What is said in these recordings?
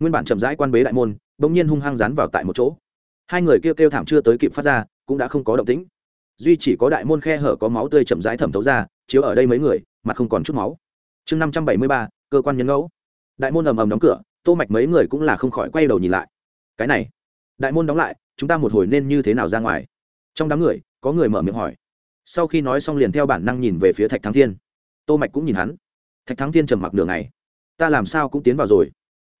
nguyên bản chậm rãi quan bế đại môn bỗng nhiên hung hăng rán vào tại một chỗ. Hai người kêu kêu thảm chưa tới kịp phát ra, cũng đã không có động tĩnh. Duy chỉ có đại môn khe hở có máu tươi chậm rãi thẩm thấu ra, chiếu ở đây mấy người, mặt không còn chút máu. Chương năm trăm bảy mươi ba, cơ quan nhân ngẫu. Đại môn ầm ầm đóng cửa, tô mạch mấy người cũng là không khỏi quay đầu nhìn lại. Cái này, đại môn đóng lại, chúng ta một hồi nên như thế nào ra ngoài? Trong đám người, có người mở miệng hỏi. Sau khi nói xong liền theo bản năng nhìn về phía thạch thắng thiên. Tô mạch cũng nhìn hắn. Thạch thắng thiên trầm mặc nửa ngày. Ta làm sao cũng tiến vào rồi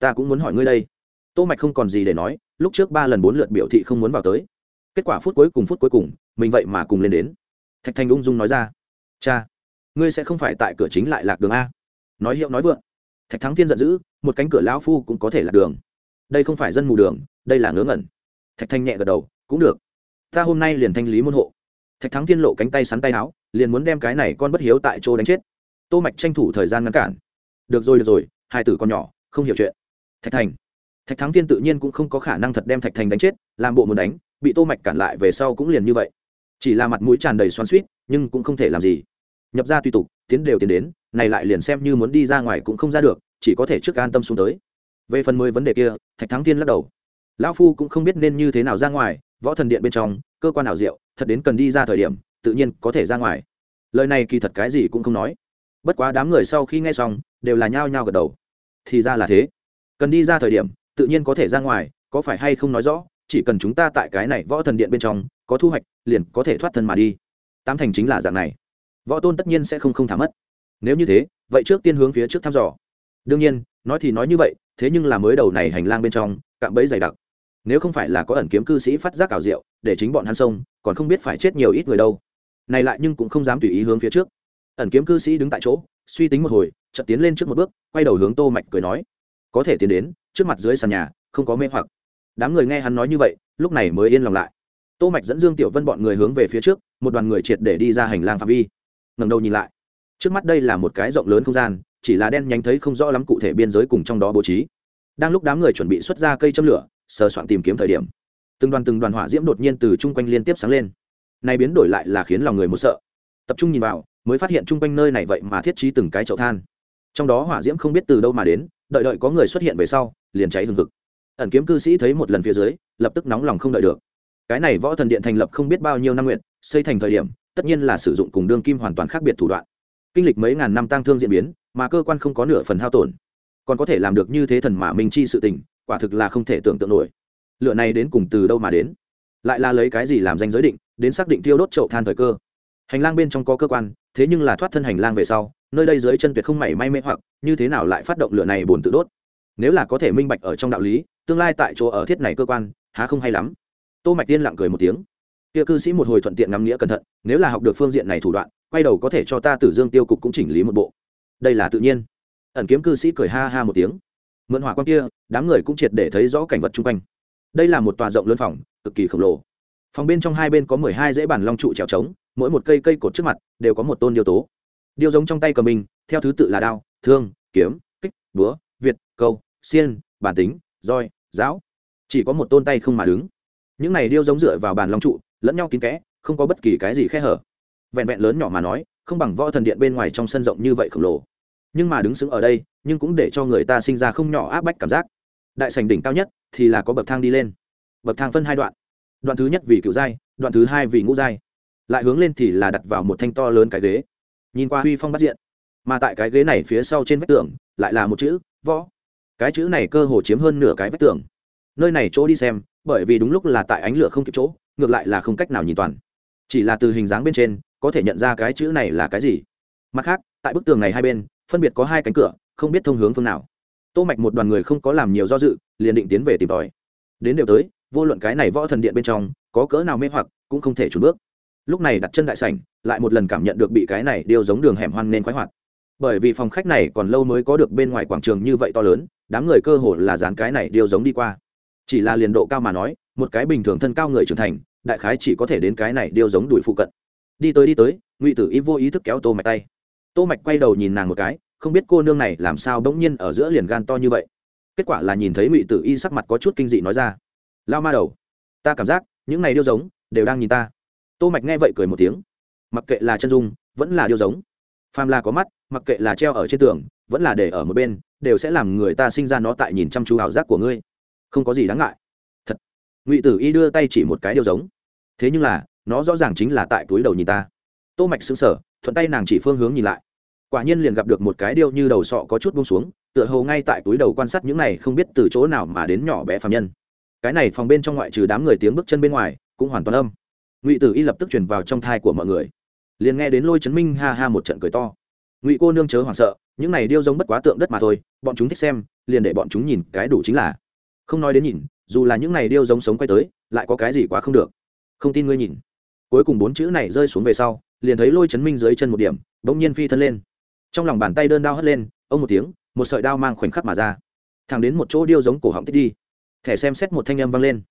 ta cũng muốn hỏi ngươi đây. Tô mạch không còn gì để nói, lúc trước ba lần bốn lượt biểu thị không muốn vào tới. Kết quả phút cuối cùng phút cuối cùng, mình vậy mà cùng lên đến. Thạch thành ung dung nói ra, cha, ngươi sẽ không phải tại cửa chính lại lạc đường a? Nói hiệu nói vượng. Thạch thắng thiên giận dữ, một cánh cửa lão phu cũng có thể lạc đường. Đây không phải dân mù đường, đây là ngớ ngẩn. Thạch thanh nhẹ gật đầu, cũng được. Ta hôm nay liền thanh lý môn hộ. Thạch thắng thiên lộ cánh tay sắn tay áo, liền muốn đem cái này con bất hiếu tại chỗ đánh chết. Tô mạch tranh thủ thời gian ngăn cản. Được rồi được rồi, hai tử con nhỏ, không hiểu chuyện thạch thành. Thạch thắng thiên tự nhiên cũng không có khả năng thật đem thạch thành đánh chết, làm bộ muốn đánh, bị tô mạch cản lại về sau cũng liền như vậy. Chỉ là mặt mũi tràn đầy xoắn xuýt, nhưng cũng không thể làm gì. Nhập ra tùy tục, tiến đều tiến đến, này lại liền xem như muốn đi ra ngoài cũng không ra được, chỉ có thể trước an tâm xuống tới. Về phần mười vấn đề kia, thạch thắng thiên lắc đầu. Lão phu cũng không biết nên như thế nào ra ngoài, võ thần điện bên trong, cơ quan nào diệu, thật đến cần đi ra thời điểm, tự nhiên có thể ra ngoài. Lời này kỳ thật cái gì cũng không nói. Bất quá đám người sau khi nghe xong, đều là nhao nhao gật đầu. Thì ra là thế cần đi ra thời điểm, tự nhiên có thể ra ngoài, có phải hay không nói rõ, chỉ cần chúng ta tại cái này võ thần điện bên trong, có thu hoạch, liền có thể thoát thân mà đi. Tam thành chính là dạng này. Võ tôn tất nhiên sẽ không không thả mất. Nếu như thế, vậy trước tiên hướng phía trước thăm dò. Đương nhiên, nói thì nói như vậy, thế nhưng là mới đầu này hành lang bên trong, cạm bẫy dày đặc. Nếu không phải là có ẩn kiếm cư sĩ phát giác ảo diệu, để chính bọn hắn sông còn không biết phải chết nhiều ít người đâu. Này lại nhưng cũng không dám tùy ý hướng phía trước. Ẩn kiếm cư sĩ đứng tại chỗ, suy tính một hồi, chợt tiến lên trước một bước, quay đầu hướng tô mạch cười nói có thể tiến đến trước mặt dưới sàn nhà, không có mê hoặc. Đám người nghe hắn nói như vậy, lúc này mới yên lòng lại. Tô mạch dẫn dương tiểu vân bọn người hướng về phía trước, một đoàn người triệt để đi ra hành lang phạm vi. Ngẩng đầu nhìn lại. Trước mắt đây là một cái rộng lớn không gian, chỉ là đen nhánh thấy không rõ lắm cụ thể biên giới cùng trong đó bố trí. Đang lúc đám người chuẩn bị xuất ra cây châm lửa, sờ soạn tìm kiếm thời điểm, từng đoàn từng đoàn hỏa diễm đột nhiên từ chung quanh liên tiếp sáng lên. Này biến đổi lại là khiến lòng người một sợ. Tập trung nhìn vào, mới phát hiện chung quanh nơi này vậy mà thiết trí từng cái chậu than. Trong đó hỏa diễm không biết từ đâu mà đến đợi đợi có người xuất hiện về sau, liền cháy hừng hực. Ẩn kiếm cư sĩ thấy một lần phía dưới, lập tức nóng lòng không đợi được. Cái này võ thần điện thành lập không biết bao nhiêu năm nguyện, xây thành thời điểm, tất nhiên là sử dụng cùng đương kim hoàn toàn khác biệt thủ đoạn. Kinh lịch mấy ngàn năm tăng thương diễn biến, mà cơ quan không có nửa phần hao tổn. Còn có thể làm được như thế thần mà minh chi sự tình, quả thực là không thể tưởng tượng nổi. Lựa này đến cùng từ đâu mà đến? Lại là lấy cái gì làm danh giới định, đến xác định tiêu đốt chậu than thời cơ? Hành lang bên trong có cơ quan, thế nhưng là thoát thân hành lang về sau nơi đây dưới chân tuyệt không mảy may mê hoặc, như thế nào lại phát động lửa này bồn tự đốt? Nếu là có thể minh bạch ở trong đạo lý, tương lai tại chỗ ở thiết này cơ quan, há không hay lắm. Tô mạch tiên lặng cười một tiếng. Kia cư sĩ một hồi thuận tiện ngắm nghĩa cẩn thận, nếu là học được phương diện này thủ đoạn, quay đầu có thể cho ta tử dương tiêu cục cũng chỉnh lý một bộ. Đây là tự nhiên. Ẩn kiếm cư sĩ cười ha ha một tiếng. Mượn hỏa quan kia, đám người cũng triệt để thấy rõ cảnh vật chung quanh. Đây là một tòa rộng lớn phòng, cực kỳ khổng lồ. Phòng bên trong hai bên có mười hai dãy bản long trụ trèo trống, mỗi một cây cây cột trước mặt đều có một tôn điêu tố điêu giống trong tay cầm mình theo thứ tự là đao, thương, kiếm, kích, búa, việt, câu, xiên, bản tính, roi, giáo. Chỉ có một tôn tay không mà đứng. Những này điêu giống dựa vào bàn long trụ, lẫn nhau kín kẽ, không có bất kỳ cái gì khe hở. Vẹn vẹn lớn nhỏ mà nói, không bằng võ thần điện bên ngoài trong sân rộng như vậy khổng lồ. Nhưng mà đứng xứng ở đây, nhưng cũng để cho người ta sinh ra không nhỏ áp bách cảm giác. Đại sành đỉnh cao nhất thì là có bậc thang đi lên. Bậc thang phân hai đoạn. Đoạn thứ nhất vì cựu giai đoạn thứ hai vì ngũ giai lại hướng lên thì là đặt vào một thanh to lớn cái ghế nhìn qua huy phong bắt diện. Mà tại cái ghế này phía sau trên vách tường, lại là một chữ, võ. Cái chữ này cơ hồ chiếm hơn nửa cái vách tường. Nơi này chỗ đi xem, bởi vì đúng lúc là tại ánh lửa không kịp chỗ, ngược lại là không cách nào nhìn toàn. Chỉ là từ hình dáng bên trên, có thể nhận ra cái chữ này là cái gì. Mặt khác, tại bức tường này hai bên, phân biệt có hai cánh cửa, không biết thông hướng phương nào. Tô mạch một đoàn người không có làm nhiều do dự, liền định tiến về tìm tòi. Đến đều tới, vô luận cái này võ thần điện bên trong, có cỡ nào mê hoặc, cũng không thể trốn bước lúc này đặt chân đại sảnh, lại một lần cảm nhận được bị cái này điêu giống đường hẻm hoang nên khoái hoạt. Bởi vì phòng khách này còn lâu mới có được bên ngoài quảng trường như vậy to lớn, đám người cơ hồ là dán cái này điêu giống đi qua. Chỉ là liền độ cao mà nói, một cái bình thường thân cao người trưởng thành, đại khái chỉ có thể đến cái này điêu giống đuổi phụ cận. Đi tới đi tới, ngụy tử y vô ý thức kéo tô mạch tay. Tô mạch quay đầu nhìn nàng một cái, không biết cô nương này làm sao bỗng nhiên ở giữa liền gan to như vậy. Kết quả là nhìn thấy ngụy tử y sắc mặt có chút kinh dị nói ra, lao ma đầu, ta cảm giác những này điêu giống đều đang nhìn ta tô mạch nghe vậy cười một tiếng. Mặc kệ là chân dung vẫn là điêu giống. Phàm là có mắt mặc kệ là treo ở trên tường vẫn là để ở một bên đều sẽ làm người ta sinh ra nó tại nhìn chăm chú ảo giác của ngươi. Không có gì đáng ngại. Thật. Ngụy tử y đưa tay chỉ một cái điều giống. Thế nhưng là nó rõ ràng chính là tại túi đầu nhìn ta. Tô mạch sững sờ, thuận tay nàng chỉ phương hướng nhìn lại. Quả nhiên liền gặp được một cái điêu như đầu sọ có chút buông xuống tựa hồ ngay tại túi đầu quan sát những này không biết từ chỗ nào mà đến nhỏ bé phàm nhân. Cái này phòng bên trong ngoại trừ đám người tiếng bước chân bên ngoài cũng hoàn toàn âm ngụy tử y lập tức truyền vào trong thai của mọi người liền nghe đến lôi chấn minh ha ha một trận cười to ngụy cô nương chớ hoảng sợ những này điêu giống bất quá tượng đất mà thôi bọn chúng thích xem liền để bọn chúng nhìn cái đủ chính là không nói đến nhìn dù là những này điêu giống sống quay tới lại có cái gì quá không được không tin ngươi nhìn cuối cùng bốn chữ này rơi xuống về sau liền thấy lôi chấn minh dưới chân một điểm bỗng nhiên phi thân lên trong lòng bàn tay đơn đao hất lên ông một tiếng một sợi đao mang khoảnh khắc mà ra thẳng đến một chỗ điêu giống cổ họng tích đi thẻ xem xét một thanh âm vang lên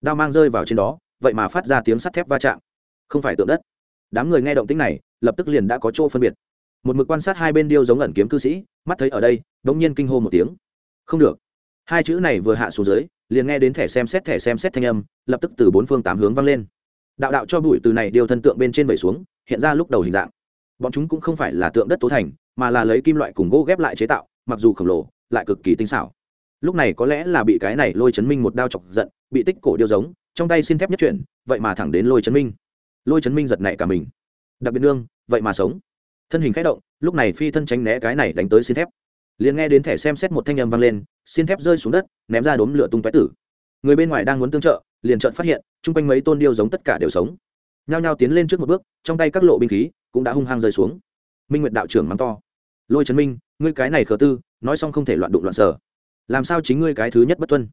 đao mang rơi vào trên đó vậy mà phát ra tiếng sắt thép va chạm. Không phải tượng đất. Đám người nghe động tính này, lập tức liền đã có chỗ phân biệt. Một mực quan sát hai bên điêu giống ẩn kiếm cư sĩ, mắt thấy ở đây đ ỗ n g nhiên kinh hô một tiếng. Không được. Hai chữ này vừa hạ xuống dưới, liền nghe đến thẻ xem xét, thẻ xem xét thanh âm, lập tức từ bốn phương tám hướng vang lên. Đạo đạo cho bụi từ này điêu thân tượng bên trên vẩy xuống, hiện ra lúc đầu hình dạng. Bọn chúng cũng không phải là tượng đất tố thành, mà là lấy kim loại cùng gỗ ghép lại chế tạo, mặc dù khổng lồ, lại cực kỳ tinh xảo. Lúc này có lẽ là bị cái này lôi chấn minh một đao chọc giận, bị tích cổ điêu giống trong tay xin thép nhất chuyển, vậy mà thẳng đến lôi chấn minh. Lôi chấn minh giật nảy cả mình. Đặc biệt nương, vậy mà sống. Thân hình k h ẽ động, lúc này phi thân tránh né cái này đánh tới xin thép. Liền nghe đến thẻ xem xét một thanh âm vang lên, xin thép rơi xuống đất, ném ra đốm lửa tung toái tử. Người bên ngoài đang muốn tương trợ, liền trợn phát hiện, chung quanh mấy tôn điêu giống tất cả đều sống. Nhao nhao tiến lên trước một bước, trong tay các lộ binh khí cũng đã hung hăng rơi xuống. Minh nguyệt đạo trưởng mắng to. Lôi trấn minh, ngươi cái này khờ tư, nói xong không thể loạn đụng loạn sở. Làm sao chính ngươi cái thứ nhất bất tuân?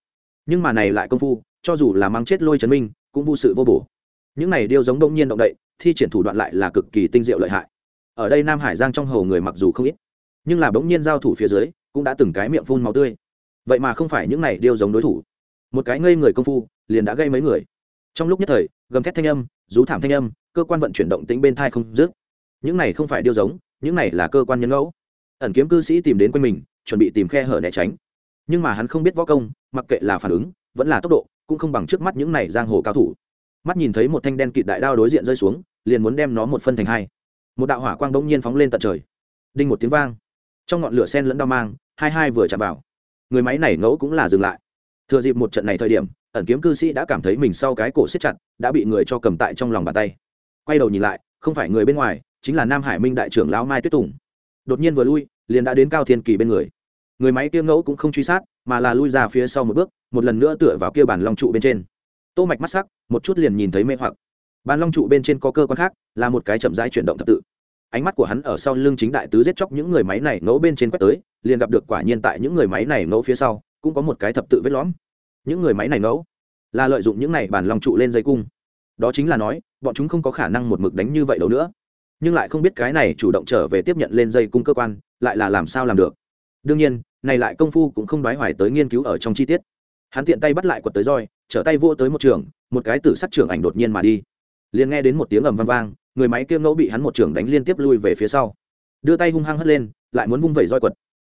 Nhưng mà này lại công phu cho dù là mang chết lôi trấn minh, cũng vô sự vô bổ. Những này điêu giống đông nhiên động đậy, thi triển thủ đoạn lại là cực kỳ tinh diệu lợi hại. Ở đây nam hải giang trong hầu người mặc dù không ít, nhưng là bỗng nhiên giao thủ phía dưới, cũng đã từng cái miệng phun màu tươi. Vậy mà không phải những này điêu giống đối thủ. Một cái ngây người công phu, liền đã gây mấy người. Trong lúc nhất thời, gầm thét thanh âm, rú thảm thanh âm, cơ quan vận chuyển động tính bên thai không dứt. Những này không phải điêu giống, những này là cơ quan nhân ngẫu. Ẩn kiếm cư sĩ tìm đến quanh mình, chuẩn bị tìm khe hở né tránh. Nhưng mà hắn không biết võ công, mặc kệ là phản ứng, vẫn là tốc độ cũng không bằng trước mắt những này giang hồ cao thủ. Mắt nhìn thấy một thanh đen kịt đại đao đối diện rơi xuống, liền muốn đem nó một phân thành hai. Một đạo hỏa quang bỗng nhiên phóng lên tận trời. Đinh một tiếng vang. Trong ngọn lửa sen lẫn đao mang, hai hai vừa chạm vào. Người máy này ngẫu cũng là dừng lại. Thừa dịp một trận này thời điểm, ẩn kiếm cư sĩ đã cảm thấy mình sau cái cổ siết chặt, đã bị người cho cầm tại trong lòng bàn tay. Quay đầu nhìn lại, không phải người bên ngoài, chính là nam hải minh đại trưởng lão mai tuyết tùng. Đột nhiên vừa lui, liền đã đến cao thiên kỳ bên người. Người máy kia ngẫu cũng không truy sát, mà là lui ra phía sau một bước một lần nữa tựa vào kia bàn long trụ bên trên. Tô mạch mắt sắc, một chút liền nhìn thấy mê hoặc. Bàn long trụ bên trên có cơ quan khác, là một cái chậm rãi chuyển động thập tự. Ánh mắt của hắn ở sau lưng chính đại tứ giết chóc những người máy này ngẫu bên trên quét tới, liền gặp được quả nhiên tại những người máy này ngẫu phía sau, cũng có một cái thập tự vết lõm. Những người máy này ngẫu, là lợi dụng những này bàn long trụ lên dây cung. Đó chính là nói, bọn chúng không có khả năng một mực đánh như vậy đâu nữa. Nhưng lại không biết cái này chủ động trở về tiếp nhận lên dây cung cơ quan, lại là làm sao làm được. Đương nhiên, này lại công phu cũng không đoái hoài tới nghiên cứu ở trong chi tiết hắn tiện tay bắt lại quật tới roi, trở tay vô tới một trường, một cái tử sắt trưởng ảnh đột nhiên mà đi. Liền nghe đến một tiếng ầm vang vang, người máy kia ngẫu bị hắn một trường đánh liên tiếp lui về phía sau. Đưa tay hung hăng hất lên, lại muốn vung vẩy roi quật.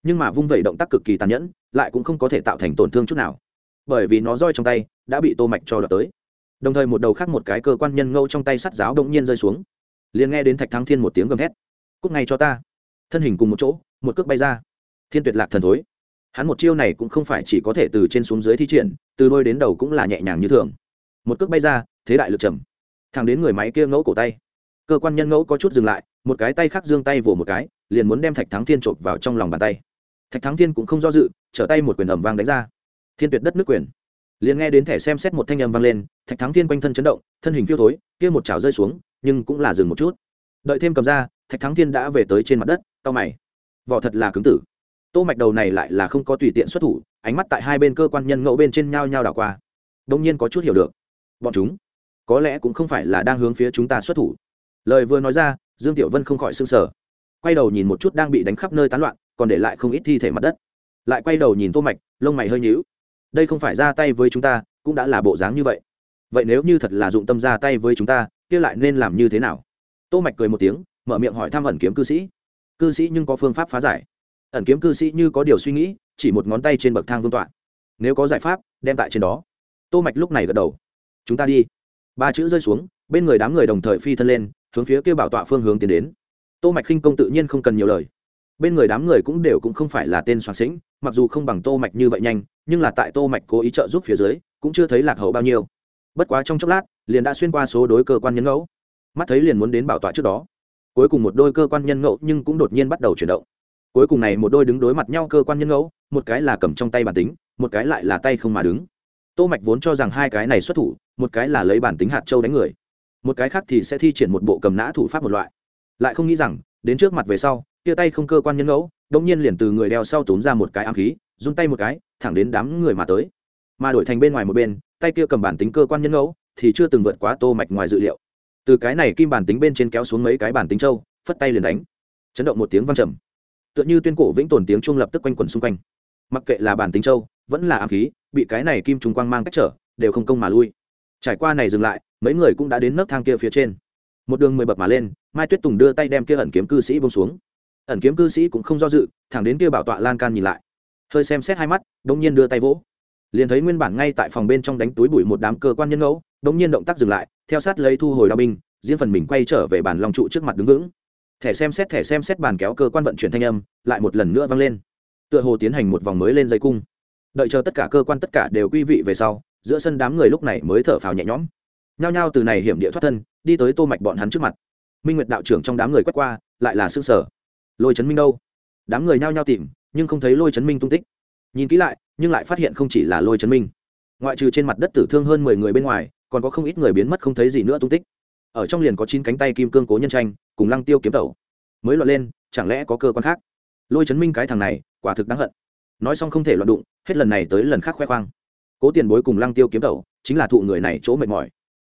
Nhưng mà vung vẩy động tác cực kỳ tàn nhẫn, lại cũng không có thể tạo thành tổn thương chút nào. Bởi vì nó roi trong tay đã bị tô mạch cho đợt tới. Đồng thời một đầu khác một cái cơ quan nhân ngâu trong tay sắt giáo động nhiên rơi xuống. Liền nghe đến thạch thắng thiên một tiếng gầm thét. Cút ngay cho ta. Thân hình cùng một chỗ, một cước bay ra. Thiên tuyệt lạc thần thối hắn một chiêu này cũng không phải chỉ có thể từ trên xuống dưới thi triển, từ đôi đến đầu cũng là nhẹ nhàng như thường. Một cước bay ra, thế đại lực trầm. Thẳng đến người máy kia ngẫu cổ tay. Cơ quan nhân ngẫu có chút dừng lại, một cái tay khác giương tay vỗ một cái, liền muốn đem thạch thắng thiên chộp vào trong lòng bàn tay. Thạch thắng thiên cũng không do dự, trở tay một quyền ẩm vang đánh ra. Thiên tuyệt đất nước quyền. Liền nghe đến thẻ xem xét một thanh âm vang lên, thạch thắng thiên quanh thân chấn động, thân hình phiêu thối, kia một chảo rơi xuống, nhưng cũng là dừng một chút. Đợi thêm cầm ra, thạch thắng thiên đã về tới trên mặt đất tao mày. Vỏ thật là cứng tử tô mạch đầu này lại là không có tùy tiện xuất thủ, ánh mắt tại hai bên cơ quan nhân ngẫu bên trên nhau nhau đảo qua. Đông nhiên có chút hiểu được. Bọn chúng, có lẽ cũng không phải là đang hướng phía chúng ta xuất thủ. Lời vừa nói ra, dương tiểu vân không khỏi sưng sờ. Quay đầu nhìn một chút đang bị đánh khắp nơi tán loạn, còn để lại không ít thi thể mặt đất. Lại quay đầu nhìn tô mạch, lông mày hơi nhíu. Đây không phải ra tay với chúng ta, cũng đã là bộ dáng như vậy. Vậy nếu như thật là dụng tâm ra tay với chúng ta, kia lại nên làm như thế nào? Tô mạch cười một tiếng, mở miệng hỏi thăm ẩn kiếm cư sĩ. Cư sĩ nhưng có phương pháp phá giải ẩn kiếm cư sĩ như có điều suy nghĩ, chỉ một ngón tay trên bậc thang vương tọa. Nếu có giải pháp, đem tại trên đó. Tô mạch lúc này gật đầu. Chúng ta đi. Ba chữ rơi xuống, bên người đám người đồng thời phi thân lên, hướng phía kia bảo tọa phương hướng tiến đến. Tô mạch khinh công tự nhiên không cần nhiều lời. Bên người đám người cũng đều cũng không phải là tên soạn sĩnh, mặc dù không bằng tô mạch như vậy nhanh, nhưng là tại tô mạch cố ý trợ giúp phía dưới, cũng chưa thấy lạc hậu bao nhiêu. Bất quá trong chốc lát, liền đã xuyên qua số đối cơ quan nhân ngẫu. Mắt thấy liền muốn đến bảo tọa trước đó. Cuối cùng một đôi cơ quan nhân ngẫu nhưng cũng đột nhiên bắt đầu chuyển động cuối cùng này một đôi đứng đối mặt nhau cơ quan nhân ngẫu, một cái là cầm trong tay bản tính, một cái lại là tay không mà đứng. Tô mạch vốn cho rằng hai cái này xuất thủ, một cái là lấy bản tính hạt châu đánh người. Một cái khác thì sẽ thi triển một bộ cầm nã thủ pháp một loại. Lại không nghĩ rằng, đến trước mặt về sau, kia tay không cơ quan nhân ngẫu đống nhiên liền từ người đeo sau túm ra một cái ám khí, run tay một cái, thẳng đến đám người mà tới. Mà đổi thành bên ngoài một bên, tay kia cầm bản tính cơ quan nhân ngẫu, thì chưa từng vượt quá tô mạch ngoài dự liệu. Từ cái này kim bản tính bên trên kéo xuống mấy cái bản tính châu, phất tay liền đánh. Chấn động một tiếng vang trầm tựa như tuyên cổ vĩnh tồn tiếng chuông lập tức quanh quẩn xung quanh. Mặc kệ là bản tính châu, vẫn là ám khí, bị cái này kim trùng quang mang cách trở, đều không công mà lui. Trải qua này dừng lại, mấy người cũng đã đến nấc thang kia phía trên. Một đường mười bậc mà lên, mai tuyết tùng đưa tay đem kia ẩn kiếm cư sĩ bông xuống. Ẩn kiếm cư sĩ cũng không do dự, thẳng đến kia bảo tọa lan can nhìn lại. Hơi xem xét hai mắt đông nhiên đưa tay vỗ. Liền thấy nguyên bản ngay tại phòng bên trong đánh túi bụi một đám cơ quan nhân ngẫu đông nhiên động tác dừng lại, theo sát lấy thu hồi đao binh, riêng phần mình quay trở về bàn long trụ trước mặt đứng vững thẻ xem xét, thẻ xem xét bàn kéo cơ quan vận chuyển thanh âm, lại một lần nữa vang lên. Tựa hồ tiến hành một vòng mới lên dây cung. Đợi chờ tất cả cơ quan tất cả đều quy vị về sau, giữa sân đám người lúc này mới thở phào nhẹ nhõm. Nhao nhao từ này hiểm địa thoát thân, đi tới tô mạch bọn hắn trước mặt. Minh nguyệt đạo trưởng trong đám người quét qua, lại là sư sở lôi chấn minh đâu? Đám người nhao nhao tìm, nhưng không thấy lôi chấn minh tung tích. Nhìn kỹ lại, nhưng lại phát hiện không chỉ là lôi chấn minh. Ngoại trừ trên mặt đất tử thương hơn mười người bên ngoài, còn có không ít người biến mất không thấy gì nữa tung tích. Ở trong liền có chín cánh tay kim cương cố nhân tranh cùng lăng tiêu kiếm tẩu. Mới loạn lên, chẳng lẽ có cơ quan khác? Lôi chấn minh cái thằng này, quả thực đáng hận. Nói xong không thể loạn đụng, hết lần này tới lần khác khoe khoang. Cố tiền bối cùng lăng tiêu kiếm tẩu, chính là thụ người này chỗ mệt mỏi.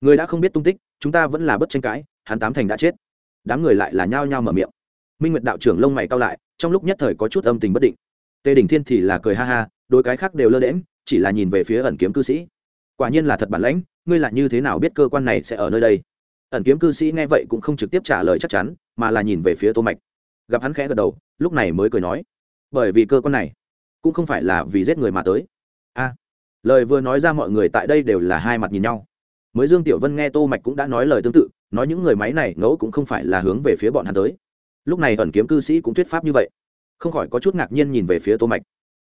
Người đã không biết tung tích, chúng ta vẫn là bất tranh cãi, hắn tám thành đã chết. Đám người lại là nhao nhao mở miệng. Minh nguyệt đạo trưởng lông mày cao lại, trong lúc nhất thời có chút âm tình bất định. Tề đỉnh thiên thì là cười ha ha, đôi cái khác đều lơ đễm chỉ là nhìn về phía ẩn kiếm cư sĩ. Quả nhiên là thật bản lãnh, ngươi là như thế nào biết cơ quan này sẽ ở nơi đây? Ẩn kiếm cư sĩ nghe vậy cũng không trực tiếp trả lời chắc chắn, mà là nhìn về phía tô mạch. Gặp hắn khẽ gật đầu, lúc này mới cười nói, bởi vì cơ quan này cũng không phải là vì giết người mà tới. A, lời vừa nói ra mọi người tại đây đều là hai mặt nhìn nhau. Mới dương tiểu vân nghe tô mạch cũng đã nói lời tương tự, nói những người máy này ngẫu cũng không phải là hướng về phía bọn hắn tới. Lúc này ẩn kiếm cư sĩ cũng thuyết pháp như vậy, không khỏi có chút ngạc nhiên nhìn về phía tô mạch.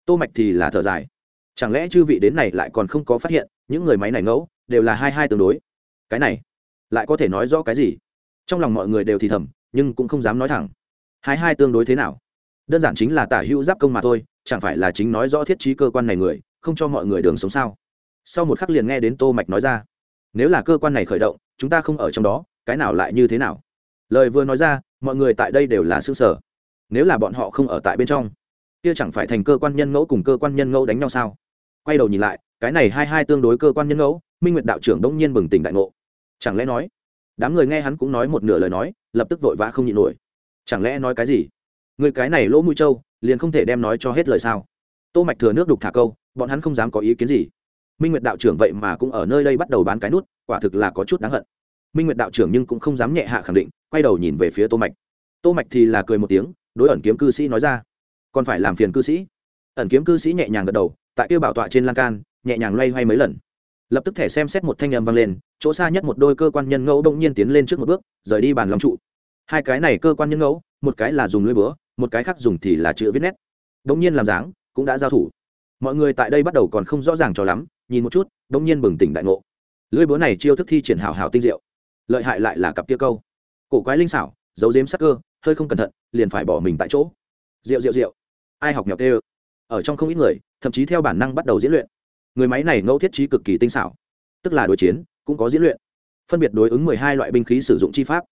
Tô mạch thì là thở dài, chẳng lẽ chư vị đến này lại còn không có phát hiện, những người máy này ngẫu đều là hai hai tương đối? Cái này lại có thể nói rõ cái gì? Trong lòng mọi người đều thì thầm, nhưng cũng không dám nói thẳng. Hai hai tương đối thế nào? Đơn giản chính là tả hữu giáp công mà thôi, chẳng phải là chính nói rõ thiết trí cơ quan này người, không cho mọi người đường sống sao? Sau một khắc liền nghe đến tô mạch nói ra, nếu là cơ quan này khởi động, chúng ta không ở trong đó, cái nào lại như thế nào? Lời vừa nói ra, mọi người tại đây đều là xương sở nếu là bọn họ không ở tại bên trong, kia chẳng phải thành cơ quan nhân ngẫu cùng cơ quan nhân ngẫu đánh nhau sao? Quay đầu nhìn lại, cái này hai hai tương đối cơ quan nhân ngẫu, minh nguyệt đạo trưởng đông nhiên bừng tỉnh đại ngộ chẳng lẽ nói, đám người nghe hắn cũng nói một nửa lời nói, lập tức vội vã không nhịn nổi. Chẳng lẽ nói cái gì? Người cái này lỗ mũi trâu, liền không thể đem nói cho hết lời sao? Tô mạch thừa nước đục thả câu, bọn hắn không dám có ý kiến gì. Minh nguyệt đạo trưởng vậy mà cũng ở nơi đây bắt đầu bán cái nút, quả thực là có chút đáng hận. Minh nguyệt đạo trưởng nhưng cũng không dám nhẹ hạ khẳng định, quay đầu nhìn về phía tô mạch. Tô mạch thì là cười một tiếng, đối ẩn kiếm cư sĩ nói ra. Còn phải làm phiền cư sĩ. Ẩn kiếm cư sĩ nhẹ nhàng gật đầu, tại kia bảo tọa trên lan can, nhẹ nhàng loay hoay mấy lần lập tức thẻ xem xét một thanh âm vang lên, chỗ xa nhất một đôi cơ quan nhân ngẫu bỗng nhiên tiến lên trước một bước, rời đi bàn lòng trụ. Hai cái này cơ quan nhân ngẫu, một cái là dùng lưỡi búa, một cái khác dùng thì là chữ viết nét. Bỗng nhiên làm dáng, cũng đã giao thủ. Mọi người tại đây bắt đầu còn không rõ ràng cho lắm, nhìn một chút, bỗng nhiên bừng tỉnh đại ngộ. Lưỡi búa này chiêu thức thi triển hảo hảo tinh diệu. Lợi hại lại là cặp kia câu. Cổ quái linh xảo, giấu giếm sắc cơ, hơi không cẩn thận, liền phải bỏ mình tại chỗ. Rượu rượu rượu. Ai học nhọc tê ở trong không ít người, thậm chí theo bản năng bắt đầu diễn luyện người máy này ngẫu thiết trí cực kỳ tinh xảo. Tức là đối chiến, cũng có diễn luyện. Phân biệt đối ứng mười hai loại binh khí sử dụng chi pháp.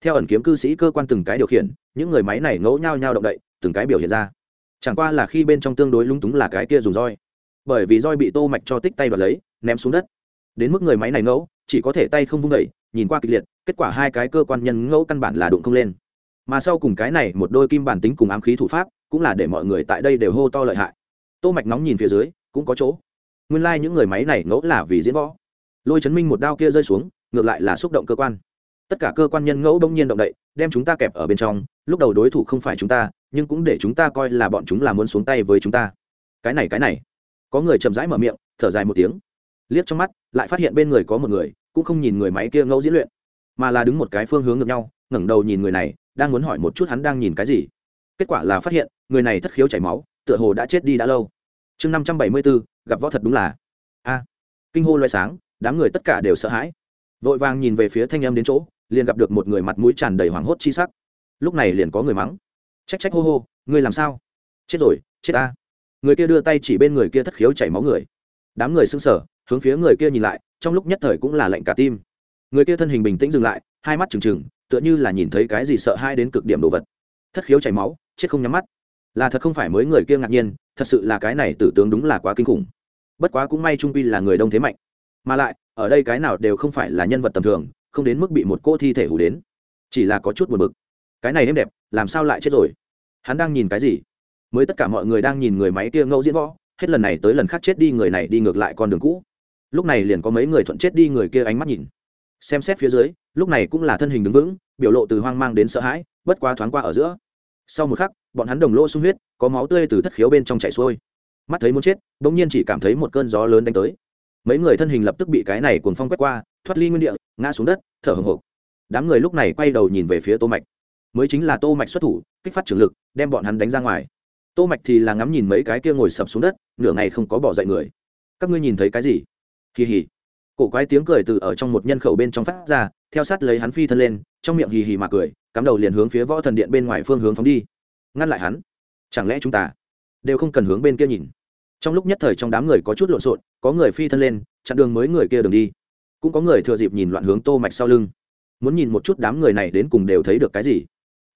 Theo ẩn kiếm cư sĩ cơ quan từng cái điều khiển, những người máy này ngẫu nhau nhau động đậy, từng cái biểu hiện ra. Chẳng qua là khi bên trong tương đối lung túng là cái kia dùng roi. Bởi vì roi bị tô mạch cho tích tay và lấy, ném xuống đất. Đến mức người máy này ngẫu, chỉ có thể tay không vung đẩy nhìn qua kịch liệt, kết quả hai cái cơ quan nhân ngẫu căn bản là đụng không lên. Mà sau cùng cái này, một đôi kim bản tính cùng ám khí thủ pháp, cũng là để mọi người tại đây đều hô to lợi hại. Tô mạch nóng nhìn phía dưới, cũng có chỗ nguyên lai những người máy này ngẫu là vì diễn võ. Lôi chấn minh một đao kia rơi xuống, ngược lại là xúc động cơ quan. Tất cả cơ quan nhân ngẫu bỗng nhiên động đậy, đem chúng ta kẹp ở bên trong, lúc đầu đối thủ không phải chúng ta, nhưng cũng để chúng ta coi là bọn chúng là muốn xuống tay với chúng ta. Cái này cái này. Có người chậm rãi mở miệng, thở dài một tiếng. Liếc trong mắt, lại phát hiện bên người có một người, cũng không nhìn người máy kia ngẫu diễn luyện, mà là đứng một cái phương hướng ngược nhau, ngẩng đầu nhìn người này, đang muốn hỏi một chút hắn đang nhìn cái gì. Kết quả là phát hiện, người này thất khiếu chảy máu, tựa hồ đã chết đi đã lâu. Chương năm trăm bảy mươi bốn gặp võ thật đúng là, a, kinh hô loay sáng, đám người tất cả đều sợ hãi. Vội vàng nhìn về phía thanh em đến chỗ, liền gặp được một người mặt mũi tràn đầy hoảng hốt chi sắc. Lúc này liền có người mắng. Trách trách hô hô, ngươi làm sao? Chết rồi, chết ta. Người kia đưa tay chỉ bên người kia thất khiếu chảy máu người. Đám người sững sờ, hướng phía người kia nhìn lại, trong lúc nhất thời cũng là lạnh cả tim. Người kia thân hình bình tĩnh dừng lại, hai mắt trừng trừng, tựa như là nhìn thấy cái gì sợ hai đến cực điểm đồ vật. Thất khiếu chảy máu, chết không nhắm mắt. Là thật không phải mới người kia ngạc nhiên, thật sự là cái này tử tướng đúng là quá kinh khủng bất quá cũng may trung pi là người đông thế mạnh. Mà lại, ở đây cái nào đều không phải là nhân vật tầm thường, không đến mức bị một cô thi thể hủ đến. Chỉ là có chút buồn bực. Cái này êm đẹp, làm sao lại chết rồi? Hắn đang nhìn cái gì? Mới tất cả mọi người đang nhìn người máy kia ngẫu diễn võ, hết lần này tới lần khác chết đi người này đi ngược lại con đường cũ. Lúc này liền có mấy người thuận chết đi người kia ánh mắt nhìn. Xem xét phía dưới, lúc này cũng là thân hình đứng vững, biểu lộ từ hoang mang đến sợ hãi, bất quá thoáng qua ở giữa. Sau một khắc, bọn hắn đồng lỗ sung huyết, có máu tươi từ thất khiếu bên trong chảy xuôi mắt thấy muốn chết đ ỗ n g nhiên chỉ cảm thấy một cơn gió lớn đánh tới. Mấy người thân hình lập tức bị cái này cuồng phong quét qua, thoát ly nguyên địa, ngã xuống đất, thở hồng hộc. Đám người lúc này quay đầu nhìn về phía tô mạch. Mới chính là tô mạch xuất thủ, kích phát trường lực, đem bọn hắn đánh ra ngoài. Tô mạch thì là ngắm nhìn mấy cái kia ngồi sập xuống đất, nửa ngày không có bỏ dậy người. Các ngươi nhìn thấy cái gì? Kỳ hỉ cổ quái tiếng cười từ ở trong một nhân khẩu bên trong phát ra, theo sát lấy hắn phi thân lên, trong miệng hì hì mà cười, cắm đầu liền hướng phía võ thần điện bên ngoài phương hướng phóng đi. Ngăn lại hắn. Chẳng lẽ chúng ta đều không cần hướng bên kia nhìn? Trong lúc nhất thời trong đám người có chút lộn xộn, có người phi thân lên, chặn đường mới người kia đường đi. Cũng có người thừa dịp nhìn loạn hướng tô mạch sau lưng. Muốn nhìn một chút đám người này đến cùng đều thấy được cái gì.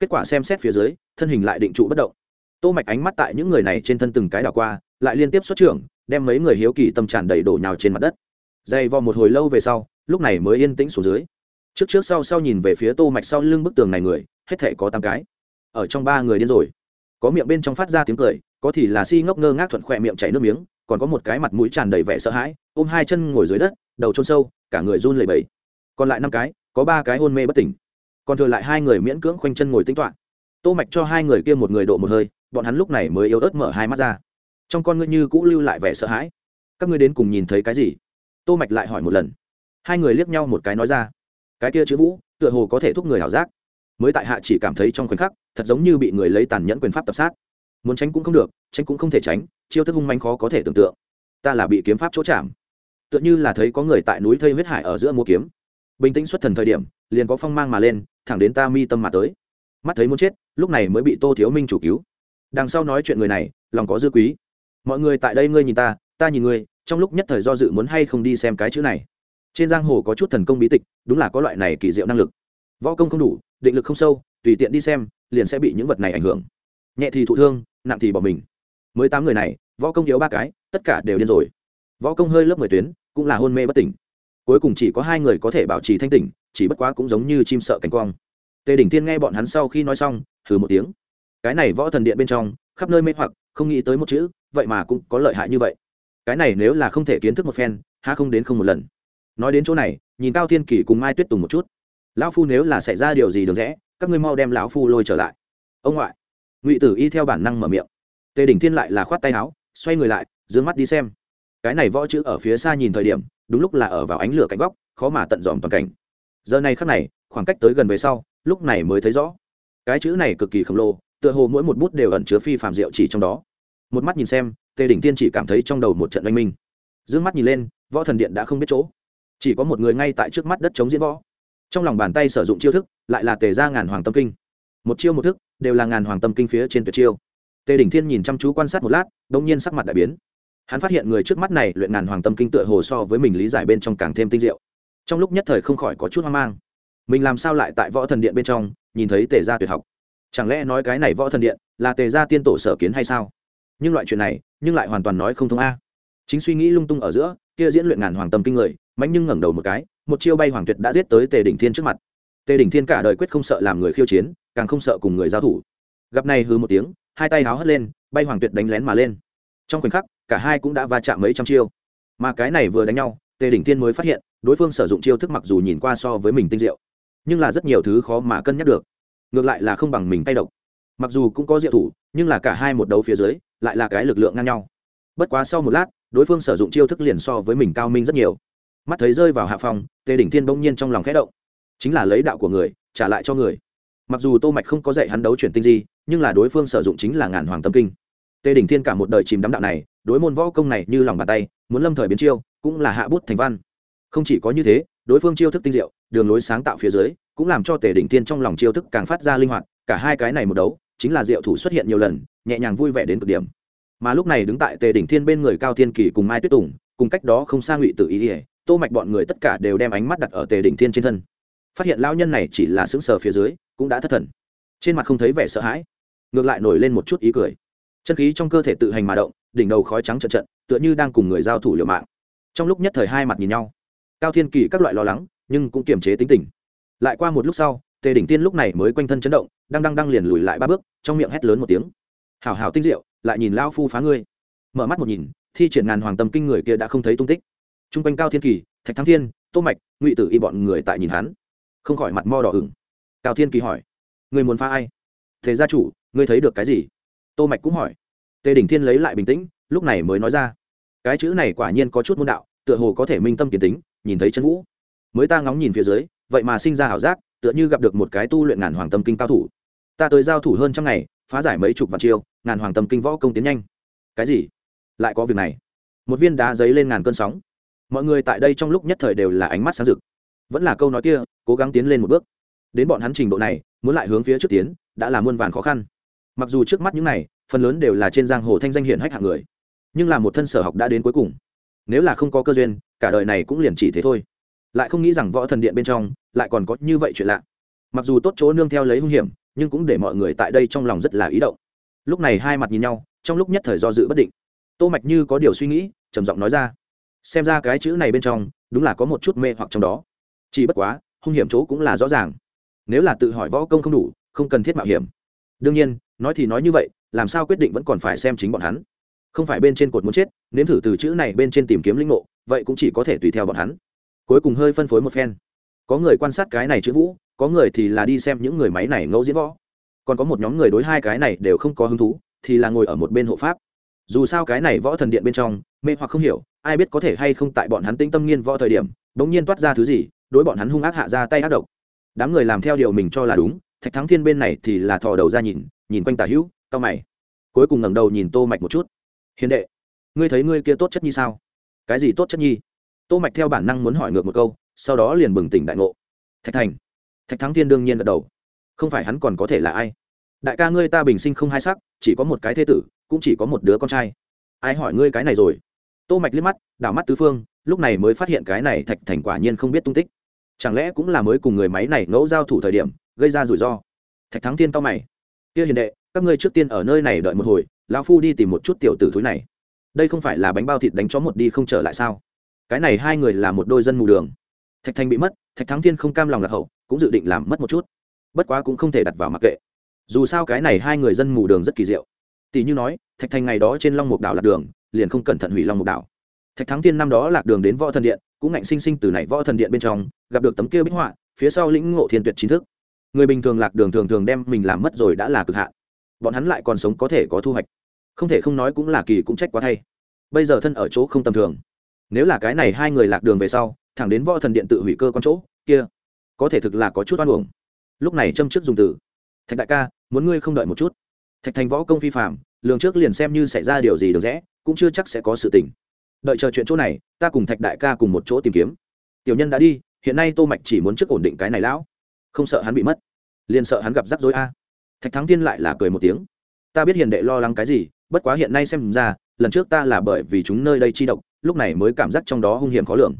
Kết quả xem xét phía dưới, thân hình lại định trụ bất động. Tô mạch ánh mắt tại những người này trên thân từng cái đảo qua, lại liên tiếp xuất trưởng, đem mấy người hiếu kỳ tâm tràn đầy đổ nhào trên mặt đất. Dày vò một hồi lâu về sau, lúc này mới yên tĩnh xuống dưới. Trước trước sau sau nhìn về phía tô mạch sau lưng bức tường này người, hết thể có tám cái. Ở trong ba người điên rồi. Có miệng bên trong phát ra tiếng cười có thì là si ngốc ngơ ngác thuận khỏe miệng chảy nước miếng, còn có một cái mặt mũi tràn đầy vẻ sợ hãi, ôm hai chân ngồi dưới đất, đầu trôn sâu, cả người run lẩy bẩy. Còn lại năm cái, có ba cái hôn mê bất tỉnh. Còn thừa lại hai người miễn cưỡng khoanh chân ngồi tính toạ tô mạch cho hai người kia một người độ một hơi, bọn hắn lúc này mới yếu ớt mở hai mắt ra. Trong con ngươi như cũ lưu lại vẻ sợ hãi. Các ngươi đến cùng nhìn thấy cái gì? Tô mạch lại hỏi một lần. Hai người liếc nhau một cái nói ra. Cái kia chữ vũ, tựa hồ có thể thúc người hảo giác. Mới tại hạ chỉ cảm thấy trong khoảnh khắc, thật giống như bị người lấy tàn nhẫn quyền pháp tập sát muốn tránh cũng không được, tránh cũng không thể tránh, chiêu thức hung manh khó có thể tưởng tượng. Ta là bị kiếm pháp chỗ chạm. Tựa như là thấy có người tại núi thây huyết hải ở giữa mua kiếm. Bình tĩnh xuất thần thời điểm, liền có phong mang mà lên, thẳng đến ta mi tâm mà tới. Mắt thấy muốn chết, lúc này mới bị tô thiếu minh chủ cứu. Đằng sau nói chuyện người này, lòng có dư quý. Mọi người tại đây ngươi nhìn ta ta nhìn ngươi, trong lúc nhất thời do dự muốn hay không đi xem cái chữ này. Trên giang hồ có chút thần công bí tịch, đúng là có loại này kỳ diệu năng lực. Võ công không đủ, định lực không sâu, tùy tiện đi xem, liền sẽ bị những vật này ảnh hưởng. Nhẹ thì thụ thương nặng thì bỏ mình. Mới tám người này, võ công yếu ba cái, tất cả đều điên rồi. Võ công hơi lớp mười tuyến, cũng là hôn mê bất tỉnh. Cuối cùng chỉ có hai người có thể bảo trì thanh tỉnh, chỉ bất quá cũng giống như chim sợ cánh quang. Tề đỉnh Thiên nghe bọn hắn sau khi nói xong thử một tiếng. Cái này võ thần điện bên trong, khắp nơi mê hoặc, không nghĩ tới một chữ, vậy mà cũng có lợi hại như vậy. Cái này nếu là không thể kiến thức một phen ha không đến không một lần. Nói đến chỗ này, nhìn cao thiên kỷ cùng mai tuyết tùng một chút. Lão phu nếu là xảy ra điều gì được rẽ, các ngươi mau đem lão phu lôi trở lại. Ông ngoại ngụy tử y theo bản năng mở miệng tề đỉnh thiên lại là khoát tay áo xoay người lại d ư ơ n g mắt đi xem cái này võ chữ ở phía xa nhìn thời điểm đúng lúc là ở vào ánh lửa cạnh góc khó mà tận dòm toàn cảnh giờ này khắc này khoảng cách tới gần về sau lúc này mới thấy rõ cái chữ này cực kỳ khổng lồ tựa hồ mỗi một bút đều ẩn chứa phi phạm diệu chỉ trong đó một mắt nhìn xem tề đỉnh tiên chỉ cảm thấy trong đầu một trận oanh minh d ư ơ n g mắt nhìn lên võ thần điện đã không biết chỗ chỉ có một người ngay tại trước mắt đất chống diễn võ trong lòng bàn tay sử dụng chiêu thức lại là tề ra ngàn hoàng tâm kinh một chiêu một thức đều là ngàn hoàng tâm kinh phía trên tuyệt chiêu. Tề đỉnh thiên nhìn chăm chú quan sát một lát đ ỗ n g nhiên sắc mặt đại biến. Hắn phát hiện người trước mắt này luyện ngàn hoàng tâm kinh tựa hồ so với mình lý giải bên trong càng thêm tinh diệu. Trong lúc nhất thời không khỏi có chút hoang mang. Mình làm sao lại tại võ thần điện bên trong, nhìn thấy tề gia tuyệt học? Chẳng lẽ nói cái này võ thần điện là tề gia tiên tổ sở kiến hay sao? Nhưng loại chuyện này, nhưng lại hoàn toàn nói không thông a. Chính suy nghĩ lung tung ở giữa, kia diễn luyện ngàn hoàng tâm kinh người mạnh nhưng ngẩng đầu một cái, một chiêu bay hoàng tuyệt đã giết tới tề đỉnh thiên trước mặt tề đỉnh thiên cả đời quyết không sợ làm người khiêu chiến, càng không sợ cùng người giao thủ. Gặp này hư một tiếng, hai tay háo hất lên, bay hoàng tuyệt đánh lén mà lên. Trong khoảnh khắc, cả hai cũng đã va chạm mấy trăm chiêu. Mà cái này vừa đánh nhau, tề đỉnh thiên mới phát hiện, đối phương sử dụng chiêu thức mặc dù nhìn qua so với mình tinh diệu, nhưng là rất nhiều thứ khó mà cân nhắc được. Ngược lại là không bằng mình tay độc. Mặc dù cũng có diệu thủ, nhưng là cả hai một đấu phía dưới, lại là cái lực lượng ngang nhau. Bất quá sau một lát, đối phương sử dụng chiêu thức liền so với mình cao minh rất nhiều. Mắt thấy rơi vào hạ phòng, tề đỉnh thiên bỗng nhiên trong lòng khẽ động chính là lấy đạo của người, trả lại cho người. Mặc dù tô mạch không có dạy hắn đấu chuyển tinh gì nhưng là đối phương sử dụng chính là ngàn hoàng tâm kinh. Tề đỉnh thiên cả một đời chìm đắm đạo này, đối môn võ công này như lòng bàn tay, muốn lâm thời biến chiêu, cũng là hạ bút thành văn. Không chỉ có như thế, đối phương chiêu thức tinh diệu, đường lối sáng tạo phía dưới, cũng làm cho tề đỉnh thiên trong lòng chiêu thức càng phát ra linh hoạt, cả hai cái này một đấu, chính là diệu thủ xuất hiện nhiều lần, nhẹ nhàng vui vẻ đến cực điểm. Mà lúc này đứng tại tề đỉnh thiên bên người cao thiên kỳ cùng mai tuyết tùng, cùng cách đó không xa ngụy tự ý ỉa tô mạch bọn người tất cả đều đem ánh mắt đặt ở tề đỉnh thiên trên thân phát hiện lão nhân này chỉ là sững sờ phía dưới, cũng đã thất thần. Trên mặt không thấy vẻ sợ hãi, ngược lại nổi lên một chút ý cười. Chân khí trong cơ thể tự hành mà động, đỉnh đầu khói trắng trận trận, tựa như đang cùng người giao thủ liều mạng. Trong lúc nhất thời hai mặt nhìn nhau, cao thiên kỳ các loại lo lắng, nhưng cũng kiềm chế tính tình. Lại qua một lúc sau, tề đỉnh tiên lúc này mới quanh thân chấn động, đang đang đang liền lùi lại ba bước, trong miệng hét lớn một tiếng. Hào hào tinh diệu, lại nhìn lao phu phá ngươi. Mở mắt một nhìn, thi triển ngàn hoàng tâm kinh người kia đã không thấy tung tích. T r u n g quanh cao thiên kỳ, thạch thắng thiên, tô mạch, ngụy tử y bọn người tại nhìn hắn không khỏi mặt mo đỏ ửng. Cao thiên kỳ hỏi người muốn phá ai? Thế gia chủ, ngươi thấy được cái gì? Tô mạch cũng hỏi. Tề đỉnh thiên lấy lại bình tĩnh, lúc này mới nói ra, cái chữ này quả nhiên có chút môn đạo, tựa hồ có thể minh tâm kiến tính, nhìn thấy chân vũ. Mới ta ngóng nhìn phía dưới, vậy mà sinh ra hảo giác, tựa như gặp được một cái tu luyện ngàn hoàng tâm kinh cao thủ. Ta tới giao thủ hơn trăm ngày, phá giải mấy chục vạn chiêu, ngàn hoàng tâm kinh võ công tiến nhanh. Cái gì? Lại có việc này? Một viên đá giấy lên ngàn cơn sóng. Mọi người tại đây trong lúc nhất thời đều là ánh mắt sáng rực vẫn là câu nói kia, cố gắng tiến lên một bước. Đến bọn hắn trình độ này, muốn lại hướng phía trước tiến, đã là muôn vàn khó khăn. Mặc dù trước mắt những này, phần lớn đều là trên giang hồ thanh danh hiển hách hạng người, nhưng là một thân sở học đã đến cuối cùng. Nếu là không có cơ duyên, cả đời này cũng liền chỉ thế thôi. Lại không nghĩ rằng võ thần điện bên trong, lại còn có như vậy chuyện lạ. Mặc dù tốt chỗ nương theo lấy hung hiểm, nhưng cũng để mọi người tại đây trong lòng rất là ý động. Lúc này hai mặt nhìn nhau, trong lúc nhất thời do dự bất định. Tô mạch như có điều suy nghĩ, trầm giọng nói ra. Xem ra cái chữ này bên trong, đúng là có một chút mê hoặc trong đó chỉ bất quá, hung hiểm chỗ cũng là rõ ràng. Nếu là tự hỏi võ công không đủ, không cần thiết mạo hiểm. Đương nhiên, nói thì nói như vậy, làm sao quyết định vẫn còn phải xem chính bọn hắn. Không phải bên trên cột muốn chết, nếm thử từ chữ này bên trên tìm kiếm linh ngộ, vậy cũng chỉ có thể tùy theo bọn hắn. Cuối cùng hơi phân phối một phen. Có người quan sát cái này chữ vũ, có người thì là đi xem những người máy này ngẫu diễn võ. Còn có một nhóm người đối hai cái này đều không có hứng thú, thì là ngồi ở một bên hộ pháp. Dù sao cái này võ thần điện bên trong, mê hoặc không hiểu, ai biết có thể hay không tại bọn hắn tĩnh tâm nghiên võ thời điểm bỗng nhiên toát ra thứ gì đối bọn hắn hung ác hạ ra tay ác độc. Đám người làm theo điều mình cho là đúng, thạch thắng thiên bên này thì là thò đầu ra nhìn nhìn quanh tả hữu cao mày. Cuối cùng ngẩng đầu nhìn tô mạch một chút. Hiền đệ, ngươi thấy ngươi kia tốt chất nhi sao? Cái gì tốt chất nhi? Tô mạch theo bản năng muốn hỏi ngược một câu, sau đó liền bừng tỉnh đại ngộ. Thạch thành. Thạch thắng thiên đương nhiên gật đầu. Không phải hắn còn có thể là ai? Đại ca ngươi ta bình sinh không hai sắc, chỉ có một cái thế tử, cũng chỉ có một đứa con trai. Ai hỏi ngươi cái này rồi? Tô mạch liếc mắt, đảo mắt tứ phương, lúc này mới phát hiện cái này thạch thành quả nhiên không biết tung tích chẳng lẽ cũng là mới cùng người máy này ngẫu giao thủ thời điểm, gây ra rủi ro? Thạch thắng thiên cao mày. Kia hiền đệ, các ngươi trước tiên ở nơi này đợi một hồi, lão phu đi tìm một chút tiểu tử thúi này. Đây không phải là bánh bao thịt đánh chó một đi không trở lại sao? Cái này hai người là một đôi dân mù đường. Thạch thành bị mất, thạch thắng thiên không cam lòng lạc hậu, cũng dự định làm mất một chút. Bất quá cũng không thể đặt vào mặc kệ. Dù sao cái này hai người dân mù đường rất kỳ diệu. Tỷ như nói, thạch thành ngày đó trên long mục đảo lạc đường, liền không cẩn thận hủy long mục đảo. Thạch thắng thiên năm đó lạc đường đến võ thần điện, cũng ngạnh sinh sinh từ này võ thần điện bên trong gặp được tấm kia bích họa, phía sau lĩnh ngộ thiên tuyệt chính thức. Người bình thường lạc đường thường thường đem mình làm mất rồi đã là cực hạn. Bọn hắn lại còn sống có thể có thu hoạch. Không thể không nói cũng là kỳ cũng trách quá thay. Bây giờ thân ở chỗ không tầm thường. Nếu là cái này hai người lạc đường về sau, thẳng đến võ thần điện tự hủy cơ con chỗ, kia, có thể thực là có chút oan uổng. Lúc này châm trước dùng từ. Thạch đại ca, muốn ngươi không đợi một chút. Thạch thành võ công phi phạm lường trước liền xem như xảy ra điều gì được rẽ, cũng chưa chắc sẽ có sự tình. Đợi chờ chuyện chỗ này, ta cùng thạch đại ca cùng một chỗ tìm kiếm. Tiểu nhân đã đi hiện nay tô mạch chỉ muốn trước ổn định cái này lão, không sợ hắn bị mất, liền sợ hắn gặp rắc rối a. Thạch thắng tiên lại là cười một tiếng. Ta biết hiền đệ lo lắng cái gì, bất quá hiện nay xem ra, lần trước ta là bởi vì chúng nơi đây chi độc, lúc này mới cảm giác trong đó hung hiểm khó lường.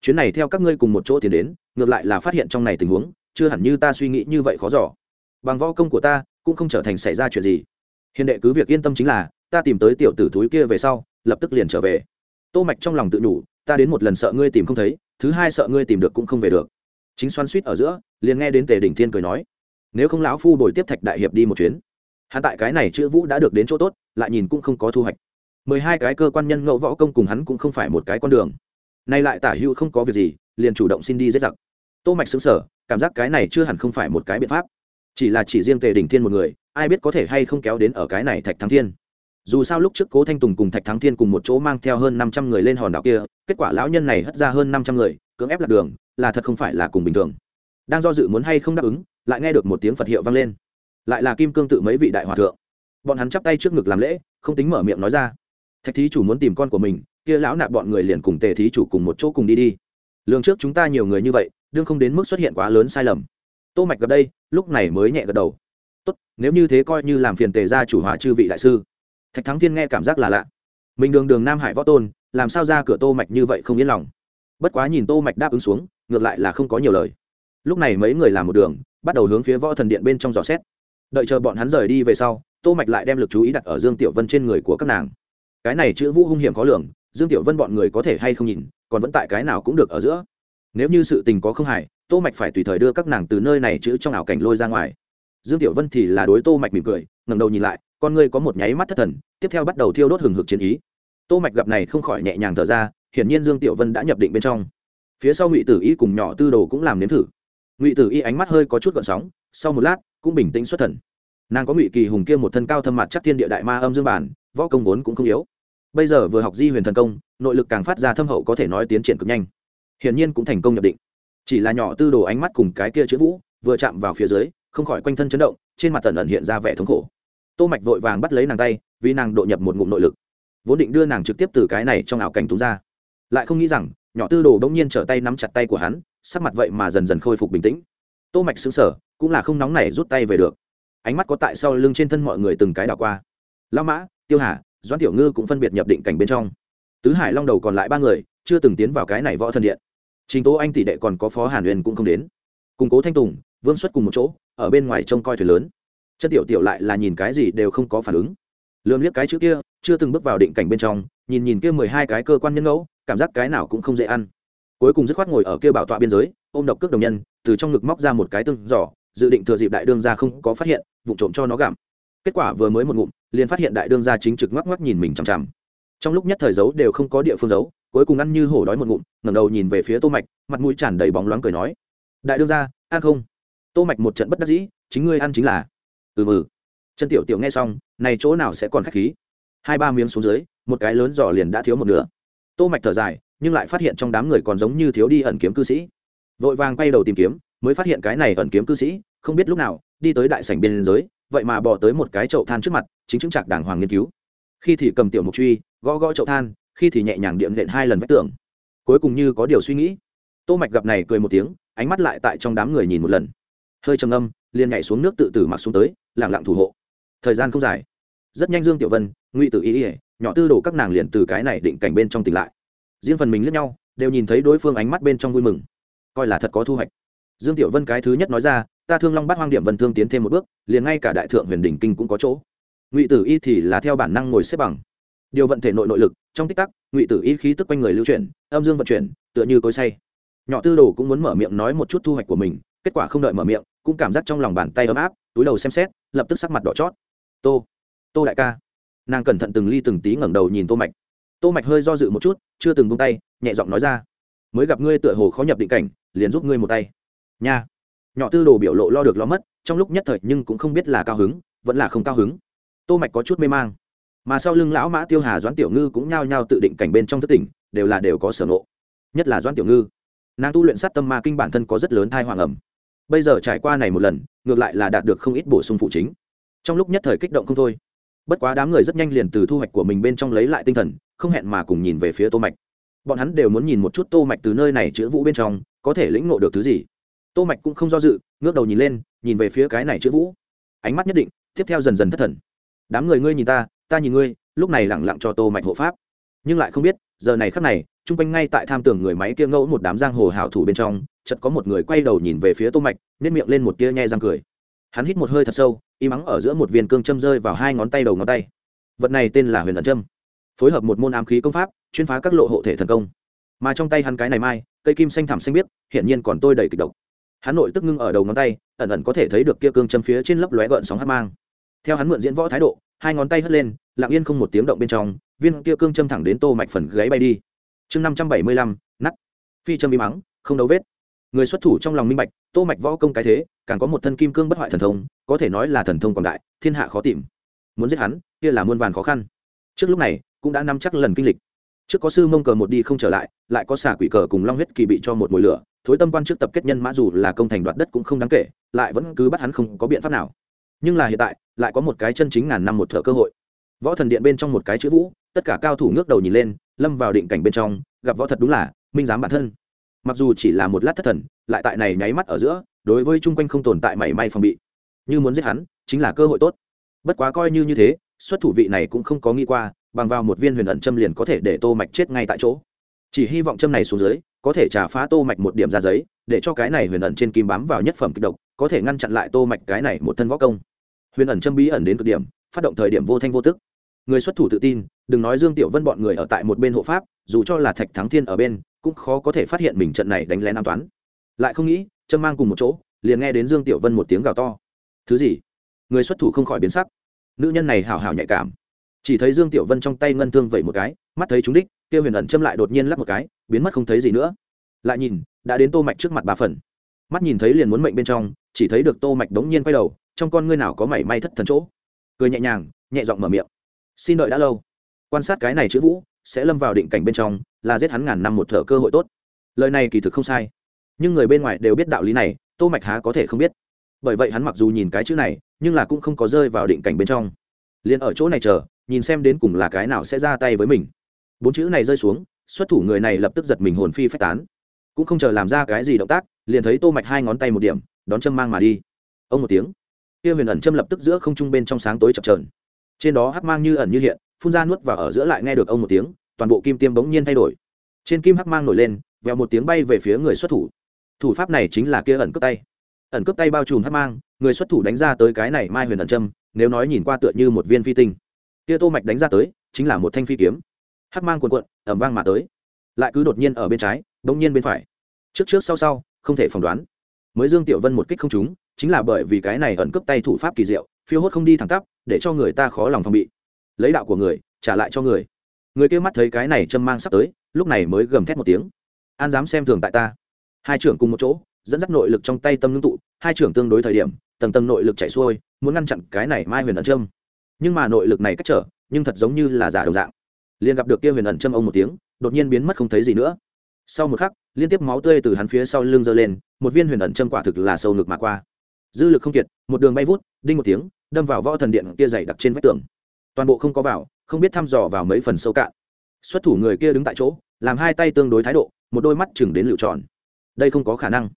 Chuyến này theo các ngươi cùng một chỗ tiến đến, ngược lại là phát hiện trong này tình huống, chưa hẳn như ta suy nghĩ như vậy khó giỏ bằng võ công của ta, cũng không trở thành xảy ra chuyện gì. Hiền đệ cứ việc yên tâm chính là, ta tìm tới tiểu tử túi kia về sau, lập tức liền trở về. Tô mạch trong lòng tự đủ ta đến một lần sợ ngươi tìm không thấy thứ hai sợ ngươi tìm được cũng không về được. Chính xoan suýt ở giữa, liền nghe đến tề đỉnh thiên cười nói, nếu không lão phu đổi tiếp thạch đại hiệp đi một chuyến, hắn tại cái này chữ vũ đã được đến chỗ tốt, lại nhìn cũng không có thu hoạch. Mười hai cái cơ quan nhân ngẫu võ công cùng hắn cũng không phải một cái con đường. Nay lại tả hữu không có việc gì, liền chủ động xin đi giết giặc. Tô mạch xứng sở cảm giác cái này chưa hẳn không phải một cái biện pháp. Chỉ là chỉ riêng tề đỉnh thiên một người, ai biết có thể hay không kéo đến ở cái này thạch thắng thiên dù sao lúc trước cố thanh tùng cùng thạch thắng thiên cùng một chỗ mang theo hơn năm trăm người lên hòn đảo kia, kết quả lão nhân này hất ra hơn năm trăm người, cưỡng ép lạc đường, là thật không phải là cùng bình thường. Đang do dự muốn hay không đáp ứng, lại nghe được một tiếng phật hiệu vang lên. Lại là kim cương tự mấy vị đại hòa thượng. Bọn hắn chắp tay trước ngực làm lễ, không tính mở miệng nói ra. Thạch thí chủ muốn tìm con của mình, kia lão nạp bọn người liền cùng tề thí chủ cùng một chỗ cùng đi đi. Lường trước chúng ta nhiều người như vậy, đương không đến mức xuất hiện quá lớn sai lầm. Tô mạch gặp đây, lúc này mới nhẹ gật đầu. Tốt, nếu như thế coi như làm phiền tề gia chủ hòa chư vị đại sư thạch thắng thiên nghe cảm giác là lạ. Mình đường đường nam hải võ tôn, làm sao ra cửa tô mạch như vậy không yên lòng? Bất quá nhìn tô mạch đáp ứng xuống, ngược lại là không có nhiều lời. Lúc này mấy người làm một đường, bắt đầu hướng phía võ thần điện bên trong dò xét. Đợi chờ bọn hắn rời đi về sau, tô mạch lại đem lực chú ý đặt ở dương tiểu vân trên người của các nàng. Cái này chữ vũ hung hiểm khó lường, dương tiểu vân bọn người có thể hay không nhìn, còn vẫn tại cái nào cũng được ở giữa. Nếu như sự tình có không hài tô mạch phải tùy thời đưa các nàng từ nơi này chữ trong ảo cảnh lôi ra ngoài. Dương tiểu vân thì là đối tô mạch mỉm cười, ngẩng đầu nhìn lại con ngươi có một nháy mắt thất thần, tiếp theo bắt đầu thiêu đốt hừng hực chiến ý. Tô mạch gặp này không khỏi nhẹ nhàng thở ra, hiển nhiên dương tiểu vân đã nhập định bên trong. Phía sau ngụy tử y cùng nhỏ tư đồ cũng làm nếm thử. Ngụy tử y ánh mắt hơi có chút gợn sóng, sau một lát, cũng bình tĩnh xuất thần. Nàng có ngụy kỳ hùng kia một thân cao thâm mặt chắc thiên địa đại ma âm dương bản, võ công vốn cũng không yếu. Bây giờ vừa học di huyền thần công, nội lực càng phát ra thâm hậu có thể nói tiến triển cực nhanh. Hiển nhiên cũng thành công nhập định. Chỉ là nhỏ tư đồ ánh mắt cùng cái kia chữ vũ, vừa chạm vào phía dưới, không khỏi quanh thân chấn động, trên mặt tần ẩn hiện ra vẻ thống khổ tô mạch vội vàng bắt lấy nàng tay, vì nàng độ nhập một ngụm nội lực. Vốn định đưa nàng trực tiếp từ cái này trong ảo cảnh túng ra. Lại không nghĩ rằng, nhỏ tư đồ đống nhiên trở tay nắm chặt tay của hắn, sắc mặt vậy mà dần dần khôi phục bình tĩnh. Tô mạch sững sờ, cũng là không nóng này rút tay về được. Ánh mắt có tại sau lưng trên thân mọi người từng cái đảo qua. Lao mã, tiêu hà, doãn tiểu ngư cũng phân biệt nhập định cảnh bên trong. Tứ hải long đầu còn lại ba người, chưa từng tiến vào cái này võ thần điện. Trình tố anh tỷ đệ còn có phó hàn huyền cũng không đến. Củng cố thanh tùng, vương xuất cùng một chỗ, ở bên ngoài trông coi thuyền lớn chân tiểu tiểu lại là nhìn cái gì đều không có phản ứng. Lương liếc cái chữ kia, chưa từng bước vào định cảnh bên trong, nhìn nhìn kia mười hai cái cơ quan nhân ngẫu, cảm giác cái nào cũng không dễ ăn. Cuối cùng dứt khoát ngồi ở kia bảo tọa biên giới, ôm độc cước đồng nhân, từ trong ngực móc ra một cái tương giỏ, dự định thừa dịp đại đương ra không có phát hiện vụ trộm cho nó gặm. Kết quả vừa mới một ngụm, liền phát hiện đại đương ra chính trực ngoắc ngoắc nhìn mình chằm chằm. Trong lúc nhất thời giấu đều không có địa phương giấu, cuối cùng ăn như hổ đói một ngụm, ngẩng đầu nhìn về phía tô mạch, mặt mũi tràn đầy bóng loáng cười nói, đại đương ra ăn không? Tô mạch một trận bất đắc dĩ, chính ngươi ăn chính là ừ mừ chân tiểu tiểu nghe xong, này chỗ nào sẽ còn khách khí? Hai ba miếng xuống dưới, một cái lớn giò liền đã thiếu một nửa. Tô mạch thở dài, nhưng lại phát hiện trong đám người còn giống như thiếu đi ẩn kiếm cư sĩ. Vội vàng quay đầu tìm kiếm, mới phát hiện cái này ẩn kiếm cư sĩ, không biết lúc nào, đi tới đại sảnh biên giới, vậy mà bỏ tới một cái chậu than trước mặt, chính chứng trạc đàng hoàng nghiên cứu. Khi thì cầm tiểu mục truy, gõ gõ chậu than, khi thì nhẹ nhàng điện lện hai lần vách tường. Cuối cùng như có điều suy nghĩ, tô mạch gặp này cười một tiếng, ánh mắt lại tại trong đám người nhìn một lần. Hơi trầm âm liền nhảy xuống nước tự tử mặc xuống tới lặng lặng thủ hộ. Thời gian không dài. Rất nhanh dương tiểu vân, ngụy tử ý ỉa nhỏ tư đồ các nàng liền từ cái này định cảnh bên trong tỉnh lại. Riêng phần mình lẫn nhau, đều nhìn thấy đối phương ánh mắt bên trong vui mừng. Coi là thật có thu hoạch. Dương tiểu vân cái thứ nhất nói ra, ta thương long bắt hoang điểm vân thương tiến thêm một bước, liền ngay cả đại thượng huyền đỉnh kinh cũng có chỗ. Ngụy tử y thì là theo bản năng ngồi xếp bằng. Điều vận thể nội nội lực, trong tích tắc, ngụy tử y khí tức quanh người lưu chuyển, âm dương vận chuyển, tựa như cối say. Nhỏ tư đồ cũng muốn mở miệng nói một chút thu hoạch của mình kết quả không đợi mở miệng, cũng cảm giác trong lòng bàn tay ấm áp, túi đầu xem xét, lập tức sắc mặt đỏ chót. Tô tô đại ca. Nàng cẩn thận từng ly từng tí ngẩng đầu nhìn tô mạch. Tô mạch hơi do dự một chút, chưa từng buông tay, nhẹ giọng nói ra, mới gặp ngươi tựa hồ khó nhập định cảnh, liền giúp ngươi một tay. Nha. Nhỏ tư đồ biểu lộ lo được lo mất, trong lúc nhất thời nhưng cũng không biết là cao hứng, vẫn là không cao hứng. Tô mạch có chút mê mang. Mà sau lưng lão mã tiêu hà doãn tiểu ngư cũng nhao nhao tự định cảnh bên trong thất tỉnh, đều là đều có sở nộ nhất là doãn tiểu ngư. Nàng tu luyện sát tâm ma kinh bản thân có rất lớn thai hoàng ẩm bây giờ trải qua này một lần, ngược lại là đạt được không ít bổ sung phụ chính. Trong lúc nhất thời kích động không thôi. Bất quá đám người rất nhanh liền từ thu hoạch của mình bên trong lấy lại tinh thần, không hẹn mà cùng nhìn về phía tô mạch. Bọn hắn đều muốn nhìn một chút tô mạch từ nơi này chữa vũ bên trong, có thể lĩnh ngộ được thứ gì. Tô mạch cũng không do dự, ngước đầu nhìn lên, nhìn về phía cái này chữa vũ. Ánh mắt nhất định, tiếp theo dần dần thất thần. Đám người ngươi nhìn ta ta nhìn ngươi, lúc này lặng lặng cho tô mạch hộ pháp. Nhưng lại không biết, giờ này khắc này trung quanh ngay tại tham tưởng người máy kia ngẫu một đám giang hồ hảo thủ bên trong chợt có một người quay đầu nhìn về phía tô mạch nên miệng lên một tia nhe răng cười. Hắn hít một hơi thật sâu im ắng ở giữa một viên cương châm rơi vào hai ngón tay đầu ngón tay. Vật này tên là huyền ẩn châm. Phối hợp một môn ám khí công pháp, chuyên phá các lộ hộ thể thần công. Mà trong tay hắn cái này mai, cây kim xanh thẳm xanh biếc hiện nhiên còn tôi đầy kịch độc. Hắn nội tức ngưng ở đầu ngón tay, ẩn ẩn có thể thấy được kia cương châm phía trên lấp lóe gợn sóng hắt mang. Theo hắn mượn diễn võ thái độ, hai ngón tay hất lên, lặng yên không một tiếng động bên trong, viên kia cương châm thẳng đến tô mạch phần gáy bay đi. Chương năm trăm bảy mươi lăm nắt phi châm im mắng, không đấu vết người xuất thủ trong lòng minh bạch, tô mạch võ công cái thế, càng có một thân kim cương bất hoại thần thông, có thể nói là thần thông quảng đại, thiên hạ khó tìm. Muốn giết hắn, kia là muôn vàn khó khăn. Trước lúc này, cũng đã nắm chắc lần kinh lịch. Trước có sư mông cờ một đi không trở lại lại có xả quỷ cờ cùng long huyết kỳ bị cho một mùi lửa, thối tâm quan trước tập kết nhân mã dù là công thành đoạt đất cũng không đáng kể, lại vẫn cứ bắt hắn không có biện pháp nào. Nhưng là hiện tại, lại có một cái chân chính ngàn năm một thợ cơ hội. Võ thần điện bên trong một cái chữ vũ, tất cả cao thủ ngước đầu nhìn lên, lâm vào định cảnh bên trong, gặp võ thật đúng là minh giám bản thân mặc dù chỉ là một lát thất thần, lại tại này nháy mắt ở giữa, đối với chung quanh không tồn tại mảy may phòng bị. Như muốn giết hắn, chính là cơ hội tốt. Bất quá coi như như thế, xuất thủ vị này cũng không có nghĩ qua, bằng vào một viên huyền ẩn châm liền có thể để tô mạch chết ngay tại chỗ. Chỉ hy vọng châm này xuống dưới, có thể trả phá tô mạch một điểm ra giấy, để cho cái này huyền ẩn trên kim bám vào nhất phẩm kịch độc, có thể ngăn chặn lại tô mạch cái này một thân võ công. Huyền ẩn châm bí ẩn đến cực điểm, phát động thời điểm vô thanh vô tức. Người xuất thủ tự tin đừng nói dương tiểu vân bọn người ở tại một bên hộ pháp, dù cho là thạch thắng thiên ở bên, cũng khó có thể phát hiện mình trận này đánh lén an toán lại không nghĩ chân mang cùng một chỗ, liền nghe đến dương tiểu vân một tiếng gào to. Thứ gì? Người xuất thủ không khỏi biến sắc. Nữ nhân này hào hào nhạy cảm. Chỉ thấy dương tiểu vân trong tay ngân thương vẩy một cái, mắt thấy chúng đích tiêu huyền ẩn châm lại đột nhiên lắp một cái, biến mất không thấy gì nữa. Lại nhìn, đã đến tô mạch trước mặt bà phần. Mắt nhìn thấy liền muốn mệnh bên trong, chỉ thấy được tô mạch đống nhiên quay đầu, trong con ngươi nào có mảy may thất thần chỗ. Cười nhẹ nhàng, nhẹ giọng mở miệng. Xin đợi đã lâu quan sát cái này chữ vũ, sẽ lâm vào định cảnh bên trong, là giết hắn ngàn năm một thở cơ hội tốt. Lời này kỳ thực không sai. Nhưng người bên ngoài đều biết đạo lý này, tô mạch há có thể không biết. Bởi vậy hắn mặc dù nhìn cái chữ này, nhưng là cũng không có rơi vào định cảnh bên trong. Liền ở chỗ này chờ, nhìn xem đến cùng là cái nào sẽ ra tay với mình. Bốn chữ này rơi xuống, xuất thủ người này lập tức giật mình hồn phi phách tán. Cũng không chờ làm ra cái gì động tác, liền thấy tô mạch hai ngón tay một điểm, đón châm mang mà đi. Ông một tiếng. Kia huyền ẩn châm lập tức giữa không trung bên trong sáng tối chập chờn. Trên đó hắc mang như ẩn như hiện phun ra nuốt vào ở giữa lại nghe được ông một tiếng, toàn bộ kim tiêm bỗng nhiên thay đổi. Trên kim hắc mang nổi lên, vèo một tiếng bay về phía người xuất thủ. Thủ pháp này chính là kia ẩn cướp tay. Ẩn cướp tay bao trùm hắc mang, người xuất thủ đánh ra tới cái này mai huyền ẩn châm, nếu nói nhìn qua tựa như một viên phi tinh. Kia tô mạch đánh ra tới, chính là một thanh phi kiếm. Hắc mang cuộn cuộn ẩm vang mà tới. Lại cứ đột nhiên ở bên trái, bỗng nhiên bên phải. Trước trước sau sau, không thể phỏng đoán. Mới dương tiểu vân một kích không trúng, chính là bởi vì cái này ẩn cướp tay thủ pháp kỳ diệu, phiêu hốt không đi thẳng tắp, để cho người ta khó lòng phòng bị lấy đạo của người, trả lại cho người. Người kia mắt thấy cái này châm mang sắp tới, lúc này mới gầm thét một tiếng. An dám xem thường tại ta. Hai trưởng cùng một chỗ, dẫn dắt nội lực trong tay tâm ngưng tụ, hai trưởng tương đối thời điểm, tầng tầng nội lực chảy xuôi, muốn ngăn chặn cái này mai huyền ẩn châm. Nhưng mà nội lực này cách trở, nhưng thật giống như là giả đồng dạng. Liền gặp được kia huyền ẩn châm ông một tiếng, đột nhiên biến mất không thấy gì nữa. Sau một khắc, liên tiếp máu tươi từ hắn phía sau lưng giơ lên, một viên huyền ẩn châm quả thực là sâu ngực mà qua. Dư lực không kiệt, một đường bay vút, đinh một tiếng, đâm vào võ thần điện kia dày đặc trên vách tường toàn bộ không có vào, không biết thăm dò vào mấy phần sâu cạn. Xuất thủ người kia đứng tại chỗ, làm hai tay tương đối thái độ, một đôi mắt chừng đến lựu tròn. Đây không có khả năng.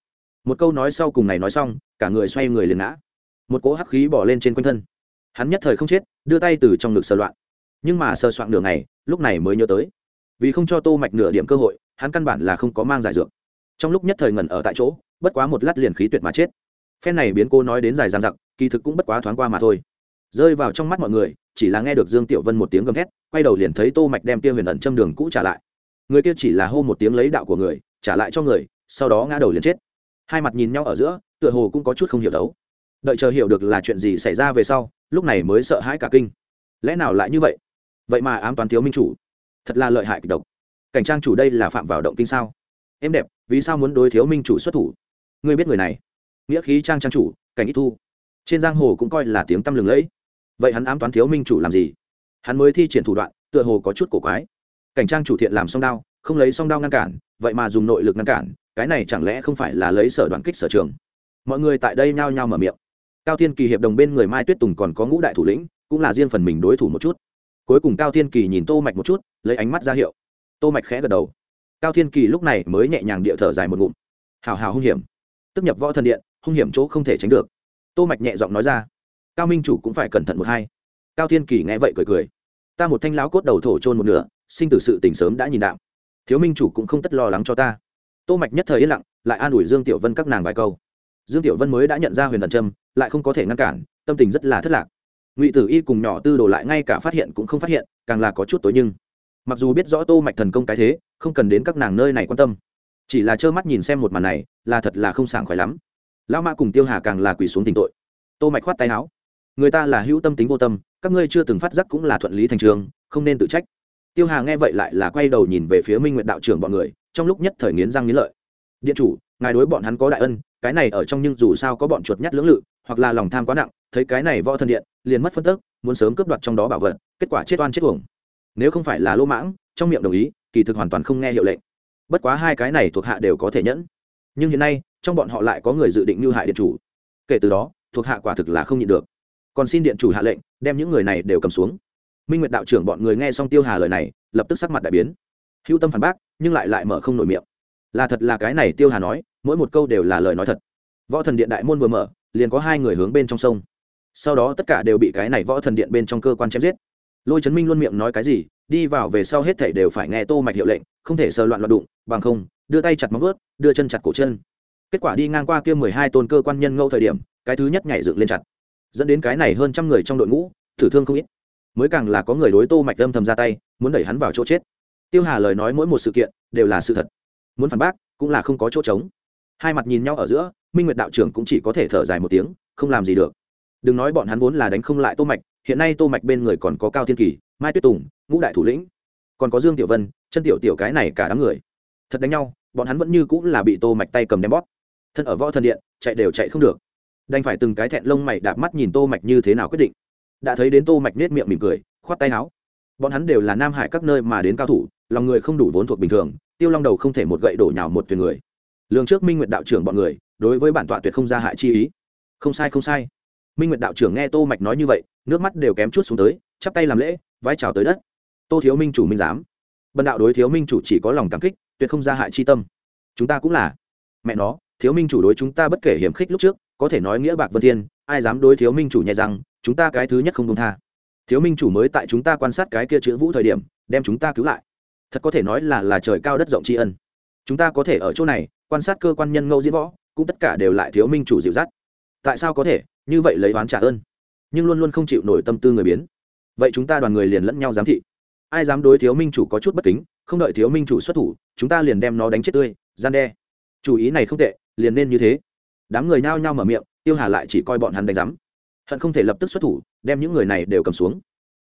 Một câu nói sau cùng này nói xong, cả người xoay người liền ngã. Một cỗ hắc khí bỏ lên trên quanh thân. Hắn nhất thời không chết, đưa tay từ trong ngực sờ loạn. Nhưng mà sờ soạn nửa ngày, lúc này mới nhớ tới. Vì không cho tô mạch nửa điểm cơ hội, hắn căn bản là không có mang giải dược. Trong lúc nhất thời ngẩn ở tại chỗ, bất quá một lát liền khí tuyệt mà chết. Phen này biến cô nói đến dài dằng dặc, kỳ thực cũng bất quá thoáng qua mà thôi rơi vào trong mắt mọi người, chỉ là nghe được dương tiểu vân một tiếng gầm thét, quay đầu liền thấy tô mạch đem kia huyền ẩn châm đường cũ trả lại. Người kia chỉ là hô một tiếng lấy đạo của người, trả lại cho người, sau đó ngã đầu liền chết. Hai mặt nhìn nhau ở giữa, tựa hồ cũng có chút không hiểu đấu. Đợi chờ hiểu được là chuyện gì xảy ra về sau, lúc này mới sợ hãi cả kinh. Lẽ nào lại như vậy? Vậy mà ám toán thiếu minh chủ. Thật là lợi hại kịch độc. Cảnh trang chủ đây là phạm vào động kinh sao? Em đẹp, vì sao muốn đối thiếu minh chủ xuất thủ? Ngươi biết người này. Nghĩa khí trang trang chủ, cảnh ít thu. Trên giang hồ cũng coi là tiếng tăm lừng lẫy vậy hắn ám toán thiếu minh chủ làm gì? Hắn mới thi triển thủ đoạn, tựa hồ có chút cổ quái. Cảnh trang chủ thiện làm song đao, không lấy song đao ngăn cản, vậy mà dùng nội lực ngăn cản, cái này chẳng lẽ không phải là lấy sở đoàn kích sở trường? Mọi người tại đây nhao nhao mở miệng. Cao thiên kỳ hiệp đồng bên người mai tuyết tùng còn có ngũ đại thủ lĩnh, cũng là riêng phần mình đối thủ một chút. Cuối cùng cao thiên kỳ nhìn tô mạch một chút, lấy ánh mắt ra hiệu. Tô mạch khẽ gật đầu. Cao thiên kỳ lúc này mới nhẹ nhàng địa thở dài một ngụm. Hào hào hung hiểm. Tức nhập võ thần điện, hung hiểm chỗ không thể tránh được. Tô mạch nhẹ giọng nói ra cao minh chủ cũng phải cẩn thận một hai. Cao thiên kỳ nghe vậy cười cười. Ta một thanh láo cốt đầu thổ trôn một nửa, sinh tử sự tình sớm đã nhìn đạo. Thiếu minh chủ cũng không tất lo lắng cho ta. Tô mạch nhất thời yên lặng, lại an ủi dương tiểu vân các nàng vài câu. Dương tiểu vân mới đã nhận ra huyền ẩn trâm lại không có thể ngăn cản, tâm tình rất là thất lạc. Ngụy tử y cùng nhỏ tư đồ lại ngay cả phát hiện cũng không phát hiện, càng là có chút tối nhưng. Mặc dù biết rõ tô mạch thần công cái thế, không cần đến các nàng nơi này quan tâm. Chỉ là trơ mắt nhìn xem một màn này, là thật là không sảng khoái lắm. Lão mã cùng tiêu hà càng là quỳ xuống tình tội. Tô mạch khoát tay áo người ta là hữu tâm tính vô tâm, các ngươi chưa từng phát giác cũng là thuận lý thành trường, không nên tự trách. Tiêu hà nghe vậy lại là quay đầu nhìn về phía minh nguyện đạo trưởng bọn người, trong lúc nhất thời nghiến răng nghiến lợi. Điện chủ, ngài đối bọn hắn có đại ân, cái này ở trong nhưng dù sao có bọn chuột nhắt lưỡng lự, hoặc là lòng tham quá nặng, thấy cái này võ thân điện, liền mất phân tức, muốn sớm cướp đoạt trong đó bảo vật, kết quả chết oan chết uổng. Nếu không phải là lỗ mãng, trong miệng đồng ý, kỳ thực hoàn toàn không nghe hiệu lệnh. Bất quá hai cái này thuộc hạ đều có thể nhẫn. Nhưng hiện nay, trong bọn họ lại có người dự định mưu hại điện chủ. Kể từ đó, thuộc hạ quả thực là không nhịn được còn xin điện chủ hạ lệnh, đem những người này đều cầm xuống. Minh nguyệt đạo trưởng bọn người nghe xong tiêu hà lời này, lập tức sắc mặt đại biến. Hữu tâm phản bác, nhưng lại lại mở không nổi miệng. Là thật là cái này tiêu hà nói, mỗi một câu đều là lời nói thật. Võ thần điện đại môn vừa mở, liền có hai người hướng bên trong sông. Sau đó tất cả đều bị cái này võ thần điện bên trong cơ quan chém giết. Lôi trấn minh luôn miệng nói cái gì, đi vào về sau hết thảy đều phải nghe tô mạch hiệu lệnh, không thể sờ loạn loạn đụng, bằng không, đưa tay chặt móng vớt đưa chân chặt cổ chân. Kết quả đi ngang qua kia mười hai tôn cơ quan nhân ngâu thời điểm, cái thứ nhất nhảy dựng lên chặt dẫn đến cái này hơn trăm người trong đội ngũ, thử thương không ít. Mới càng là có người đối tô mạch âm thầm ra tay, muốn đẩy hắn vào chỗ chết. Tiêu hà lời nói mỗi một sự kiện đều là sự thật. Muốn phản bác, cũng là không có chỗ trống. Hai mặt nhìn nhau ở giữa, minh nguyệt đạo trưởng cũng chỉ có thể thở dài một tiếng, không làm gì được. Đừng nói bọn hắn vốn là đánh không lại tô mạch, hiện nay tô mạch bên người còn có cao thiên kỳ, mai tuyết tùng, ngũ đại thủ lĩnh. Còn có dương tiểu vân, chân tiểu tiểu cái này cả đám người. Thật đánh nhau, bọn hắn vẫn như cũng là bị tô mạch tay cầm đem bóp. Thân ở võ thần điện, chạy đều chạy không được đành phải từng cái thẹn lông mày đạp mắt nhìn tô mạch như thế nào quyết định. Đã thấy đến tô mạch nết miệng mỉm cười, khoát tay áo. Bọn hắn đều là nam hải các nơi mà đến cao thủ, lòng người không đủ vốn thuộc bình thường, tiêu long đầu không thể một gậy đổ nhào một thuyền người. Lương trước minh nguyệt đạo trưởng bọn người, đối với bản tọa tuyệt không ra hại chi ý. Không sai không sai. Minh nguyệt đạo trưởng nghe tô mạch nói như vậy, nước mắt đều kém chút xuống tới, chắp tay làm lễ vái chào tới đất. Tô thiếu minh chủ minh giám. Bần đạo đối thiếu minh chủ chỉ có lòng cảm kích, tuyệt không ra hại chi tâm. Chúng ta cũng là. Mẹ nó, thiếu minh chủ đối chúng ta bất kể hiểm khích lúc trước có thể nói nghĩa bạc vân thiên, ai dám đối thiếu minh chủ nhẹ rằng, chúng ta cái thứ nhất không công tha. Thiếu minh chủ mới tại chúng ta quan sát cái kia chữ vũ thời điểm, đem chúng ta cứu lại. Thật có thể nói là là trời cao đất rộng tri ân. Chúng ta có thể ở chỗ này, quan sát cơ quan nhân ngẫu diễn võ, cũng tất cả đều lại thiếu minh chủ dịu dắt. Tại sao có thể? Như vậy lấy oán trả ơn. Nhưng luôn luôn không chịu nổi tâm tư người biến. Vậy chúng ta đoàn người liền lẫn nhau giám thị. Ai dám đối thiếu minh chủ có chút bất kính, không đợi thiếu minh chủ xuất thủ, chúng ta liền đem nó đánh chết tươi, gian đe. Chủ ý này không tệ, liền nên như thế đám người nao nhao mở miệng, tiêu hà lại chỉ coi bọn hắn đánh giám. Hận không thể lập tức xuất thủ, đem những người này đều cầm xuống.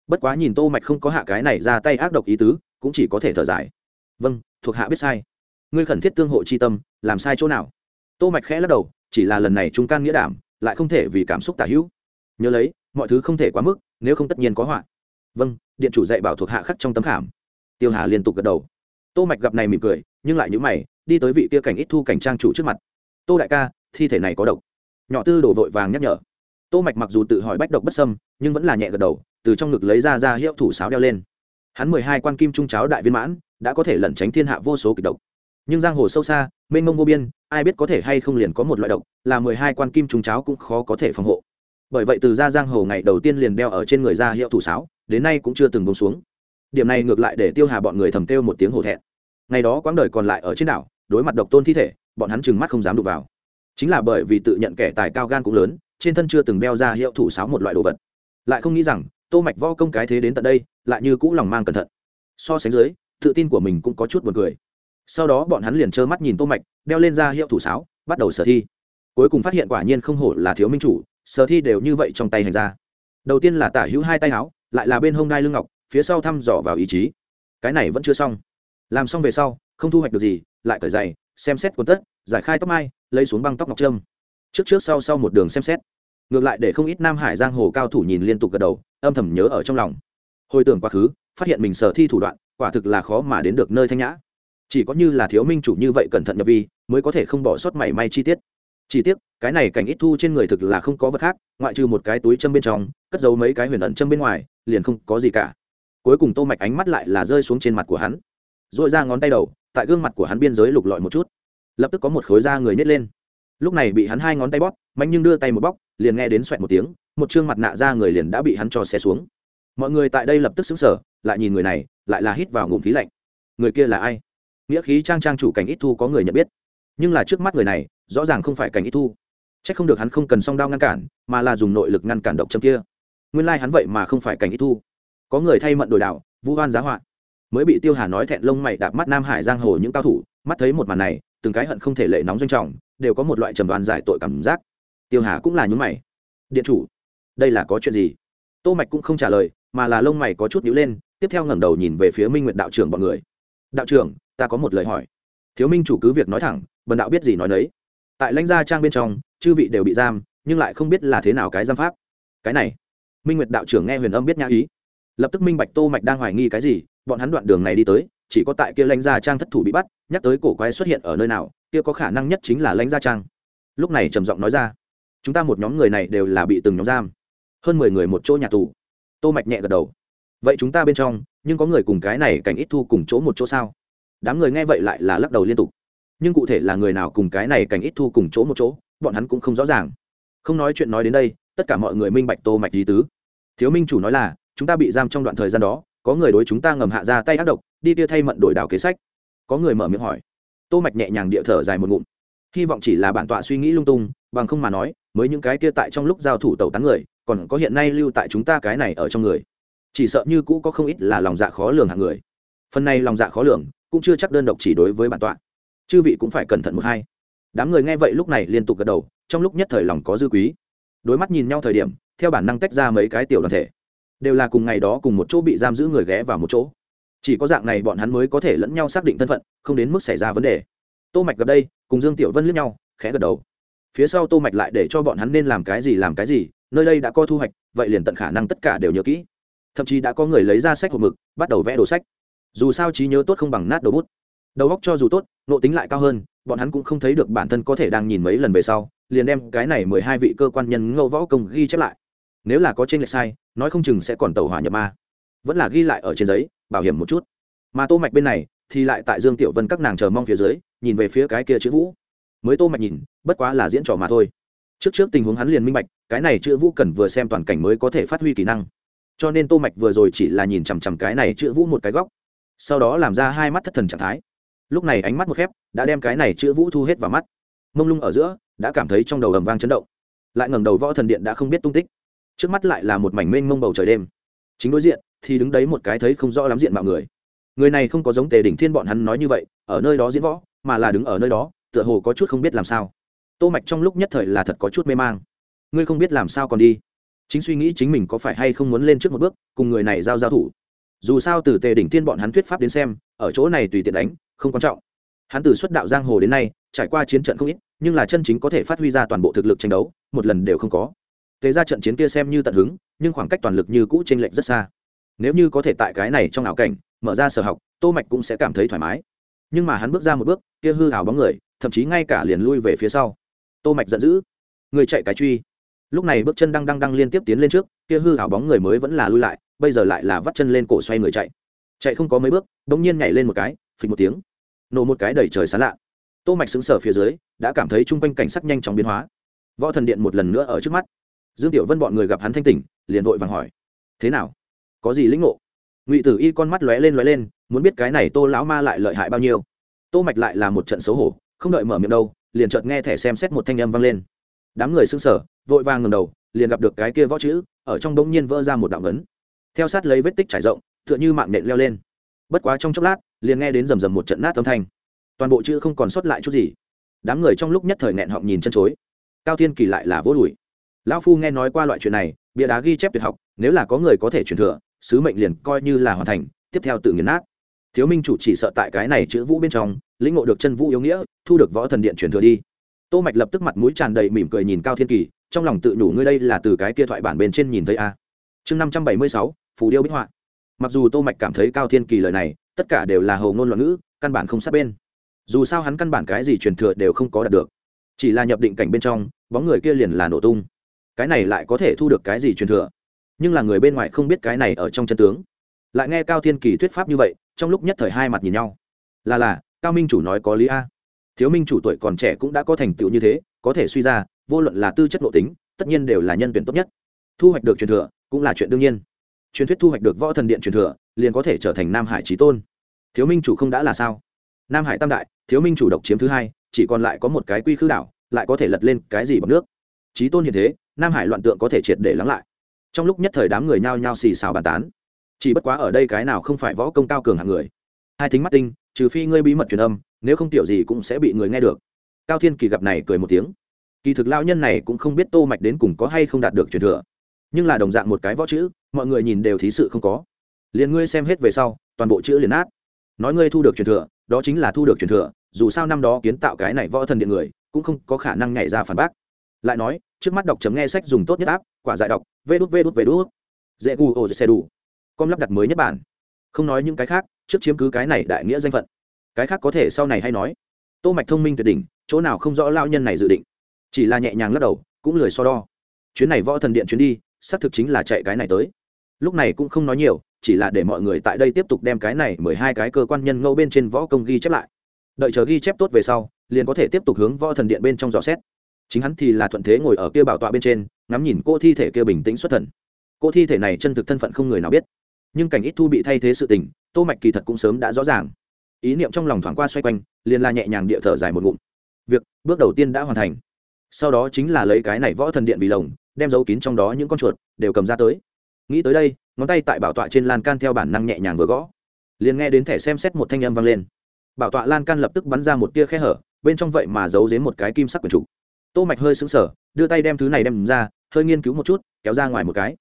Bất quá nhìn tô mạch không có hạ cái này ra tay ác độc ý tứ, cũng chỉ có thể thở dài. Vâng thuộc hạ biết sai. Ngươi khẩn thiết tương hộ chi tâm, làm sai chỗ nào? Tô mạch khẽ lắc đầu, chỉ là lần này chúng can nghĩa đảm, lại không thể vì cảm xúc tả hữu. Nhớ lấy, mọi thứ không thể quá mức, nếu không tất nhiên có họa. Vâng điện chủ dạy bảo thuộc hạ khắc trong tấm khảm. Tiêu hà liên tục gật đầu. Tô mạch gặp này mỉm cười, nhưng lại nhíu mày, đi tới vị kia cảnh ít thu cảnh trang chủ trước mặt. Tô đại ca thi thể này có độc. Nhỏ tư đổ vội vàng nhắc nhở. Tô mạch mặc dù tự hỏi bách độc bất sâm nhưng vẫn là nhẹ gật đầu, từ trong ngực lấy ra ra hiệu thủ sáo đeo lên. Hắn mười hai quan kim trung cháo đại viên mãn, đã có thể lẩn tránh thiên hạ vô số kịch độc. Nhưng giang hồ sâu xa, mênh mông vô biên, ai biết có thể hay không liền có một loại độc, là mười hai quan kim trung cháo cũng khó có thể phòng hộ. Bởi vậy từ ra giang hồ ngày đầu tiên liền đeo ở trên người ra hiệu thủ sáo, đến nay cũng chưa từng bông xuống. Điểm này ngược lại để tiêu hà bọn người thầm kêu một tiếng hổ thẹn. Ngày đó quãng đời còn lại ở trên đảo, đối mặt độc tôn thi thể, bọn hắn chừng mắt không dám đụng vào chính là bởi vì tự nhận kẻ tài cao gan cũng lớn, trên thân chưa từng đeo ra hiệu thủ sáo một loại đồ vật. Lại không nghĩ rằng, tô mạch võ công cái thế đến tận đây, lại như cũ lòng mang cẩn thận. So sánh dưới, tự tin của mình cũng có chút buồn cười. Sau đó bọn hắn liền trơ mắt nhìn tô mạch, đeo lên ra hiệu thủ sáo, bắt đầu sở thi. Cuối cùng phát hiện quả nhiên không hổ là thiếu minh chủ, sở thi đều như vậy trong tay hành ra. Đầu tiên là tả hữu hai tay áo, lại là bên hông đai lưng ngọc, phía sau thăm dò vào ý chí. Cái này vẫn chưa xong. Làm xong về sau, không thu hoạch được gì, lại cởi giày, xem xét quần tất, giải khai tóc mai lấy xuống băng tóc ngọc trâm. Trước trước sau sau một đường xem xét. Ngược lại để không ít nam hải giang hồ cao thủ nhìn liên tục gật đầu, âm thầm nhớ ở trong lòng. Hồi tưởng quá khứ, phát hiện mình sở thi thủ đoạn, quả thực là khó mà đến được nơi thanh nhã. Chỉ có như là thiếu minh chủ như vậy cẩn thận nhập vi, mới có thể không bỏ sót mảy may chi tiết. Chi tiết cái này cảnh ít thu trên người thực là không có vật khác, ngoại trừ một cái túi châm bên trong, cất giấu mấy cái huyền ẩn châm bên ngoài, liền không có gì cả. Cuối cùng tô mạch ánh mắt lại là rơi xuống trên mặt của hắn. Rồi ra ngón tay đầu, tại gương mặt của hắn biên giới lục lọi một chút lập tức có một khối da người nhét lên. Lúc này bị hắn hai ngón tay bóp mạnh nhưng đưa tay một bóc, liền nghe đến xoẹt một tiếng, một chương mặt nạ da người liền đã bị hắn cho xe xuống. Mọi người tại đây lập tức xứng sở lại nhìn người này, lại là hít vào ngụm khí lạnh. Người kia là ai? Nghĩa khí trang trang chủ cảnh ít thu có người nhận biết. Nhưng là trước mắt người này, rõ ràng không phải cảnh ít thu. C h ắ c không được hắn không cần song đao ngăn cản, mà là dùng nội lực ngăn cản độc châm kia. Nguyên lai、like、hắn vậy mà không phải cảnh ít thu. Có người thay mận đổi đạo, vu hoan giá họa. Mới bị tiêu hà nói thẹn lông mày đạp mắt nam hải giang hồ những cao thủ, mắt thấy một màn này từng cái hận không thể lệ nóng doanh trọng, đều có một loại trầm đoàn giải tội cảm giác. Tiêu hà cũng là nhúng mày. Điện chủ, đây là có chuyện gì? Tô mạch cũng không trả lời, mà là lông mày có chút nhíu lên, tiếp theo ngẩng đầu nhìn về phía minh nguyệt đạo trưởng bọn người. Đạo trưởng, ta có một lời hỏi. Thiếu minh chủ cứ việc nói thẳng, bần đạo biết gì nói đấy tại lãnh gia trang bên trong, chư vị đều bị giam, nhưng lại không biết là thế nào cái giam pháp. Cái này, minh nguyệt đạo trưởng nghe huyền âm biết nhã ý. Lập tức minh bạch tô mạch đang hoài nghi cái gì, bọn hắn đoạn đường này đi tới chỉ có tại kia lãnh gia trang thất thủ bị bắt, nhắc tới cổ quái xuất hiện ở nơi nào, kia có khả năng nhất chính là lãnh gia trang. Lúc này trầm giọng nói ra, chúng ta một nhóm người này đều là bị từng nhóm giam, hơn mười người một chỗ nhà tù. Tô mạch nhẹ gật đầu, vậy chúng ta bên trong, nhưng có người cùng cái này cảnh ít thu cùng chỗ một chỗ sao? Đám người nghe vậy lại là lắc đầu liên tục, nhưng cụ thể là người nào cùng cái này cảnh ít thu cùng chỗ một chỗ, bọn hắn cũng không rõ ràng. Không nói chuyện nói đến đây, tất cả mọi người minh bạch tô mạch lý tứ. Thiếu minh chủ nói là, chúng ta bị giam trong đoạn thời gian đó, có người đối chúng ta ngầm hạ ra tay ác độc đi tia thay mận đổi đảo kế sách. Có người mở miệng hỏi. Tô mạch nhẹ nhàng địa thở dài một ngụm. Hy vọng chỉ là bản tọa suy nghĩ lung tung, bằng không mà nói, mới những cái tia tại trong lúc giao thủ tẩu tán người, còn có hiện nay lưu tại chúng ta cái này ở trong người. Chỉ sợ như cũ có không ít là lòng dạ khó lường hạng người. Phần này lòng dạ khó lường, cũng chưa chắc đơn độc chỉ đối với bản tọa. Chư vị cũng phải cẩn thận một hai. Đám người nghe vậy lúc này liên tục gật đầu, trong lúc nhất thời lòng có dư quý. Đối mắt nhìn nhau thời điểm, theo bản năng tách ra mấy cái tiểu đoàn thể. Đều là cùng ngày đó cùng một chỗ bị giam giữ người ghé vào một chỗ chỉ có dạng này bọn hắn mới có thể lẫn nhau xác định thân phận, không đến mức xảy ra vấn đề. Tô mạch gặp đây, cùng dương tiểu vân liếc nhau, khẽ gật đầu. Phía sau tô mạch lại để cho bọn hắn nên làm cái gì làm cái gì, nơi đây đã có thu hoạch, vậy liền tận khả năng tất cả đều nhớ kỹ. Thậm chí đã có người lấy ra sách hộp mực, bắt đầu vẽ đồ sách. Dù sao trí nhớ tốt không bằng nát đầu bút. Đầu óc cho dù tốt nộ tính lại cao hơn, bọn hắn cũng không thấy được bản thân có thể đang nhìn mấy lần về sau, liền đem cái này mười hai vị cơ quan nhân Ngô võ công ghi chép lại. Nếu là có trên lệch sai, nói không chừng sẽ còn tàu hỏa nhập ma vẫn là ghi lại ở trên giấy, bảo hiểm một chút. Mà tô mạch bên này thì lại tại dương tiểu vân các nàng chờ mong phía dưới, nhìn về phía cái kia chữ vũ. Mới tô mạch nhìn, bất quá là diễn trò mà thôi. Trước trước tình huống hắn liền minh bạch, cái này chữ vũ cần vừa xem toàn cảnh mới có thể phát huy kỹ năng. Cho nên tô mạch vừa rồi chỉ là nhìn chằm chằm cái này chữ vũ một cái góc. Sau đó làm ra hai mắt thất thần trạng thái. Lúc này ánh mắt một khép, đã đem cái này chữ vũ thu hết vào mắt. Mông lung ở giữa, đã cảm thấy trong đầu ầm vang chấn động. Lại ngẩng đầu võ thần điện đã không biết tung tích. Trước mắt lại là một mảnh mênh mông bầu trời đêm chính đối diện, thì đứng đấy một cái thấy không rõ lắm diện mạo người. Người này không có giống tề đỉnh thiên bọn hắn nói như vậy, ở nơi đó diễn võ, mà là đứng ở nơi đó, tựa hồ có chút không biết làm sao. Tô mạch trong lúc nhất thời là thật có chút mê mang. Ngươi không biết làm sao còn đi. Chính suy nghĩ chính mình có phải hay không muốn lên trước một bước, cùng người này giao giao thủ. Dù sao từ tề đỉnh thiên bọn hắn thuyết pháp đến xem, ở chỗ này tùy tiện đánh, không quan trọng. Hắn từ xuất đạo giang hồ đến nay, trải qua chiến trận không ít, nhưng là chân chính có thể phát huy ra toàn bộ thực lực tranh đấu, một lần đều không có thế ra trận chiến kia xem như tận hứng, nhưng khoảng cách toàn lực như cũ chênh lệch rất xa. Nếu như có thể tại cái này trong ảo cảnh, mở ra sở học, tô mạch cũng sẽ cảm thấy thoải mái. Nhưng mà hắn bước ra một bước, kia hư ảo bóng người, thậm chí ngay cả liền lui về phía sau. Tô mạch giận dữ. Người chạy cái truy. Lúc này bước chân đang đang đang liên tiếp tiến lên trước, kia hư ảo bóng người mới vẫn là lui lại, bây giờ lại là vắt chân lên cổ xoay người chạy. Chạy không có mấy bước, đột nhiên nhảy lên một cái, phịch một tiếng. Nổ một cái đầy trời sán lạ. Tô mạch sững sờ phía dưới, đã cảm thấy trung quanh cảnh sắc nhanh chóng biến hóa. Võ thần điện một lần nữa ở trước mắt dương tiểu vân bọn người gặp hắn thanh tỉnh, liền vội vàng hỏi, thế nào? Có gì lĩnh ngộ? Ngụy tử y con mắt lóe lên lóe lên, muốn biết cái này tô lão ma lại lợi hại bao nhiêu? Tô mạch lại là một trận xấu hổ, không đợi mở miệng đâu, liền chợt nghe thẻ xem xét một thanh âm vang lên. Đám người sững sờ, vội vàng ngẩng đầu, liền gặp được cái kia võ chữ, ở trong đống nhiên vỡ ra một đạo ngấn theo sát lấy vết tích trải rộng, tựa như mạng nện leo lên. Bất quá trong chốc lát, liền nghe đến rầm rầm một trận nát âm thanh. Toàn bộ chữ không còn sót lại chút gì. Đám người trong lúc nhất thời nghẹn họng nhìn chân chối. Cao thiên kỳ lại là vô lùi lão phu nghe nói qua loại chuyện này, bia đá ghi chép tuyệt học, nếu là có người có thể truyền thừa, sứ mệnh liền coi như là hoàn thành, tiếp theo tự nghiền nát. Thiếu minh chủ chỉ sợ tại cái này chữ vũ bên trong, lĩnh ngộ được chân vũ yếu nghĩa, thu được võ thần điện truyền thừa đi. Tô mạch lập tức mặt mũi tràn đầy mỉm cười nhìn cao thiên kỳ, trong lòng tự đủ ngươi đây là từ cái kia thoại bản bên trên nhìn thấy a. Chương năm trăm bảy mươi sáu, phù điêu bích họa. Mặc dù tô mạch cảm thấy cao thiên kỳ lời này, tất cả đều là hầu ngôn loạn ngữ, căn bản không sát bên. Dù sao hắn căn bản cái gì truyền thừa đều không có đạt được. Chỉ là nhập định cảnh bên trong, bóng người kia liền là nổ tung cái này lại có thể thu được cái gì truyền thừa? Nhưng là người bên ngoài không biết cái này ở trong chân tướng. Lại nghe cao thiên kỳ thuyết pháp như vậy, trong lúc nhất thời hai mặt nhìn nhau. Là là, cao minh chủ nói có lý a. Thiếu minh chủ tuổi còn trẻ cũng đã có thành tựu như thế, có thể suy ra, vô luận là tư chất nội tính, tất nhiên đều là nhân tuyển tốt nhất. Thu hoạch được truyền thừa, cũng là chuyện đương nhiên. Truyền thuyết thu hoạch được võ thần điện truyền thừa, liền có thể trở thành nam hải trí tôn. Thiếu minh chủ không đã là sao? Nam hải tam đại, thiếu minh chủ độc chiếm thứ hai, chỉ còn lại có một cái quy khư đảo, lại có thể lật lên cái gì bằng nước? Trí tôn hiện thế nam hải loạn tượng có thể triệt để lắng lại. Trong lúc nhất thời đám người nhao nhao xì xào bàn tán. Chỉ bất quá ở đây cái nào không phải võ công cao cường hạng người. Hai thính mắt tinh, trừ phi ngươi bí mật truyền âm, nếu không tiểu gì cũng sẽ bị người nghe được. Cao thiên kỳ gặp này cười một tiếng. Kỳ thực lao nhân này cũng không biết tô mạch đến cùng có hay không đạt được truyền thừa. Nhưng là đồng dạng một cái võ chữ, mọi người nhìn đều thí sự không có. Liền ngươi xem hết về sau, toàn bộ chữ liền nát. Nói ngươi thu được truyền thừa, đó chính là thu được truyền thừa, dù sao năm đó kiến tạo cái này võ thần điện người, cũng không có khả năng nhảy ra phản bác. Lại nói trước mắt đọc chấm nghe sách dùng tốt nhất áp quả giải đọc, vê đút vê đút vê đút. Dễ gu ô xe đủ com lắp đặt mới nhất bản. Không nói những cái khác, trước chiếm cứ cái này đại nghĩa danh phận. Cái khác có thể sau này hay nói. Tô mạch thông minh tuyệt đỉnh, chỗ nào không rõ lao nhân này dự định. Chỉ là nhẹ nhàng lắc đầu, cũng lười so đo. Chuyến này võ thần điện chuyến đi, xác thực chính là chạy cái này tới. Lúc này cũng không nói nhiều, chỉ là để mọi người tại đây tiếp tục đem cái này mười hai cái cơ quan nhân ngẫu bên trên võ công ghi chép lại. Đợi chờ ghi chép tốt về sau, liền có thể tiếp tục hướng võ thần điện bên trong dò xét chính hắn thì là thuận thế ngồi ở kia bảo tọa bên trên, ngắm nhìn cô thi thể kia bình tĩnh xuất thần. Cô thi thể này chân thực thân phận không người nào biết, nhưng cảnh ít thu bị thay thế sự tình, tô mạch kỳ thật cũng sớm đã rõ ràng. Ý niệm trong lòng thoáng qua xoay quanh, liền la nhẹ nhàng địa thở dài một ngụm. Việc, bước đầu tiên đã hoàn thành. Sau đó chính là lấy cái này võ thần điện vì lồng, đem dấu kín trong đó những con chuột đều cầm ra tới. Nghĩ tới đây, ngón tay tại bảo tọa trên lan can theo bản năng nhẹ nhàng vừa gõ. Liền nghe đến thẻ xem xét một thanh âm vang lên. Bảo tọa lan can lập tức bắn ra một tia khe hở, bên trong vậy mà giấu dếm một cái kim sắc quyển trục tô mạch hơi sững sờ, đưa tay đem thứ này đem ra, hơi nghiên cứu một chút, kéo ra ngoài một cái.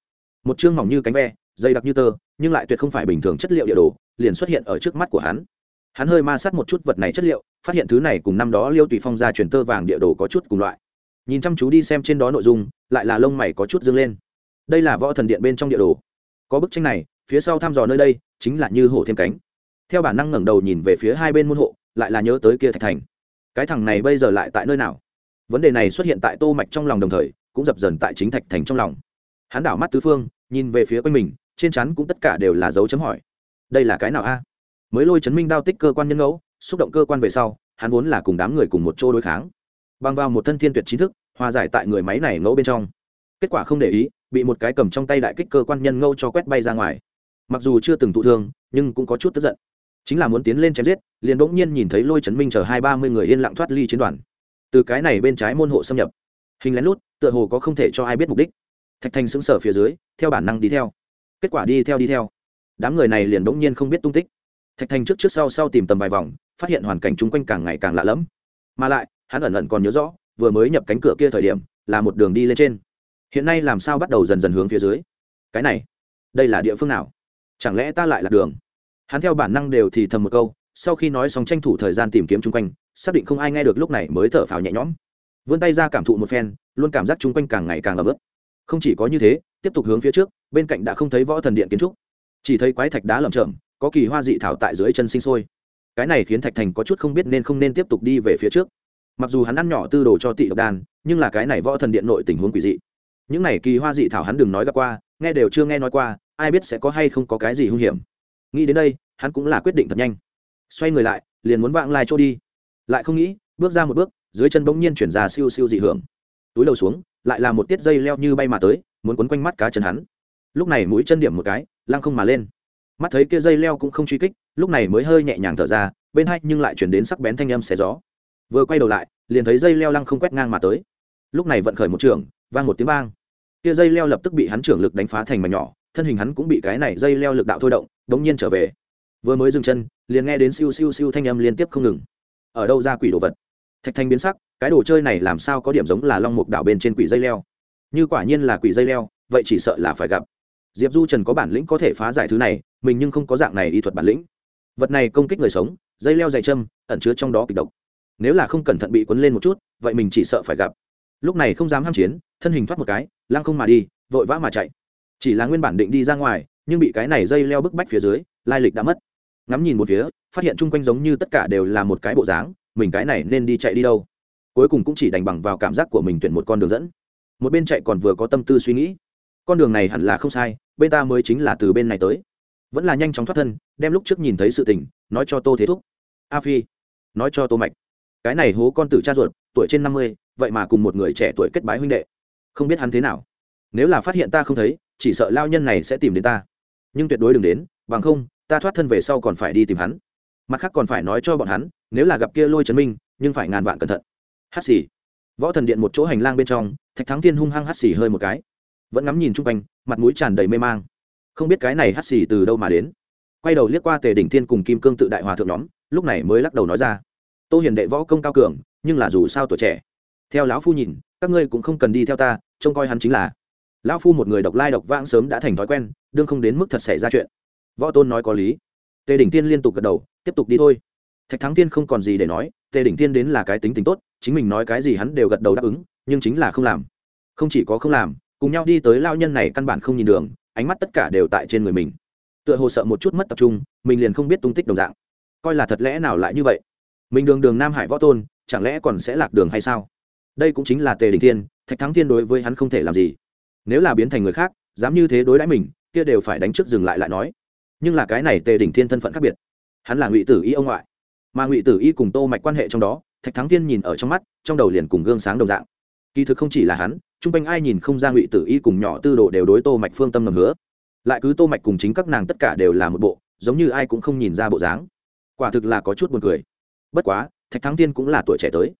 Một chương mỏng như cánh ve, dày đặc như tơ, nhưng lại tuyệt không phải bình thường chất liệu địa đồ, liền xuất hiện ở trước mắt của hắn. Hắn hơi ma sát một chút vật này chất liệu, phát hiện thứ này cùng năm đó liêu tùy phong ra truyền tơ vàng địa đồ có chút cùng loại. Nhìn chăm chú đi xem trên đó nội dung, lại là lông mày có chút dâng lên. Đây là võ thần điện bên trong địa đồ. Có bức tranh này, phía sau thăm dò nơi đây, chính là như hổ thêm cánh. Theo bản năng ngẩng đầu nhìn về phía hai bên môn hộ, lại là nhớ tới kia thạch thành. Cái thằng này bây giờ lại tại nơi nào? Vấn đề này xuất hiện tại tô mạch trong lòng đồng thời, cũng dập dần tại chính thạch thành trong lòng. Hắn đảo mắt tứ phương, nhìn về phía quanh mình, trên chắn cũng tất cả đều là dấu chấm hỏi. Đây là cái nào a? Mới lôi chấn minh đao tích cơ quan nhân ngẫu, xúc động cơ quan về sau, hắn vốn là cùng đám người cùng một chỗ đối kháng. Băng vào một thân thiên tuyệt trí thức, hòa giải tại người máy này ngẫu bên trong. Kết quả không để ý, bị một cái cầm trong tay đại kích cơ quan nhân ngẫu cho quét bay ra ngoài. Mặc dù chưa từng thụ thương, nhưng cũng có chút tức giận. Chính là muốn tiến lên chém giết, liền bỗng nhiên nhìn thấy lôi chấn minh chờ hai ba mươi người yên lặng thoát ly chiến đoàn từ cái này bên trái môn hộ xâm nhập. Hình lén lút, tựa hồ có không thể cho ai biết mục đích. Thạch thành xứng sở phía dưới, theo bản năng đi theo. Kết quả đi theo đi theo. Đám người này liền bỗng nhiên không biết tung tích. Thạch thành trước trước sau sau tìm tầm vài vòng, phát hiện hoàn cảnh chung quanh càng ngày càng lạ lẫm. Mà lại, hắn ẩn ẩn còn nhớ rõ, vừa mới nhập cánh cửa kia thời điểm, là một đường đi lên trên. Hiện nay làm sao bắt đầu dần dần hướng phía dưới? Cái này, đây là địa phương nào? Chẳng lẽ ta lại là đường? Hắn theo bản năng đều thì thầm một câu, sau khi nói xong tranh thủ thời gian tìm kiếm chung quanh xác định không ai nghe được lúc này mới thở phào nhẹ nhõm. Vươn tay ra cảm thụ một phen, luôn cảm giác chung quanh càng ngày càng ấm ướt. Không chỉ có như thế, tiếp tục hướng phía trước, bên cạnh đã không thấy võ thần điện kiến trúc. Chỉ thấy quái thạch đá lởm chởm, có kỳ hoa dị thảo tại dưới chân sinh sôi. Cái này khiến thạch thành có chút không biết nên không nên tiếp tục đi về phía trước. Mặc dù hắn ăn nhỏ tư đồ cho tị độc đan nhưng là cái này võ thần điện nội tình huống quỷ dị. Những này kỳ hoa dị thảo hắn đừng nói gặp qua, nghe đều chưa nghe nói qua, ai biết sẽ có hay không có cái gì hung hiểm. Nghĩ đến đây, hắn cũng là quyết định thật nhanh. Xoay người lại, liền muốn vãng lai chỗ đi lại không nghĩ, bước ra một bước, dưới chân bỗng nhiên chuyển ra siêu siêu dị hưởng. Túi đầu xuống, lại là một tiết dây leo như bay mà tới, muốn quấn quanh mắt cá chân hắn. Lúc này mũi chân điểm một cái, lăng không mà lên. Mắt thấy kia dây leo cũng không truy kích, lúc này mới hơi nhẹ nhàng thở ra, bên hai nhưng lại chuyển đến sắc bén thanh âm xé gió. Vừa quay đầu lại, liền thấy dây leo lăng không quét ngang mà tới. Lúc này vận khởi một trường, vang một tiếng bang. Kia dây leo lập tức bị hắn trưởng lực đánh phá thành mảnh nhỏ, thân hình hắn cũng bị cái này dây leo lực đạo thôi động, đống nhiên trở về. Vừa mới dừng chân, liền nghe đến siêu siêu siêu thanh âm liên tiếp không ngừng ở đâu ra quỷ đồ vật. Thạch thanh biến sắc, cái đồ chơi này làm sao có điểm giống là long mục đảo bên trên quỷ dây leo? Như quả nhiên là quỷ dây leo, vậy chỉ sợ là phải gặp. Diệp du trần có bản lĩnh có thể phá giải thứ này, mình nhưng không có dạng này y thuật bản lĩnh. Vật này công kích người sống, dây leo dày châm, ẩn chứa trong đó kịch độc. Nếu là không cẩn thận bị quấn lên một chút, vậy mình chỉ sợ phải gặp. Lúc này không dám ham chiến, thân hình thoát một cái, lăng không mà đi, vội vã mà chạy. Chỉ là nguyên bản định đi ra ngoài, nhưng bị cái này dây leo bức bách phía dưới, lai lịch đã mất ngắm nhìn một phía, phát hiện chung quanh giống như tất cả đều là một cái bộ dáng, mình cái này nên đi chạy đi đâu. Cuối cùng cũng chỉ đành bằng vào cảm giác của mình tuyển một con đường dẫn. Một bên chạy còn vừa có tâm tư suy nghĩ. Con đường này hẳn là không sai, bên ta mới chính là từ bên này tới. Vẫn là nhanh chóng thoát thân, đem lúc trước nhìn thấy sự tình, nói cho tô thế thúc. A phi, nói cho tô mạch. Cái này hố con tử cha ruột, tuổi trên năm mươi, vậy mà cùng một người trẻ tuổi kết bái huynh đệ. Không biết hắn thế nào. Nếu là phát hiện ta không thấy, chỉ sợ lao nhân này sẽ tìm đến ta. Nhưng tuyệt đối đừng đến, bằng không ta thoát thân về sau còn phải đi tìm hắn. Mặt khác còn phải nói cho bọn hắn, nếu là gặp kia lôi trấn minh, nhưng phải ngàn vạn cẩn thận. Hát xì. Võ thần điện một chỗ hành lang bên trong, thạch thắng thiên hung hăng hát xì hơi một cái. Vẫn ngắm nhìn chung quanh, mặt mũi tràn đầy mê mang. Không biết cái này hát xì từ đâu mà đến. Quay đầu liếc qua tề đỉnh thiên cùng kim cương tự đại hòa thượng nhóm, lúc này mới lắc đầu nói ra. Tô hiền đệ võ công cao cường, nhưng là dù sao tuổi trẻ. Theo lão phu nhìn, các ngươi cũng không cần đi theo ta, trông coi hắn chính là. Lão phu một người độc lai độc vãng sớm đã thành thói quen, đương không đến mức thật xảy ra chuyện võ tôn nói có lý. Tề đỉnh tiên liên tục gật đầu, tiếp tục đi thôi. Thạch thắng tiên không còn gì để nói, tề đỉnh tiên đến là cái tính tính tốt, chính mình nói cái gì hắn đều gật đầu đáp ứng, nhưng chính là không làm. Không chỉ có không làm, cùng nhau đi tới lao nhân này căn bản không nhìn đường, ánh mắt tất cả đều tại trên người mình. Tựa hồ sợ một chút mất tập trung, mình liền không biết tung tích đồng dạng. Coi là thật lẽ nào lại như vậy? Mình đường đường nam hải võ tôn, chẳng lẽ còn sẽ lạc đường hay sao? Đây cũng chính là tề đình thiên, thạch thắng thiên đối với hắn không thể làm gì. Nếu là biến thành người khác, dám như thế đối đãi mình, kia đều phải đánh trước dừng lại lại nói nhưng là cái này tề đỉnh thiên thân phận khác biệt. Hắn là ngụy tử y ông ngoại, mà ngụy tử y cùng tô mạch quan hệ trong đó, thạch thắng thiên nhìn ở trong mắt, trong đầu liền cùng gương sáng đồng dạng. Kỳ thực không chỉ là hắn, chung quanh ai nhìn không ra ngụy tử y cùng nhỏ tư đồ đều đối tô mạch phương tâm ngầm hứa. Lại cứ tô mạch cùng chính các nàng tất cả đều là một bộ, giống như ai cũng không nhìn ra bộ dáng. Quả thực là có chút buồn cười. Bất quá, thạch thắng thiên cũng là tuổi trẻ tới.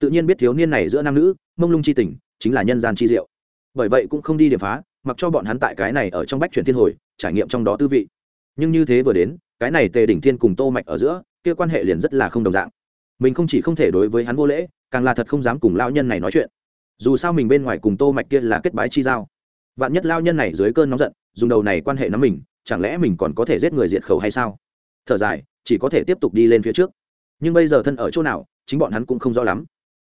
Tự nhiên biết thiếu niên này giữa nam nữ, mông lung chi tình, chính là nhân gian chi diệu. Bởi vậy cũng không đi điểm phá, mặc cho bọn hắn tại cái này ở trong bách chuyển thiên hồi, trải nghiệm trong đó tư vị nhưng như thế vừa đến, cái này tề đỉnh thiên cùng tô mạch ở giữa, kia quan hệ liền rất là không đồng dạng. Mình không chỉ không thể đối với hắn vô lễ, càng là thật không dám cùng lao nhân này nói chuyện. Dù sao mình bên ngoài cùng tô mạch kia là kết bái chi giao. Vạn nhất lao nhân này dưới cơn nóng giận, dùng đầu này quan hệ nắm mình, chẳng lẽ mình còn có thể giết người diệt khẩu hay sao? Thở dài, chỉ có thể tiếp tục đi lên phía trước. Nhưng bây giờ thân ở chỗ nào, chính bọn hắn cũng không rõ lắm.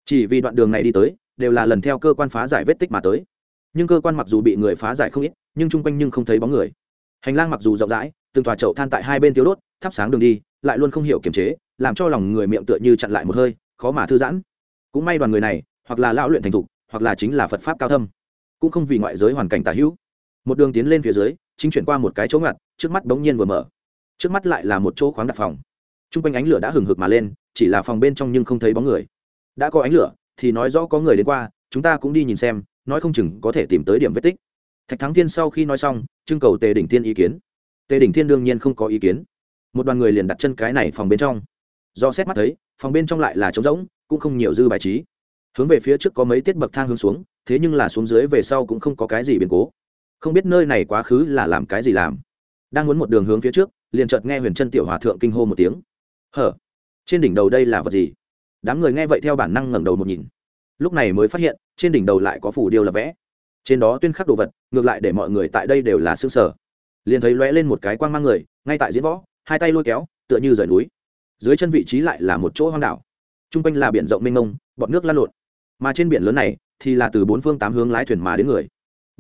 Chỉ vì đoạn đường này đi tới, đều là lần theo cơ quan phá giải vết tích mà tới. Nhưng cơ quan mặc dù bị người phá giải không ít, nhưng chung quanh nhưng không thấy bóng người. Hành lang mặc dù rộng rãi từng tòa chậu than tại hai bên tiêu đốt, thắp sáng đường đi, lại luôn không hiểu kiềm chế, làm cho lòng người miệng tựa như chặn lại một hơi, khó mà thư giãn. Cũng may đoàn người này, hoặc là lão luyện thành thục, hoặc là chính là phật pháp cao thâm, cũng không vì ngoại giới hoàn cảnh tả hữu. Một đường tiến lên phía dưới, chính chuyển qua một cái chỗ ngặt, trước mắt bỗng nhiên vừa mở. Trước mắt lại là một chỗ khoáng đặt phòng. T r u n g quanh ánh lửa đã hừng hực mà lên, chỉ là phòng bên trong nhưng không thấy bóng người. Đã có ánh lửa, thì nói rõ có người đến qua, chúng ta cũng đi nhìn xem, nói không chừng có thể tìm tới điểm vết tích. Thạch thắng thiên sau khi nói xong, trưng cầu tề đỉnh thiên ý kiến tề đỉnh thiên đương nhiên không có ý kiến. Một đoàn người liền đặt chân cái này phòng bên trong. Do xét mắt thấy, phòng bên trong lại là trống rỗng, cũng không nhiều dư bài trí. Hướng về phía trước có mấy tiết bậc thang hướng xuống, thế nhưng là xuống dưới về sau cũng không có cái gì biến cố. Không biết nơi này quá khứ là làm cái gì làm. Đang muốn một đường hướng phía trước, liền chợt nghe huyền chân tiểu hòa thượng kinh hô một tiếng. Hở, trên đỉnh đầu đây là vật gì? Đám người nghe vậy theo bản năng ngẩng đầu một nhìn. Lúc này mới phát hiện, trên đỉnh đầu lại có phủ điêu là vẽ. Trên đó tuyên khắc đồ vật, ngược lại để mọi người tại đây đều là xương sở liền thấy lóe lên một cái quang mang người, ngay tại diễn võ, hai tay lôi kéo, tựa như rời núi. Dưới chân vị trí lại là một chỗ hoang đảo. T r u n g quanh là biển rộng mênh mông bọn nước lan lộn. Mà trên biển lớn này thì là từ bốn phương tám hướng lái thuyền mà đến người.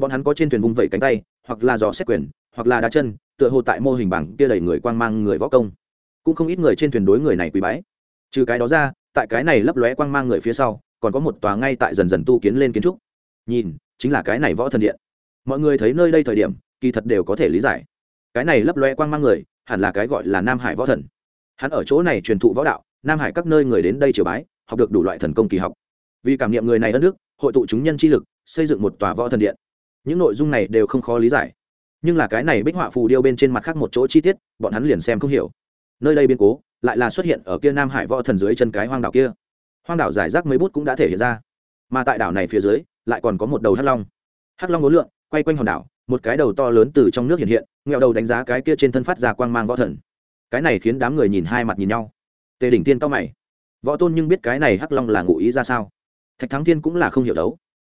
Bọn hắn có trên thuyền vung vẩy cánh tay, hoặc là giò xét quyền, hoặc là đá chân, tựa hồ tại mô hình bảng kia đầy người quang mang người võ công. Cũng không ít người trên thuyền đối người này quý bái. Trừ cái đó ra, tại cái này lấp lóe quang mang người phía sau, còn có một tòa ngay tại dần dần tu kiến lên kiến trúc. Nhìn, chính là cái này võ thần điện. Mọi người thấy nơi đây thời điểm kỳ thật đều có thể lý giải. Cái này lấp loe quang mang người, hẳn là cái gọi là nam hải võ thần. Hắn ở chỗ này truyền thụ võ đạo, nam hải các nơi người đến đây triều bái, học được đủ loại thần công kỳ học. Vì cảm niệm người này đất nước, hội tụ chúng nhân chi lực, xây dựng một tòa võ thần điện. Những nội dung này đều không khó lý giải. Nhưng là cái này bích họa phù điêu bên trên mặt khác một chỗ chi tiết, bọn hắn liền xem không hiểu. Nơi đây biên cố, lại là xuất hiện ở kia nam hải võ thần dưới chân cái hoang đảo kia. Hoang đảo giải rác mấy bút cũng đã thể hiện ra. Mà tại đảo này phía dưới, lại còn có một đầu hắc long. Hắc long ngốn lượn quay quanh hòn đảo một cái đầu to lớn từ trong nước hiện hiện, nghẹo đầu đánh giá cái kia trên thân phát ra quang mang võ thần. Cái này khiến đám người nhìn hai mặt nhìn nhau. Tề đỉnh tiên cao mày. Võ tôn nhưng biết cái này hắc long là ngụ ý ra sao? Thạch thắng thiên cũng là không hiểu đấu.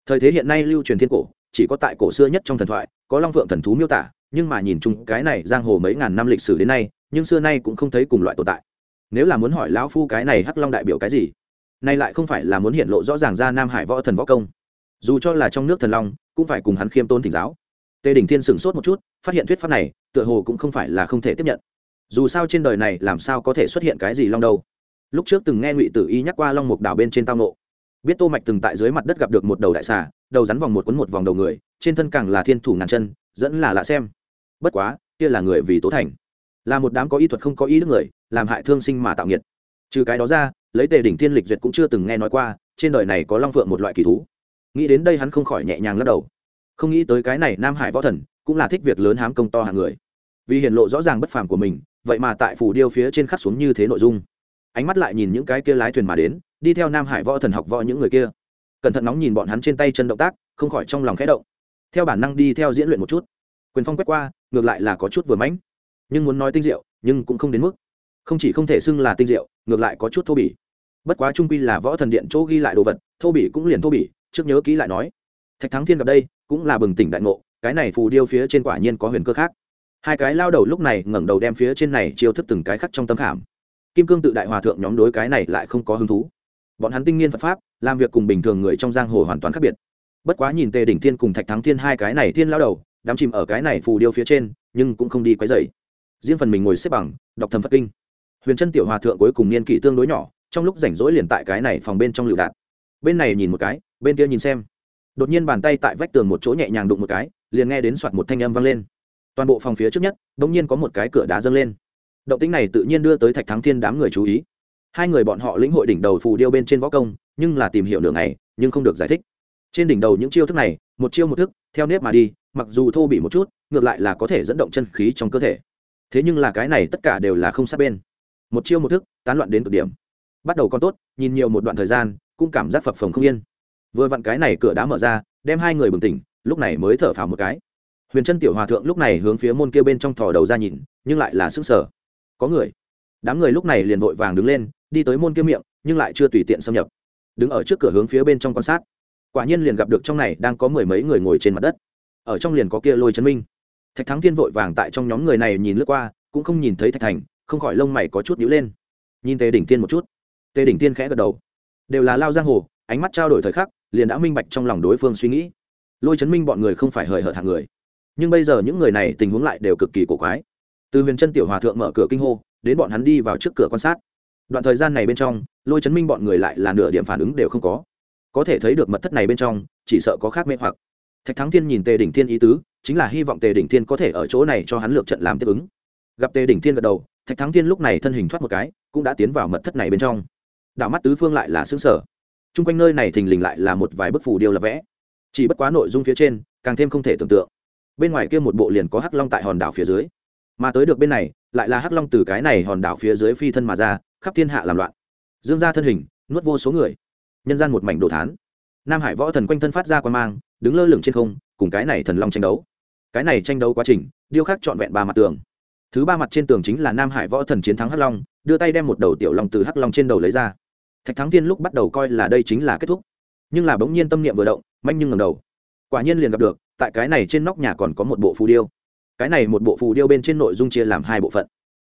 Thời thế hiện nay lưu truyền thiên cổ, chỉ có tại cổ xưa nhất trong thần thoại, có long phượng thần thú miêu tả, nhưng mà nhìn chung cái này giang hồ mấy ngàn năm lịch sử đến nay, nhưng xưa nay cũng không thấy cùng loại tồn tại. Nếu là muốn hỏi lão phu cái này hắc long đại biểu cái gì, nay lại không phải là muốn hiện lộ rõ ràng ra nam hải võ thần võ công. Dù cho là trong nước thần long, cũng phải cùng hắn khiêm tôn thỉnh giáo tề đình thiên sửng sốt một chút, phát hiện thuyết pháp này, tựa hồ cũng không phải là không thể tiếp nhận. Dù sao trên đời này làm sao có thể xuất hiện cái gì long đâu. Lúc trước từng nghe ngụy tử y nhắc qua long mục đảo bên trên tao nộ biết tô mạch từng tại dưới mặt đất gặp được một đầu đại xà, đầu rắn vòng một cuốn một vòng đầu người, trên thân càng là thiên thủ ngàn chân, dẫn là lạ xem. Bất quá, kia là người vì tố thành. Là một đám có y thuật không có ý đức người, làm hại thương sinh mà tạo nghiệt. Trừ cái đó ra, lấy tề đỉnh thiên lịch duyệt cũng chưa từng nghe nói qua, trên đời này có long phượng một loại kỳ thú. Nghĩ đến đây hắn không khỏi nhẹ nhàng lắc đầu không nghĩ tới cái này nam hải võ thần cũng là thích việc lớn hám công to hàng người. Vì hiện lộ rõ ràng bất phàm của mình, vậy mà tại phủ điêu phía trên khắc xuống như thế nội dung. Ánh mắt lại nhìn những cái kia lái thuyền mà đến, đi theo nam hải võ thần học võ những người kia. Cẩn thận nóng nhìn bọn hắn trên tay chân động tác, không khỏi trong lòng khẽ động. Theo bản năng đi theo diễn luyện một chút. Quyền phong quét qua, ngược lại là có chút vừa mãnh. Nhưng muốn nói tinh diệu, nhưng cũng không đến mức. Không chỉ không thể xưng là tinh diệu, ngược lại có chút thô bỉ. Bất quá trung quy là võ thần điện chỗ ghi lại đồ vật, thô bỉ cũng liền thô bỉ, trước nhớ kỹ lại nói thạch thắng thiên gặp đây, cũng là bừng tỉnh đại ngộ, cái này phù điêu phía trên quả nhiên có huyền cơ khác. Hai cái lao đầu lúc này ngẩng đầu đem phía trên này chiêu thức từng cái khắc trong tâm khảm. Kim cương tự đại hòa thượng nhóm đối cái này lại không có hứng thú. Bọn hắn tinh nghiên phật pháp, làm việc cùng bình thường người trong giang hồ hoàn toàn khác biệt. Bất quá nhìn tề đỉnh thiên cùng thạch thắng thiên hai cái này thiên lao đầu, đám chìm ở cái này phù điêu phía trên, nhưng cũng không đi quấy dày riêng phần mình ngồi xếp bằng, đọc thầm phật kinh. Huyền chân tiểu hòa thượng cuối cùng niên kỷ tương đối nhỏ, trong lúc rảnh rỗi liền tại cái này phòng bên trong lựu đạn. Bên này nhìn một cái, bên kia nhìn xem đột nhiên bàn tay tại vách tường một chỗ nhẹ nhàng đụng một cái, liền nghe đến soạt một thanh âm vang lên. Toàn bộ phòng phía trước nhất đ ỗ n g nhiên có một cái cửa đá dâng lên. Động tính này tự nhiên đưa tới thạch thắng thiên đám người chú ý. Hai người bọn họ lĩnh hội đỉnh đầu phù điêu bên trên võ công, nhưng là tìm hiểu đường này nhưng không được giải thích. Trên đỉnh đầu những chiêu thức này, một chiêu một thức, theo nếp mà đi, mặc dù thô bị một chút, ngược lại là có thể dẫn động chân khí trong cơ thể. Thế nhưng là cái này tất cả đều là không sát bên. Một chiêu một thức, tán loạn đến cực điểm. Bắt đầu còn tốt, nhìn nhiều một đoạn thời gian, cũng cảm giác phập phồng không yên vừa vặn cái này cửa đã mở ra, đem hai người bừng tỉnh, lúc này mới thở phào một cái. Huyền Trân tiểu hòa thượng lúc này hướng phía môn kia bên trong thò đầu ra nhìn, nhưng lại là sức sở có người. Đám người lúc này liền vội vàng đứng lên, đi tới môn kia miệng, nhưng lại chưa tùy tiện xâm nhập. Đứng ở trước cửa hướng phía bên trong quan sát. Quả nhiên liền gặp được trong này đang có mười mấy người ngồi trên mặt đất. Ở trong liền có kia lôi chấn minh. Thạch thắng thiên vội vàng tại trong nhóm người này nhìn lướt qua, cũng không nhìn thấy thạch thành, không khỏi lông mày có chút nhíu lên. Nhìn tề đỉnh tiên một chút. Tề đỉnh tiên khẽ gật đầu. Đều là lao giang hồ, ánh mắt trao đổi thời khắc liền đã minh bạch trong lòng đối phương suy nghĩ. Lôi chấn minh bọn người không phải hời hợt hàng người. Nhưng bây giờ những người này tình huống lại đều cực kỳ cổ quái. Từ huyền chân tiểu hòa thượng mở cửa kinh hô, đến bọn hắn đi vào trước cửa quan sát. Đoạn thời gian này bên trong, lôi chấn minh bọn người lại là nửa điểm phản ứng đều không có. Có thể thấy được mật thất này bên trong, chỉ sợ có khác mê hoặc. Thạch thắng thiên nhìn tề đỉnh thiên ý tứ, chính là hy vọng tề đỉnh thiên có thể ở chỗ này cho hắn lược trận làm tiếp ứng. Gặp tề đỉnh thiên gật đầu, thạch thắng thiên lúc này thân hình thoát một cái, cũng đã tiến vào mật thất này bên trong. Đảo mắt tứ phương lại là xứng sở t r u n g quanh nơi này thình lình lại là một vài bức phù điêu lập vẽ. Chỉ bất quá nội dung phía trên, càng thêm không thể tưởng tượng. Bên ngoài kia một bộ liền có hắc long tại hòn đảo phía dưới. Mà tới được bên này, lại là hắc long từ cái này hòn đảo phía dưới phi thân mà ra, khắp thiên hạ làm loạn. Dương ra thân hình, nuốt vô số người. Nhân gian một mảnh đồ thán. Nam hải võ thần quanh thân phát ra quan mang, đứng lơ lửng trên không, cùng cái này thần long tranh đấu. Cái này tranh đấu quá trình, điêu khắc trọn vẹn ba mặt tường. Thứ ba mặt trên tường chính là nam hải võ thần chiến thắng hắc long, đưa tay đem một đầu tiểu long từ hắc long trên đầu lấy ra thạch thắng thiên lúc bắt đầu coi là đây chính là kết thúc. Nhưng là bỗng nhiên tâm niệm vừa động, manh nhưng ngầm đầu. Quả nhiên liền gặp được, tại cái này trên nóc nhà còn có một bộ phù điêu. Cái này một bộ phù điêu bên trên nội dung chia làm hai bộ phận.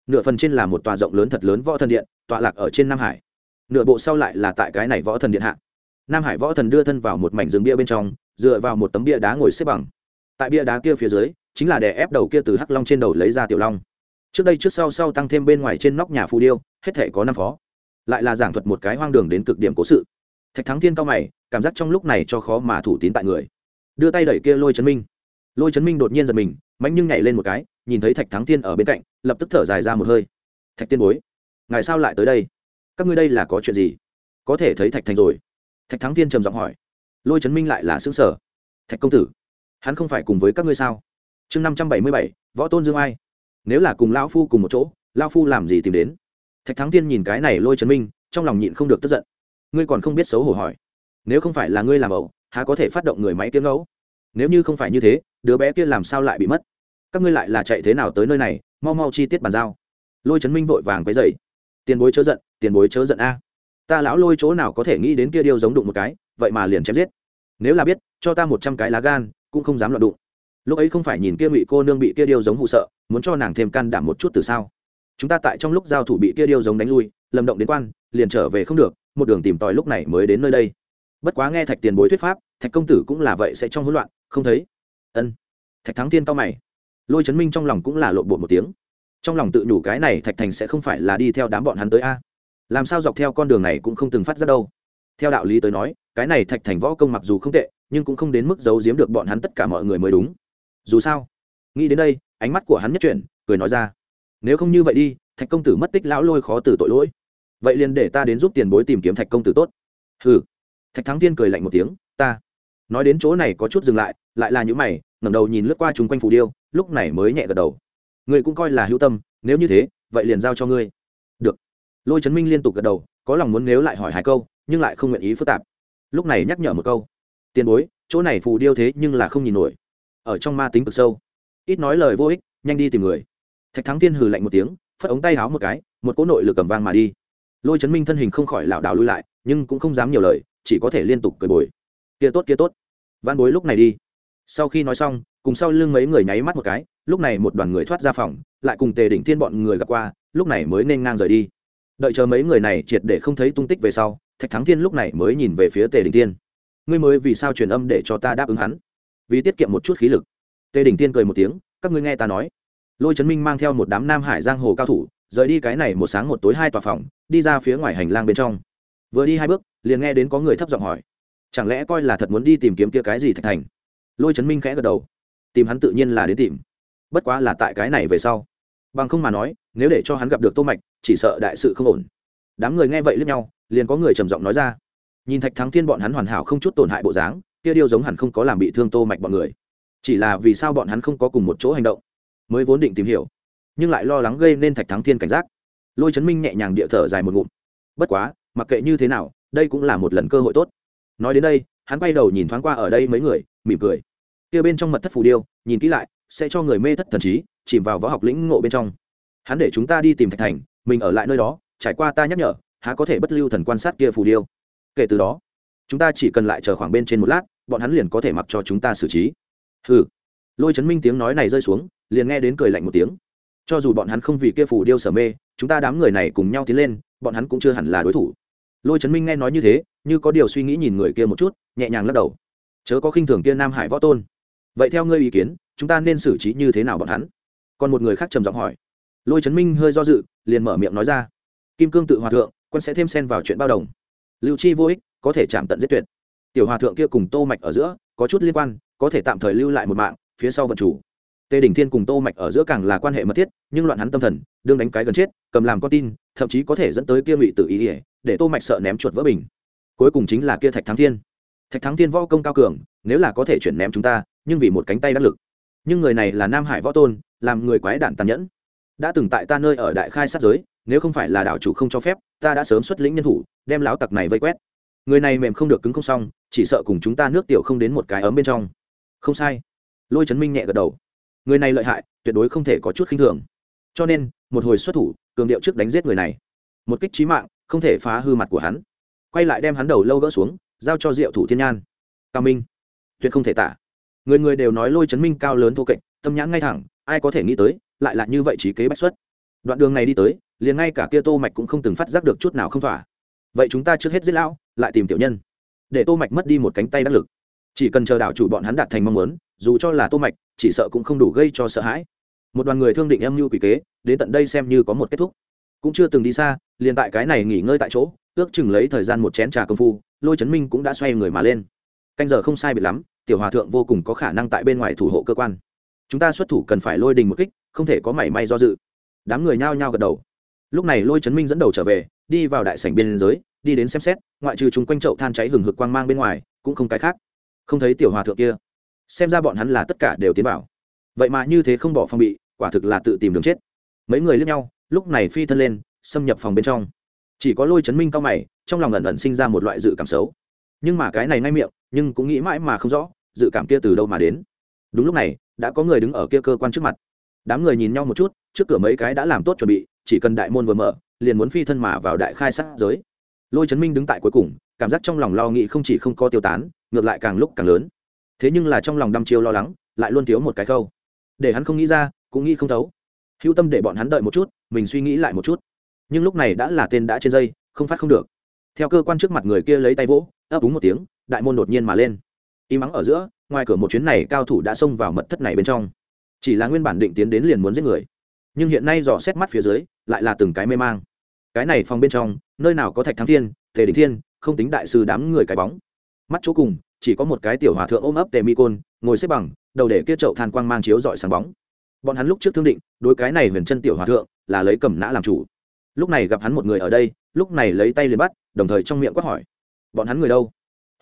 Nửa phần trên là một tòa rộng lớn thật lớn võ thần điện, tọa lạc ở trên nam hải. Nửa bộ sau lại là tại cái này võ thần điện hạ. Nam hải võ thần đưa thân vào một mảnh rừng bia bên trong, dựa vào một tấm bia đá ngồi xếp bằng. Tại bia đá kia phía dưới, chính là đè ép đầu kia từ hắc long trên đầu lấy ra tiểu long. Trước đây trước sau sau tăng thêm bên ngoài trên nóc nhà phù điêu, hết thể có năm phó lại là giảng thuật một cái hoang đường đến cực điểm cố sự. Thạch thắng thiên cao mày, cảm giác trong lúc này cho khó mà thủ tín tại người. Đưa tay đẩy kia lôi chấn minh. Lôi chấn minh đột nhiên giật mình mạnh nhưng nhảy lên một cái, nhìn thấy thạch thắng thiên ở bên cạnh, lập tức thở dài ra một hơi. Thạch tiên bối ngày sao lại tới đây? Các ngươi đây là có chuyện gì? Có thể thấy thạch thành rồi. Thạch thắng thiên trầm giọng hỏi. Lôi chấn minh lại là xứng sở thạch công tử, hắn không phải cùng với các ngươi sao? Chương năm trăm bảy mươi bảy, võ tôn dương ai? Nếu là cùng lão phu cùng một chỗ, lão phu làm gì tìm đến? Thạch thắng tiên nhìn cái này lôi Trấn minh, trong lòng nhịn không được tức giận. Ngươi còn không biết xấu hổ hỏi. Nếu không phải là ngươi làm ẩu, há có thể phát động người máy tiếng ngẫu nếu như không phải như thế, đứa bé kia làm sao lại bị mất? Các ngươi lại là chạy thế nào tới nơi này, mau mau chi tiết bàn giao. Lôi Trấn minh vội vàng quấy dậy tiền bối chớ giận, tiền bối chớ giận a. Ta lão lôi chỗ nào có thể nghĩ đến kia điêu giống đụng một cái, vậy mà liền chém giết. Nếu là biết, cho ta một trăm cái lá gan, cũng không dám loạn đụng. Lúc ấy không phải nhìn kia ngụy cô nương bị kia điêu giống hụ sợ, muốn cho nàng thêm can đảm một chút từ sao? Chúng ta tại trong lúc giao thủ bị kia điêu giống đánh lui, lầm động đến quan, liền trở về không được, một đường tìm tòi lúc này mới đến nơi đây. Bất quá nghe thạch tiền bối thuyết pháp, thạch công tử cũng là vậy sẽ trong hỗn loạn, không thấy. Ân. Thạch thắng thiên cao mày. Lôi chấn minh trong lòng cũng là lộn bột một tiếng. Trong lòng tự nhủ cái này thạch thành sẽ không phải là đi theo đám bọn hắn tới a. Làm sao dọc theo con đường này cũng không từng phát ra đâu. Theo đạo lý tới nói, cái này thạch thành võ công mặc dù không tệ, nhưng cũng không đến mức giấu giếm được bọn hắn tất cả mọi người mới đúng. Dù sao, nghĩ đến đây, ánh mắt của hắn nhất chuyển, cười nói ra nếu không như vậy đi, thạch công tử mất tích lão lôi khó từ tội lỗi. Vậy liền để ta đến giúp tiền bối tìm kiếm thạch công tử tốt. Hừ. Thạch thắng tiên cười lạnh một tiếng, ta. Nói đến chỗ này có chút dừng lại lại là những mày, ngẩng đầu nhìn lướt qua chung quanh phù điêu, lúc này mới nhẹ gật đầu. Người cũng coi là hữu tâm, nếu như thế, vậy liền giao cho ngươi. Được. Lôi trấn minh liên tục gật đầu, có lòng muốn nếu lại hỏi hai câu, nhưng lại không nguyện ý phức tạp. Lúc này nhắc nhở một câu. Tiền bối, chỗ này phù điêu thế nhưng là không nhìn nổi. Ở trong ma tính cực sâu. Ít nói lời vô ích, nhanh đi tìm người thạch thắng thiên hừ lạnh một tiếng, phất ống tay háo một cái, một cỗ nội lực cầm vang mà đi. Lôi chấn minh thân hình không khỏi lảo đảo lui lại, nhưng cũng không dám nhiều lời, chỉ có thể liên tục cười bồi. Kia tốt kia tốt. Văn bối lúc này đi. Sau khi nói xong, cùng sau lưng mấy người nháy mắt một cái, lúc này một đoàn người thoát ra phòng, lại cùng tề đỉnh thiên bọn người gặp qua, lúc này mới nên ngang rời đi. Đợi chờ mấy người này triệt để không thấy tung tích về sau, thạch thắng thiên lúc này mới nhìn về phía tề đỉnh thiên. Ngươi mới vì sao truyền âm để cho ta đáp ứng hắn? Vì tiết kiệm một chút khí lực. Tề đỉnh thiên cười một tiếng, các ngươi nghe ta nói lôi trấn minh mang theo một đám nam hải giang hồ cao thủ, rời đi cái này một sáng một tối hai tòa phòng, đi ra phía ngoài hành lang bên trong. Vừa đi hai bước, liền nghe đến có người thấp giọng hỏi, chẳng lẽ coi là thật muốn đi tìm kiếm kia cái gì thạch thành? Lôi trấn minh khẽ gật đầu, tìm hắn tự nhiên là đến tìm. Bất quá là tại cái này về sau. Bằng không mà nói, nếu để cho hắn gặp được tô mạch, chỉ sợ đại sự không ổn. Đám người nghe vậy lướt nhau, liền có người trầm giọng nói ra, nhìn thạch thắng thiên bọn hắn hoàn hảo không chút tổn hại bộ dáng, kia điều giống hẳn không có làm bị thương tô mạch bọn người. Chỉ là vì sao bọn hắn không có cùng một chỗ hành động? Mới vốn định tìm hiểu, nhưng lại lo lắng gây nên thạch thắng thiên cảnh giác. Lôi chấn minh nhẹ nhàng địa thở dài một ngụm. Bất quá, mặc kệ như thế nào, đây cũng là một lần cơ hội tốt. Nói đến đây, hắn quay đầu nhìn thoáng qua ở đây mấy người, mỉm cười. Kia bên trong mật thất phù điêu, nhìn kỹ lại, sẽ cho người mê thất thần trí, chìm vào võ học lĩnh ngộ bên trong. Hắn để chúng ta đi tìm thạch thành, mình ở lại nơi đó, trải qua ta nhắc nhở, há có thể bất lưu thần quan sát kia phù điêu. Kể từ đó, chúng ta chỉ cần lại chờ khoảng bên trên một lát, bọn hắn liền có thể mặc cho chúng ta xử trí. Hừ. Lôi chấn minh tiếng nói này rơi xuống liền nghe đến cười lạnh một tiếng. Cho dù bọn hắn không vì kia phù điêu sở mê, chúng ta đám người này cùng nhau tiến lên, bọn hắn cũng chưa hẳn là đối thủ. Lôi Trấn minh nghe nói như thế, như có điều suy nghĩ nhìn người kia một chút, nhẹ nhàng lắc đầu. Chớ có khinh thường kia nam hải võ tôn. Vậy theo ngươi ý kiến, chúng ta nên xử trí như thế nào bọn hắn? Còn một người khác trầm giọng hỏi. Lôi Trấn minh hơi do dự, liền mở miệng nói ra. Kim cương tự hòa thượng, quân sẽ thêm xen vào chuyện bao đồng. Lưu chi vô ích, có thể chạm tận giết tuyệt. Tiểu hòa thượng kia cùng tô mạch ở giữa, có chút liên quan, có thể tạm thời lưu lại một mạng, phía sau vận chủ tề Đình thiên cùng tô mạch ở giữa càng là quan hệ mật thiết, nhưng loạn hắn tâm thần, đương đánh cái gần chết, cầm làm con tin, thậm chí có thể dẫn tới kia ngụy tự ý ỉa để tô mạch sợ ném chuột vỡ bình. Cuối cùng chính là kia thạch thắng thiên. Thạch thắng thiên võ công cao cường, nếu là có thể chuyển ném chúng ta, nhưng vì một cánh tay đắc lực. Nhưng người này là nam hải võ tôn, làm người quái đản tàn nhẫn. Đã từng tại ta nơi ở đại khai sát giới, nếu không phải là đảo chủ không cho phép, ta đã sớm xuất lĩnh nhân thủ, đem láo tặc này vây quét. Người này mềm không được cứng không xong, chỉ sợ cùng chúng ta nước tiểu không đến một cái ấm bên trong. Không sai. Lôi chấn minh nhẹ gật đầu người này lợi hại, tuyệt đối không thể có chút khinh thường. Cho nên, một hồi xuất thủ, cường điệu trước đánh giết người này. Một kích trí mạng, không thể phá hư mặt của hắn. Quay lại đem hắn đầu lâu gỡ xuống, giao cho diệu thủ thiên nhan. Cao minh, tuyệt không thể tả. Người người đều nói lôi chấn minh cao lớn thô kệch, tâm nhãn ngay thẳng, ai có thể nghĩ tới, lại là như vậy trí kế bách xuất. Đoạn đường này đi tới, liền ngay cả kia tô mạch cũng không từng phát giác được chút nào không thỏa. Vậy chúng ta trước hết giết lão, lại tìm tiểu nhân. Để tô mạch mất đi một cánh tay đắc lực chỉ cần chờ đảo chủ bọn hắn đạt thành mong muốn, dù cho là tô mạch, chỉ sợ cũng không đủ gây cho sợ hãi. Một đoàn người thương định em mưu quỷ kế, đến tận đây xem như có một kết thúc. Cũng chưa từng đi xa, liền tại cái này nghỉ ngơi tại chỗ, ước chừng lấy thời gian một chén trà công phu, lôi chấn minh cũng đã xoay người mà lên. Canh giờ không sai biệt lắm, tiểu hòa thượng vô cùng có khả năng tại bên ngoài thủ hộ cơ quan. Chúng ta xuất thủ cần phải lôi đình một kích, không thể có mảy may do dự. Đám người nhao nhao gật đầu. Lúc này lôi chấn minh dẫn đầu trở về, đi vào đại sảnh biên giới đi đến xem xét, ngoại trừ chung quanh chậu than cháy hừng hực quang mang bên ngoài, cũng không cái khác không thấy tiểu hòa thượng kia. Xem ra bọn hắn là tất cả đều tiến vào. Vậy mà như thế không bỏ phong bị, quả thực là tự tìm đường chết. Mấy người lướt nhau, lúc này phi thân lên, xâm nhập phòng bên trong. Chỉ có lôi chấn minh cao mày, trong lòng ẩn ẩn sinh ra một loại dự cảm xấu. Nhưng mà cái này ngay miệng, nhưng cũng nghĩ mãi mà không rõ, dự cảm kia từ đâu mà đến. Đúng lúc này, đã có người đứng ở kia cơ quan trước mặt. Đám người nhìn nhau một chút, trước cửa mấy cái đã làm tốt chuẩn bị, chỉ cần đại môn vừa mở, liền muốn phi thân mà vào đại khai sát giới. Lôi chấn minh đứng tại cuối cùng, cảm giác trong lòng lo nghĩ không chỉ không có tiêu tán ngược lại càng lúc càng lớn. Thế nhưng là trong lòng đăm chiêu lo lắng, lại luôn thiếu một cái câu để hắn không nghĩ ra, cũng nghĩ không thấu. Hữu tâm để bọn hắn đợi một chút, mình suy nghĩ lại một chút. Nhưng lúc này đã là tên đã trên dây, không phát không được. Theo cơ quan trước mặt người kia lấy tay vỗ, ấp úng một tiếng, đại môn đột nhiên mà lên. Y mắng ở giữa, ngoài cửa một chuyến này cao thủ đã xông vào mật thất này bên trong. Chỉ là nguyên bản định tiến đến liền muốn giết người. Nhưng hiện nay dò xét mắt phía dưới, lại là từng cái mê mang. Cái này phòng bên trong, nơi nào có thạch thắng thiên, tề đình thiên, không tính đại sư đám người cái bóng mắt chỗ cùng, chỉ có một cái tiểu hòa thượng ôm ấp tề mi côn, ngồi xếp bằng, đầu để kia chậu than quang mang chiếu dọi sáng bóng. Bọn hắn lúc trước thương định, đối cái này huyền chân tiểu hòa thượng là lấy cầm nã làm chủ. Lúc này gặp hắn một người ở đây, lúc này lấy tay liền bắt, đồng thời trong miệng quát hỏi. Bọn hắn người đâu?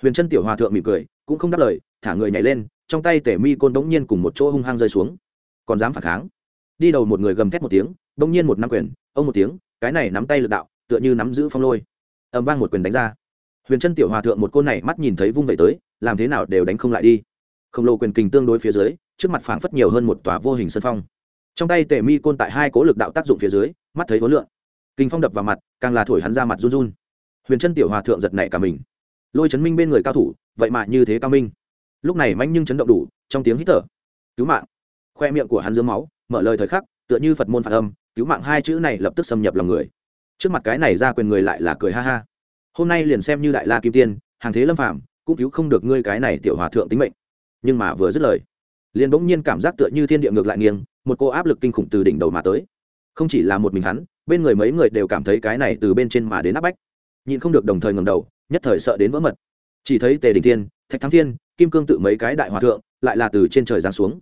Huyền chân tiểu hòa thượng mỉm cười, cũng không đáp lời, thả người nhảy lên, trong tay tể mi côn đống nhiên cùng một chỗ hung hăng rơi xuống. Còn dám phản kháng? Đi đầu một người gầm thét một tiếng đống nhiên một năm quyền, ông một tiếng, cái này nắm tay lực đạo, tựa như nắm giữ phong lôi. Ầm vang một quyền đánh ra huyền chân tiểu hòa thượng một côn này mắt nhìn thấy vung vẩy tới, làm thế nào đều đánh không lại đi. Khổng lồ quyền kình tương đối phía dưới, trước mặt phảng phất nhiều hơn một tòa vô hình sân phong. Trong tay tề mi côn tại hai cố lực đạo tác dụng phía dưới, mắt thấy vốn lượng kinh phong đập vào mặt, càng là thổi hắn ra mặt run run. Huyền chân tiểu hòa thượng giật nảy cả mình. Lôi chấn minh bên người cao thủ, vậy mà như thế cao minh. Lúc này manh nhưng chấn động đủ, trong tiếng hít thở. Cứu mạng. Khoe miệng của hắn dưới máu, mở lời thời khắc, tựa như phật môn phạt âm, cứu mạng hai chữ này lập tức xâm nhập lòng người. Trước mặt cái này ra quyền người lại là cười ha ha hôm nay liền xem như đại la kim tiên, hàng thế lâm phàm, cũng cứu không được ngươi cái này tiểu hòa thượng tính mệnh. Nhưng mà vừa dứt lời, liền bỗng nhiên cảm giác tựa như thiên địa ngược lại nghiêng, một cô áp lực kinh khủng từ đỉnh đầu mà tới. Không chỉ là một mình hắn, bên người mấy người đều cảm thấy cái này từ bên trên mà đến áp bách. Nhìn không được đồng thời ngầm đầu, nhất thời sợ đến vỡ mật. Chỉ thấy tề đình thiên, thạch thắng thiên, kim cương tự mấy cái đại hòa thượng, lại là từ trên trời giáng xuống.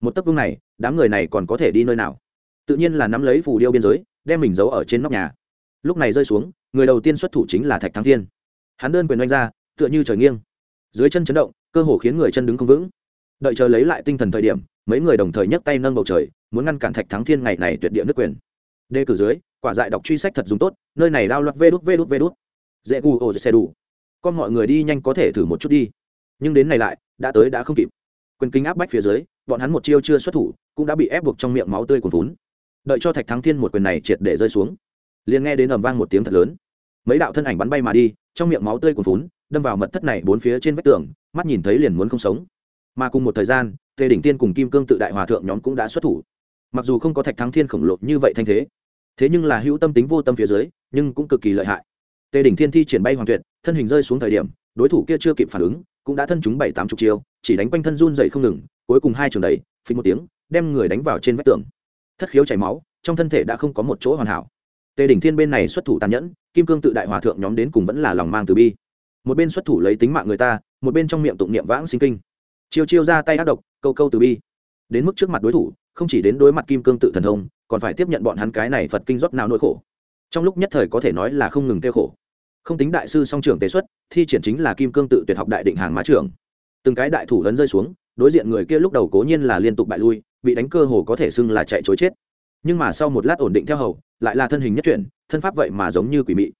Một tấc vương này, đám người này còn có thể đi nơi nào? Tự nhiên là nắm lấy phù điêu biên giới, đem mình giấu ở trên nóc nhà. Lúc này rơi xuống người đầu tiên xuất thủ chính là thạch thắng thiên. Hắn đơn quyền oanh ra, tựa như trời nghiêng. Dưới chân chấn động, cơ hồ khiến người chân đứng không vững. Đợi chờ lấy lại tinh thần thời điểm, mấy người đồng thời nhấc tay nâng bầu trời, muốn ngăn cản thạch thắng thiên ngày này tuyệt địa nước quyền. Đề cử dưới, quả dại đọc truy sách thật dùng tốt, nơi này đao loạt vê đút vê đút vê đút. Dễ gu ổ xe đủ. Con mọi người đi nhanh có thể thử một chút đi. Nhưng đến này lại, đã tới đã không kịp. Quyền kinh áp bách phía dưới, bọn hắn một chiêu chưa xuất thủ, cũng đã bị ép buộc trong miệng máu tươi cuồn vún đợi cho thạch thắng thiên một quyền này triệt để rơi xuống liền nghe đến ầm vang một tiếng thật lớn. Mấy đạo thân ảnh bắn bay mà đi, trong miệng máu tươi cuồn phún đâm vào mật thất này bốn phía trên vách tường, mắt nhìn thấy liền muốn không sống. Mà cùng một thời gian, tề đỉnh tiên cùng kim cương tự đại hòa thượng nhóm cũng đã xuất thủ. Mặc dù không có thạch thắng thiên khổng lồ như vậy thanh thế thế nhưng là hữu tâm tính vô tâm phía dưới, nhưng cũng cực kỳ lợi hại. Tề đỉnh thiên thi triển bay hoàng tuyệt, thân hình rơi xuống thời điểm, đối thủ kia chưa kịp phản ứng, cũng đã thân chúng bảy tám chục chiêu, chỉ đánh quanh thân run dậy không ngừng, cuối cùng hai trường đầy phình một tiếng, đem người đánh vào trên vách tường. Thất khiếu chảy máu, trong thân thể đã không có một chỗ hoàn hảo tề đỉnh thiên bên này xuất thủ tàn nhẫn, kim cương tự đại hòa thượng nhóm đến cùng vẫn là lòng mang từ bi. Một bên xuất thủ lấy tính mạng người ta, một bên trong miệng tụng niệm vãng sinh kinh. Chiêu chiêu ra tay ác độc, câu câu từ bi. Đến mức trước mặt đối thủ, không chỉ đến đối mặt kim cương tự thần thông, còn phải tiếp nhận bọn hắn cái này phật kinh rót nào nỗi khổ. Trong lúc nhất thời có thể nói là không ngừng tiêu khổ. Không tính đại sư song trưởng tế xuất, thi triển chính là kim cương tự tuyệt học đại định hàng má trưởng. Từng cái đại thủ lớn rơi xuống, đối diện người kia lúc đầu cố nhiên là liên tục bại lui, bị đánh cơ hồ có thể xưng là chạy chối chết nhưng mà sau một lát ổn định theo hầu, lại là thân hình nhất chuyển, thân pháp vậy mà giống như quỷ mị.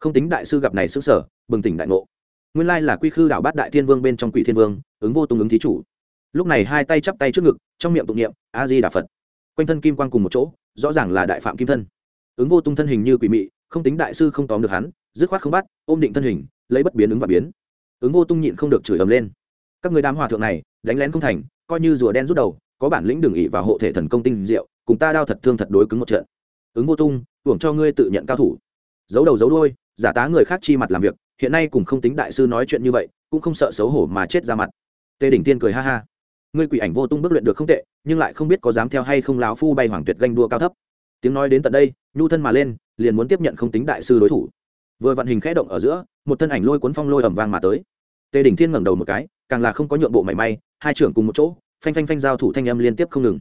Không tính đại sư gặp này xứng sở bừng tỉnh đại ngộ. Nguyên lai là quy khư đảo bát đại thiên vương bên trong quỷ thiên vương, ứng vô tung ứng thí chủ. Lúc này hai tay chắp tay trước ngực, trong miệng tụng niệm, a di đà phật. Quanh thân kim quang cùng một chỗ, rõ ràng là đại phạm kim thân. Ứng vô tung thân hình như quỷ mị, không tính đại sư không tóm được hắn, dứt khoát không bắt, ôm định thân hình, lấy bất biến ứng và biến. Ứng vô tung nhịn không được chửi ầm lên. Các người đám hòa thượng này, đánh lén không thành, coi như rùa đen rút đầu, có bản lĩnh đường ỉ và hộ thể thần công tinh diệu cùng ta đao thật thương thật đối cứng một trận. Ứng vô tung, hưởng cho ngươi tự nhận cao thủ. Giấu đầu giấu đôi giả tá người khác chi mặt làm việc, hiện nay cùng không tính đại sư nói chuyện như vậy, cũng không sợ xấu hổ mà chết ra mặt. Tề đỉnh tiên cười ha ha. Ngươi quỷ ảnh vô tung bước luyện được không tệ, nhưng lại không biết có dám theo hay không láo phu bay hoàng tuyệt ganh đua cao thấp. Tiếng nói đến tận đây, nhu thân mà lên, liền muốn tiếp nhận không tính đại sư đối thủ. Vừa vận hình khẽ động ở giữa, một thân ảnh lôi cuốn phong lôi ẩm vang mà tới. Tề đỉnh thiên ngẩng đầu một cái, càng là không có nhượng bộ mảy may, hai trưởng cùng một chỗ, phanh phanh phanh giao thủ thanh âm liên tiếp không ngừng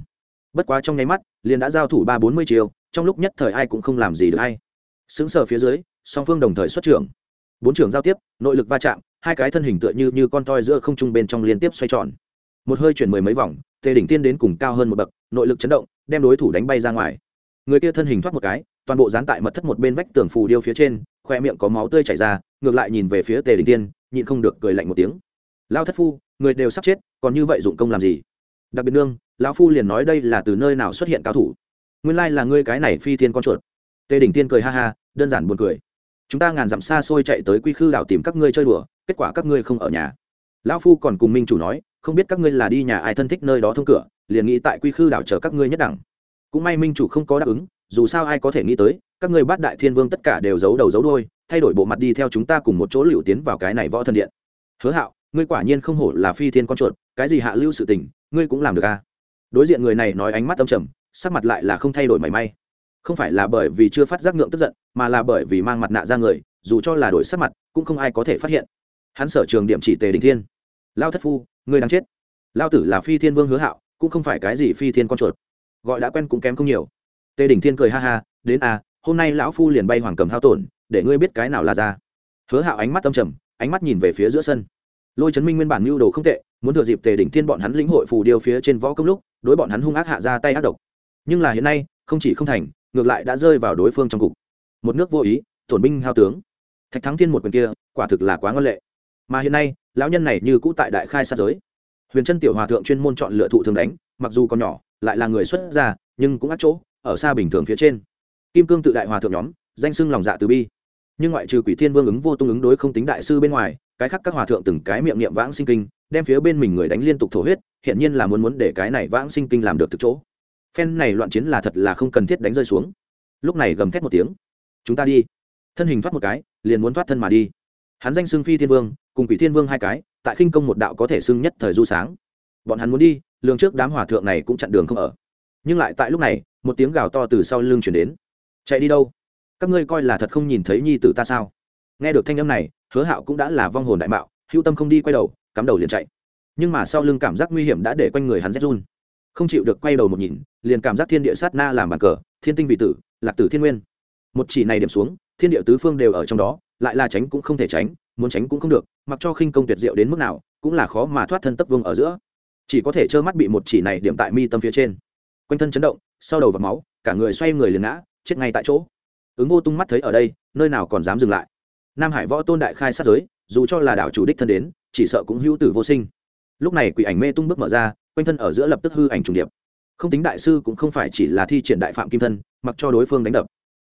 bất quá trong nháy mắt, liền đã giao thủ ba bốn mươi chiều trong lúc nhất thời ai cũng không làm gì được hay xứng sờ phía dưới, song phương đồng thời xuất trưởng. Bốn trưởng giao tiếp, nội lực va chạm, hai cái thân hình tựa như như con toi giữa không trung bên trong liên tiếp xoay tròn. Một hơi chuyển mười mấy vòng, tề đỉnh tiên đến cùng cao hơn một bậc, nội lực chấn động, đem đối thủ đánh bay ra ngoài. Người kia thân hình thoát một cái, toàn bộ dán tại mật thất một bên vách tường phù điêu phía trên, khoe miệng có máu tươi chảy ra, ngược lại nhìn về phía tề đỉnh tiên, nhịn không được cười lạnh một tiếng. Lao thất phu, người đều sắp chết, còn như vậy dụng công làm gì? Đặc biệt nương lão phu liền nói đây là từ nơi nào xuất hiện cao thủ? Nguyên lai là ngươi cái này phi thiên con chuột. Tề đỉnh tiên cười ha ha, đơn giản buồn cười. Chúng ta ngàn dặm xa xôi chạy tới quy khư đảo tìm các ngươi chơi đùa, kết quả các ngươi không ở nhà. Lão phu còn cùng minh chủ nói, không biết các ngươi là đi nhà ai thân thích nơi đó thông cửa, liền nghĩ tại quy khư đảo chờ các ngươi nhất đẳng. Cũng may minh chủ không có đáp ứng, dù sao ai có thể nghĩ tới, các ngươi bát đại thiên vương tất cả đều giấu đầu giấu đôi thay đổi bộ mặt đi theo chúng ta cùng một chỗ liệu tiến vào cái này võ thần điện. Hứa hạo, ngươi quả nhiên không hổ là phi thiên con chuột, cái gì hạ lưu sự tình, ngươi cũng làm được à? Đối diện người này nói ánh mắt âm trầm, sắc mặt lại là không thay đổi mảy may. Không phải là bởi vì chưa phát giác ngượng tức giận, mà là bởi vì mang mặt nạ ra người, dù cho là đổi sắc mặt, cũng không ai có thể phát hiện. Hắn sở trường điểm chỉ tề đình thiên. Lao thất phu ngươi đang chết. Lao tử là phi thiên vương hứa hạo, cũng không phải cái gì phi thiên con chuột. Gọi đã quen cũng kém không nhiều. Tề đình thiên cười ha ha, đến à hôm nay lão phu liền bay hoàng cầm hao tổn, để ngươi biết cái nào là ra. Hứa hạo ánh mắt âm trầm, ánh mắt nhìn về phía giữa sân. Lôi chấn minh nguyên bản mưu đồ không tệ, muốn thừa dịp tề đỉnh thiên bọn hắn lĩnh hội phù điêu phía trên võ công lúc đối bọn hắn hung ác hạ ra tay ác độc. Nhưng là hiện nay, không chỉ không thành, ngược lại đã rơi vào đối phương trong cục. Một nước vô ý, tổn binh hao tướng. Thạch thắng thiên một quyền kia, quả thực là quá ngân lệ. Mà hiện nay, lão nhân này như cũ tại đại khai sát giới. Huyền Trân tiểu hòa thượng chuyên môn chọn lựa thụ thường đánh, mặc dù còn nhỏ, lại là người xuất gia, nhưng cũng ác chỗ, ở xa bình thường phía trên. Kim cương tự đại hòa thượng nhóm, danh xưng lòng dạ từ bi. Nhưng ngoại trừ quỷ thiên vương ứng vô tung ứng đối không tính đại sư bên ngoài, cái khác các hòa thượng từng cái miệng niệm vãng sinh kinh đem phía bên mình người đánh liên tục thổ huyết hiện nhiên là muốn muốn để cái này vãng sinh kinh làm được thực chỗ. Phen này loạn chiến là thật là không cần thiết đánh rơi xuống. Lúc này gầm thét một tiếng. Chúng ta đi. Thân hình thoát một cái, liền muốn thoát thân mà đi. Hắn danh xưng phi thiên vương, cùng quỷ thiên vương hai cái, tại khinh công một đạo có thể xưng nhất thời du sáng. Bọn hắn muốn đi, lường trước đám hòa thượng này cũng chặn đường không ở. Nhưng lại tại lúc này, một tiếng gào to từ sau lưng chuyển đến. Chạy đi đâu? Các ngươi coi là thật không nhìn thấy nhi tử ta sao? Nghe được thanh âm này, hứa hạo cũng đã là vong hồn đại mạo hữu tâm không đi quay đầu cắm đầu liền chạy. Nhưng mà sau lưng cảm giác nguy hiểm đã để quanh người hắn rét run. Không chịu được quay đầu một nhìn, liền cảm giác thiên địa sát na làm bàn cờ, thiên tinh vị tử, lạc tử thiên nguyên. Một chỉ này điểm xuống, thiên địa tứ phương đều ở trong đó, lại là tránh cũng không thể tránh, muốn tránh cũng không được, mặc cho khinh công tuyệt diệu đến mức nào, cũng là khó mà thoát thân tấp vương ở giữa. Chỉ có thể trơ mắt bị một chỉ này điểm tại mi tâm phía trên. Quanh thân chấn động, sau đầu và máu, cả người xoay người liền ngã, chết ngay tại chỗ. Ứng vô tung mắt thấy ở đây, nơi nào còn dám dừng lại. Nam hải võ tôn đại khai sát giới, dù cho là đảo chủ đích thân đến chỉ sợ cũng hữu tử vô sinh. Lúc này quỷ ảnh mê tung bước mở ra, quanh thân ở giữa lập tức hư ảnh trùng điệp. Không tính đại sư cũng không phải chỉ là thi triển đại phạm kim thân, mặc cho đối phương đánh đập.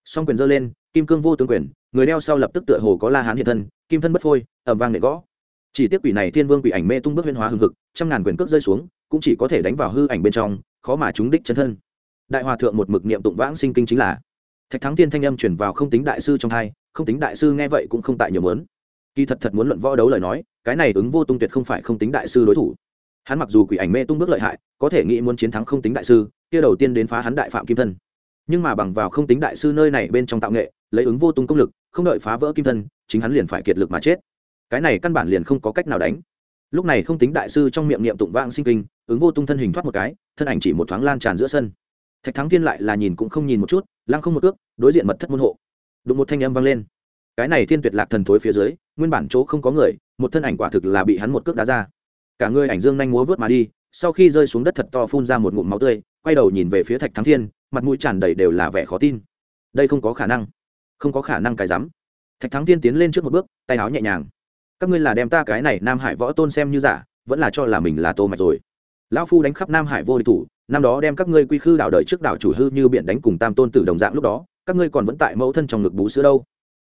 Song quyền giơ lên, kim cương vô tướng quyền, người đeo sau lập tức tựa hồ có la hán hiện thân, kim thân bất phôi ẩm vang nệ gõ. Chỉ tiếc quỷ này thiên vương quỷ ảnh mê tung bước huyên hóa hưng hực, trăm ngàn quyền cước rơi xuống, cũng chỉ có thể đánh vào hư ảnh bên trong, khó mà trúng đích chân thân. Đại hòa thượng một mực niệm tụng vãng sinh kinh chính là. Thạch thắng tiên thanh âm chuyển vào không tính đại sư trong hai không tính đại sư nghe vậy cũng không tại nhiều mớn kỳ thật thật muốn luận võ đấu lời nói, cái này ứng vô tung tuyệt không phải không tính đại sư đối thủ. Hắn mặc dù quỷ ảnh mê tung bước lợi hại, có thể nghĩ muốn chiến thắng không tính đại sư, kia đầu tiên đến phá hắn đại phạm kim thân. Nhưng mà bằng vào không tính đại sư nơi này bên trong tạo nghệ, lấy ứng vô tung công lực, không đợi phá vỡ kim thân, chính hắn liền phải kiệt lực mà chết. Cái này căn bản liền không có cách nào đánh. Lúc này không tính đại sư trong miệng niệm tụng vang sinh kinh, ứng vô tung thân hình thoát một cái, thân ảnh chỉ một thoáng lan tràn giữa sân. Thạch thắng thiên lại là nhìn cũng không nhìn một chút, lăng không một ước đối diện mật thất môn hộ. Đụng một thanh âm vang lên cái này thiên tuyệt lạc thần thối phía dưới, nguyên bản chỗ không có người, một thân ảnh quả thực là bị hắn một cước đá ra. Cả người ảnh dương nhanh múa vớt mà đi, sau khi rơi xuống đất thật to phun ra một ngụm máu tươi, quay đầu nhìn về phía thạch thắng thiên, mặt mũi tràn đầy đều là vẻ khó tin. Đây không có khả năng, không có khả năng cái rắm. Thạch thắng thiên tiến lên trước một bước, tay áo nhẹ nhàng. Các ngươi là đem ta cái này nam hải võ tôn xem như giả, vẫn là cho là mình là tô mạch rồi. Lão phu đánh khắp nam hải vô địch thủ, năm đó đem các ngươi quy khư đảo đời trước đảo chủ hư như biển đánh cùng tam tôn tử đồng dạng lúc đó, các ngươi còn vẫn tại mẫu thân trong ngực bú sữa đâu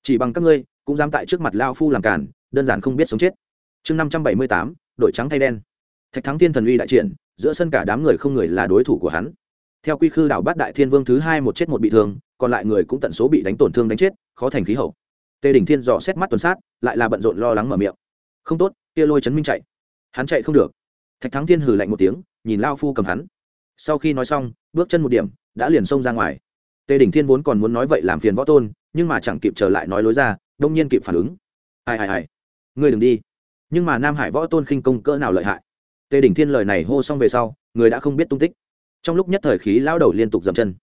chỉ bằng các ngươi, cũng dám tại trước mặt lao phu làm cản đơn giản không biết sống chết. Chương năm trăm bảy mươi tám, đội trắng thay đen. Thạch thắng Thiên thần uy đại triển, giữa sân cả đám người không người là đối thủ của hắn. Theo quy khư đảo bát đại thiên vương thứ hai một chết một bị thương, còn lại người cũng tận số bị đánh tổn thương đánh chết, khó thành khí hậu. Tề đình thiên dò xét mắt tuần sát, lại là bận rộn lo lắng mở miệng. Không tốt, kia lôi chấn minh chạy. Hắn chạy không được. Thạch thắng thiên hừ lạnh một tiếng, nhìn lao phu cầm hắn. Sau khi nói xong, bước chân một điểm, đã liền xông ra ngoài tề đình thiên vốn còn muốn nói vậy làm phiền võ tôn, nhưng mà chẳng kịp trở lại nói lối ra, đông nhiên kịp phản ứng. Ai ai ai? Ngươi đừng đi. Nhưng mà nam hải võ tôn khinh công cỡ nào lợi hại? Tề đình thiên lời này hô xong về sau, người đã không biết tung tích. Trong lúc nhất thời khí lão đầu liên tục dậm chân.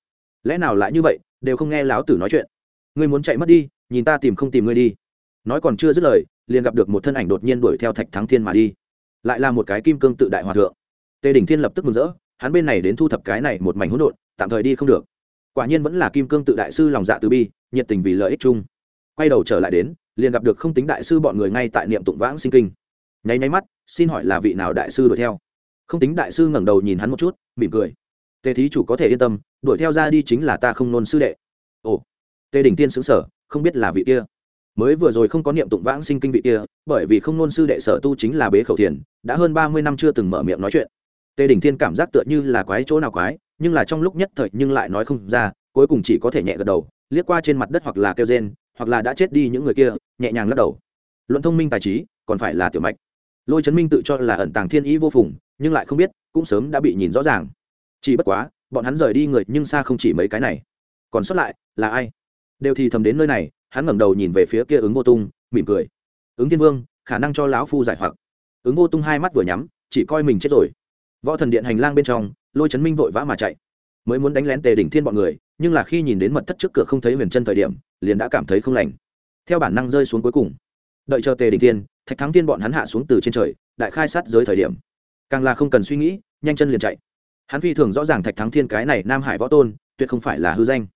Lẽ nào lại như vậy, đều không nghe lão tử nói chuyện? Ngươi muốn chạy mất đi, nhìn ta tìm không tìm ngươi đi. Nói còn chưa dứt lời, liền gặp được một thân ảnh đột nhiên đuổi theo thạch thắng thiên mà đi. Lại là một cái kim cương tự đại hòa thượng. Tề đình thiên lập tức mừng rỡ, hắn bên này đến thu thập cái này một mảnh hỗn độn, tạm thời đi không được quả nhiên vẫn là kim cương tự đại sư lòng dạ từ bi, nhiệt tình vì lợi ích chung. Quay đầu trở lại đến, liền gặp được không tính đại sư bọn người ngay tại niệm tụng vãng sinh kinh. Nháy nháy mắt, xin hỏi là vị nào đại sư đuổi theo? Không tính đại sư ngẩng đầu nhìn hắn một chút, mỉm cười. Tề thí chủ có thể yên tâm, đuổi theo ra đi chính là ta không nôn sư đệ. Ồ, tề đình tiên xứng sở, không biết là vị kia. Mới vừa rồi không có niệm tụng vãng sinh kinh vị kia, bởi vì không nôn sư đệ sở tu chính là bế khẩu thiền, đã hơn ba mươi năm chưa từng mở miệng nói chuyện tề đình thiên cảm giác tựa như là quái chỗ nào quái, nhưng là trong lúc nhất thời nhưng lại nói không ra, cuối cùng chỉ có thể nhẹ gật đầu, liếc qua trên mặt đất hoặc là kêu rên, hoặc là đã chết đi những người kia, nhẹ nhàng lắc đầu. Luận thông minh tài trí, còn phải là tiểu mạch. Lôi chấn minh tự cho là ẩn tàng thiên ý vô phùng, nhưng lại không biết, cũng sớm đã bị nhìn rõ ràng. Chỉ bất quá, bọn hắn rời đi người nhưng xa không chỉ mấy cái này. Còn sót lại, là ai? Đều thì thầm đến nơi này, hắn ngẩng đầu nhìn về phía kia ứng vô tung, mỉm cười. Ứng thiên vương, khả năng cho lão phu giải hoặc. Ứng vô tung hai mắt vừa nhắm, chỉ coi mình chết rồi võ thần điện hành lang bên trong, lôi chấn minh vội vã mà chạy. Mới muốn đánh lén tề đỉnh thiên bọn người, nhưng là khi nhìn đến mật thất trước cửa không thấy huyền chân thời điểm, liền đã cảm thấy không lành. Theo bản năng rơi xuống cuối cùng. Đợi chờ tề đỉnh thiên, thạch thắng thiên bọn hắn hạ xuống từ trên trời, đại khai sát giới thời điểm. Càng là không cần suy nghĩ, nhanh chân liền chạy. Hắn phi thường rõ ràng thạch thắng thiên cái này nam hải võ tôn, tuyệt không phải là hư danh.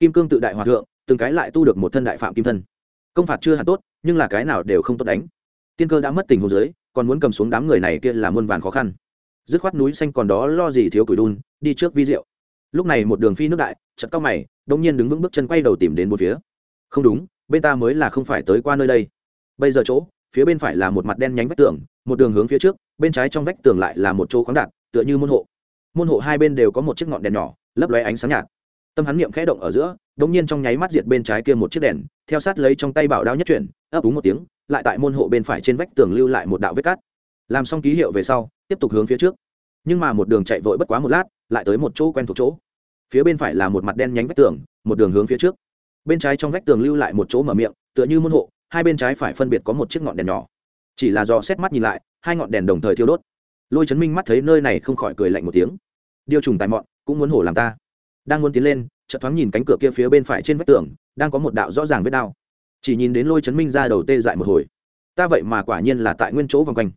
Kim cương tự đại hòa thượng, từng cái lại tu được một thân đại phạm kim thân. Công phạt chưa hẳn tốt, nhưng là cái nào đều không tốt đánh. Tiên cơ đã mất tình hồ dưới còn muốn cầm xuống đám người này kia là muôn vàn khó khăn dứt khoát núi xanh còn đó lo gì thiếu củi đun, đi trước vi diệu lúc này một đường phi nước đại chật cao mày đông nhiên đứng vững bước chân quay đầu tìm đến một phía. Không đúng, bên ta mới là không phải tới qua nơi đây. Bây giờ chỗ, phía bên phải là một mặt đen nhánh vách tường, một đường hướng phía trước, bên trái trong vách tường lại là một chỗ khoáng đạt, tựa như môn hộ. Môn hộ hai bên đều có một chiếc ngọn đèn nhỏ, lấp lóe ánh sáng nhạt. Tâm hắn niệm khẽ động ở giữa đống nhiên trong nháy mắt diệt bên trái kia một chiếc đèn, theo sát lấy trong tay bảo đao nhất chuyển, ấp úng một tiếng, lại tại môn hộ bên phải trên vách tường lưu lại một đạo vết cắt làm xong ký hiệu về sau, tiếp tục hướng phía trước. Nhưng mà một đường chạy vội bất quá một lát, lại tới một chỗ quen thuộc chỗ. Phía bên phải là một mặt đen nhánh vách tường, một đường hướng phía trước. Bên trái trong vách tường lưu lại một chỗ mở miệng, tựa như môn hộ, hai bên trái phải phân biệt có một chiếc ngọn đèn nhỏ. Chỉ là do xét mắt nhìn lại, hai ngọn đèn đồng thời thiêu đốt. Lôi chấn minh mắt thấy nơi này không khỏi cười lạnh một tiếng. Điêu trùng tài mọn, cũng muốn hổ làm ta. Đang muốn tiến lên, chợt thoáng nhìn cánh cửa kia phía bên phải trên vách tường, đang có một đạo rõ ràng vết đao. Chỉ nhìn đến lôi chấn minh ra đầu tê dại một hồi. Ta vậy mà quả nhiên là tại nguyên chỗ vòng quanh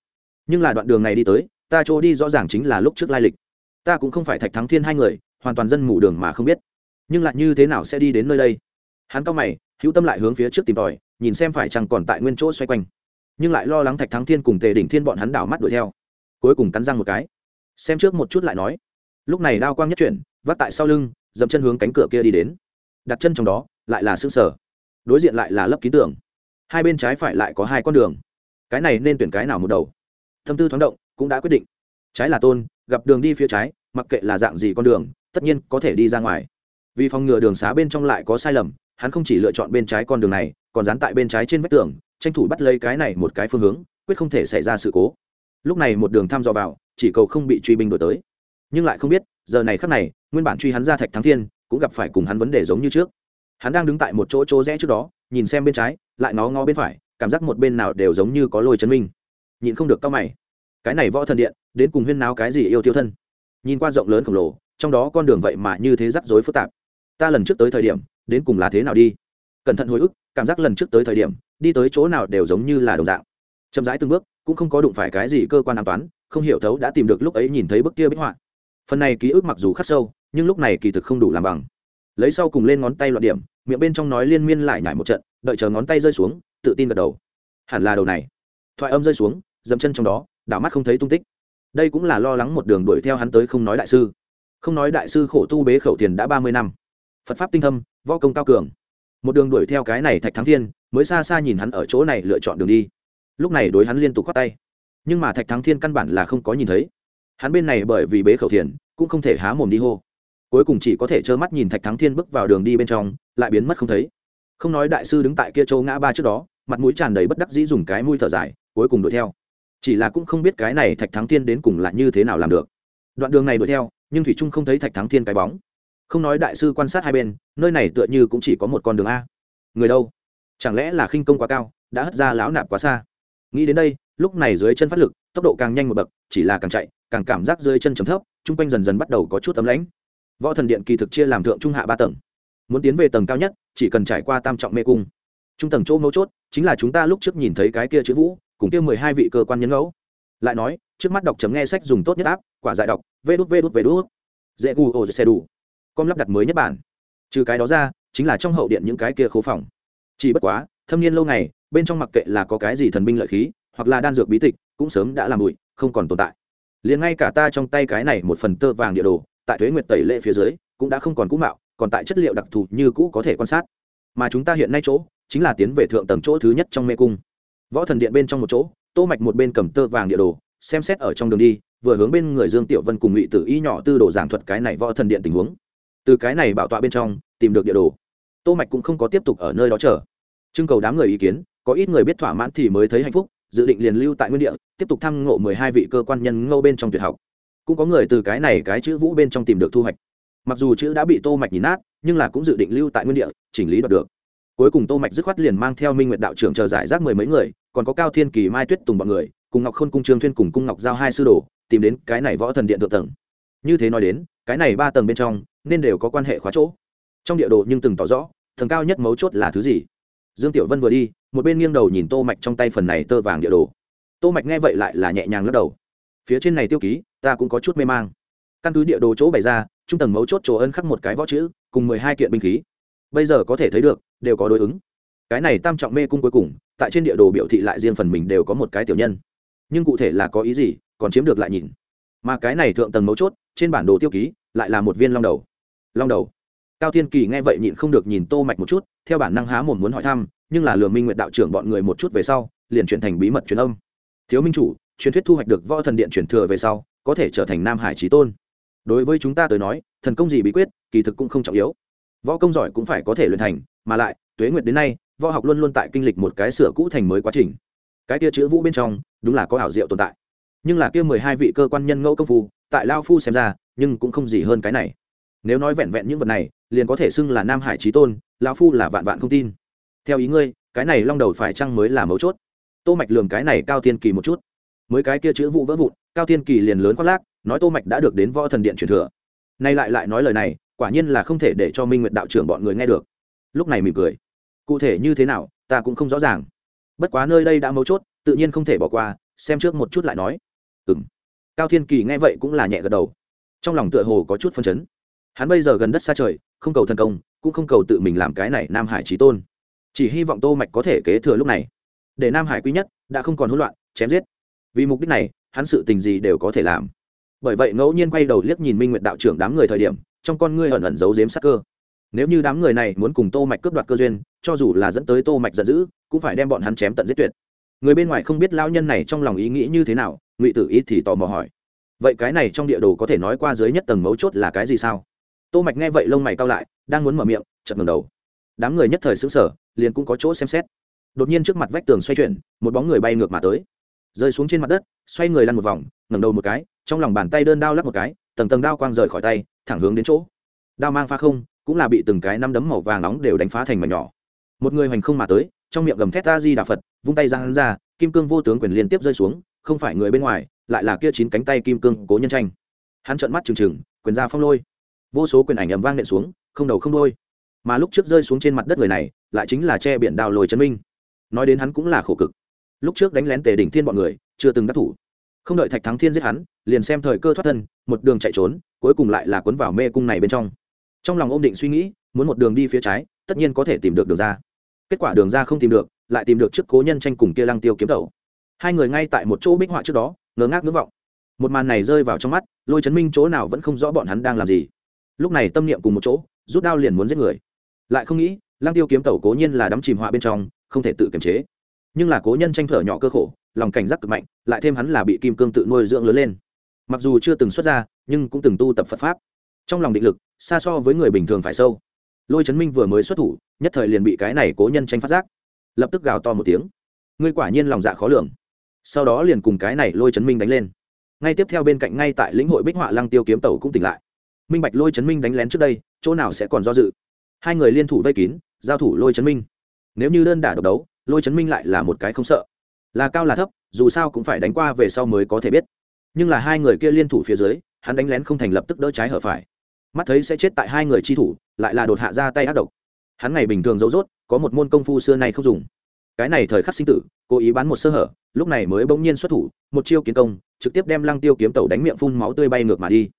nhưng là đoạn đường này đi tới, ta chỗ đi rõ ràng chính là lúc trước lai lịch. Ta cũng không phải thạch thắng thiên hai người, hoàn toàn dân mù đường mà không biết. Nhưng lại như thế nào sẽ đi đến nơi đây? Hắn cao mày, hữu tâm lại hướng phía trước tìm tòi, nhìn xem phải chăng còn tại nguyên chỗ xoay quanh. Nhưng lại lo lắng thạch thắng thiên cùng tề đỉnh thiên bọn hắn đảo mắt đuổi theo. Cuối cùng cắn răng một cái. Xem trước một chút lại nói. Lúc này đao quang nhất chuyển vắt tại sau lưng, dậm chân hướng cánh cửa kia đi đến. Đặt chân trong đó, lại là xương sở. Đối diện lại là lấp ký tưởng hai bên trái phải lại có hai con đường. Cái này nên tuyển cái nào một đầu? Tâm tư thoáng động, cũng đã quyết định. Trái là tôn, gặp đường đi phía trái, mặc kệ là dạng gì con đường, tất nhiên có thể đi ra ngoài. Vì phòng ngừa đường xá bên trong lại có sai lầm, hắn không chỉ lựa chọn bên trái con đường này, còn dán tại bên trái trên vách tường, tranh thủ bắt lấy cái này một cái phương hướng, quyết không thể xảy ra sự cố. Lúc này một đường thăm dò vào, chỉ cầu không bị truy binh đổi tới. Nhưng lại không biết, giờ này khắc này, nguyên bản truy hắn ra thạch thắng thiên, cũng gặp phải cùng hắn vấn đề giống như trước. Hắn đang đứng tại một chỗ chỗ rẽ trước đó, nhìn xem bên trái, lại ngó ngó bên phải, cảm giác một bên nào đều giống như có lôi chấn minh nhìn không được cao mày. Cái này võ thần điện đến cùng huyên náo cái gì yêu tiêu thân? Nhìn qua rộng lớn khổng lồ trong đó con đường vậy mà như thế rắc rối phức tạp. Ta lần trước tới thời điểm đến cùng là thế nào đi? Cẩn thận hồi ức cảm giác lần trước tới thời điểm đi tới chỗ nào đều giống như là đồng dạng. Chậm rãi từng bước cũng không có đụng phải cái gì cơ quan an toàn, không hiểu thấu đã tìm được lúc ấy nhìn thấy bức kia bích họa. Phần này ký ức mặc dù khắc sâu nhưng lúc này kỳ thực không đủ làm bằng. Lấy sau cùng lên ngón tay loạn điểm miệng bên trong nói liên miên lại nhải một trận đợi chờ ngón tay rơi xuống tự tin gật đầu. Hẳn là đầu này thoại âm rơi xuống, dậm chân trong đó, đảo mắt không thấy tung tích. Đây cũng là lo lắng một đường đuổi theo hắn tới không nói đại sư. Không nói đại sư khổ tu bế khẩu tiền đã ba mươi năm. Phật pháp tinh thâm, võ công cao cường. Một đường đuổi theo cái này thạch thắng thiên, mới xa xa nhìn hắn ở chỗ này lựa chọn đường đi. Lúc này đối hắn liên tục khoác tay. Nhưng mà thạch thắng thiên căn bản là không có nhìn thấy. Hắn bên này bởi vì bế khẩu thiền, cũng không thể há mồm đi hô. Cuối cùng chỉ có thể trơ mắt nhìn thạch thắng thiên bước vào đường đi bên trong, lại biến mất không thấy. Không nói đại sư đứng tại kia châu ngã ba trước đó, mặt mũi tràn đầy bất đắc dĩ dùng cái mũi thở dài cuối cùng đuổi theo. Chỉ là cũng không biết cái này thạch thắng thiên đến cùng là như thế nào làm được. Đoạn đường này đuổi theo, nhưng thủy trung không thấy thạch thắng thiên cái bóng. Không nói đại sư quan sát hai bên, nơi này tựa như cũng chỉ có một con đường a. Người đâu? Chẳng lẽ là khinh công quá cao, đã hất ra lão nạp quá xa? Nghĩ đến đây, lúc này dưới chân phát lực, tốc độ càng nhanh một bậc, chỉ là càng chạy, càng cảm giác dưới chân chấm thấp, chung quanh dần dần bắt đầu có chút tấm lãnh. Võ thần điện kỳ thực chia làm thượng trung hạ ba tầng. Muốn tiến về tầng cao nhất, chỉ cần trải qua tam trọng mê cung. Trung tầng chỗ mấu chốt, chính là chúng ta lúc trước nhìn thấy cái kia chữ vũ cùng kia mười hai vị cơ quan nhân ngẫu. Lại nói, trước mắt đọc chấm nghe sách dùng tốt nhất áp quả giải đọc, vê đút vê đút vê đút. Dễ gù ổ xe đủ. Com lắp đặt mới nhất bản. Trừ cái đó ra, chính là trong hậu điện những cái kia khố phòng. Chỉ bất quá, thâm niên lâu ngày, bên trong mặc kệ là có cái gì thần binh lợi khí, hoặc là đan dược bí tịch, cũng sớm đã làm bụi, không còn tồn tại. Liền ngay cả ta trong tay cái này một phần tơ vàng địa đồ, tại thuế nguyệt tẩy lệ phía dưới, cũng đã không còn cũ mạo, còn tại chất liệu đặc thù như cũ có thể quan sát. Mà chúng ta hiện nay chỗ, chính là tiến về thượng tầng chỗ thứ nhất trong mê cung võ thần điện bên trong một chỗ, tô mạch một bên cầm tơ vàng địa đồ, xem xét ở trong đường đi, vừa hướng bên người dương tiểu vân cùng ngụy tử y nhỏ tư đồ giảng thuật cái này võ thần điện tình huống. Từ cái này bảo tọa bên trong, tìm được địa đồ. Tô mạch cũng không có tiếp tục ở nơi đó chờ. Trưng cầu đám người ý kiến, có ít người biết thỏa mãn thì mới thấy hạnh phúc, dự định liền lưu tại nguyên địa, tiếp tục thăm ngộ mười hai vị cơ quan nhân ngâu bên trong tuyệt học. Cũng có người từ cái này cái chữ vũ bên trong tìm được thu hoạch. Mặc dù chữ đã bị tô mạch nhìn nát, nhưng là cũng dự định lưu tại nguyên địa, chỉnh lý đoạt được. Cuối cùng tô mạch dứt khoát liền mang theo minh nguyệt đạo trưởng chờ giải rác mười mấy người còn có cao thiên kỳ, mai tuyết tùng bọn người, cùng ngọc khôn cung trương thuyên cùng cung ngọc giao hai sư đồ, tìm đến cái này võ thần điện thượng tầng. Như thế nói đến, cái này ba tầng bên trong, nên đều có quan hệ khóa chỗ. Trong địa đồ nhưng từng tỏ rõ, tầng cao nhất mấu chốt là thứ gì? Dương tiểu vân vừa đi, một bên nghiêng đầu nhìn tô mạch trong tay phần này tơ vàng địa đồ. Tô mạch nghe vậy lại là nhẹ nhàng lắc đầu. Phía trên này tiêu ký, ta cũng có chút mê mang. Căn cứ địa đồ chỗ bày ra, trung tầng mấu chốt chỗ ân khắc một cái võ chữ, cùng mười hai kiện binh khí. Bây giờ có thể thấy được, đều có đối ứng. Cái này tam trọng mê cung cuối cùng tại trên địa đồ biểu thị lại riêng phần mình đều có một cái tiểu nhân. Nhưng cụ thể là có ý gì, còn chiếm được lại nhìn. Mà cái này thượng tầng mấu chốt, trên bản đồ tiêu ký, lại là một viên long đầu. Long đầu. Cao thiên kỳ nghe vậy nhịn không được nhìn tô mạch một chút, theo bản năng há mồm muốn hỏi thăm, nhưng là lừa minh nguyện đạo trưởng bọn người một chút về sau, liền chuyển thành bí mật truyền âm. Thiếu minh chủ, truyền thuyết thu hoạch được võ thần điện truyền thừa về sau, có thể trở thành nam hải trí tôn. Đối với chúng ta tới nói, thần công gì bí quyết, kỳ thực cũng không trọng yếu. Võ công giỏi cũng phải có thể luyện thành, mà lại, tuế nguyệt đến nay võ học luôn luôn tại kinh lịch một cái sửa cũ thành mới quá trình. Cái kia chữ vũ bên trong, đúng là có ảo diệu tồn tại. Nhưng là kia mười hai vị cơ quan nhân ngẫu công phu, tại lao phu xem ra, nhưng cũng không gì hơn cái này. Nếu nói vẹn vẹn những vật này, liền có thể xưng là nam hải trí tôn lão phu là vạn vạn không tin. Theo ý ngươi, cái này long đầu phải chăng mới là mấu chốt? Tô mạch lường cái này cao thiên kỳ một chút. Mới cái kia chữ vụ vỡ vụn, cao thiên kỳ liền lớn khoác lác, nói tô mạch đã được đến võ thần điện truyền thừa. Nay lại lại nói lời này, quả nhiên là không thể để cho minh nguyệt đạo trưởng bọn người nghe được. Lúc này mỉm cười cụ thể như thế nào, ta cũng không rõ ràng. Bất quá nơi đây đã mấu chốt, tự nhiên không thể bỏ qua, xem trước một chút lại nói. Ừm. Cao thiên kỳ nghe vậy cũng là nhẹ gật đầu. Trong lòng tựa hồ có chút phân chấn. Hắn bây giờ gần đất xa trời, không cầu thần công, cũng không cầu tự mình làm cái này nam hải trí tôn. Chỉ hy vọng tô mạch có thể kế thừa lúc này. Để nam hải quý nhất, đã không còn hỗn loạn, chém giết. Vì mục đích này, hắn sự tình gì đều có thể làm. Bởi vậy ngẫu nhiên quay đầu liếc nhìn minh nguyệt đạo trưởng đám người thời điểm, trong con ngươi ẩn ẩn giấu giếm sắc cơ nếu như đám người này muốn cùng tô mạch cướp đoạt cơ duyên, cho dù là dẫn tới tô mạch giận dữ, cũng phải đem bọn hắn chém tận giết tuyệt. Người bên ngoài không biết lão nhân này trong lòng ý nghĩ như thế nào, ngụy tử ý thì tò mò hỏi. Vậy cái này trong địa đồ có thể nói qua dưới nhất tầng mấu chốt là cái gì sao? Tô mạch nghe vậy lông mày cau lại, đang muốn mở miệng, chợt ngẩng đầu. Đám người nhất thời sững sờ, liền cũng có chỗ xem xét. Đột nhiên trước mặt vách tường xoay chuyển, một bóng người bay ngược mà tới. Rơi xuống trên mặt đất, xoay người lăn một vòng, ngẩng đầu một cái, trong lòng bàn tay đơn đao lắc một cái, tầng tầng đao quang rời khỏi tay, thẳng hướng đến chỗ. Đao mang pha không cũng là bị từng cái năm đấm màu vàng nóng đều đánh phá thành mảnh nhỏ. Một người hoành không mà tới, trong miệng gầm thét ta di đà phật, vung tay ra hắn ra, kim cương vô tướng quyền liên tiếp rơi xuống, không phải người bên ngoài, lại là kia chín cánh tay kim cương cố nhân tranh. Hắn trợn mắt trừng trừng, quyền ra phong lôi. Vô số quyền ảnh ầm vang nện xuống, không đầu không đôi mà lúc trước rơi xuống trên mặt đất người này, lại chính là che biển đào lồi chân minh. Nói đến hắn cũng là khổ cực. Lúc trước đánh lén tề đỉnh thiên bọn người, chưa từng đắc thủ. Không đợi thạch thắng thiên giết hắn, liền xem thời cơ thoát thân, một đường chạy trốn, cuối cùng lại là cuốn vào mê cung này bên trong trong lòng ôm định suy nghĩ, muốn một đường đi phía trái, tất nhiên có thể tìm được đường ra. Kết quả đường ra không tìm được, lại tìm được trước cố nhân tranh cùng kia lăng tiêu kiếm tẩu. Hai người ngay tại một chỗ bích họa trước đó ngớ ngác ngưỡng vọng. Một màn này rơi vào trong mắt, lôi chấn minh chỗ nào vẫn không rõ bọn hắn đang làm gì. Lúc này tâm niệm cùng một chỗ, rút đao liền muốn giết người. Lại không nghĩ, lăng tiêu kiếm tẩu cố nhiên là đắm chìm họa bên trong, không thể tự kiềm chế. Nhưng là cố nhân tranh thở nhỏ cơ khổ, lòng cảnh giác cực mạnh, lại thêm hắn là bị kim cương tự nuôi dưỡng lớn lên. Mặc dù chưa từng xuất ra, nhưng cũng từng tu tập phật pháp trong lòng định lực, xa so với người bình thường phải sâu. Lôi trấn minh vừa mới xuất thủ, nhất thời liền bị cái này cố nhân tranh phát giác. Lập tức gào to một tiếng. Ngươi quả nhiên lòng dạ khó lường. Sau đó liền cùng cái này lôi trấn minh đánh lên. Ngay tiếp theo bên cạnh ngay tại lĩnh hội bích họa lăng tiêu kiếm tàu cũng tỉnh lại. Minh bạch lôi trấn minh đánh lén trước đây, chỗ nào sẽ còn do dự? Hai người liên thủ vây kín, giao thủ lôi trấn minh. Nếu như đơn đả độc đấu, lôi trấn minh lại là một cái không sợ. Là cao là thấp, dù sao cũng phải đánh qua về sau mới có thể biết. Nhưng là hai người kia liên thủ phía dưới, hắn đánh lén không thành lập tức đỡ trái hở phải mắt thấy sẽ chết tại hai người chi thủ, lại là đột hạ ra tay ác độc. Hắn ngày bình thường dấu rốt, có một môn công phu xưa nay không dùng. Cái này thời khắc sinh tử, cố ý bán một sơ hở, lúc này mới bỗng nhiên xuất thủ, một chiêu kiến công, trực tiếp đem lăng tiêu kiếm tẩu đánh miệng phun máu tươi bay ngược mà đi.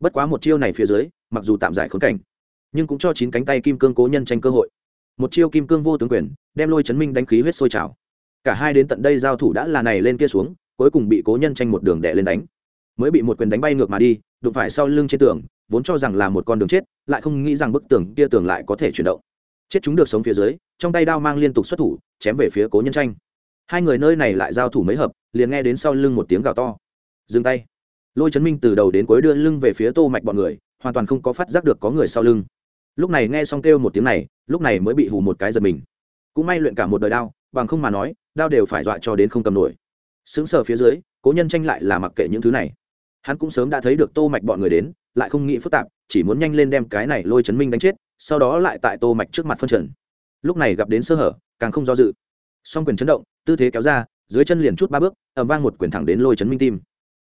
Bất quá một chiêu này phía dưới, mặc dù tạm giải khốn cảnh, nhưng cũng cho chín cánh tay kim cương cố nhân tranh cơ hội. Một chiêu kim cương vô tướng quyền, đem lôi chấn minh đánh khí huyết sôi trào. Cả hai đến tận đây giao thủ đã là này lên kia xuống, cuối cùng bị cố nhân tranh một đường đẻ lên đánh. Mới bị một quyền đánh bay ngược mà đi, đụng phải sau lưng trên tường vốn cho rằng là một con đường chết, lại không nghĩ rằng bức tường kia tường lại có thể chuyển động. Chết chúng được sống phía dưới, trong tay đao mang liên tục xuất thủ, chém về phía cố nhân tranh. Hai người nơi này lại giao thủ mấy hợp, liền nghe đến sau lưng một tiếng gào to. Dừng tay. Lôi chấn minh từ đầu đến cuối đưa lưng về phía tô mạch bọn người, hoàn toàn không có phát giác được có người sau lưng. Lúc này nghe xong kêu một tiếng này, lúc này mới bị hù một cái giật mình. Cũng may luyện cả một đời đao, bằng không mà nói, đao đều phải dọa cho đến không cầm nổi. Sững sờ phía dưới, cố nhân tranh lại là mặc kệ những thứ này. Hắn cũng sớm đã thấy được tô mạch bọn người đến lại không nghĩ phức tạp, chỉ muốn nhanh lên đem cái này lôi chấn minh đánh chết, sau đó lại tại tô mạch trước mặt phân trần. Lúc này gặp đến sơ hở, càng không do dự. Song quyền chấn động, tư thế kéo ra, dưới chân liền chút ba bước, ầm vang một quyền thẳng đến lôi chấn minh tim.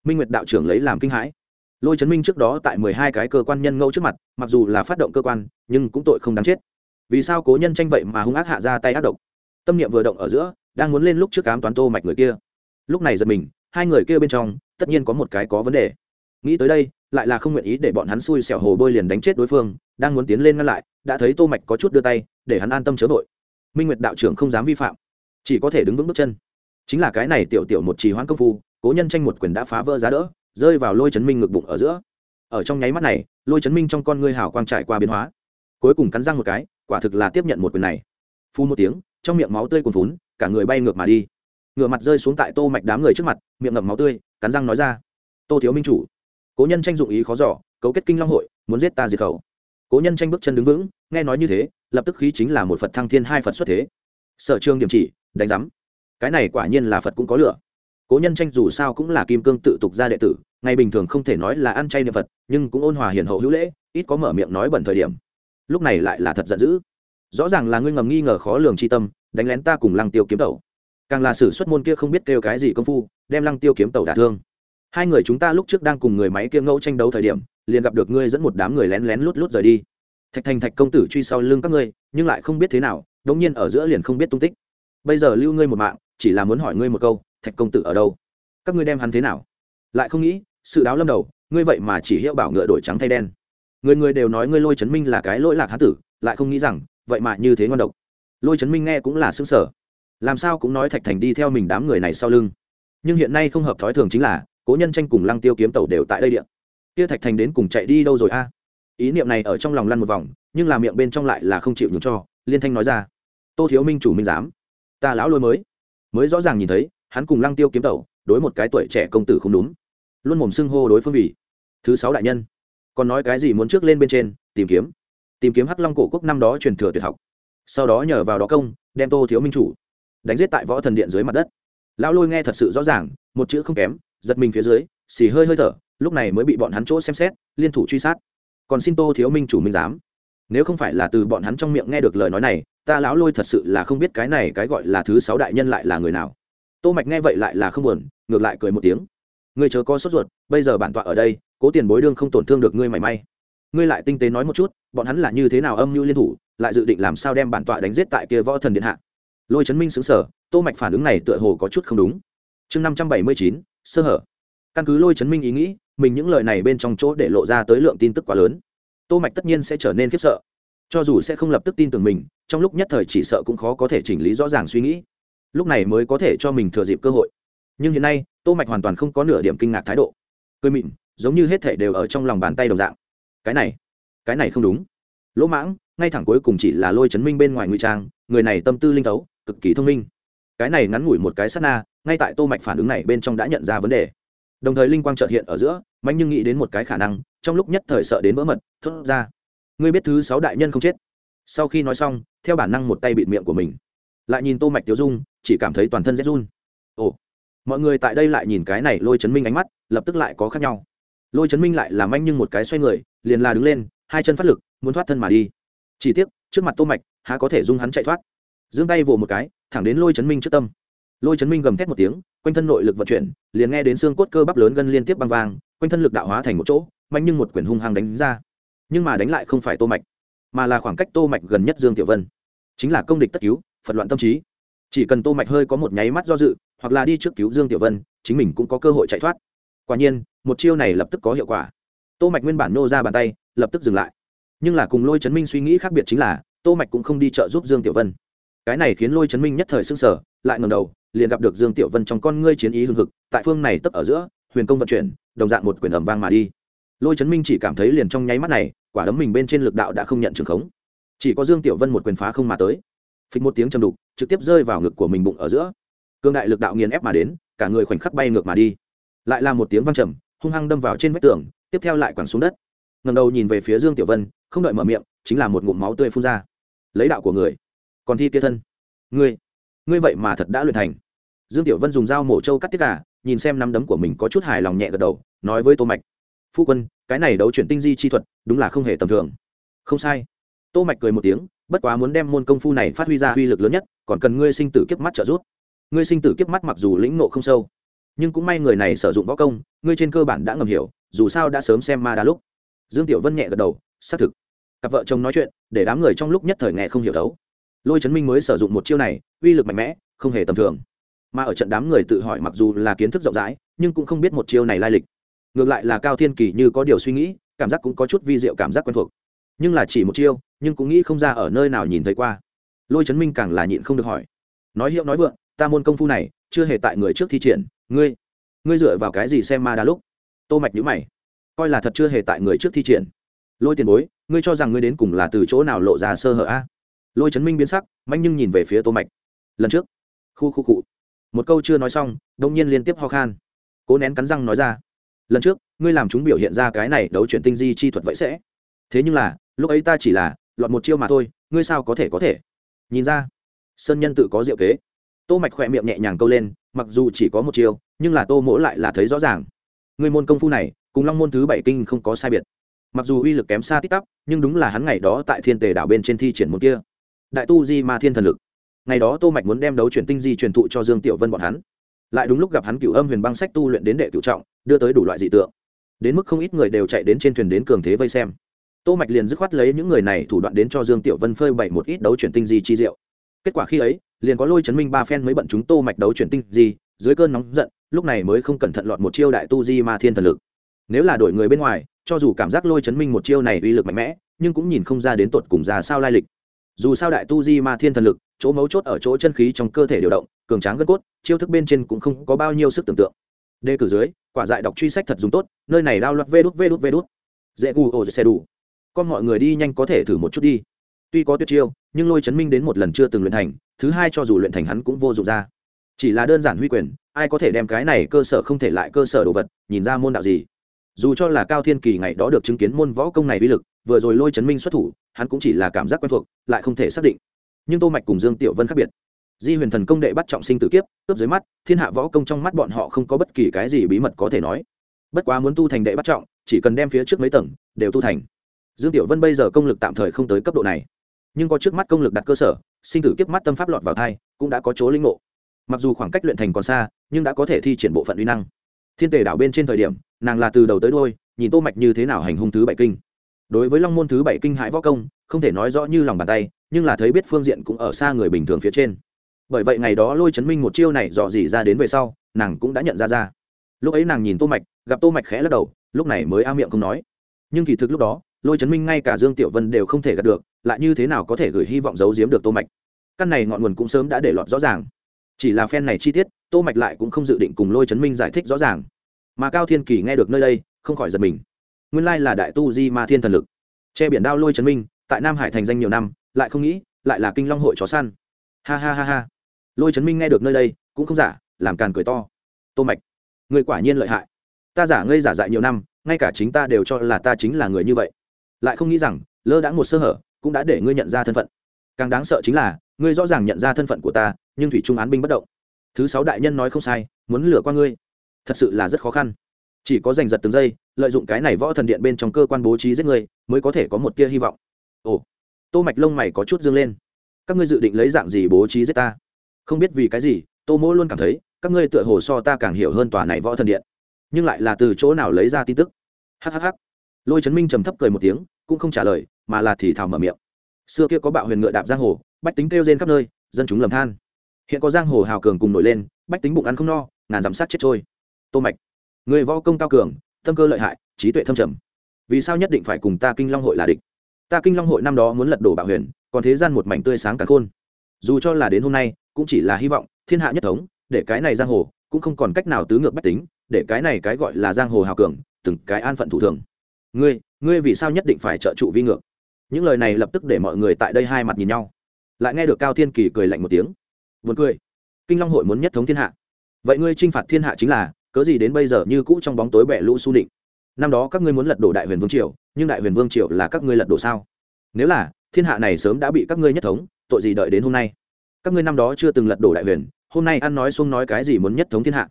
Minh nguyệt đạo trưởng lấy làm kinh hãi. Lôi chấn minh trước đó tại mười hai cái cơ quan nhân ngẫu trước mặt, mặc dù là phát động cơ quan, nhưng cũng tội không đáng chết. Vì sao cố nhân tranh vậy mà hung ác hạ ra tay ác độc? Tâm niệm vừa động ở giữa, đang muốn lên lúc trước cám toán tô mạch người kia. Lúc này giật mình, hai người kia bên trong, tất nhiên có một cái có vấn đề. Nghĩ tới đây lại là không nguyện ý để bọn hắn xui xẻo hồ bơi liền đánh chết đối phương, đang muốn tiến lên ngăn lại, đã thấy tô mạch có chút đưa tay, để hắn an tâm chớ vội. Minh nguyệt đạo trưởng không dám vi phạm, chỉ có thể đứng vững bước chân. Chính là cái này tiểu tiểu một trì hoãn công phu, cố nhân tranh một quyền đã phá vỡ giá đỡ, rơi vào lôi chấn minh ngực bụng ở giữa. Ở trong nháy mắt này, lôi chấn minh trong con ngươi hào quang trải qua biến hóa. Cuối cùng cắn răng một cái, quả thực là tiếp nhận một quyền này. Phu một tiếng, trong miệng máu tươi cuồn phún cả người bay ngược mà đi. Ngựa mặt rơi xuống tại tô mạch đám người trước mặt, miệng ngậm máu tươi, cắn răng nói ra, tô thiếu minh chủ cố nhân tranh dụng ý khó giỏ cấu kết kinh long hội, muốn giết ta diệt khẩu. Cố nhân tranh bước chân đứng vững, nghe nói như thế, lập tức khí chính là một phật thăng thiên hai phật xuất thế. Sở trường điểm chỉ, đánh giám. Cái này quả nhiên là phật cũng có lửa. Cố nhân tranh dù sao cũng là kim cương tự tục gia đệ tử, ngày bình thường không thể nói là ăn chay niệm phật, nhưng cũng ôn hòa hiền hậu hữu lễ, ít có mở miệng nói bẩn thời điểm. Lúc này lại là thật giận dữ. Rõ ràng là ngươi ngầm nghi ngờ khó lường c h i tâm, đánh lén ta cùng lăng tiêu kiếm tẩu. Càng là sử xuất môn kia không biết kêu cái gì công phu, đem lăng tiêu kiếm tẩu đả thương hai người chúng ta lúc trước đang cùng người máy kia ngẫu tranh đấu thời điểm, liền gặp được ngươi dẫn một đám người lén lén lút lút rời đi. Thạch thành thạch công tử truy sau lưng các ngươi, nhưng lại không biết thế nào đống nhiên ở giữa liền không biết tung tích. Bây giờ lưu ngươi một mạng, chỉ là muốn hỏi ngươi một câu, thạch công tử ở đâu? Các ngươi đem hắn thế nào? Lại không nghĩ, sự đáo lâm đầu, ngươi vậy mà chỉ hiệu bảo ngựa đổi trắng thay đen. Người người đều nói ngươi lôi chấn minh là cái lỗi lạc hán tử, lại không nghĩ rằng, vậy mà như thế ngon độc. Lôi chấn minh nghe cũng là xứng sở làm sao cũng nói thạch thành đi theo mình đám người này sau lưng. Nhưng hiện nay không hợp thói thường chính là cố nhân tranh cùng lăng tiêu kiếm tàu đều tại đây điện kia thạch thành đến cùng chạy đi đâu rồi a? Ý niệm này ở trong lòng lăn một vòng, nhưng làm miệng bên trong lại là không chịu nhường cho, liên thanh nói ra. Tô thiếu minh chủ minh giám, ta lão lôi mới. Mới rõ ràng nhìn thấy, hắn cùng lăng tiêu kiếm tàu đối một cái tuổi trẻ công tử không đúng. Luôn mồm xưng hô đối phương vì thứ sáu đại nhân. Còn nói cái gì muốn trước lên bên trên, tìm kiếm. Tìm kiếm hắc long cổ quốc năm đó truyền thừa tuyệt học. Sau đó nhờ vào đó công, đem tô thiếu minh chủ đánh giết tại võ thần điện dưới mặt đất. Lão lôi nghe thật sự rõ ràng, một chữ không kém giật mình phía dưới, xì hơi hơi thở, lúc này mới bị bọn hắn chỗ xem xét, liên thủ truy sát. Còn xin tô thiếu minh chủ minh giám nếu không phải là từ bọn hắn trong miệng nghe được lời nói này, ta lão lôi thật sự là không biết cái này cái gọi là thứ sáu đại nhân lại là người nào. Tô mạch nghe vậy lại là không buồn, ngược lại cười một tiếng. Ngươi chớ có sốt ruột, bây giờ bản tọa ở đây, cố tiền bối đương không tổn thương được ngươi mảy may. Ngươi lại tinh tế nói một chút, bọn hắn là như thế nào âm mưu liên thủ, lại dự định làm sao đem bản tọa đánh giết tại kia võ thần điện hạ. Lôi chấn minh xứng sở tô mạch phản ứng này tựa hồ có chút không đúng. Chương năm trăm bảy mươi chín sơ hở. Căn cứ lôi chấn minh ý nghĩ, mình những lời này bên trong chỗ để lộ ra tới lượng tin tức quá lớn. Tô mạch tất nhiên sẽ trở nên khiếp sợ. Cho dù sẽ không lập tức tin tưởng mình, trong lúc nhất thời chỉ sợ cũng khó có thể chỉnh lý rõ ràng suy nghĩ. Lúc này mới có thể cho mình thừa dịp cơ hội. Nhưng hiện nay, tô mạch hoàn toàn không có nửa điểm kinh ngạc thái độ. Cười mịn, giống như hết thể đều ở trong lòng bàn tay đồng dạng. Cái này cái này không đúng. Lỗ mãng, ngay thẳng cuối cùng chỉ là lôi chấn minh bên ngoài ngụy trang, người này tâm tư linh thấu, cực kỳ thông minh cái này ngắn ngủi một cái sát na, ngay tại tô mạch phản ứng này bên trong đã nhận ra vấn đề. Đồng thời linh quang chợt hiện ở giữa, mạnh nhưng nghĩ đến một cái khả năng, trong lúc nhất thời sợ đến vỡ mật, thốt ra, ngươi biết thứ sáu đại nhân không chết? Sau khi nói xong, theo bản năng một tay bịt miệng của mình. Lại nhìn tô mạch tiêu dung, chỉ cảm thấy toàn thân rét run. Ồ, mọi người tại đây lại nhìn cái này lôi chấn minh ánh mắt, lập tức lại có khác nhau. Lôi chấn minh lại làm anh nhưng một cái xoay người, liền là đứng lên, hai chân phát lực, muốn thoát thân mà đi. Chỉ tiếc, trước mặt tô mạch, há có thể dung hắn chạy thoát. Giương tay vồ một cái thẳng đến lôi chấn minh trước tâm. Lôi chấn minh gầm thét một tiếng, quanh thân nội lực vận chuyển, liền nghe đến xương cốt cơ bắp lớn gân liên tiếp băng vang, quanh thân lực đạo hóa thành một chỗ, mạnh nhưng một quyển hung hăng đánh ra. Nhưng mà đánh lại không phải tô mạch, mà là khoảng cách tô mạch gần nhất dương tiểu vân. Chính là công địch tất cứu, phật loạn tâm trí. Chỉ cần tô mạch hơi có một nháy mắt do dự, hoặc là đi trước cứu dương tiểu vân, chính mình cũng có cơ hội chạy thoát. Quả nhiên, một chiêu này lập tức có hiệu quả. Tô mạch nguyên bản nô ra bàn tay, lập tức dừng lại. Nhưng là cùng lôi chấn minh suy nghĩ khác biệt chính là, tô mạch cũng không đi trợ giúp dương tiểu vân cái này khiến lôi chấn minh nhất thời sưng sở lại ngầm đầu, liền gặp được dương tiểu vân trong con ngươi chiến ý hưng hực, tại phương này tấp ở giữa, huyền công vận chuyển, đồng dạng một quyền ầm vang mà đi. Lôi chấn minh chỉ cảm thấy liền trong nháy mắt này, quả đấm mình bên trên lực đạo đã không nhận trường khống. Chỉ có dương tiểu vân một quyền phá không mà tới. Phịch một tiếng chầm đục, trực tiếp rơi vào ngực của mình bụng ở giữa. Cương đại lực đạo nghiền ép mà đến, cả người khoảnh khắc bay ngược mà đi. Lại là một tiếng văng trầm, hung hăng đâm vào trên vách tường, tiếp theo lại quẳng xuống đất. Ngầm đầu nhìn về phía dương tiểu vân, không đợi mở miệng, chính là một ngụm máu tươi phun ra. Lấy đạo của người còn thi kia thân. Ngươi ngươi vậy mà thật đã luyện thành. Dương tiểu vân dùng dao mổ trâu cắt tiết gà, nhìn xem nắm đấm của mình có chút hài lòng nhẹ gật đầu, nói với tô mạch. Phu quân, cái này đấu chuyển tinh di chi thuật, đúng là không hề tầm thường. Không sai. Tô mạch cười một tiếng, bất quá muốn đem môn công phu này phát huy ra uy lực lớn nhất, còn cần ngươi sinh tử kiếp mắt trợ giúp. Ngươi sinh tử kiếp mắt mặc dù lĩnh ngộ không sâu, nhưng cũng may người này sử dụng võ công, ngươi trên cơ bản đã ngầm hiểu, dù sao đã sớm xem ma đa lúc. Dương tiểu vân nhẹ gật đầu, xác thực. Cặp vợ chồng nói chuyện, để đám người trong lúc nhất thời nghe không hiểu thấu lôi chấn minh mới sử dụng một chiêu này, uy lực mạnh mẽ, không hề tầm thường. Mà ở trận đám người tự hỏi mặc dù là kiến thức rộng rãi, nhưng cũng không biết một chiêu này lai lịch. Ngược lại là cao thiên kỳ như có điều suy nghĩ, cảm giác cũng có chút vi diệu cảm giác quen thuộc. Nhưng là chỉ một chiêu, nhưng cũng nghĩ không ra ở nơi nào nhìn thấy qua. Lôi chấn minh càng là nhịn không được hỏi. Nói hiệu nói vượng, ta môn công phu này, chưa hề tại người trước thi triển, ngươi ngươi dựa vào cái gì xem ma đa lúc? Tô mạch nhíu mày. Coi là thật chưa hề tại người trước thi triển. Lôi tiền bối, ngươi cho rằng ngươi đến cùng là từ chỗ nào lộ ra sơ hở a? Lôi chấn minh biến sắc, manh nhưng nhìn về phía tô mạch. Lần trước, khu khu cụ một câu chưa nói xong đông nhiên liên tiếp ho khan. Cố nén cắn răng nói ra. Lần trước, ngươi làm chúng biểu hiện ra cái này đấu chuyển tinh di chi thuật vậy sẽ. Thế nhưng là, lúc ấy ta chỉ là, lọt một chiêu mà thôi, ngươi sao có thể có thể? Nhìn ra, sơn nhân tự có diệu kế. Tô mạch khỏe miệng nhẹ nhàng câu lên, mặc dù chỉ có một chiêu, nhưng là tô mỗ lại là thấy rõ ràng. Ngươi môn công phu này, cùng long môn thứ bảy kinh không có sai biệt. Mặc dù uy lực kém xa tích tắp, nhưng đúng là hắn ngày đó tại thiên tề đảo bên trên thi triển một kia đại tu di ma thiên thần lực. Ngày đó tô mạch muốn đem đấu chuyển tinh di truyền thụ cho dương tiểu vân bọn hắn. Lại đúng lúc gặp hắn cửu âm huyền băng sách tu luyện đến đệ cửu trọng, đưa tới đủ loại dị tượng. Đến mức không ít người đều chạy đến trên thuyền đến cường thế vây xem. Tô mạch liền dứt khoát lấy những người này thủ đoạn đến cho dương tiểu vân phơi bày một ít đấu chuyển tinh di chi diệu. Kết quả khi ấy, liền có lôi chấn minh ba phen mới bận chúng tô mạch đấu chuyển tinh di, dưới cơn nóng giận, lúc này mới không cẩn thận lọt một chiêu đại tu di ma thiên thần lực. Nếu là đổi người bên ngoài, cho dù cảm giác lôi chấn minh một chiêu này uy lực mạnh mẽ, nhưng cũng nhìn không ra đến tột cùng ra sao lai lịch dù sao đại tu di ma thiên thần lực, chỗ mấu chốt ở chỗ chân khí trong cơ thể điều động, cường tráng gân cốt, chiêu thức bên trên cũng không có bao nhiêu sức tưởng tượng. Đề cử dưới, quả dại đọc truy sách thật dùng tốt, nơi này đao loạt vê đút vê đút vê đút. Dễ gu ổ xe đủ. Con mọi người đi nhanh có thể thử một chút đi. Tuy có tuyệt chiêu, nhưng lôi chấn minh đến một lần chưa từng luyện thành, thứ hai cho dù luyện thành hắn cũng vô dụng ra. Chỉ là đơn giản huy quyền, ai có thể đem cái này cơ sở không thể lại cơ sở đồ vật, nhìn ra môn đạo gì. Dù cho là cao thiên kỳ ngày đó được chứng kiến môn võ công này uy lực vừa rồi lôi chấn minh xuất thủ, hắn cũng chỉ là cảm giác quen thuộc, lại không thể xác định. Nhưng tô mạch cùng dương tiểu vân khác biệt. Di huyền thần công đệ bắt trọng sinh tử kiếp, cướp dưới mắt, thiên hạ võ công trong mắt bọn họ không có bất kỳ cái gì bí mật có thể nói. Bất quá muốn tu thành đệ bắt trọng, chỉ cần đem phía trước mấy tầng, đều tu thành. Dương tiểu vân bây giờ công lực tạm thời không tới cấp độ này. Nhưng có trước mắt công lực đặt cơ sở, sinh tử kiếp mắt tâm pháp lọt vào thai, cũng đã có chỗ linh ngộ. Mặc dù khoảng cách luyện thành còn xa, nhưng đã có thể thi triển bộ phận uy năng. Thiên tề đảo bên trên thời điểm, nàng là từ đầu tới đôi nhìn tô mạch như thế nào hành hung thứ bảy kinh đối với long môn thứ bảy kinh hãi võ công, không thể nói rõ như lòng bàn tay, nhưng là thấy biết phương diện cũng ở xa người bình thường phía trên. Bởi vậy ngày đó lôi chấn minh một chiêu này dò dỉ ra đến về sau, nàng cũng đã nhận ra ra. Lúc ấy nàng nhìn tô mạch, gặp tô mạch khẽ lắc đầu, lúc này mới a miệng không nói. Nhưng kỳ thực lúc đó, lôi chấn minh ngay cả dương tiểu vân đều không thể gạt được, lại như thế nào có thể gửi hy vọng giấu giếm được tô mạch? Căn này ngọn nguồn cũng sớm đã để lọt rõ ràng. Chỉ là phen này chi tiết, tô mạch lại cũng không dự định cùng lôi chấn minh giải thích rõ ràng. Mà cao thiên kỳ nghe được nơi đây, không khỏi giật mình nguyên lai là đại tu di ma thiên thần lực. Che biển đao lôi chấn minh, tại nam hải thành danh nhiều năm, lại không nghĩ, lại là kinh long hội chó săn. Ha ha ha ha. Lôi chấn minh nghe được nơi đây, cũng không giả, làm càn cười to. Tô mạch, người quả nhiên lợi hại. Ta giả ngây giả dại nhiều năm, ngay cả chính ta đều cho là ta chính là người như vậy. Lại không nghĩ rằng, lơ đãng một sơ hở, cũng đã để ngươi nhận ra thân phận. Càng đáng sợ chính là, ngươi rõ ràng nhận ra thân phận của ta, nhưng thủy trung án binh bất động. Thứ sáu đại nhân nói không sai, muốn lừa qua ngươi. Thật sự là rất khó khăn chỉ có giành giật từng giây, lợi dụng cái này võ thần điện bên trong cơ quan bố trí giết người, mới có thể có một tia hy vọng. Ồ, tô mạch lông mày có chút dương lên. Các ngươi dự định lấy dạng gì bố trí giết ta? Không biết vì cái gì, tô mỗ luôn cảm thấy, các ngươi tựa hồ so ta càng hiểu hơn tòa này võ thần điện. Nhưng lại là từ chỗ nào lấy ra tin tức? Hhh lôi trấn minh trầm thấp cười một tiếng, cũng không trả lời, mà là thì thào mở miệng. Xưa kia có bạo huyền ngựa đạp giang hồ, bách tính kêu trên khắp nơi, dân chúng lầm than. Hiện có giang hồ hào cường cùng nổi lên, bách tính bụng ăn không no, ngàn dặm sát chết trôi. Tô mạch người võ công cao cường, tâm cơ lợi hại, trí tuệ thâm trầm. Vì sao nhất định phải cùng ta kinh long hội là địch? Ta kinh long hội năm đó muốn lật đổ bạo huyền, còn thế gian một mảnh tươi sáng cả khôn. Dù cho là đến hôm nay, cũng chỉ là hy vọng, thiên hạ nhất thống, để cái này giang hồ cũng không còn cách nào tứ ngược bách tính, để cái này cái gọi là giang hồ hào cường, từng cái an phận thủ thường. Ngươi ngươi vì sao nhất định phải trợ trụ vi ngược? Những lời này lập tức để mọi người tại đây hai mặt nhìn nhau. Lại nghe được cao thiên kỳ cười lạnh một tiếng. Buồn cười. Kinh long hội muốn nhất thống thiên hạ. Vậy ngươi t r i n h phạt thiên hạ chính là cớ gì đến bây giờ như cũ trong bóng tối bẹ lũ su định năm đó các ngươi muốn lật đổ đại huyền vương triều, nhưng đại huyền vương triều là các ngươi lật đổ sao? Nếu là, thiên hạ này sớm đã bị các ngươi nhất thống, tội gì đợi đến hôm nay? Các ngươi năm đó chưa từng lật đổ đại huyền, hôm nay ăn nói xuông nói cái gì muốn nhất thống thiên hạ?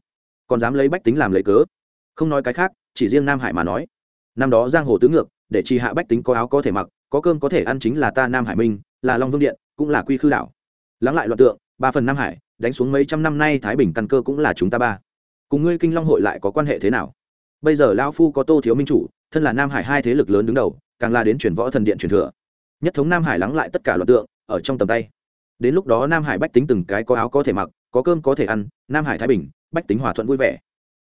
Còn dám lấy bách tính làm lấy cớ? Không nói cái khác, chỉ riêng nam hải mà nói. Năm đó giang hồ tứ ngược, để trì hạ bách tính có áo có thể mặc, có cơm có thể ăn chính là ta nam hải minh, là long vương điện, cũng là quy khư đảo. Lắng lại loạn tượng, ba phần nam hải, đánh xuống mấy trăm năm nay thái bình căn cơ cũng là chúng ta ba cùng ngươi kinh long hội lại có quan hệ thế nào? Bây giờ lao phu có tô thiếu minh chủ, thân là nam hải hai thế lực lớn đứng đầu, càng là đến chuyển võ thần điện truyền thừa. Nhất thống nam hải lắng lại tất cả loạt tượng, ở trong tầm tay. Đến lúc đó nam hải bách tính từng cái có áo có thể mặc, có cơm có thể ăn, nam hải thái bình, bách tính hòa thuận vui vẻ.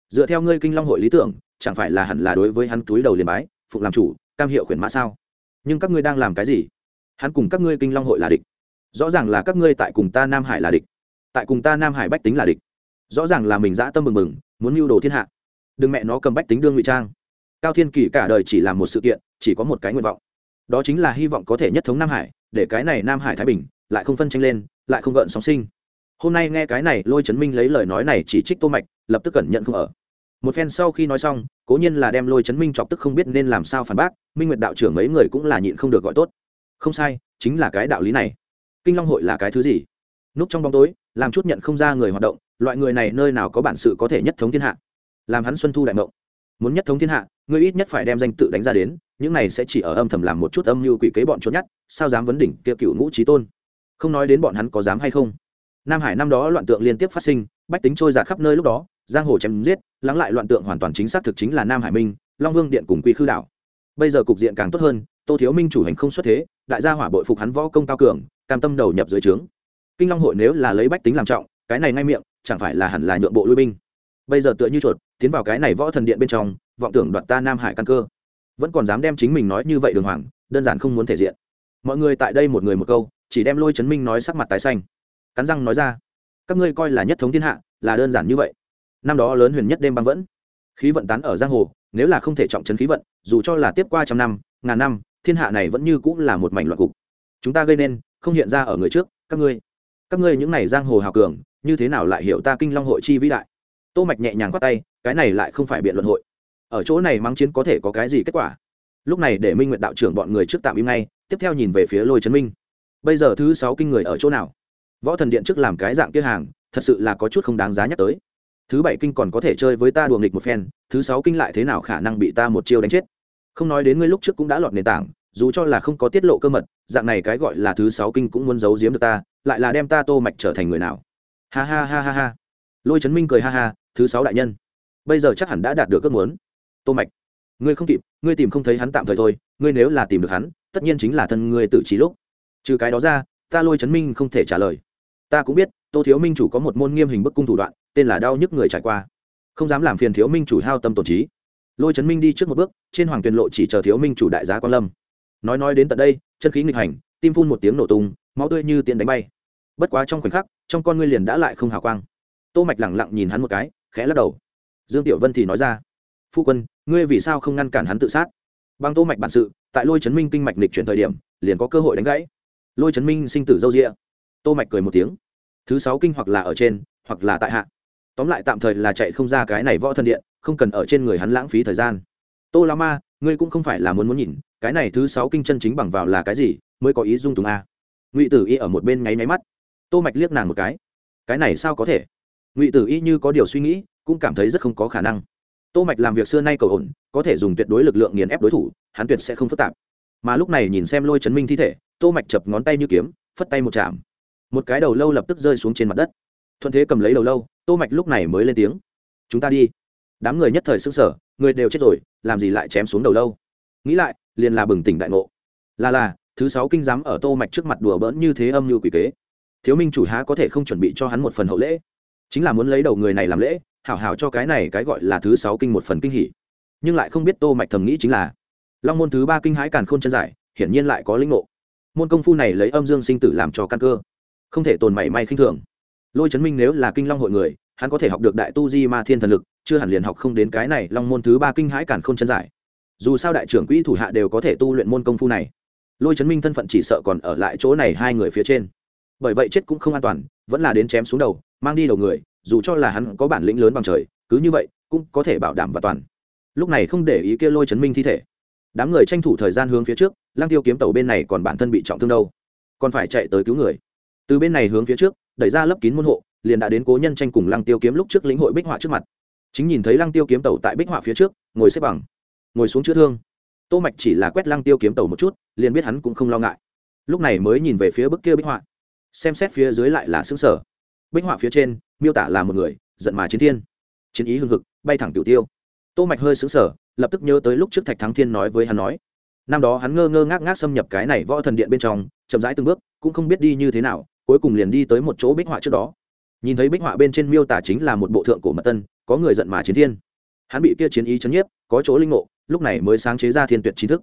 Dựa theo ngươi kinh long hội lý tưởng, chẳng phải là hẳn là đối với hắn túi đầu liền bái, phụng làm chủ, cam hiệu khuyển mã sao? Nhưng các ngươi đang làm cái gì? Hắn cùng các ngươi kinh long hội là địch. Rõ ràng là các ngươi tại cùng ta nam hải là địch. Tại cùng ta nam hải bách tính là địch rõ ràng là mình dã tâm mừng mừng, muốn mưu đồ thiên hạ. Đừng mẹ nó cầm bách tính đương ngụy trang. Cao thiên kỳ cả đời chỉ làm một sự kiện, chỉ có một cái nguyện vọng. Đó chính là hy vọng có thể nhất thống nam hải, để cái này nam hải thái bình lại không phân tranh lên, lại không gợn sóng sinh. Hôm nay nghe cái này lôi chấn minh lấy lời nói này chỉ trích tô mạch, lập tức cẩn nhận không ở. Một phen sau khi nói xong, cố nhiên là đem lôi chấn minh chọc tức không biết nên làm sao phản bác, minh nguyệt đạo trưởng mấy người cũng là nhịn không được gọi tốt. Không sai, chính là cái đạo lý này. Kinh long hội là cái thứ gì? Núp trong bóng tối, làm chút nhận không ra người hoạt động loại người này nơi nào có bản sự có thể nhất thống thiên hạ? Làm hắn xuân thu đại mộng. Muốn nhất thống thiên hạ ngươi ít nhất phải đem danh tự đánh ra đến những này sẽ chỉ ở âm thầm làm một chút âm mưu quỷ kế bọn trốn nhất, sao dám vấn đỉnh kia cựu ngũ trí tôn? Không nói đến bọn hắn có dám hay không? Nam hải năm đó loạn tượng liên tiếp phát sinh bách tính trôi giạt khắp nơi lúc đó giang hồ chém giết lắng lại loạn tượng hoàn toàn chính xác thực chính là nam hải minh long vương điện cùng quy khư đảo. Bây giờ cục diện càng tốt hơn tô thiếu minh chủ hành không xuất thế đại gia hỏa bội phục hắn võ công cao cường cam tâm đầu nhập dưới trướng. Kinh long hội nếu là lấy bách tính làm trọng cái này ngay miệng chẳng phải là hẳn là nhượng bộ lui binh. Bây giờ tựa như chuột, tiến vào cái này võ thần điện bên trong, vọng tưởng đoạt ta nam hải căn cơ. Vẫn còn dám đem chính mình nói như vậy đường hoàng, đơn giản không muốn thể diện. Mọi người tại đây một người một câu, chỉ đem lôi chấn minh nói sắc mặt tái xanh. Cắn răng nói ra, các ngươi coi là nhất thống thiên hạ, là đơn giản như vậy. Năm đó lớn huyền nhất đêm băng vẫn, khí vận tán ở giang hồ, nếu là không thể trọng trấn khí vận, dù cho là tiếp qua trăm năm, ngàn năm, thiên hạ này vẫn như cũng là một mảnh loạn cục. Chúng ta gây nên, không hiện ra ở người trước, các ngươi. Các ngươi những này giang hồ hào cường như thế nào lại hiểu ta kinh long hội chi vĩ đại? Tô mạch nhẹ nhàng quát tay, cái này lại không phải biện luận hội. Ở chỗ này mắng chiến có thể có cái gì kết quả? Lúc này để minh nguyện đạo trưởng bọn người trước tạm im ngay, tiếp theo nhìn về phía lôi trấn minh. Bây giờ thứ sáu kinh người ở chỗ nào? Võ thần điện trước làm cái dạng kia hàng, thật sự là có chút không đáng giá nhắc tới. Thứ bảy kinh còn có thể chơi với ta đùa nghịch một phen, thứ sáu kinh lại thế nào khả năng bị ta một chiêu đánh chết? Không nói đến ngươi lúc trước cũng đã lọt nền tảng, dù cho là không có tiết lộ cơ mật, dạng này cái gọi là thứ sáu kinh cũng muốn giấu giếm được ta, lại là đem ta tô mạch trở thành người nào? Ha ha ha ha ha. Lôi trấn minh cười ha ha, thứ sáu đại nhân. Bây giờ chắc hẳn đã đạt được ước muốn. Tô mạch, ngươi không kịp, ngươi tìm không thấy hắn tạm thời thôi, ngươi nếu là tìm được hắn, tất nhiên chính là thân ngươi tự trí lúc. Trừ cái đó ra, ta lôi Trấn minh không thể trả lời. Ta cũng biết, tô thiếu minh chủ có một môn nghiêm hình bức cung thủ đoạn, tên là đau nhức người trải qua. Không dám làm phiền thiếu minh chủ hao tâm tổn trí. Lôi Trấn minh đi trước một bước, trên hoàng tuyền lộ chỉ chờ thiếu minh chủ đại giá quan lâm. Nói nói đến tận đây, chân khí nghịch hành, tim phun một tiếng nổ tung, máu tươi như tiền đánh bay bất quá trong khoảnh khắc, trong con ngươi liền đã lại không hào quang. Tô mạch lẳng lặng nhìn hắn một cái, khẽ lắc đầu. Dương tiểu vân thì nói ra, phu quân, ngươi vì sao không ngăn cản hắn tự sát? Bằng tô mạch bản sự, tại lôi chấn minh kinh mạch lịch chuyển thời điểm, liền có cơ hội đánh gãy. Lôi chấn minh sinh tử dâu dịa. Tô mạch cười một tiếng, thứ sáu kinh hoặc là ở trên, hoặc là tại hạ. Tóm lại tạm thời là chạy không ra cái này võ thần điện, không cần ở trên người hắn lãng phí thời gian. Tô la ma, ngươi cũng không phải là muốn muốn nhìn, cái này thứ sáu kinh chân chính bằng vào là cái gì, mới có ý dung tùng a. Ngụy tử y ở một bên nháy máy mắt tô mạch liếc nàng một cái. Cái này sao có thể? Ngụy tử y như có điều suy nghĩ, cũng cảm thấy rất không có khả năng. Tô mạch làm việc xưa nay cầu ổn, có thể dùng tuyệt đối lực lượng nghiền ép đối thủ, hắn tuyệt sẽ không phức tạp. Mà lúc này nhìn xem lôi chấn minh thi thể, tô mạch chập ngón tay như kiếm, phất tay một chạm. Một cái đầu lâu lập tức rơi xuống trên mặt đất. Thuận thế cầm lấy đầu lâu, tô mạch lúc này mới lên tiếng. Chúng ta đi. Đám người nhất thời sững sờ, người đều chết rồi, làm gì lại chém xuống đầu lâu? Nghĩ lại, liền là bừng tỉnh đại ngộ. Là là, thứ sáu kinh giám ở tô mạch trước mặt đùa bỡn như thế âm như quỷ kế thiếu minh chủ há có thể không chuẩn bị cho hắn một phần hậu lễ? Chính là muốn lấy đầu người này làm lễ, hảo hảo cho cái này cái gọi là thứ sáu kinh một phần kinh hỉ. Nhưng lại không biết tô mạch thầm nghĩ chính là, long môn thứ ba kinh hãi càn khôn chân giải hiển nhiên lại có linh ngộ. Môn công phu này lấy âm dương sinh tử làm cho căn cơ, không thể tồn mảy may khinh thường. Lôi chấn minh nếu là kinh long hội người, hắn có thể học được đại tu di ma thiên thần lực, chưa hẳn liền học không đến cái này long môn thứ ba kinh hãi càn khôn chân giải dù sao đại trưởng quỹ thủ hạ đều có thể tu luyện môn công phu này. Lôi chấn minh thân phận chỉ sợ còn ở lại chỗ này hai người phía trên bởi vậy chết cũng không an toàn, vẫn là đến chém xuống đầu, mang đi đầu người, dù cho là hắn có bản lĩnh lớn bằng trời, cứ như vậy, cũng có thể bảo đảm và toàn. Lúc này không để ý kia lôi chấn minh thi thể. Đám người tranh thủ thời gian hướng phía trước lang tiêu kiếm tàu bên này còn bản thân bị trọng thương đâu. Còn phải chạy tới cứu người. Từ bên này hướng phía trước, đẩy ra lấp kín môn hộ, liền đã đến cố nhân tranh cùng lăng tiêu kiếm lúc trước lĩnh hội bích họa trước mặt. Chính nhìn thấy lăng tiêu kiếm tàu tại bích họa phía trước, ngồi xếp bằng, ngồi xuống chữa thương. Tô mạch chỉ là quét lăng tiêu kiếm tàu một chút, liền biết hắn cũng không lo ngại. Lúc này mới nhìn về phía bức kia bích họa xem xét phía dưới lại là xứng sở. Bích họa phía trên, miêu tả là một người, giận mà chiến thiên. Chiến ý hưng hực, bay thẳng tiểu tiêu. Tô mạch hơi xứng sở, lập tức nhớ tới lúc trước thạch thắng thiên nói với hắn nói. Năm đó hắn ngơ ngơ ngác ngác xâm nhập cái này võ thần điện bên trong, chậm rãi từng bước, cũng không biết đi như thế nào, cuối cùng liền đi tới một chỗ bích họa trước đó. Nhìn thấy bích họa bên trên miêu tả chính là một bộ thượng cổ mật tân, có người giận mà chiến thiên. Hắn bị kia chiến ý chấn nhiếp, có chỗ linh ngộ, lúc này mới sáng chế ra thiên tuyệt trí thức.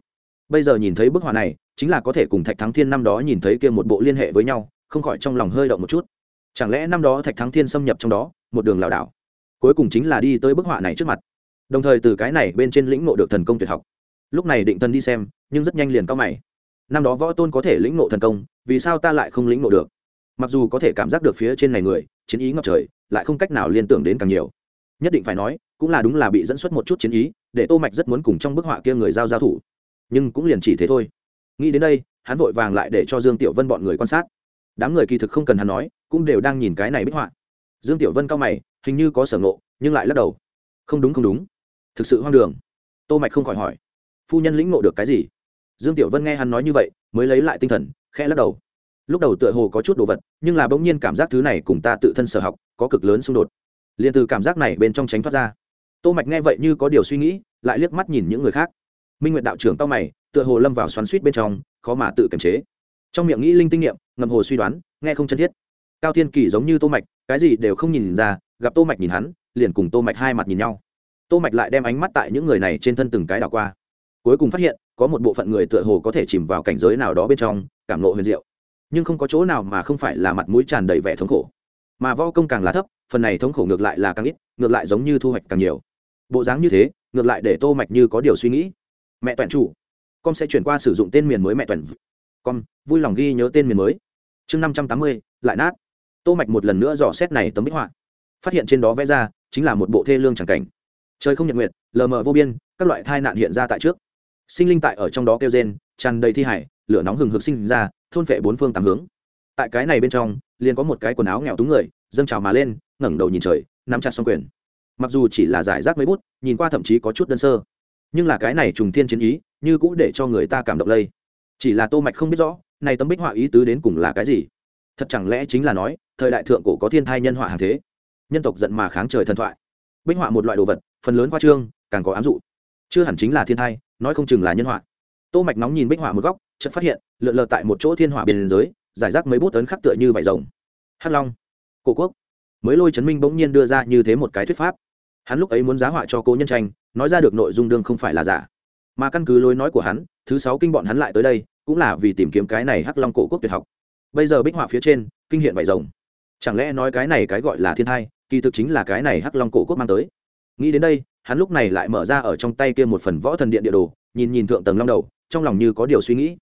Bây giờ nhìn thấy bức họa này, chính là có thể cùng thạch thắng thiên năm đó nhìn thấy kia một bộ liên hệ với nhau không khỏi trong lòng hơi động một chút. Chẳng lẽ năm đó thạch thắng thiên xâm nhập trong đó, một đường lảo đảo, cuối cùng chính là đi tới bức họa này trước mặt. Đồng thời từ cái này bên trên lĩnh ngộ được thần công tuyệt học. Lúc này định thần đi xem, nhưng rất nhanh liền cao mày. Năm đó võ tôn có thể lĩnh ngộ thần công, vì sao ta lại không lĩnh ngộ được? Mặc dù có thể cảm giác được phía trên này người, chiến ý ngập trời, lại không cách nào liên tưởng đến càng nhiều. Nhất định phải nói, cũng là đúng là bị dẫn xuất một chút chiến ý, để tô mạch rất muốn cùng trong bức họa kia người giao giao thủ. Nhưng cũng liền chỉ thế thôi. Nghĩ đến đây, hắn vội vàng lại để cho dương tiểu vân bọn người quan sát đám người kỳ thực không cần hắn nói, cũng đều đang nhìn cái này bích họa. Dương tiểu vân cao mày, hình như có sở ngộ, nhưng lại lắc đầu. Không đúng không đúng. Thực sự hoang đường. Tô mạch không khỏi hỏi. Phu nhân lĩnh ngộ được cái gì? Dương tiểu vân nghe hắn nói như vậy, mới lấy lại tinh thần, khẽ lắc đầu. Lúc đầu tựa hồ có chút đồ vật, nhưng là bỗng nhiên cảm giác thứ này cùng ta tự thân sở học, có cực lớn xung đột. Liền từ cảm giác này bên trong tránh thoát ra. Tô mạch nghe vậy như có điều suy nghĩ, lại liếc mắt nhìn những người khác. Minh nguyệt đạo trưởng tao mày, tựa hồ lâm vào xoắn suýt bên trong, khó mà tự kiềm chế trong miệng nghĩ linh tinh niệm ngầm hồ suy đoán, nghe không chân thiết. Cao thiên kỳ giống như tô mạch, cái gì đều không nhìn ra, gặp tô mạch nhìn hắn, liền cùng tô mạch hai mặt nhìn nhau. Tô mạch lại đem ánh mắt tại những người này trên thân từng cái đảo qua. Cuối cùng phát hiện, có một bộ phận người tựa hồ có thể chìm vào cảnh giới nào đó bên trong, cảm nộ huyền diệu. Nhưng không có chỗ nào mà không phải là mặt mũi tràn đầy vẻ thống khổ. Mà võ công càng là thấp, phần này thống khổ ngược lại là càng ít, ngược lại giống như thu hoạch càng nhiều. Bộ dáng như thế, ngược lại để tô mạch như có điều suy nghĩ. Mẹ toàn chủ, con sẽ chuyển qua sử dụng tên miền mới mẹ toàn con, vui lòng ghi nhớ tên miền mới. Chương năm trăm tám mươi, lại nát. Tô mạch một lần nữa dò xét này tấm bích họa. Phát hiện trên đó vẽ ra, chính là một bộ thê lương chẳng cảnh. Trời không nhật nguyệt, lờ mờ vô biên, các loại tai nạn hiện ra tại trước. Sinh linh tại ở trong đó kêu rên, tràn đầy thi hải, lửa nóng hừng hực sinh ra, thôn phệ bốn phương tám hướng. Tại cái này bên trong, liền có một cái quần áo nghèo túng người, dâng trào mà lên, ngẩng đầu nhìn trời, nắm chặt xong quyền. Mặc dù chỉ là giải rác mấy bút, nhìn qua thậm chí có chút đơn sơ. Nhưng là cái này trùng thiên chiến ý, như cũng để cho người ta cảm động lây chỉ là tô mạch không biết rõ, này tấm bích họa ý tứ đến cùng là cái gì? Thật chẳng lẽ chính là nói, thời đại thượng cổ có thiên thai nhân họa hàng thế? Nhân tộc giận mà kháng trời thần thoại. Bích họa một loại đồ vật, phần lớn khoa trương, càng có ám dụ. Chưa hẳn chính là thiên thai, nói không chừng là nhân họa. Tô mạch nóng nhìn bích họa một góc, chợt phát hiện, lượn lờ tại một chỗ thiên họa biên giới, giải rác mấy bút ấn khắc tựa như vải rồng. Hắc long, cổ quốc. Mới lôi chấn minh bỗng nhiên đưa ra như thế một cái thuyết pháp. Hắn lúc ấy muốn giá họa cho cố nhân tranh, nói ra được nội dung đương không phải là giả. Mà căn cứ lối nói của hắn, thứ sáu kinh bọn hắn lại tới đây cũng là vì tìm kiếm cái này hắc long cổ quốc tuyệt học. Bây giờ bích họa phía trên, kinh hiện vải rồng. Chẳng lẽ nói cái này cái gọi là thiên thai, kỳ thực chính là cái này hắc long cổ quốc mang tới? Nghĩ đến đây, hắn lúc này lại mở ra ở trong tay kia một phần võ thần điện địa đồ, nhìn nhìn thượng tầng long đầu, trong lòng như có điều suy nghĩ.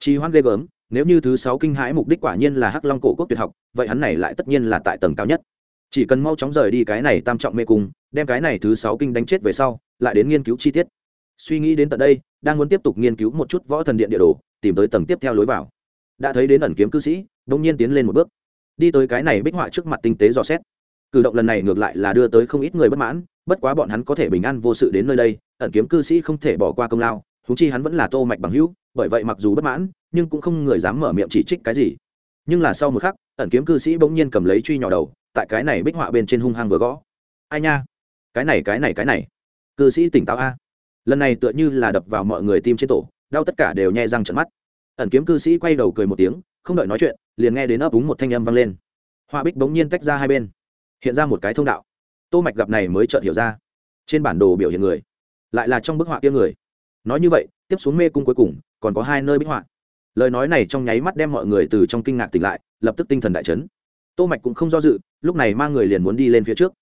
Chi hoan ghê gớm, nếu như thứ sáu kinh hãi mục đích quả nhiên là hắc long cổ quốc tuyệt học, vậy hắn này lại tất nhiên là tại tầng cao nhất. Chỉ cần mau chóng rời đi cái này tam trọng mê cung, đem cái này thứ sáu kinh đánh chết về sau, lại đến nghiên cứu chi tiết suy nghĩ đến tận đây, đang muốn tiếp tục nghiên cứu một chút võ thần điện địa đồ, tìm tới tầng tiếp theo lối vào. Đã thấy đến ẩn kiếm cư sĩ đông nhiên tiến lên một bước. Đi tới cái này bích họa trước mặt tinh tế dò xét. Cử động lần này ngược lại là đưa tới không ít người bất mãn, bất quá bọn hắn có thể bình an vô sự đến nơi đây, ẩn kiếm cư sĩ không thể bỏ qua công lao húng chi hắn vẫn là tô mạch bằng hữu, bởi vậy mặc dù bất mãn, nhưng cũng không người dám mở miệng chỉ trích cái gì. Nhưng là sau một khắc, ẩn kiếm cư sĩ bỗng nhiên cầm lấy truy nhỏ đầu, tại cái này bích họa bên trên hung hăng vừa gõ. Ai nha? Cái này cái này cái này. Cư sĩ tỉnh táo a lần này tựa như là đập vào mọi người tim trên tổ, đau tất cả đều nhẹ răng trận mắt. Ẩn kiếm cư sĩ quay đầu cười một tiếng, không đợi nói chuyện, liền nghe đến ấp úng một thanh âm vang lên. Hoa bích bỗng nhiên tách ra hai bên, hiện ra một cái thông đạo. Tô mạch gặp này mới chợt hiểu ra, trên bản đồ biểu hiện người, lại là trong bức họa kia người. Nói như vậy, tiếp xuống mê cung cuối cùng, còn có hai nơi bích họa. Lời nói này trong nháy mắt đem mọi người từ trong kinh ngạc tỉnh lại, lập tức tinh thần đại chấn. Tô mạch cũng không do dự, lúc này mang người liền muốn đi lên phía trước.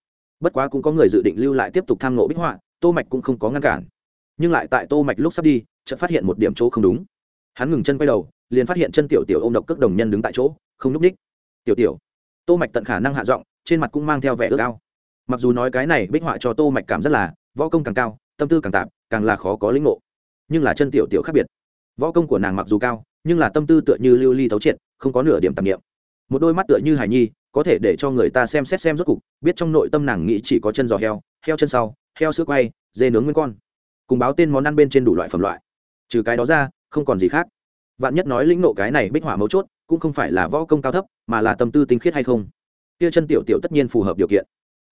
Bất quá cũng có người dự định lưu lại tiếp tục tham ngộ bích họa, tô mạch cũng không có ngăn cản nhưng lại tại tô mạch lúc sắp đi, chợt phát hiện một điểm chỗ không đúng. Hắn ngừng chân quay đầu, liền phát hiện chân tiểu tiểu ôm độc cước đồng nhân đứng tại chỗ, không núp đích tiểu tiểu. Tô mạch tận khả năng hạ giọng, trên mặt cũng mang theo vẻ ước ao. Mặc dù nói cái này bích họa cho tô mạch cảm rất là, võ công càng cao, tâm tư càng tạp, càng là khó có lĩnh ngộ. Nhưng là chân tiểu tiểu khác biệt. Võ công của nàng mặc dù cao, nhưng là tâm tư tựa như lưu ly thấu triệt, không có nửa điểm tạp niệm. Một đôi mắt tựa như hải nhi, có thể để cho người ta xem xét xem rốt cục, biết trong nội tâm nàng nghĩ chỉ có chân giò heo heo chân sau, heo sữa quay, dê nướng nguyên con cùng báo tên món ăn bên trên đủ loại phẩm loại. Trừ cái đó ra, không còn gì khác. Vạn nhất nói lĩnh nộ cái này bích hỏa mấu chốt, cũng không phải là võ công cao thấp, mà là tâm tư tinh khiết hay không? Kia chân tiểu tiểu tất nhiên phù hợp điều kiện.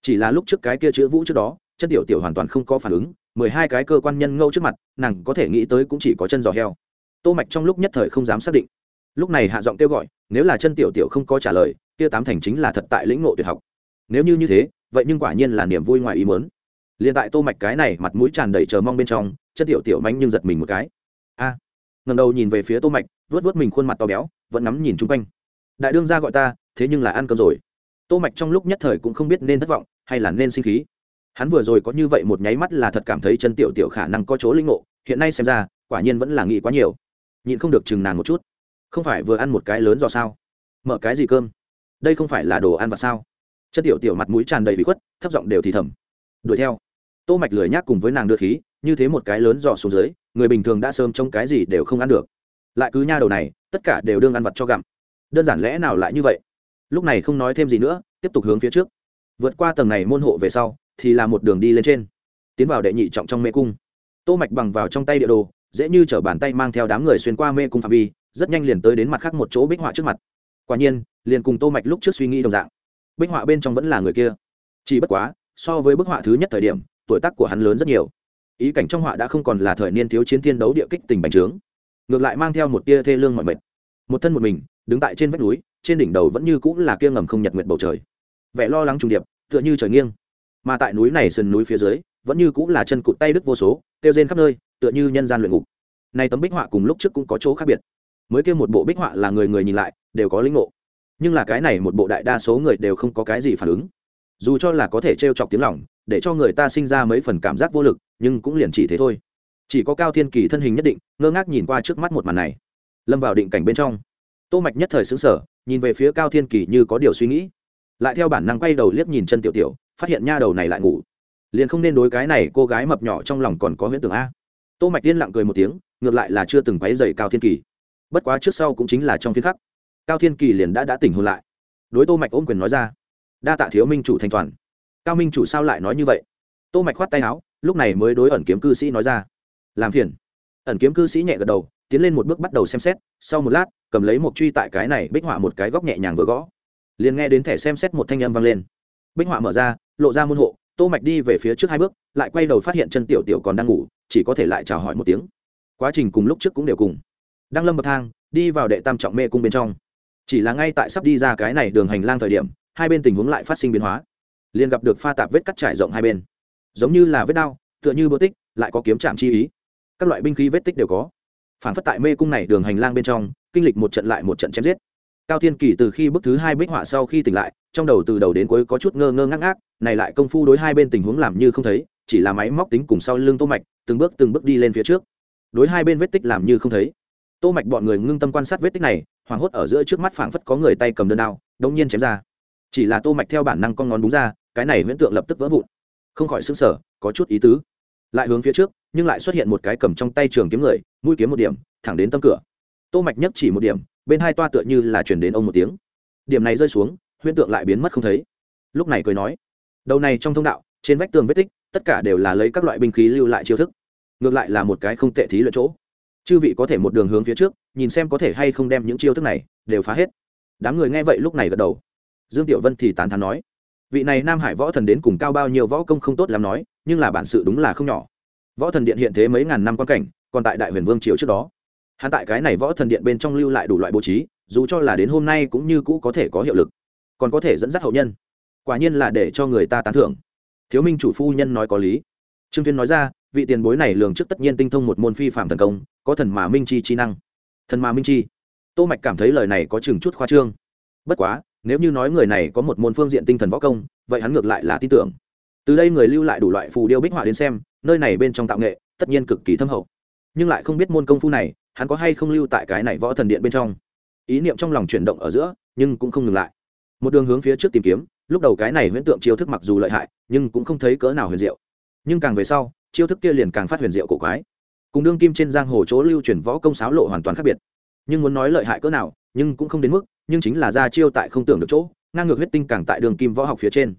Chỉ là lúc trước cái kia chữ vũ trước đó, chân tiểu tiểu hoàn toàn không có phản ứng, mười hai cái cơ quan nhân ngâu trước mặt, nàng có thể nghĩ tới cũng chỉ có chân giò heo. Tô mạch trong lúc nhất thời không dám xác định. Lúc này hạ giọng kêu gọi, nếu là chân tiểu tiểu không có trả lời, kia tám thành chính là thật tại lĩnh ngộ tuyệt học. Nếu như như thế, vậy nhưng quả nhiên là niềm vui ngoài ý muốn liền tại tô mạch cái này mặt mũi tràn đầy chờ mong bên trong chân tiểu tiểu mánh nhưng giật mình một cái. A à, ngẩng đầu nhìn về phía tô mạch vớt vớt mình khuôn mặt to béo vẫn ngắm nhìn chung quanh. Đại đương gia gọi ta thế nhưng là ăn cơm rồi. Tô mạch trong lúc nhất thời cũng không biết nên thất vọng hay là nên sinh khí. Hắn vừa rồi có như vậy một nháy mắt là thật cảm thấy chân tiểu tiểu khả năng có chỗ linh ngộ hiện nay xem ra quả nhiên vẫn là nghĩ quá nhiều. Nhịn không được chừng nàng một chút. Không phải vừa ăn một cái lớn do sao? Mở cái gì cơm? Đây không phải là đồ ăn vặt sao? Chân tiểu tiểu mặt mũi tràn đầy bị khuất thấp giọng đều thì thầm. Đuổi theo tô mạch lười nhác cùng với nàng đưa khí, như thế một cái lớn dò xuống dưới, người bình thường đã sớm trong cái gì đều không ăn được. Lại cứ nha đầu này, tất cả đều đương ăn vặt cho gặm. Đơn giản lẽ nào lại như vậy? Lúc này không nói thêm gì nữa, tiếp tục hướng phía trước. Vượt qua tầng này môn hộ về sau, thì là một đường đi lên trên. Tiến vào đệ nhị trọng trong mê cung. Tô mạch bằng vào trong tay địa đồ, dễ như trở bàn tay mang theo đám người xuyên qua mê cung phạm vi, rất nhanh liền tới đến mặt khác một chỗ bích họa trước mặt. Quả nhiên, liền cùng tô mạch lúc trước suy nghĩ đồng dạng. Bích họa bên trong vẫn là người kia. Chỉ bất quá, so với bức họa thứ nhất thời điểm tuổi tác của hắn lớn rất nhiều. Ý cảnh trong họa đã không còn là thời niên thiếu chiến thiên đấu địa kích tình bành trướng, ngược lại mang theo một tia thê lương mọi mệt. Một thân một mình, đứng tại trên vách núi, trên đỉnh đầu vẫn như cũng là kia ngầm không nhật nguyệt bầu trời. Vẻ lo lắng trùng điệp, tựa như trời nghiêng. Mà tại núi này sườn núi phía dưới, vẫn như cũng là chân cụt tay đứt vô số, kêu rên khắp nơi, tựa như nhân gian luyện ngục. Nay tấm bích họa cùng lúc trước cũng có chỗ khác biệt. Mới kia một bộ bích họa là người người nhìn lại, đều có linh ngộ. Nhưng là cái này một bộ đại đa số người đều không có cái gì phản ứng. Dù cho là có thể t chọc tiếng lòng để cho người ta sinh ra mấy phần cảm giác vô lực, nhưng cũng liền chỉ thế thôi. Chỉ có cao thiên kỳ thân hình nhất định, ngơ ngác nhìn qua trước mắt một màn này. Lâm vào định cảnh bên trong. Tô mạch nhất thời xứng sở nhìn về phía cao thiên kỳ như có điều suy nghĩ. Lại theo bản năng quay đầu liếc nhìn chân tiểu tiểu, phát hiện nha đầu này lại ngủ. Liền không nên đối cái này cô gái mập nhỏ trong lòng còn có huyễn tưởng a. Tô mạch tiên lặng cười một tiếng, ngược lại là chưa từng quấy dậy cao thiên kỳ. Bất quá trước sau cũng chính là trong phiên khắc. Cao thiên kỳ liền đã đã tỉnh hồn lại. Đối tô mạch ôm quyền nói ra. Đa tạ thiếu minh chủ thành toàn cao minh chủ sao lại nói như vậy? Tô mạch khoát tay áo, lúc này mới đối ẩn kiếm cư sĩ nói ra. Làm phiền. Ẩn kiếm cư sĩ nhẹ gật đầu, tiến lên một bước bắt đầu xem xét, sau một lát, cầm lấy một truy tại cái này bích họa một cái góc nhẹ nhàng vừa gõ. Liền nghe đến thẻ xem xét một thanh âm vang lên. Bích họa mở ra, lộ ra môn hộ, tô mạch đi về phía trước hai bước, lại quay đầu phát hiện chân tiểu tiểu còn đang ngủ, chỉ có thể lại chào hỏi một tiếng. Quá trình cùng lúc trước cũng đều cùng. Đang lâm bậc thang, đi vào đệ tam trọng mê cung bên trong. Chỉ là ngay tại sắp đi ra cái này đường hành lang thời điểm, hai bên tình huống lại phát sinh biến hóa liền gặp được pha tạp vết cắt trải rộng hai bên. Giống như là vết đao tựa như bơ tích, lại có kiếm chạm chi ý. Các loại binh khí vết tích đều có. Phản phất tại mê cung này đường hành lang bên trong, kinh lịch một trận lại một trận chém giết. Cao thiên kỳ từ khi bức thứ hai bích họa sau khi tỉnh lại, trong đầu từ đầu đến cuối có chút ngơ ngơ ngác ngác, này lại công phu đối hai bên tình huống làm như không thấy, chỉ là máy móc tính cùng sau lưng tô mạch, từng bước từng bước đi lên phía trước. Đối hai bên vết tích làm như không thấy. Tô mạch bọn người ngưng tâm quan sát vết tích này, hoảng hốt ở giữa trước mắt phảng phất có người tay cầm đơn đao đống nhiên chém ra. Chỉ là tô mạch theo bản năng con ngón đúng ra cái này huyễn tượng lập tức vỡ vụn. Không khỏi sững sờ, có chút ý tứ. Lại hướng phía trước, nhưng lại xuất hiện một cái cầm trong tay trường kiếm người, mũi kiếm một điểm, thẳng đến tâm cửa. Tô mạch nhấc chỉ một điểm, bên hai toa tựa như là chuyển đến ông một tiếng. Điểm này rơi xuống, huyễn tượng lại biến mất không thấy. Lúc này cười nói, đầu này trong thông đạo, trên vách tường vết tích, tất cả đều là lấy các loại binh khí lưu lại chiêu thức. Ngược lại là một cái không tệ thí luyện chỗ. Chư vị có thể một đường hướng phía trước, nhìn xem có thể hay không đem những chiêu thức này đều phá hết. Đám người nghe vậy lúc này gật đầu. Dương tiểu vân thì tán thán nói vị này nam hải võ thần đến cùng cao bao nhiêu võ công không tốt làm nói, nhưng là bản sự đúng là không nhỏ. Võ thần điện hiện thế mấy ngàn năm quan cảnh, còn tại đại huyền vương triều trước đó. Hắn tại cái này võ thần điện bên trong lưu lại đủ loại bố trí, dù cho là đến hôm nay cũng như cũ có thể có hiệu lực, còn có thể dẫn dắt hậu nhân. Quả nhiên là để cho người ta tán thưởng. Thiếu minh chủ phu nhân nói có lý. Trương tuyên nói ra, vị tiền bối này lường trước tất nhiên tinh thông một môn phi phạm thần công, có thần mà minh chi chi năng. Thần mà minh chi. Tô mạch cảm thấy lời này có chừng chút khoa trương. Bất quá nếu như nói người này có một môn phương diện tinh thần võ công, vậy hắn ngược lại là tin tưởng. Từ đây người lưu lại đủ loại phù điêu bích họa đến xem, nơi này bên trong tạo nghệ, tất nhiên cực kỳ thâm hậu. Nhưng lại không biết môn công phu này, hắn có hay không lưu tại cái này võ thần điện bên trong. Ý niệm trong lòng chuyển động ở giữa, nhưng cũng không ngừng lại. Một đường hướng phía trước tìm kiếm, lúc đầu cái này huyễn tượng chiêu thức mặc dù lợi hại, nhưng cũng không thấy cỡ nào huyền diệu. Nhưng càng về sau, chiêu thức kia liền càng phát huyền diệu cổ quái. Cùng đương kim trên giang hồ chỗ lưu truyền võ công sáo lộ hoàn toàn khác biệt. Nhưng muốn nói lợi hại cỡ nào, nhưng cũng không đến mức nhưng chính là ra chiêu tại không tưởng được chỗ, ngang ngược huyết tinh càng tại đường kim võ học phía trên.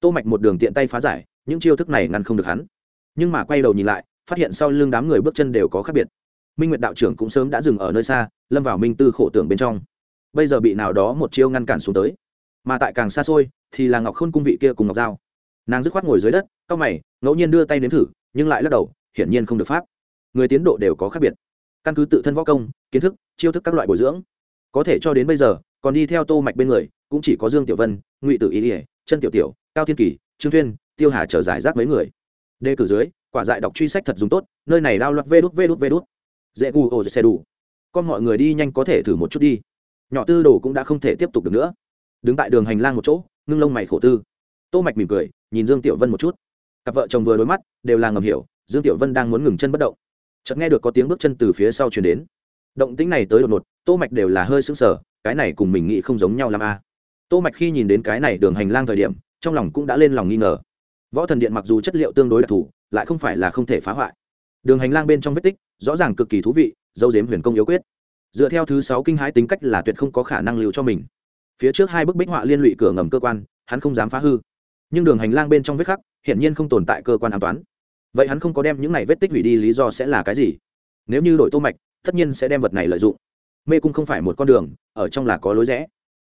Tô mạch một đường tiện tay phá giải, những chiêu thức này ngăn không được hắn. Nhưng mà quay đầu nhìn lại, phát hiện sau lưng đám người bước chân đều có khác biệt. Minh nguyệt đạo trưởng cũng sớm đã dừng ở nơi xa, lâm vào minh tư khổ tưởng bên trong. Bây giờ bị nào đó một chiêu ngăn cản xuống tới. Mà tại càng xa xôi, thì là ngọc khôn cung vị kia cùng ngọc dao nàng dứt khoát ngồi dưới đất cao mày, ngẫu nhiên đưa tay đến thử, nhưng lại lắc đầu, hiển nhiên không được pháp. Người tiến độ đều có khác biệt. Căn cứ tự thân võ công, kiến thức, chiêu thức các loại bồi dưỡng có thể cho đến bây giờ, còn đi theo tô mạch bên người, cũng chỉ có dương tiểu vân, ngụy tử ý ỉa chân tiểu tiểu, cao thiên kỳ, trương thuyên, tiêu hà trở giải rác mấy người. Đề cử dưới, quả dại đọc truy sách thật dùng tốt, nơi này đao loạt vê đút vê đút vê đút. Dễ gu ồ xe đủ. Con mọi người đi nhanh có thể thử một chút đi. Nhỏ tư đồ cũng đã không thể tiếp tục được nữa. Đứng tại đường hành lang một chỗ, ngưng lông mày khổ tư. Tô mạch mỉm cười, nhìn dương tiểu vân một chút. Cặp vợ chồng vừa đối mắt, đều là ngầm hiểu, dương tiểu vân đang muốn ngừng chân bất động. Chợt nghe được có tiếng bước chân từ phía sau truyền đến. Động tĩnh này tới đột ngột tô mạch đều là hơi sững sờ, cái này cùng mình nghĩ không giống nhau làm a. Tô mạch khi nhìn đến cái này đường hành lang thời điểm, trong lòng cũng đã lên lòng nghi ngờ. Võ thần điện mặc dù chất liệu tương đối đặc thù, lại không phải là không thể phá hoại. Đường hành lang bên trong vết tích, rõ ràng cực kỳ thú vị, dấu dếm huyền công yếu quyết. Dựa theo thứ sáu kinh hãi tính cách là tuyệt không có khả năng lưu cho mình. Phía trước hai bức bích họa liên lụy cửa ngầm cơ quan, hắn không dám phá hư. Nhưng đường hành lang bên trong vết khắc, hiển nhiên không tồn tại cơ quan an toán vậy hắn không có đem những này vết tích hủy đi, lý do sẽ là cái gì? Nếu như đổi tô mạch, tất nhiên sẽ đem vật này lợi dụng mê cung không phải một con đường, ở trong là có lối rẽ.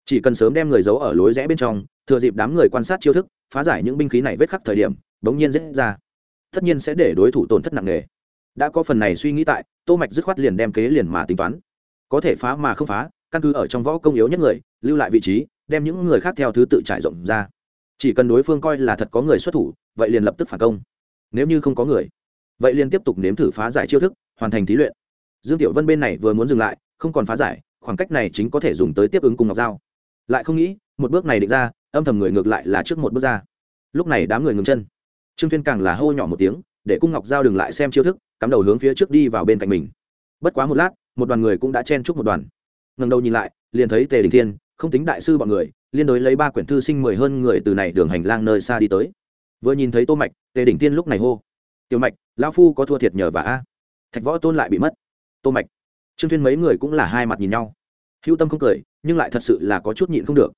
Chỉ cần sớm đem người giấu ở lối rẽ bên trong, thừa dịp đám người quan sát chiêu thức, phá giải những binh khí này vết khắc thời điểm, bỗng nhiên dễ ra. Tất nhiên sẽ để đối thủ tổn thất nặng nề. Đã có phần này suy nghĩ tại, tô mạch dứt khoát liền đem kế liền mà tính toán. Có thể phá mà không phá, căn cứ ở trong võ công yếu nhất người, lưu lại vị trí, đem những người khác theo thứ tự trải rộng ra. Chỉ cần đối phương coi là thật có người xuất thủ, vậy liền lập tức phản công. Nếu như không có người, vậy liền tiếp tục nếm thử phá giải chiêu thức, hoàn thành thí luyện. Dương tiểu vân bên này vừa muốn dừng lại không còn phá giải, khoảng cách này chính có thể dùng tới tiếp ứng cùng ngọc dao lại không nghĩ, một bước này định ra, âm thầm người ngược lại là trước một bước ra. Lúc này đám người ngừng chân. Trương thiên càng là hô nhỏ một tiếng, để cung ngọc giao đừng lại xem chiêu thức, cắm đầu hướng phía trước đi vào bên cạnh mình. Bất quá một lát, một đoàn người cũng đã chen chúc một đoàn. Ngần đầu nhìn lại, liền thấy tề đình thiên, không tính đại sư bọn người, liên đối lấy ba quyển thư sinh mười hơn người từ này đường hành lang nơi xa đi tới. Vừa nhìn thấy tô mạch, tề đỉnh thiên lúc này hô, tiểu mạch, lão phu có thua thiệt nhờ và a. Thạch võ tôn lại bị mất. Tô mạch trương Thuyên mấy người cũng là hai mặt nhìn nhau. Hữu tâm không cười, nhưng lại thật sự là có chút nhịn không được.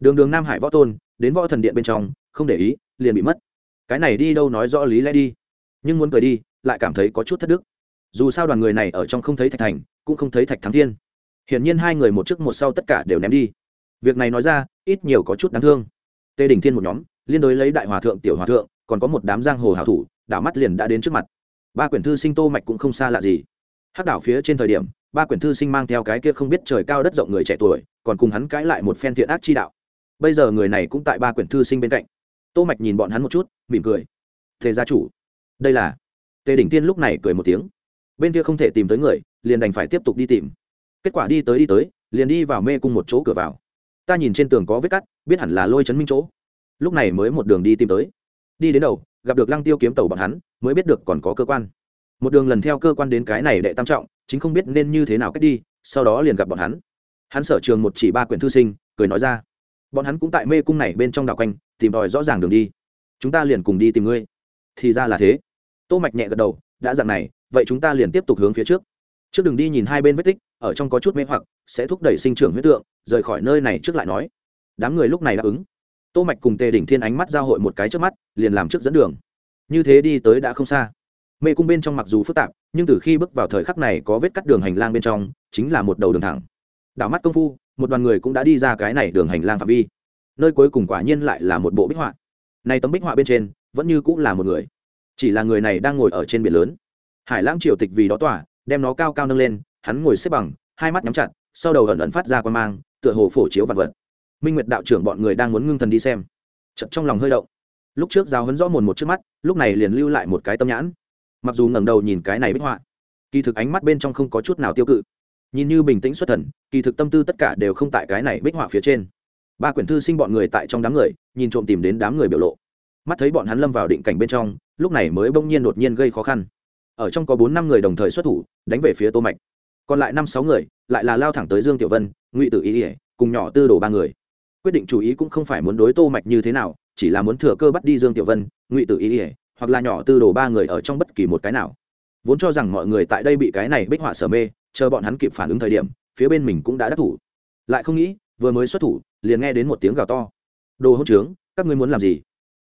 Đường đường nam hải võ tôn, đến võ thần điện bên trong, không để ý, liền bị mất. Cái này đi đâu nói rõ lý lẽ đi. Nhưng muốn cười đi, lại cảm thấy có chút thất đức. Dù sao đoàn người này ở trong không thấy thạch thành, cũng không thấy thạch thắng thiên. Hiển nhiên hai người một trước một sau tất cả đều ném đi. Việc này nói ra, ít nhiều có chút đáng thương. Tề đình thiên một nhóm, liên đối lấy đại hòa thượng, tiểu hòa thượng, còn có một đám giang hồ hảo thủ, đảo mắt liền đã đến trước mặt. Ba quyển thư sinh tô mạch cũng không xa lạ gì. Hắc đảo phía trên thời điểm ba quyển thư sinh mang theo cái kia không biết trời cao đất rộng người trẻ tuổi, còn cùng hắn cãi lại một phen thiện ác chi đạo. Bây giờ người này cũng tại ba quyển thư sinh bên cạnh. Tô mạch nhìn bọn hắn một chút, mỉm cười. Thế gia chủ. Đây là. Tề đỉnh tiên lúc này cười một tiếng. Bên kia không thể tìm tới người, liền đành phải tiếp tục đi tìm. Kết quả đi tới đi tới, liền đi vào mê cung một chỗ cửa vào. Ta nhìn trên tường có vết cắt, biết hẳn là lôi chấn minh chỗ. Lúc này mới một đường đi tìm tới. Đi đến đầu, gặp được lăng tiêu kiếm tàu bọn hắn, mới biết được còn có cơ quan. Một đường lần theo cơ quan đến cái này đệ tam trọng chính không biết nên như thế nào cách đi, sau đó liền gặp bọn hắn. Hắn sở trường một chỉ ba quyển thư sinh, cười nói ra, bọn hắn cũng tại mê cung này bên trong đảo quanh, tìm đòi rõ ràng đường đi. Chúng ta liền cùng đi tìm ngươi. Thì ra là thế. Tô mạch nhẹ gật đầu, đã dạng này, vậy chúng ta liền tiếp tục hướng phía trước. Trước đường đi nhìn hai bên vết tích, ở trong có chút mê hoặc, sẽ thúc đẩy sinh trưởng huyết tượng, rời khỏi nơi này trước lại nói. Đám người lúc này đáp ứng. Tô mạch cùng tề đỉnh thiên ánh mắt giao hội một cái trước mắt, liền làm trước dẫn đường. Như thế đi tới đã không xa mê cung bên trong mặc dù phức tạp, nhưng từ khi bước vào thời khắc này có vết cắt đường hành lang bên trong, chính là một đầu đường thẳng. Đảo mắt công phu, một đoàn người cũng đã đi ra cái này đường hành lang phạm vi. Nơi cuối cùng quả nhiên lại là một bộ bích họa. Này tấm bích họa bên trên, vẫn như cũng là một người. Chỉ là người này đang ngồi ở trên biển lớn. Hải lãng triều tịch vì đó tỏa, đem nó cao cao nâng lên, hắn ngồi xếp bằng, hai mắt nhắm chặt, sau đầu ẩn ẩn phát ra quan mang, tựa hồ phổ chiếu vật vật. Minh nguyệt đạo trưởng bọn người đang muốn ngưng thần đi xem. Chật trong lòng hơi động. Lúc trước giáo hấn rõ mồn một trước mắt, lúc này liền lưu lại một cái tâm nhãn mặc dù ngẩng đầu nhìn cái này bích họa, kỳ thực ánh mắt bên trong không có chút nào tiêu cự. Nhìn như bình tĩnh xuất thần, kỳ thực tâm tư tất cả đều không tại cái này bích họa phía trên. Ba quyển thư sinh bọn người tại trong đám người, nhìn trộm tìm đến đám người biểu lộ. Mắt thấy bọn hắn lâm vào định cảnh bên trong, lúc này mới bỗng nhiên đột nhiên gây khó khăn. Ở trong có bốn năm người đồng thời xuất thủ, đánh về phía tô mạch. Còn lại năm sáu người, lại là lao thẳng tới dương tiểu vân, ngụy tử ý ỉa cùng nhỏ tư đồ ba người. Quyết định chủ ý cũng không phải muốn đối tô mạch như thế nào, chỉ là muốn thừa cơ bắt đi dương tiểu vân, ngụy tử ý ỉa hoặc là nhỏ tư đồ ba người ở trong bất kỳ một cái nào. Vốn cho rằng mọi người tại đây bị cái này bích họa sở mê, chờ bọn hắn kịp phản ứng thời điểm, phía bên mình cũng đã đắc thủ. Lại không nghĩ, vừa mới xuất thủ, liền nghe đến một tiếng gào to. Đồ hỗn trướng, các ngươi muốn làm gì?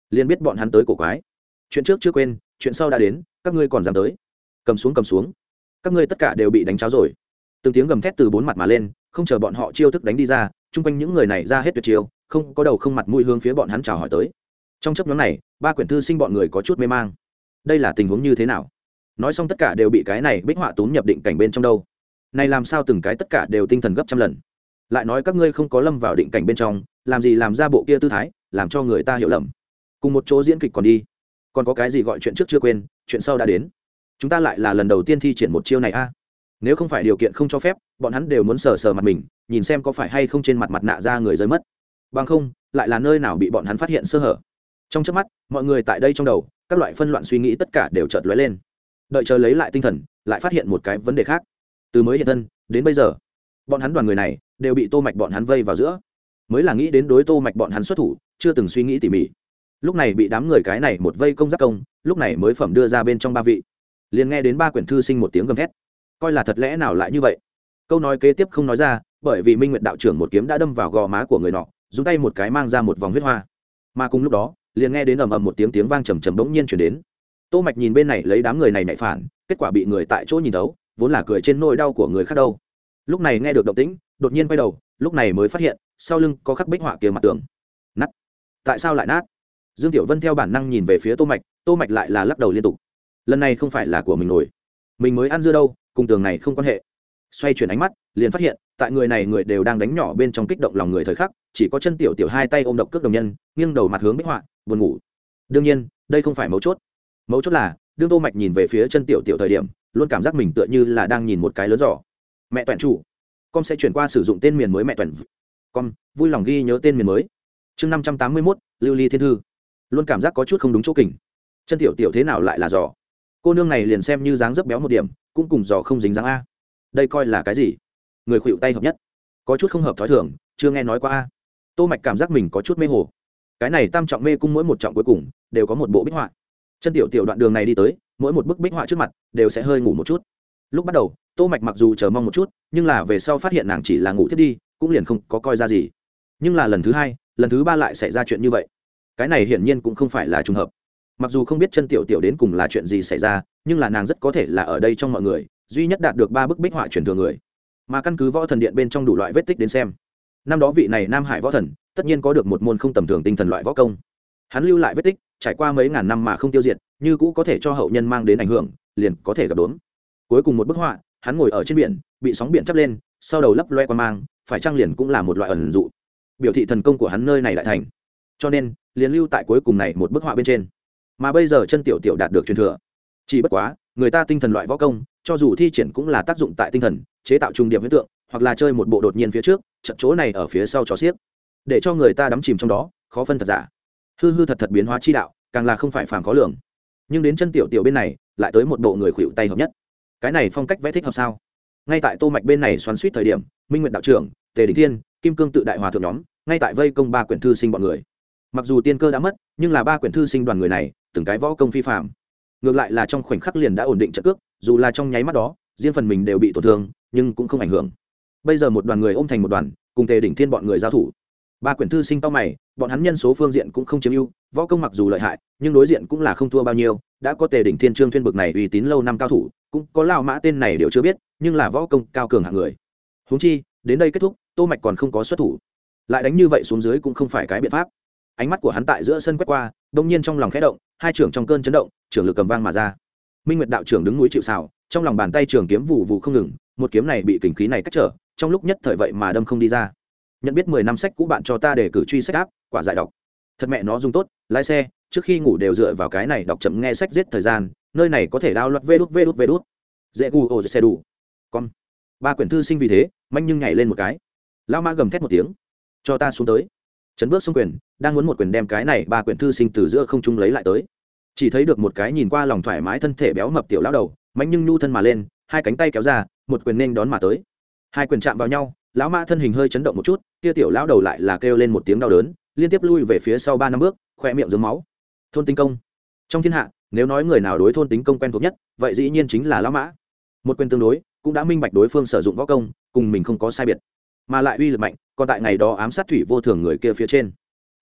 Liền biết bọn hắn tới cổ quái. Chuyện trước chưa quên, chuyện sau đã đến, các ngươi còn dám tới. Cầm xuống cầm xuống. Các ngươi tất cả đều bị đánh cháo rồi. Từng tiếng gầm thét từ bốn mặt mà lên, không chờ bọn họ chiêu thức đánh đi ra, chung quanh những người này ra hết tuyệt chiêu, không có đầu không mặt mũi hướng phía bọn hắn chào hỏi tới trong chấp nhóm này, ba quyển thư sinh bọn người có chút mê mang. Đây là tình huống như thế nào? Nói xong tất cả đều bị cái này bích họa tốn nhập định cảnh bên trong đâu. Này làm sao từng cái tất cả đều tinh thần gấp trăm lần? Lại nói các ngươi không có lâm vào định cảnh bên trong, làm gì làm ra bộ kia tư thái, làm cho người ta hiểu lầm. Cùng một chỗ diễn kịch còn đi. Còn có cái gì gọi chuyện trước chưa quên, chuyện sau đã đến. Chúng ta lại là lần đầu tiên thi triển một chiêu này a. Nếu không phải điều kiện không cho phép, bọn hắn đều muốn sờ sờ mặt mình, nhìn xem có phải hay không trên mặt mặt nạ ra người rơi mất. Bằng không, lại là nơi nào bị bọn hắn phát hiện sơ hở trong trước mắt, mọi người tại đây trong đầu, các loại phân loạn suy nghĩ tất cả đều chợt lóe lên. Đợi chờ lấy lại tinh thần, lại phát hiện một cái vấn đề khác. Từ mới hiện thân, đến bây giờ, bọn hắn đoàn người này đều bị tô mạch bọn hắn vây vào giữa. Mới là nghĩ đến đối tô mạch bọn hắn xuất thủ, chưa từng suy nghĩ tỉ mỉ. Lúc này bị đám người cái này một vây công giáp công, lúc này mới phẩm đưa ra bên trong ba vị. Liền nghe đến ba quyển thư sinh một tiếng gầm thét. Coi là thật lẽ nào lại như vậy? Câu nói kế tiếp không nói ra, bởi vì minh nguyệt đạo trưởng một kiếm đã đâm vào gò má của người nọ, dùng tay một cái mang ra một vòng huyết hoa. Mà cùng lúc đó liền nghe đến ầm ầm một tiếng tiếng vang trầm trầm bỗng nhiên chuyển đến. Tô mạch nhìn bên này lấy đám người này nảy phản, kết quả bị người tại chỗ nhìn thấu, vốn là cười trên nỗi đau của người khác đâu. Lúc này nghe được động tĩnh, đột nhiên quay đầu, lúc này mới phát hiện, sau lưng có khắc bích họa kia mặt tường. Nát. Tại sao lại nát? Dương tiểu vân theo bản năng nhìn về phía tô mạch tô mạch lại là lắc đầu liên tục. Lần này không phải là của mình nổi. Mình mới ăn dưa đâu, cùng tường này không quan hệ. Xoay chuyển ánh mắt, liền phát hiện, tại người này người đều đang đánh nhỏ bên trong kích động lòng người thời khắc, chỉ có chân tiểu tiểu hai tay ôm độc cước đồng nhân, nghiêng đầu mặt hướng bích họa buồn ngủ. Đương nhiên đây không phải mấu chốt. Mấu chốt là đương tô mạch nhìn về phía chân tiểu tiểu thời điểm luôn cảm giác mình tựa như là đang nhìn một cái lớn giỏ mẹ toàn chủ con sẽ chuyển qua sử dụng tên miền mới mẹ toàn con vui lòng ghi nhớ tên miền mới. Chương năm trăm tám mươi 581, lưu ly thiên thư. Luôn cảm giác có chút không đúng chỗ kỉnh. Chân tiểu tiểu thế nào lại là giỏ cô nương này liền xem như dáng dấp béo một điểm cũng cùng giò không dính dáng a. Đây coi là cái gì? Người khuỵu tay hợp nhất. Có chút không hợp thói thường chưa nghe nói qua a. Tô mạch cảm giác mình có chút mê hồ cái này tam trọng mê cung mỗi một trọng cuối cùng đều có một bộ bích họa. Chân tiểu tiểu đoạn đường này đi tới, mỗi một bức bích họa trước mặt đều sẽ hơi ngủ một chút. Lúc bắt đầu, tô mạch mặc dù chờ mong một chút, nhưng là về sau phát hiện nàng chỉ là ngủ thiết đi, cũng liền không có coi ra gì. Nhưng là lần thứ hai, lần thứ ba lại xảy ra chuyện như vậy. Cái này hiển nhiên cũng không phải là trùng hợp. Mặc dù không biết chân tiểu tiểu đến cùng là chuyện gì xảy ra, nhưng là nàng rất có thể là ở đây trong mọi người, duy nhất đạt được ba bức bích họa truyền thừa người. Mà căn cứ võ thần điện bên trong đủ loại vết tích đến xem năm đó vị này nam hải võ thần, tất nhiên có được một môn không tầm thường tinh thần loại võ công. Hắn lưu lại vết tích, trải qua mấy ngàn năm mà không tiêu diệt, như cũ có thể cho hậu nhân mang đến ảnh hưởng, liền có thể gặp đốn. Cuối cùng một bức họa, hắn ngồi ở trên biển, bị sóng biển chắp lên, sau đầu lấp loe qua mang, phải trang liền cũng là một loại ẩn dụ. Biểu thị thần công của hắn nơi này lại thành. Cho nên, liền lưu tại cuối cùng này một bức họa bên trên. Mà bây giờ chân tiểu tiểu đạt được truyền thừa. Chỉ bất quá, người ta tinh thần loại võ công, cho dù thi triển cũng là tác dụng tại tinh thần, chế tạo trùng điểm hiện tượng hoặc là chơi một bộ đột nhiên phía trước, trận chỗ này ở phía sau trò xiếc. Để cho người ta đắm chìm trong đó, khó phân thật giả. Hư hư thật thật biến hóa chi đạo, càng là không phải phàm khó lường. Nhưng đến chân tiểu tiểu bên này, lại tới một bộ người khuỵu tay hợp nhất. Cái này phong cách vẽ thích hợp sao? Ngay tại tô mạch bên này xoắn suýt thời điểm, minh nguyện đạo trưởng, tề đình thiên, kim cương tự đại hòa thượng nhóm, ngay tại vây công ba quyển thư sinh bọn người. Mặc dù tiên cơ đã mất, nhưng là ba quyển thư sinh đoàn người này, từng cái võ công phi phạm ngược lại là trong khoảnh khắc liền đã ổn định trận cước, dù là trong nháy mắt đó, riêng phần mình đều bị tổn thương, nhưng cũng không ảnh hưởng bây giờ một đoàn người ôm thành một đoàn, cùng tề đỉnh thiên bọn người giao thủ. Ba quyển thư sinh to mày, bọn hắn nhân số phương diện cũng không chiếm ưu, võ công mặc dù lợi hại, nhưng đối diện cũng là không thua bao nhiêu, đã có tề đỉnh thiên trương thuyên bực này uy tín lâu năm cao thủ, cũng có lao mã tên này đều chưa biết, nhưng là võ công cao cường hạng người. Huống chi, đến đây kết thúc, tô mạch còn không có xuất thủ. Lại đánh như vậy xuống dưới cũng không phải cái biện pháp. Ánh mắt của hắn tại giữa sân quét qua, đông nhiên trong lòng khẽ động, hai trưởng trong cơn chấn động, trưởng lực cầm vang mà ra. Minh nguyệt đạo trưởng đứng núi chịu sào, trong lòng bàn tay trường kiếm vụ vụ không ngừng, một kiếm này bị kình khí này cách trở trong lúc nhất thời vậy mà đâm không đi ra. Nhận biết mười năm sách cũ bạn cho ta để cử truy sách áp, quả giải đọc. Thật mẹ nó dùng tốt, lái xe, trước khi ngủ đều dựa vào cái này đọc chậm nghe sách giết thời gian, nơi này có thể đao luật vê đút vê đút vê đút. Dễ gu ô xe đủ. Con. Ba quyển thư sinh vì thế, manh nhưng nhảy lên một cái. Lao ma gầm thét một tiếng. Cho ta xuống tới. Chấn bước xung quyền, đang muốn một quyền đem cái này ba quyển thư sinh từ giữa không trung lấy lại tới. Chỉ thấy được một cái nhìn qua lòng thoải mái thân thể béo mập tiểu lão đầu mạnh nhưng nhu thân mà lên, hai cánh tay kéo ra, một quyền nên đón mà tới hai quyền chạm vào nhau, lão mã thân hình hơi chấn động một chút, kia tiểu lão đầu lại là kêu lên một tiếng đau đớn, liên tiếp lui về phía sau ba năm bước khoe miệng dướng máu. Thôn tinh công. Trong thiên hạ, nếu nói người nào đối thôn tính công quen thuộc nhất, vậy dĩ nhiên chính là lão mã. Một quyền tương đối, cũng đã minh bạch đối phương sử dụng võ công, cùng mình không có sai biệt. Mà lại uy lực mạnh, còn tại ngày đó ám sát thủy vô thường người kia phía trên.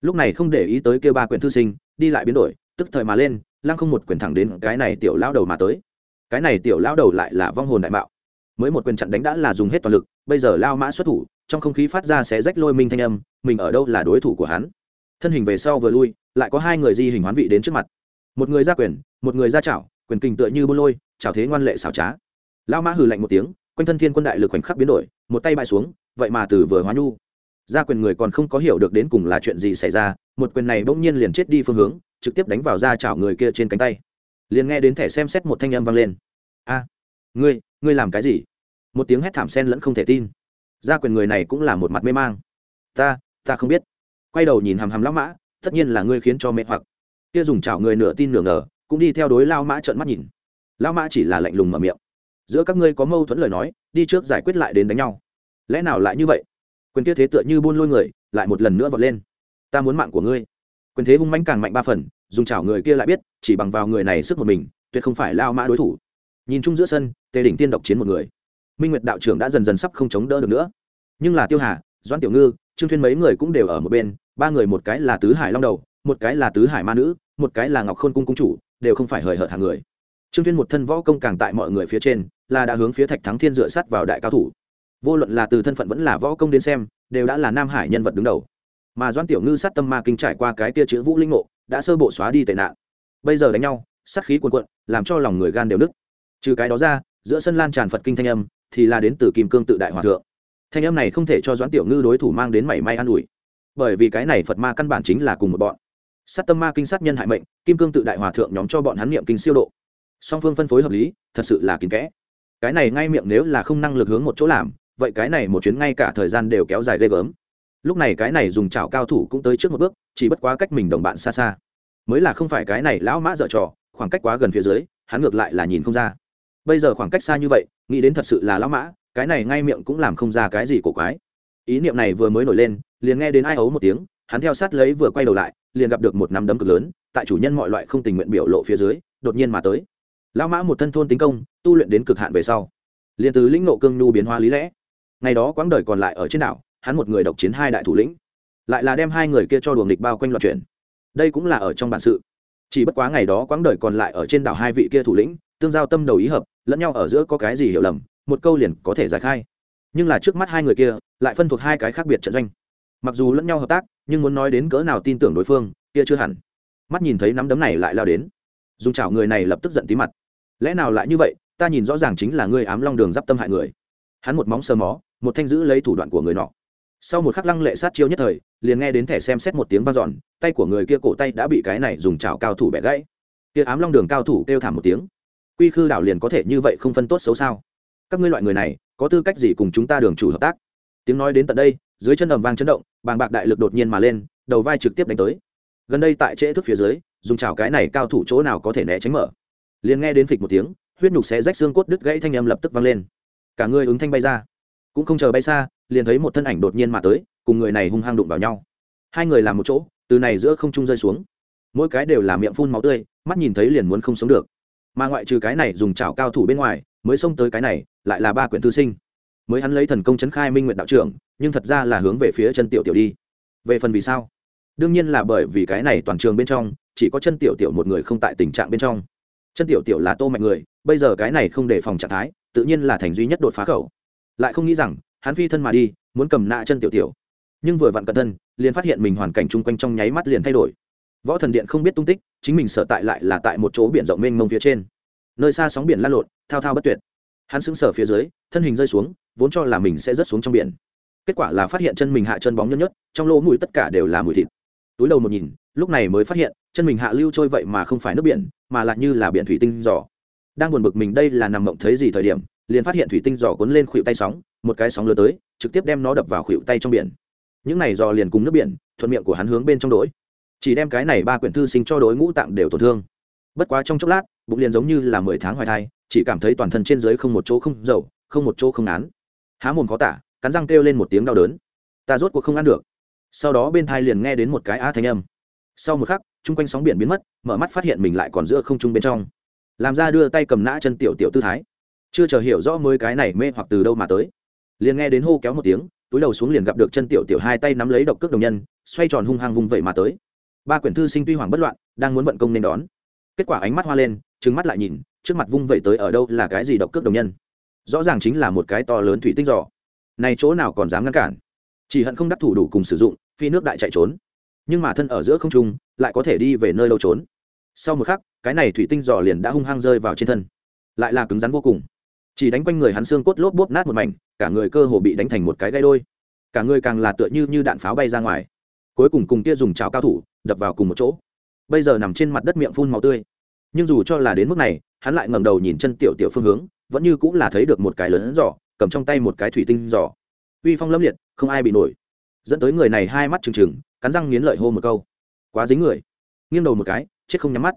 Lúc này không để ý tới kia ba quyển thư sinh, đi lại biến đổi, tức thời mà lên, lăng không một quyền thẳng đến cái này tiểu lão đầu mà tới. Cái này tiểu lão đầu lại là vong hồn đại mạo mới một quyền chặn đánh đã là dùng hết toàn lực, bây giờ lao mã xuất thủ, trong không khí phát ra sẽ rách lôi minh thanh âm, mình ở đâu là đối thủ của hắn? Thân hình về sau vừa lui, lại có hai người di hình hoán vị đến trước mặt. Một người ra quyền, một người ra chảo, quyền kình tựa như bô lôi, chảo thế ngoan lệ xảo trá. Lao mã hừ lạnh một tiếng, quanh thân thiên quân đại lực khoảnh khắc biến đổi, một tay bại xuống, vậy mà từ vừa hóa nhu. Ra quyền người còn không có hiểu được đến cùng là chuyện gì xảy ra, một quyền này bỗng nhiên liền chết đi phương hướng, trực tiếp đánh vào ra chảo người kia trên cánh tay. Liền nghe đến thẻ xem xét một thanh âm vang lên. A, ngươi ngươi làm cái gì? Một tiếng hét thảm sen lẫn không thể tin. Gia quyền người này cũng là một mặt mê mang. Ta ta không biết. Quay đầu nhìn hàm hàm lão mã, tất nhiên là ngươi khiến cho mê hoặc. Kia dùng chảo người nửa tin nửa ngờ, cũng đi theo đối lao mã trợn mắt nhìn. Lao mã chỉ là lạnh lùng mở miệng. Giữa các ngươi có mâu thuẫn lời nói, đi trước giải quyết lại đến đánh nhau. Lẽ nào lại như vậy? Quyền kia thế tựa như buôn lôi người, lại một lần nữa vọt lên. Ta muốn mạng của ngươi. Quyền thế hung mãnh càng mạnh ba phần, dùng chảo người kia lại biết, chỉ bằng vào người này sức một mình, tuyệt không phải lao mã đối thủ. Nhìn chung giữa sân, tề đỉnh tiên độc chiến một người minh nguyệt đạo trưởng đã dần dần sắp không chống đỡ được nữa. Nhưng là tiêu hà, doãn tiểu ngư, trương thuyên mấy người cũng đều ở một bên, ba người một cái là tứ hải long đầu, một cái là tứ hải ma nữ, một cái là ngọc khôn cung cung chủ, đều không phải hời hợt hàng người. Trương Thuyên một thân võ công càng tại mọi người phía trên, là đã hướng phía thạch thắng thiên dựa sát vào đại cao thủ. Vô luận là từ thân phận vẫn là võ công đến xem, đều đã là nam hải nhân vật đứng đầu. Mà doan tiểu ngư sát tâm ma kinh trải qua cái kia chữ vũ linh ngộ, đã sơ bộ xóa đi tệ nạn. Bây giờ đánh nhau, sát khí cuồn cuộn, làm cho lòng người gan đều nứt. Trừ cái đó ra, giữa sân lan tràn phật kinh thanh âm thì là đến từ kim cương tự đại hòa thượng. Thanh âm này không thể cho doãn tiểu ngư đối thủ mang đến mảy may an ủi, bởi vì cái này phật ma căn bản chính là cùng một bọn. Sát tâm ma kinh sát nhân hại mệnh, kim cương tự đại hòa thượng nhóm cho bọn hắn niệm kinh siêu độ. Song phương phân phối hợp lý, thật sự là kín kẽ. Cái này ngay miệng nếu là không năng lực hướng một chỗ làm, vậy cái này một chuyến ngay cả thời gian đều kéo dài ghê gớm. Lúc này cái này dùng chảo cao thủ cũng tới trước một bước, chỉ bất quá cách mình đồng bạn xa xa. Mới là không phải cái này lão mã dở trò, khoảng cách quá gần phía dưới, hắn ngược lại là nhìn không ra. Bây giờ khoảng cách xa như vậy nghĩ đến thật sự là lão mã, cái này ngay miệng cũng làm không ra cái gì cổ quái. Ý niệm này vừa mới nổi lên, liền nghe đến ai ấu một tiếng, hắn theo sát lấy vừa quay đầu lại, liền gặp được một nắm đấm cực lớn, tại chủ nhân mọi loại không tình nguyện biểu lộ phía dưới, đột nhiên mà tới. Lão mã một thân thôn tính công, tu luyện đến cực hạn về sau, liền từ lĩnh nộ cương nhu biến hóa lý lẽ. Ngày đó quãng đời còn lại ở trên đảo, hắn một người độc chiến hai đại thủ lĩnh, lại là đem hai người kia cho đường địch bao quanh loạn chuyển. Đây cũng là ở trong bản sự. Chỉ bất quá ngày đó quãng đời còn lại ở trên đảo hai vị kia thủ lĩnh, tương giao tâm đầu ý hợp lẫn nhau ở giữa có cái gì hiểu lầm, một câu liền có thể giải khai. Nhưng là trước mắt hai người kia, lại phân thuộc hai cái khác biệt trận doanh. Mặc dù lẫn nhau hợp tác, nhưng muốn nói đến cỡ nào tin tưởng đối phương, kia chưa hẳn. Mắt nhìn thấy nắm đấm này lại lao đến. Dùng chảo người này lập tức giận tí mặt. Lẽ nào lại như vậy, ta nhìn rõ ràng chính là ngươi ám long đường d i p tâm hại người. Hắn một móng sờ mó, một thanh giữ lấy thủ đoạn của người nọ. Sau một khắc lăng lệ sát chiêu nhất thời, liền nghe đến thẻ xem xét một tiếng vang dọn, tay của người kia cổ tay đã bị cái này dùng chảo cao thủ bẻ gãy. Kia ám long đường cao thủ kêu thảm một tiếng quy khư đảo liền có thể như vậy không phân tốt xấu sao? Các ngươi loại người này, có tư cách gì cùng chúng ta đường chủ hợp tác? Tiếng nói đến tận đây, dưới chân ầm vang chấn động, bàng bạc đại lực đột nhiên mà lên, đầu vai trực tiếp đánh tới. Gần đây tại trễ thức phía dưới, dùng chảo cái này cao thủ chỗ nào có thể né tránh mở. Liền nghe đến phịch một tiếng, huyết nhục xé rách xương cốt đứt gãy thanh âm lập tức vang lên. Cả người ứng thanh bay ra. Cũng không chờ bay xa, liền thấy một thân ảnh đột nhiên mà tới, cùng người này hung hăng đụng vào nhau. Hai người làm một chỗ, từ này giữa không trung rơi xuống. Mỗi cái đều là miệng phun máu tươi, mắt nhìn thấy liền muốn không sống được mà ngoại trừ cái này dùng chảo cao thủ bên ngoài, mới xông tới cái này, lại là ba quyển thư sinh. Mới hắn lấy thần công chấn khai minh nguyện đạo trưởng, nhưng thật ra là hướng về phía chân tiểu tiểu đi. Về phần vì sao? Đương nhiên là bởi vì cái này toàn trường bên trong, chỉ có chân tiểu tiểu một người không tại tình trạng bên trong. Chân tiểu tiểu là tô mạnh người, bây giờ cái này không để phòng trạng thái, tự nhiên là thành duy nhất đột phá khẩu. Lại không nghĩ rằng, hắn phi thân mà đi, muốn cầm nạ chân tiểu tiểu. Nhưng vừa vặn cẩn thân, liền phát hiện mình hoàn cảnh chung quanh trong nháy mắt liền thay đổi võ thần điện không biết tung tích, chính mình sở tại lại là tại một chỗ biển rộng mênh mông phía trên. Nơi xa sóng biển lan lộn, thao thao bất tuyệt. Hắn sững sờ phía dưới, thân hình rơi xuống, vốn cho là mình sẽ rớt xuống trong biển. Kết quả là phát hiện chân mình hạ chân bóng nhớt nhất trong lỗ mùi tất cả đều là mùi thịt. Túi đầu một nhìn, lúc này mới phát hiện, chân mình hạ lưu trôi vậy mà không phải nước biển, mà lại như là biển thủy tinh giỏ đang buồn bực mình đây là nằm mộng thấy gì thời điểm, liền phát hiện thủy tinh giỏ cuốn lên khuỵu tay sóng, một cái sóng lớn tới, trực tiếp đem nó đập vào khuỵu tay trong biển. Những này giò liền cùng nước biển, thuận miệng của hắn hướng bên trong đỗi chỉ đem cái này ba quyển thư sinh cho đối ngũ tạng đều tổn thương. Bất quá trong chốc lát, bụng liền giống như là mười tháng hoài thai, chỉ cảm thấy toàn thân trên dưới không một chỗ không dầu, không một chỗ không án há mồm khó tả, cắn răng kêu lên một tiếng đau đớn. Ta rốt cuộc không ăn được. Sau đó bên thai liền nghe đến một cái á thanh âm. Sau một khắc, chung quanh sóng biển biến mất, mở mắt phát hiện mình lại còn giữa không trung bên trong. Làm ra đưa tay cầm nã chân tiểu tiểu tư thái. Chưa chờ hiểu rõ mới cái này mê hoặc từ đâu mà tới. Liền nghe đến hô kéo một tiếng, túi đầu xuống liền gặp được chân tiểu tiểu hai tay nắm lấy độc cước đồng nhân, xoay tròn hung hăng vung vậy mà tới ba quyển thư sinh tuy hoàng bất loạn, đang muốn vận công nên đón. Kết quả ánh mắt hoa lên trứng mắt lại nhìn, trước mặt vung vẩy tới ở đâu là cái gì độc cước đồng nhân. Rõ ràng chính là một cái to lớn thủy tinh giỏ này chỗ nào còn dám ngăn cản? Chỉ hận không đắc thủ đủ cùng sử dụng, phi nước đại chạy trốn. Nhưng mà thân ở giữa không trung, lại có thể đi về nơi lâu trốn. Sau một khắc, cái này thủy tinh giỏ liền đã hung hăng rơi vào trên thân. Lại là cứng rắn vô cùng. Chỉ đánh quanh người hắn xương cốt lốp bốp nát một mảnh, cả người cơ hồ bị đánh thành một cái gai đôi. Cả người càng là tựa như như đạn pháo bay ra ngoài. Cuối cùng cùng kia dùng cháo cao thủ đập vào cùng một chỗ. Bây giờ nằm trên mặt đất miệng phun màu tươi. Nhưng dù cho là đến mức này, hắn lại ngẩng đầu nhìn chân tiểu tiểu phương hướng, vẫn như cũng là thấy được một cái lớn giỏ, cầm trong tay một cái thủy tinh giỏ. Uy phong lâm liệt, không ai bị nổi. Dẫn tới người này hai mắt trừng trừng, cắn răng nghiến lợi hô một câu. Quá dính người. Nghiêng đầu một cái, chết không nhắm mắt.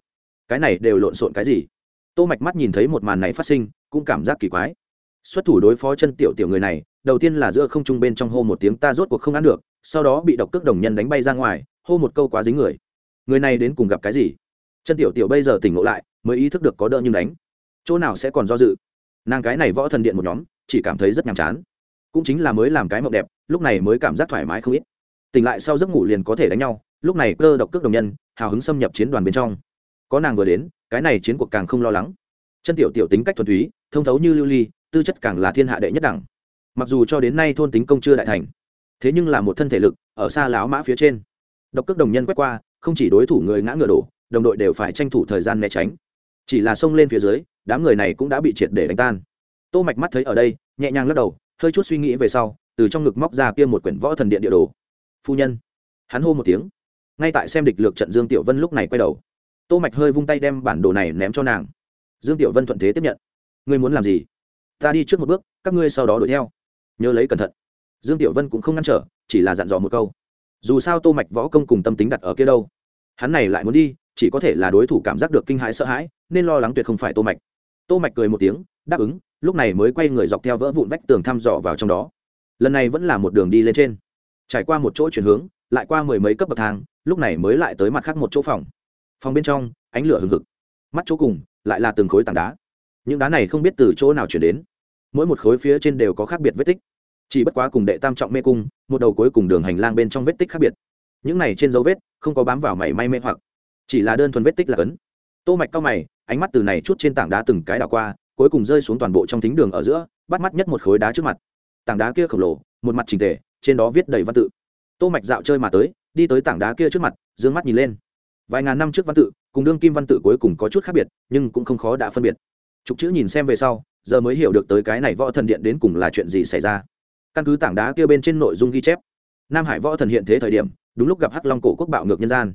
Cái này đều lộn xộn cái gì? Tô mạch mắt nhìn thấy một màn này phát sinh, cũng cảm giác kỳ quái. Xuất thủ đối phó chân tiểu tiểu người này, đầu tiên là giữa không trung bên trong hô một tiếng, ta rốt cuộc không ăn được. Sau đó bị độc cước đồng nhân đánh bay ra ngoài hô một câu quá dính người. Người này đến cùng gặp cái gì? Chân tiểu tiểu bây giờ tỉnh ngộ lại, mới ý thức được có đỡ nhưng đánh. Chỗ nào sẽ còn do dự? Nàng cái này võ thần điện một nhóm, chỉ cảm thấy rất nhàm chán. Cũng chính là mới làm cái mộng đẹp, lúc này mới cảm giác thoải mái không ít. Tỉnh lại sau giấc ngủ liền có thể đánh nhau, lúc này cơ độc cước đồng nhân, hào hứng xâm nhập chiến đoàn bên trong. Có nàng vừa đến, cái này chiến cuộc càng không lo lắng. Chân tiểu tiểu tính cách thuần túy, thông thấu như lưu ly, tư chất càng là thiên hạ đệ nhất đẳng. Mặc dù cho đến nay thôn tính công chưa đại thành, thế nhưng là một thân thể lực, ở xa láo mã phía trên độc cước đồng nhân quét qua, không chỉ đối thủ người ngã ngựa đổ, đồng đội đều phải tranh thủ thời gian né tránh. Chỉ là xông lên phía dưới, đám người này cũng đã bị triệt để đánh tan. Tô mạch mắt thấy ở đây, nhẹ nhàng lắc đầu, hơi chút suy nghĩ về sau, từ trong ngực móc ra kia một quyển võ thần điện địa đồ. Phu nhân. Hắn hô một tiếng. Ngay tại xem địch lược trận dương tiểu vân lúc này quay đầu. Tô mạch hơi vung tay đem bản đồ này ném cho nàng. Dương tiểu vân thuận thế tiếp nhận. Ngươi muốn làm gì? Ta đi trước một bước, các ngươi sau đó đuổi theo. Nhớ lấy cẩn thận. Dương tiểu vân cũng không ngăn trở, chỉ là dặn dò một câu dù sao tô mạch võ công cùng tâm tính đặt ở kia đâu. Hắn này lại muốn đi, chỉ có thể là đối thủ cảm giác được kinh hãi sợ hãi, nên lo lắng tuyệt không phải tô mạch. Tô mạch cười một tiếng, đáp ứng, lúc này mới quay người dọc theo vỡ vụn vách tường thăm dò vào trong đó. Lần này vẫn là một đường đi lên trên. Trải qua một chỗ chuyển hướng, lại qua mười mấy cấp bậc thang, lúc này mới lại tới mặt khác một chỗ phòng. Phòng bên trong, ánh lửa hừng hực. Mắt chỗ cùng, lại là từng khối tảng đá. Những đá này không biết từ chỗ nào chuyển đến. Mỗi một khối phía trên đều có khác biệt vết tích chỉ bất quá cùng đệ tam trọng mê cung, một đầu cuối cùng đường hành lang bên trong vết tích khác biệt. Những này trên dấu vết, không có bám vào mảy may mê hoặc. Chỉ là đơn thuần vết tích là cấn. Tô mạch cao mày, ánh mắt từ này chút trên tảng đá từng cái đảo qua, cuối cùng rơi xuống toàn bộ trong thính đường ở giữa, bắt mắt nhất một khối đá trước mặt. Tảng đá kia khổng lồ, một mặt trình tề, trên đó viết đầy văn tự. Tô mạch dạo chơi mà tới, đi tới tảng đá kia trước mặt, dương mắt nhìn lên. Vài ngàn năm trước văn tự, cùng đương kim văn tự cuối cùng có chút khác biệt, nhưng cũng không khó đã phân biệt. Trục chữ nhìn xem về sau, giờ mới hiểu được tới cái này võ thần điện đến cùng là chuyện gì xảy ra căn cứ tảng đá kia bên trên nội dung ghi chép, nam hải võ thần hiện thế thời điểm, đúng lúc gặp hắc long cổ quốc bạo ngược nhân gian.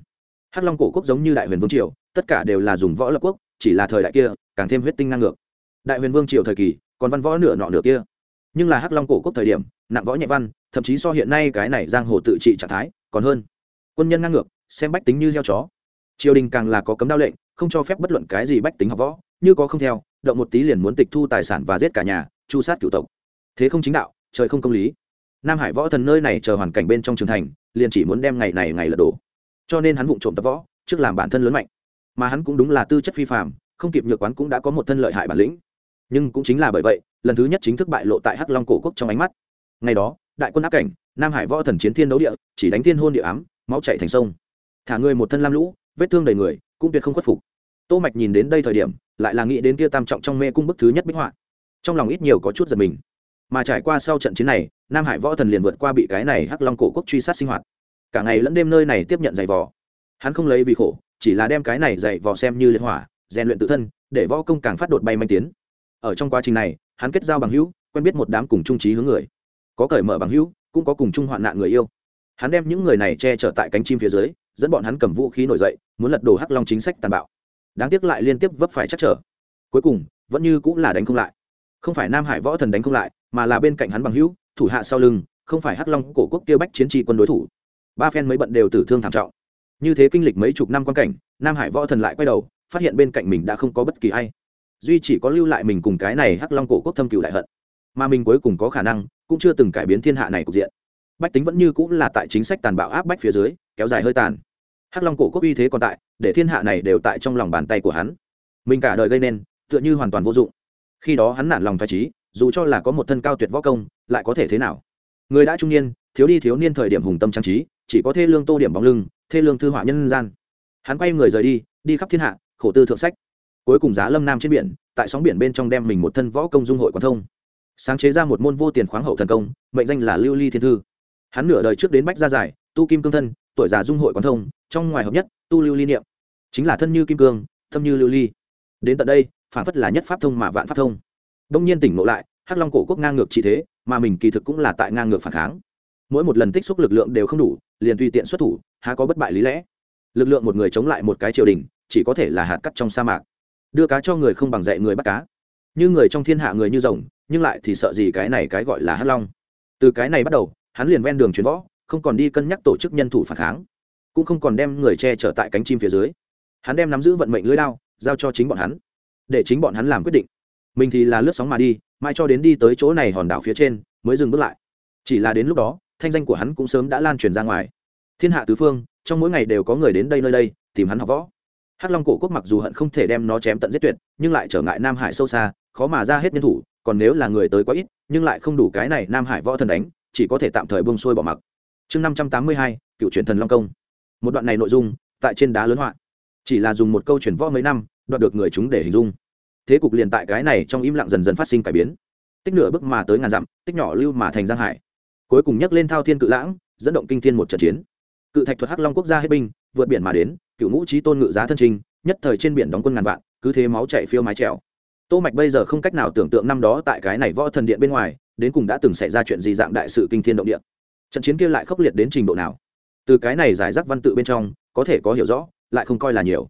Hắc long cổ quốc giống như đại huyền vương triều, tất cả đều là dùng võ lập quốc, chỉ là thời đại kia, càng thêm huyết tinh năng ngược. Đại huyền vương triều thời kỳ, còn văn võ nửa nọ nửa kia. Nhưng là hắc long cổ quốc thời điểm, nặng võ nhẹ văn, thậm chí so hiện nay cái này giang hồ tự trị trạng thái, còn hơn. Quân nhân ngang ngược, xem bách tính như heo chó. Triều đình càng là có cấm đao lệnh, không cho phép bất luận cái gì bách tính học võ, như có không theo, động một tí liền muốn tịch thu tài sản và giết cả nhà, chu sát cửu tộc. Thế không chính đạo trời không công lý. Nam hải võ thần nơi này chờ hoàn cảnh bên trong trường thành, liền chỉ muốn đem ngày này ngày lật đổ. Cho nên hắn vụng trộm tập võ, trước làm bản thân lớn mạnh. Mà hắn cũng đúng là tư chất phi phạm không kịp nhược quán cũng đã có một thân lợi hại bản lĩnh. Nhưng cũng chính là bởi vậy, lần thứ nhất chính thức bại lộ tại hắc long cổ quốc trong ánh mắt. Ngày đó, đại quân áp cảnh, nam hải võ thần chiến thiên đấu địa, chỉ đánh thiên hôn địa ám, máu chạy thành sông. Thả người một thân lam lũ, vết thương đầy người, cũng tuyệt không khuất phục. Tô mạch nhìn đến đây thời điểm, lại là nghĩ đến kia tam trọng trong mê cung bức thứ nhất bích họa. Trong lòng ít nhiều có chút giật mình mà trải qua sau trận chiến này, nam hải võ thần liền vượt qua bị cái này hắc long cổ quốc truy sát sinh hoạt. Cả ngày lẫn đêm nơi này tiếp nhận giày vò. Hắn không lấy vì khổ, chỉ là đem cái này giày vò xem như liên hỏa, rèn luyện tự thân, để võ công càng phát đột bay manh tiến. Ở trong quá trình này, hắn kết giao bằng hữu, quen biết một đám cùng trung trí hướng người. Có cởi mở bằng hữu, cũng có cùng chung hoạn nạn người yêu. Hắn đem những người này che chở tại cánh chim phía dưới, dẫn bọn hắn cầm vũ khí nổi dậy, muốn lật đổ hắc long chính sách tàn bạo. Đáng tiếc lại liên tiếp vấp phải chắc trở. Cuối cùng, vẫn như cũng là đánh không lại. Không phải nam hải võ thần đánh không lại mà là bên cạnh hắn bằng hữu, thủ hạ sau lưng, không phải hắc long cổ quốc kia bách chiến trị quân đối thủ. Ba phen mấy bận đều tử thương thảm trọng. Như thế kinh lịch mấy chục năm quan cảnh, nam hải võ thần lại quay đầu, phát hiện bên cạnh mình đã không có bất kỳ ai. Duy chỉ có lưu lại mình cùng cái này hắc long cổ quốc thâm cựu đại hận. Mà mình cuối cùng có khả năng, cũng chưa từng cải biến thiên hạ này cục diện. Bách tính vẫn như cũng là tại chính sách tàn bạo áp bách phía dưới, kéo dài hơi tàn. Hắc long cổ quốc uy thế còn tại, để thiên hạ này đều tại trong lòng bàn tay của hắn. Mình cả đời gây nên, tựa như hoàn toàn vô dụng. Khi đó hắn nản lòng phải trí dù cho là có một thân cao tuyệt võ công, lại có thể thế nào? Người đã trung niên, thiếu đi thiếu niên thời điểm hùng tâm trang trí, chỉ có thê lương tô điểm bóng lưng, thê lương thư họa nhân gian. Hắn quay người rời đi đi khắp thiên hạ, khổ tư thượng sách. Cuối cùng giá lâm nam trên biển, tại sóng biển bên trong đem mình một thân võ công dung hội quán thông. Sáng chế ra một môn vô tiền khoáng hậu thần công, mệnh danh là lưu ly thiên thư. Hắn nửa đời trước đến bách gia giải, tu kim cương thân, tuổi già dung hội quán thông, trong ngoài hợp nhất, tu lưu ly niệm. Chính là thân như kim cương thâm như lưu ly. Đến tận đây, phản phất là nhất pháp thông mà vạn pháp thông đông nhiên tỉnh ngộ lại, hắc long cổ quốc ngang ngược chỉ thế, mà mình kỳ thực cũng là tại ngang ngược phản kháng. Mỗi một lần tích xúc lực lượng đều không đủ, liền tùy tiện xuất thủ, há có bất bại lý lẽ. Lực lượng một người chống lại một cái triều đình, chỉ có thể là hạt cắt trong sa mạc. Đưa cá cho người không bằng dạy người bắt cá. Như người trong thiên hạ người như rồng, nhưng lại thì sợ gì cái này cái gọi là hắc long? Từ cái này bắt đầu, hắn liền ven đường chuyến võ, không còn đi cân nhắc tổ chức nhân thủ phản kháng, cũng không còn đem người che chở tại cánh chim phía dưới. Hắn đem nắm giữ vận mệnh lưới lao giao cho chính bọn hắn, để chính bọn hắn làm quyết định mình thì là lướt sóng mà đi, mai cho đến đi tới chỗ này hòn đảo phía trên, mới dừng bước lại. Chỉ là đến lúc đó, thanh danh của hắn cũng sớm đã lan truyền ra ngoài. Thiên hạ tứ phương, trong mỗi ngày đều có người đến đây nơi đây, tìm hắn học võ. Hắc long cổ quốc mặc dù hận không thể đem nó chém tận giết tuyệt, nhưng lại trở ngại nam hải sâu xa, khó mà ra hết nhân thủ, còn nếu là người tới quá ít, nhưng lại không đủ cái này nam hải võ thần đánh, chỉ có thể tạm thời bông xuôi bỏ mặc. Chương năm trăm tám mươi hai, cựu truyền thần long công. Một đoạn này nội dung, tại trên đá lớn họa. Chỉ là dùng một câu chuyển võ mấy năm, đoạt được người chúng để hình dung thế cục liền tại cái này trong im lặng dần dần phát sinh cải biến. Tích nửa bước mà tới ngàn dặm, tích nhỏ lưu mà thành giang hải. Cuối cùng nhắc lên thao thiên cự lãng, dẫn động kinh thiên một trận chiến. Cự thạch thuật hắc long quốc gia hết binh, vượt biển mà đến, cựu ngũ trí tôn ngự giá thân trình, nhất thời trên biển đóng quân ngàn vạn, cứ thế máu chạy phiêu mái trèo. Tô mạch bây giờ không cách nào tưởng tượng năm đó tại cái này võ thần điện bên ngoài, đến cùng đã từng xảy ra chuyện gì dạng đại sự kinh thiên động địa. Trận chiến kia lại khốc liệt đến trình độ nào? Từ cái này giải rác văn tự bên trong, có thể có hiểu rõ, lại không coi là nhiều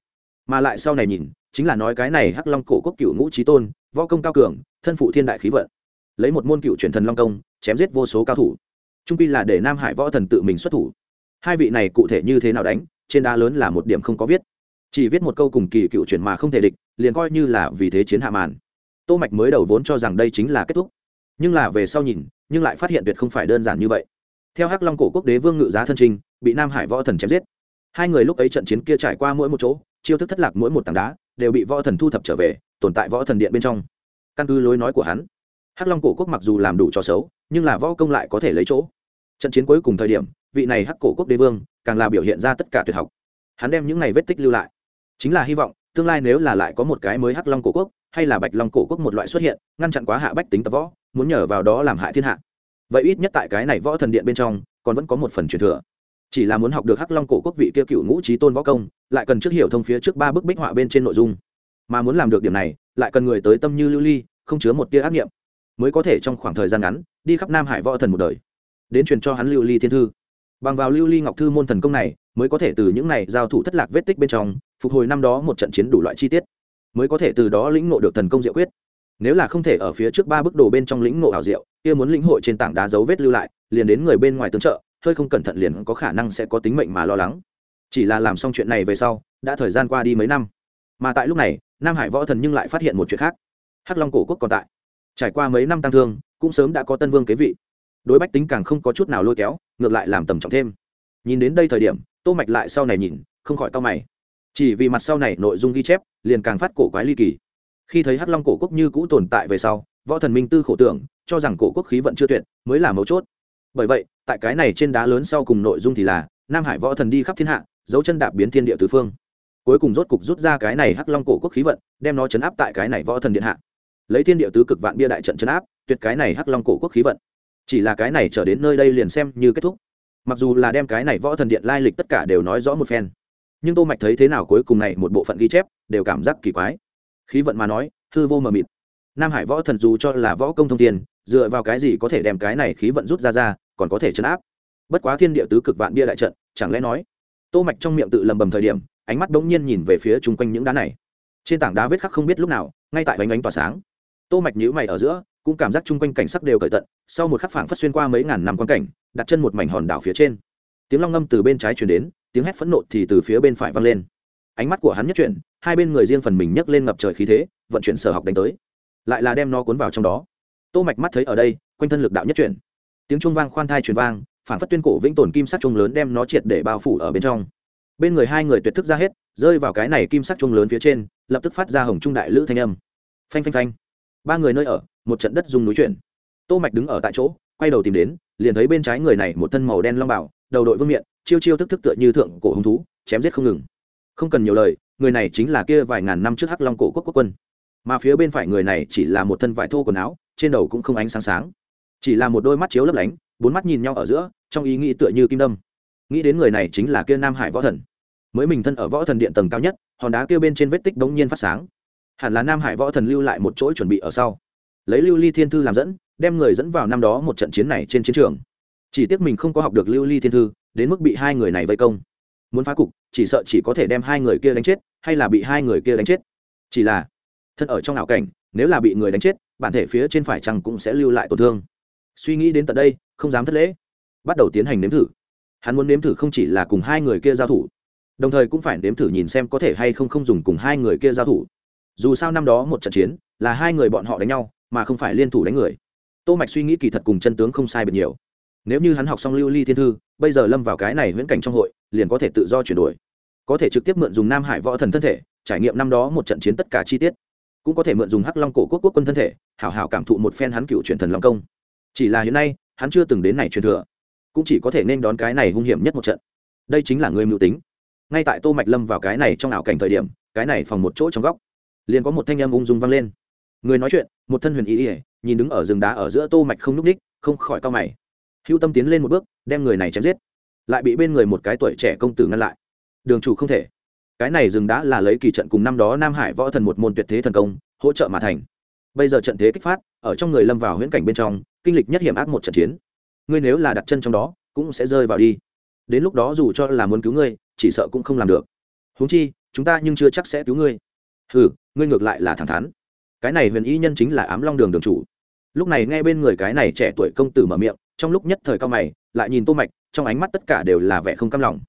mà lại sau này nhìn, chính là nói cái này hắc long cổ quốc cựu ngũ trí tôn, võ công cao cường, thân phụ thiên đại khí vận. Lấy một môn cựu truyền thần long công, chém giết vô số cao thủ. Trung pi là để nam hải võ thần tự mình xuất thủ. Hai vị này cụ thể như thế nào đánh, trên đá lớn là một điểm không có viết. Chỉ viết một câu cùng kỳ cựu chuyển mà không thể địch, liền coi như là vì thế chiến hạ màn. Tô mạch mới đầu vốn cho rằng đây chính là kết thúc. Nhưng là về sau nhìn, nhưng lại phát hiện tuyệt không phải đơn giản như vậy. Theo hắc long cổ quốc đế vương ngự giá thân trình, bị nam hải võ thần chém giết. Hai người lúc ấy trận chiến kia trải qua mỗi một chỗ chiêu thức thất lạc mỗi một tảng đá đều bị võ thần thu thập trở về, tồn tại võ thần điện bên trong. Căn cứ lối nói của hắn, hắc long cổ quốc mặc dù làm đủ cho xấu, nhưng là võ công lại có thể lấy chỗ. Trận chiến cuối cùng thời điểm, vị này hắc cổ quốc đế vương càng là biểu hiện ra tất cả tuyệt học. Hắn đem những này vết tích lưu lại. Chính là hy vọng, tương lai nếu là lại có một cái mới hắc long cổ quốc, hay là bạch long cổ quốc một loại xuất hiện, ngăn chặn quá hạ bách tính tập võ, muốn nhờ vào đó làm hại thiên hạ. Vậy ít nhất tại cái này võ thần điện bên trong, còn vẫn có một phần truyền thừa chỉ là muốn học được hắc long cổ quốc vị kia cựu ngũ trí tôn võ công, lại cần trước hiểu thông phía trước ba bức bích họa bên trên nội dung. Mà muốn làm được điểm này, lại cần người tới tâm như lưu ly, không chứa một tia ác nghiệm. Mới có thể trong khoảng thời gian ngắn, đi khắp nam hải võ thần một đời. Đến truyền cho hắn lưu ly thiên thư. Bằng vào lưu ly ngọc thư môn thần công này, mới có thể từ những này giao thủ thất lạc vết tích bên trong, phục hồi năm đó một trận chiến đủ loại chi tiết. Mới có thể từ đó lĩnh ngộ được thần công diệu quyết. Nếu là không thể ở phía trước ba bức đồ bên trong lĩnh ngộ ảo diệu, kia muốn lĩnh hội trên tảng đá dấu vết lưu lại, liền đến người bên ngoài tương trợ hơi không cẩn thận liền có khả năng sẽ có tính mệnh mà lo lắng. Chỉ là làm xong chuyện này về sau, đã thời gian qua đi mấy năm. Mà tại lúc này, nam hải võ thần nhưng lại phát hiện một chuyện khác. Hắc long cổ quốc còn tại. Trải qua mấy năm tăng thương, cũng sớm đã có tân vương kế vị. Đối bách tính càng không có chút nào lôi kéo, ngược lại làm tầm trọng thêm. Nhìn đến đây thời điểm, tô mạch lại sau này nhìn, không khỏi to mày. Chỉ vì mặt sau này nội dung ghi chép, liền càng phát cổ quái ly kỳ. Khi thấy hắc long cổ quốc như cũ tồn tại về sau, võ thần minh tư khổ tưởng, cho rằng cổ quốc khí vận chưa tuyệt, mới là mấu chốt bởi vậy, tại cái này trên đá lớn sau cùng nội dung thì là, nam hải võ thần đi khắp thiên hạ, dấu chân đạp biến thiên địa tứ phương. Cuối cùng rốt cục rút ra cái này hắc long cổ quốc khí vận, đem nó chấn áp tại cái này võ thần điện hạ. Lấy thiên địa tứ cực vạn bia đại trận chấn áp, tuyệt cái này hắc long cổ quốc khí vận. Chỉ là cái này trở đến nơi đây liền xem như kết thúc. Mặc dù là đem cái này võ thần điện lai lịch tất cả đều nói rõ một phen, nhưng tô mạch thấy thế nào cuối cùng này một bộ phận ghi chép, đều cảm giác kỳ quái. Khí vận mà nói, hư vô mờ mịt. Nam hải võ thần dù cho là võ công thông tiền dựa vào cái gì có thể đem cái này khí vận rút ra ra còn có thể chấn áp. Bất quá thiên địa tứ cực vạn bia đại trận, chẳng lẽ nói? Tô mạch trong miệng tự lầm bầm thời điểm, ánh mắt bỗng nhiên nhìn về phía chung quanh những đá này. Trên tảng đá vết khắc không biết lúc nào, ngay tại bánh ánh tỏa sáng. Tô mạch nhíu mày ở giữa, cũng cảm giác chung quanh cảnh sắc đều cởi tận, sau một khắc phảng phất xuyên qua mấy ngàn năm quan cảnh, đặt chân một mảnh hòn đảo phía trên. Tiếng long ngâm từ bên trái truyền đến, tiếng hét phẫn nộ thì từ phía bên phải vang lên. Ánh mắt của hắn nhất chuyển, hai bên người riêng phần mình nhấc lên ngập trời khí thế, vận chuyển sở học đánh tới. Lại là đem nó cuốn vào trong đó. Tô mạch mắt thấy ở đây, quanh thân lực đạo nhất chuyển tiếng trung vang khoan thai truyền vang phản phất tuyên cổ vĩnh tồn kim sắc trung lớn đem nó triệt để bao phủ ở bên trong. Bên người hai người tuyệt thức ra hết, rơi vào cái này kim sắc trung lớn phía trên, lập tức phát ra hồng trung đại lữ thanh âm. Phanh phanh phanh. Ba người nơi ở, một trận đất dùng núi chuyển. Tô mạch đứng ở tại chỗ, quay đầu tìm đến, liền thấy bên trái người này một thân màu đen long bảo, đầu đội vương miện, chiêu chiêu thức thức tựa như thượng cổ hung thú, chém giết không ngừng. Không cần nhiều lời, người này chính là kia vài ngàn năm trước hắc long cổ quốc quốc quân. Mà phía bên phải người này chỉ là một thân vải thô quần áo, trên đầu cũng không ánh sáng sáng chỉ là một đôi mắt chiếu lấp lánh, bốn mắt nhìn nhau ở giữa, trong ý nghĩ tựa như kim đâm. Nghĩ đến người này chính là kia nam hải võ thần. Mới mình thân ở võ thần điện tầng cao nhất, hòn đá kia bên trên vết tích đống nhiên phát sáng. Hẳn là nam hải võ thần lưu lại một chỗ chuẩn bị ở sau. Lấy lưu ly thiên thư làm dẫn, đem người dẫn vào năm đó một trận chiến này trên chiến trường. Chỉ tiếc mình không có học được lưu ly thiên thư, đến mức bị hai người này vây công. Muốn phá cục, chỉ sợ chỉ có thể đem hai người kia đánh chết, hay là bị hai người kia đánh chết. Chỉ là, thân ở trong ảo cảnh, nếu là bị người đánh chết, bản thể phía trên phải chăng cũng sẽ lưu lại tổn thương suy nghĩ đến tận đây, không dám thất lễ. Bắt đầu tiến hành nếm thử. Hắn muốn nếm thử không chỉ là cùng hai người kia giao thủ, đồng thời cũng phải nếm thử nhìn xem có thể hay không không dùng cùng hai người kia giao thủ. Dù sao năm đó một trận chiến, là hai người bọn họ đánh nhau, mà không phải liên thủ đánh người. Tô mạch suy nghĩ kỳ thật cùng chân tướng không sai biệt nhiều. Nếu như hắn học xong lưu ly thiên thư, bây giờ lâm vào cái này viễn cảnh trong hội, liền có thể tự do chuyển đổi. Có thể trực tiếp mượn dùng nam hải võ thần thân thể, trải nghiệm năm đó một trận chiến tất cả chi tiết. Cũng có thể mượn dùng hắc long cổ quốc quốc quân thân thể, hảo hảo cảm thụ một phen hắn cựu truyền thần long công chỉ là hiện nay, hắn chưa từng đến này truyền thừa. Cũng chỉ có thể nên đón cái này hung hiểm nhất một trận. Đây chính là người mưu tính. Ngay tại tô mạch lâm vào cái này trong ảo cảnh thời điểm, cái này phòng một chỗ trong góc, liền có một thanh âm ung dung vang lên. Người nói chuyện, một thân huyền ý ỉa nhìn đứng ở rừng đá ở giữa tô mạch không núp đích không khỏi cao mày. Hưu tâm tiến lên một bước, đem người này chém giết. Lại bị bên người một cái tuổi trẻ công tử ngăn lại. Đường chủ không thể. Cái này rừng đá là lấy kỳ trận cùng năm đó nam hải võ thần một môn tuyệt thế thần công, hỗ trợ mà thành. Bây giờ trận thế kích phát ở trong người lâm vào huyễn cảnh bên trong, kinh lịch nhất hiểm ác một trận chiến. Ngươi nếu là đặt chân trong đó, cũng sẽ rơi vào đi. Đến lúc đó dù cho là muốn cứu ngươi, chỉ sợ cũng không làm được. Huống chi, chúng ta nhưng chưa chắc sẽ cứu ngươi. Hừ, ngươi ngược lại là thẳng thắn. Cái này huyền y nhân chính là ám long đường đường chủ. Lúc này nghe bên người cái này trẻ tuổi công tử mở miệng, trong lúc nhất thời cao mày, lại nhìn tô mạch, trong ánh mắt tất cả đều là vẻ không cam lòng.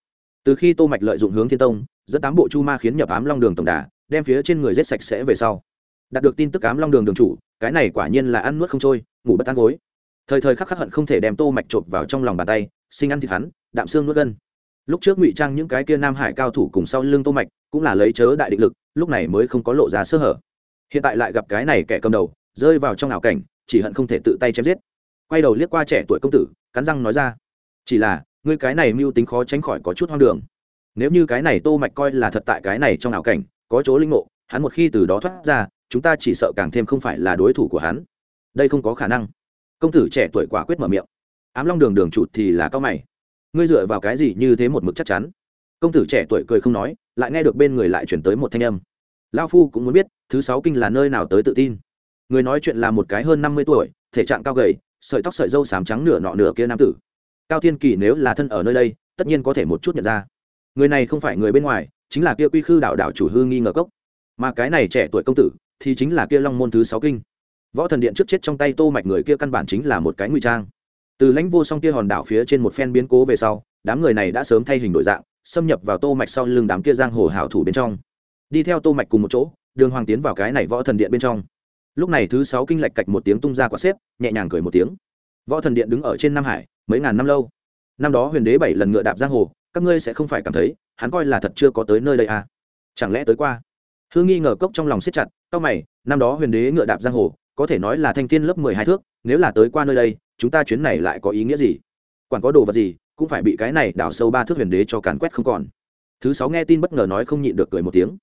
Từ khi tô mạch lợi dụng hướng thiên tông, dẫn tám bộ chu ma khiến nhập ám long đường tổng đà, đem phía trên người giết sạch sẽ về sau đạt được tin tức cám long đường đường chủ, cái này quả nhiên là ăn nuốt không trôi, ngủ bất tán gối. Thời thời khắc khắc hận không thể đem tô mạch chộp vào trong lòng bàn tay, sinh ăn thịt hắn, đạm xương nuốt gân. Lúc trước ngụy trang những cái kia nam hải cao thủ cùng sau lưng tô mạch, cũng là lấy chớ đại định lực, lúc này mới không có lộ ra sơ hở. Hiện tại lại gặp cái này kẻ cầm đầu, rơi vào trong ảo cảnh, chỉ hận không thể tự tay chém giết. Quay đầu liếc qua trẻ tuổi công tử, cắn răng nói ra, chỉ là, ngươi cái này mưu tính khó tránh khỏi có chút hoang đường. Nếu như cái này tô mạch coi là thật tại cái này trong ảo cảnh, có chỗ linh ngộ, hắn một khi từ đó thoát ra chúng ta chỉ sợ càng thêm không phải là đối thủ của hắn. Đây không có khả năng. Công tử trẻ tuổi quả quyết mở miệng. Ám long đường đường chủ thì là cao mày. Ngươi dựa vào cái gì như thế một mực chắc chắn? Công tử trẻ tuổi cười không nói, lại nghe được bên người lại chuyển tới một thanh âm. Lao phu cũng muốn biết, thứ sáu kinh là nơi nào tới tự tin? Người nói chuyện là một cái hơn năm mươi tuổi, thể trạng cao gầy, sợi tóc sợi dâu sám trắng nửa nọ nửa kia nam tử. Cao thiên kỳ nếu là thân ở nơi đây, tất nhiên có thể một chút nhận ra. Người này không phải người bên ngoài, chính là kia quy khư đạo đạo chủ hư nghi ngờ cốc. Mà cái này trẻ tuổi công tử thì chính là kia long môn thứ sáu kinh. Võ thần điện trước chết trong tay tô mạch người kia căn bản chính là một cái ngụy trang. Từ lãnh vô song kia hòn đảo phía trên một phen biến cố về sau, đám người này đã sớm thay hình đổi dạng, xâm nhập vào tô mạch sau lưng đám kia giang hồ hảo thủ bên trong. Đi theo tô mạch cùng một chỗ, đường hoàng tiến vào cái này võ thần điện bên trong. Lúc này thứ sáu kinh lệch cạch một tiếng tung ra quả xếp, nhẹ nhàng cười một tiếng. Võ thần điện đứng ở trên nam hải, mấy ngàn năm lâu. Năm đó huyền đế bảy lần ngựa đạp giang hồ, các ngươi sẽ không phải cảm thấy, hắn coi là thật chưa có tới nơi đây à. Chẳng lẽ tới qua? Hương nghi ngờ cốc trong lòng siết chặt cao mày, năm đó huyền đế ngựa đạp giang hồ, có thể nói là thanh thiên lớp mười hai thước, nếu là tới qua nơi đây, chúng ta chuyến này lại có ý nghĩa gì? Quản có đồ vật gì, cũng phải bị cái này đào sâu ba thước huyền đế cho càn quét không còn. Thứ sáu nghe tin bất ngờ nói không nhịn được cười một tiếng.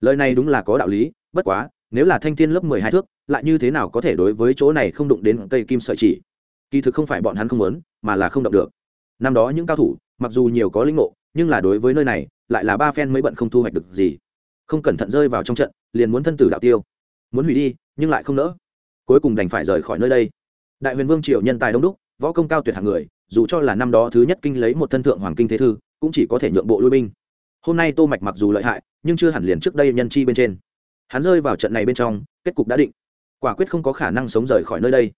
Lời này đúng là có đạo lý, bất quá, nếu là thanh thiên lớp mười hai thước, lại như thế nào có thể đối với chỗ này không đụng đến cây kim sợi chỉ? Kỳ thực không phải bọn hắn không muốn, mà là không động được. Năm đó những cao thủ, mặc dù nhiều có linh ngộ, nhưng là đối với nơi này, lại là ba phen mới bận không thu hoạch được gì không cẩn thận rơi vào trong trận, liền muốn thân tử đạo tiêu. Muốn hủy đi, nhưng lại không nỡ. Cuối cùng đành phải rời khỏi nơi đây. Đại huyền vương triệu nhân tài đông đúc, võ công cao tuyệt hạng người, dù cho là năm đó thứ nhất kinh lấy một thân thượng hoàng kinh thế thư, cũng chỉ có thể nhượng bộ lui binh. Hôm nay tô mạch mặc dù lợi hại, nhưng chưa hẳn liền trước đây nhân chi bên trên. Hắn rơi vào trận này bên trong, kết cục đã định. Quả quyết không có khả năng sống rời khỏi nơi đây.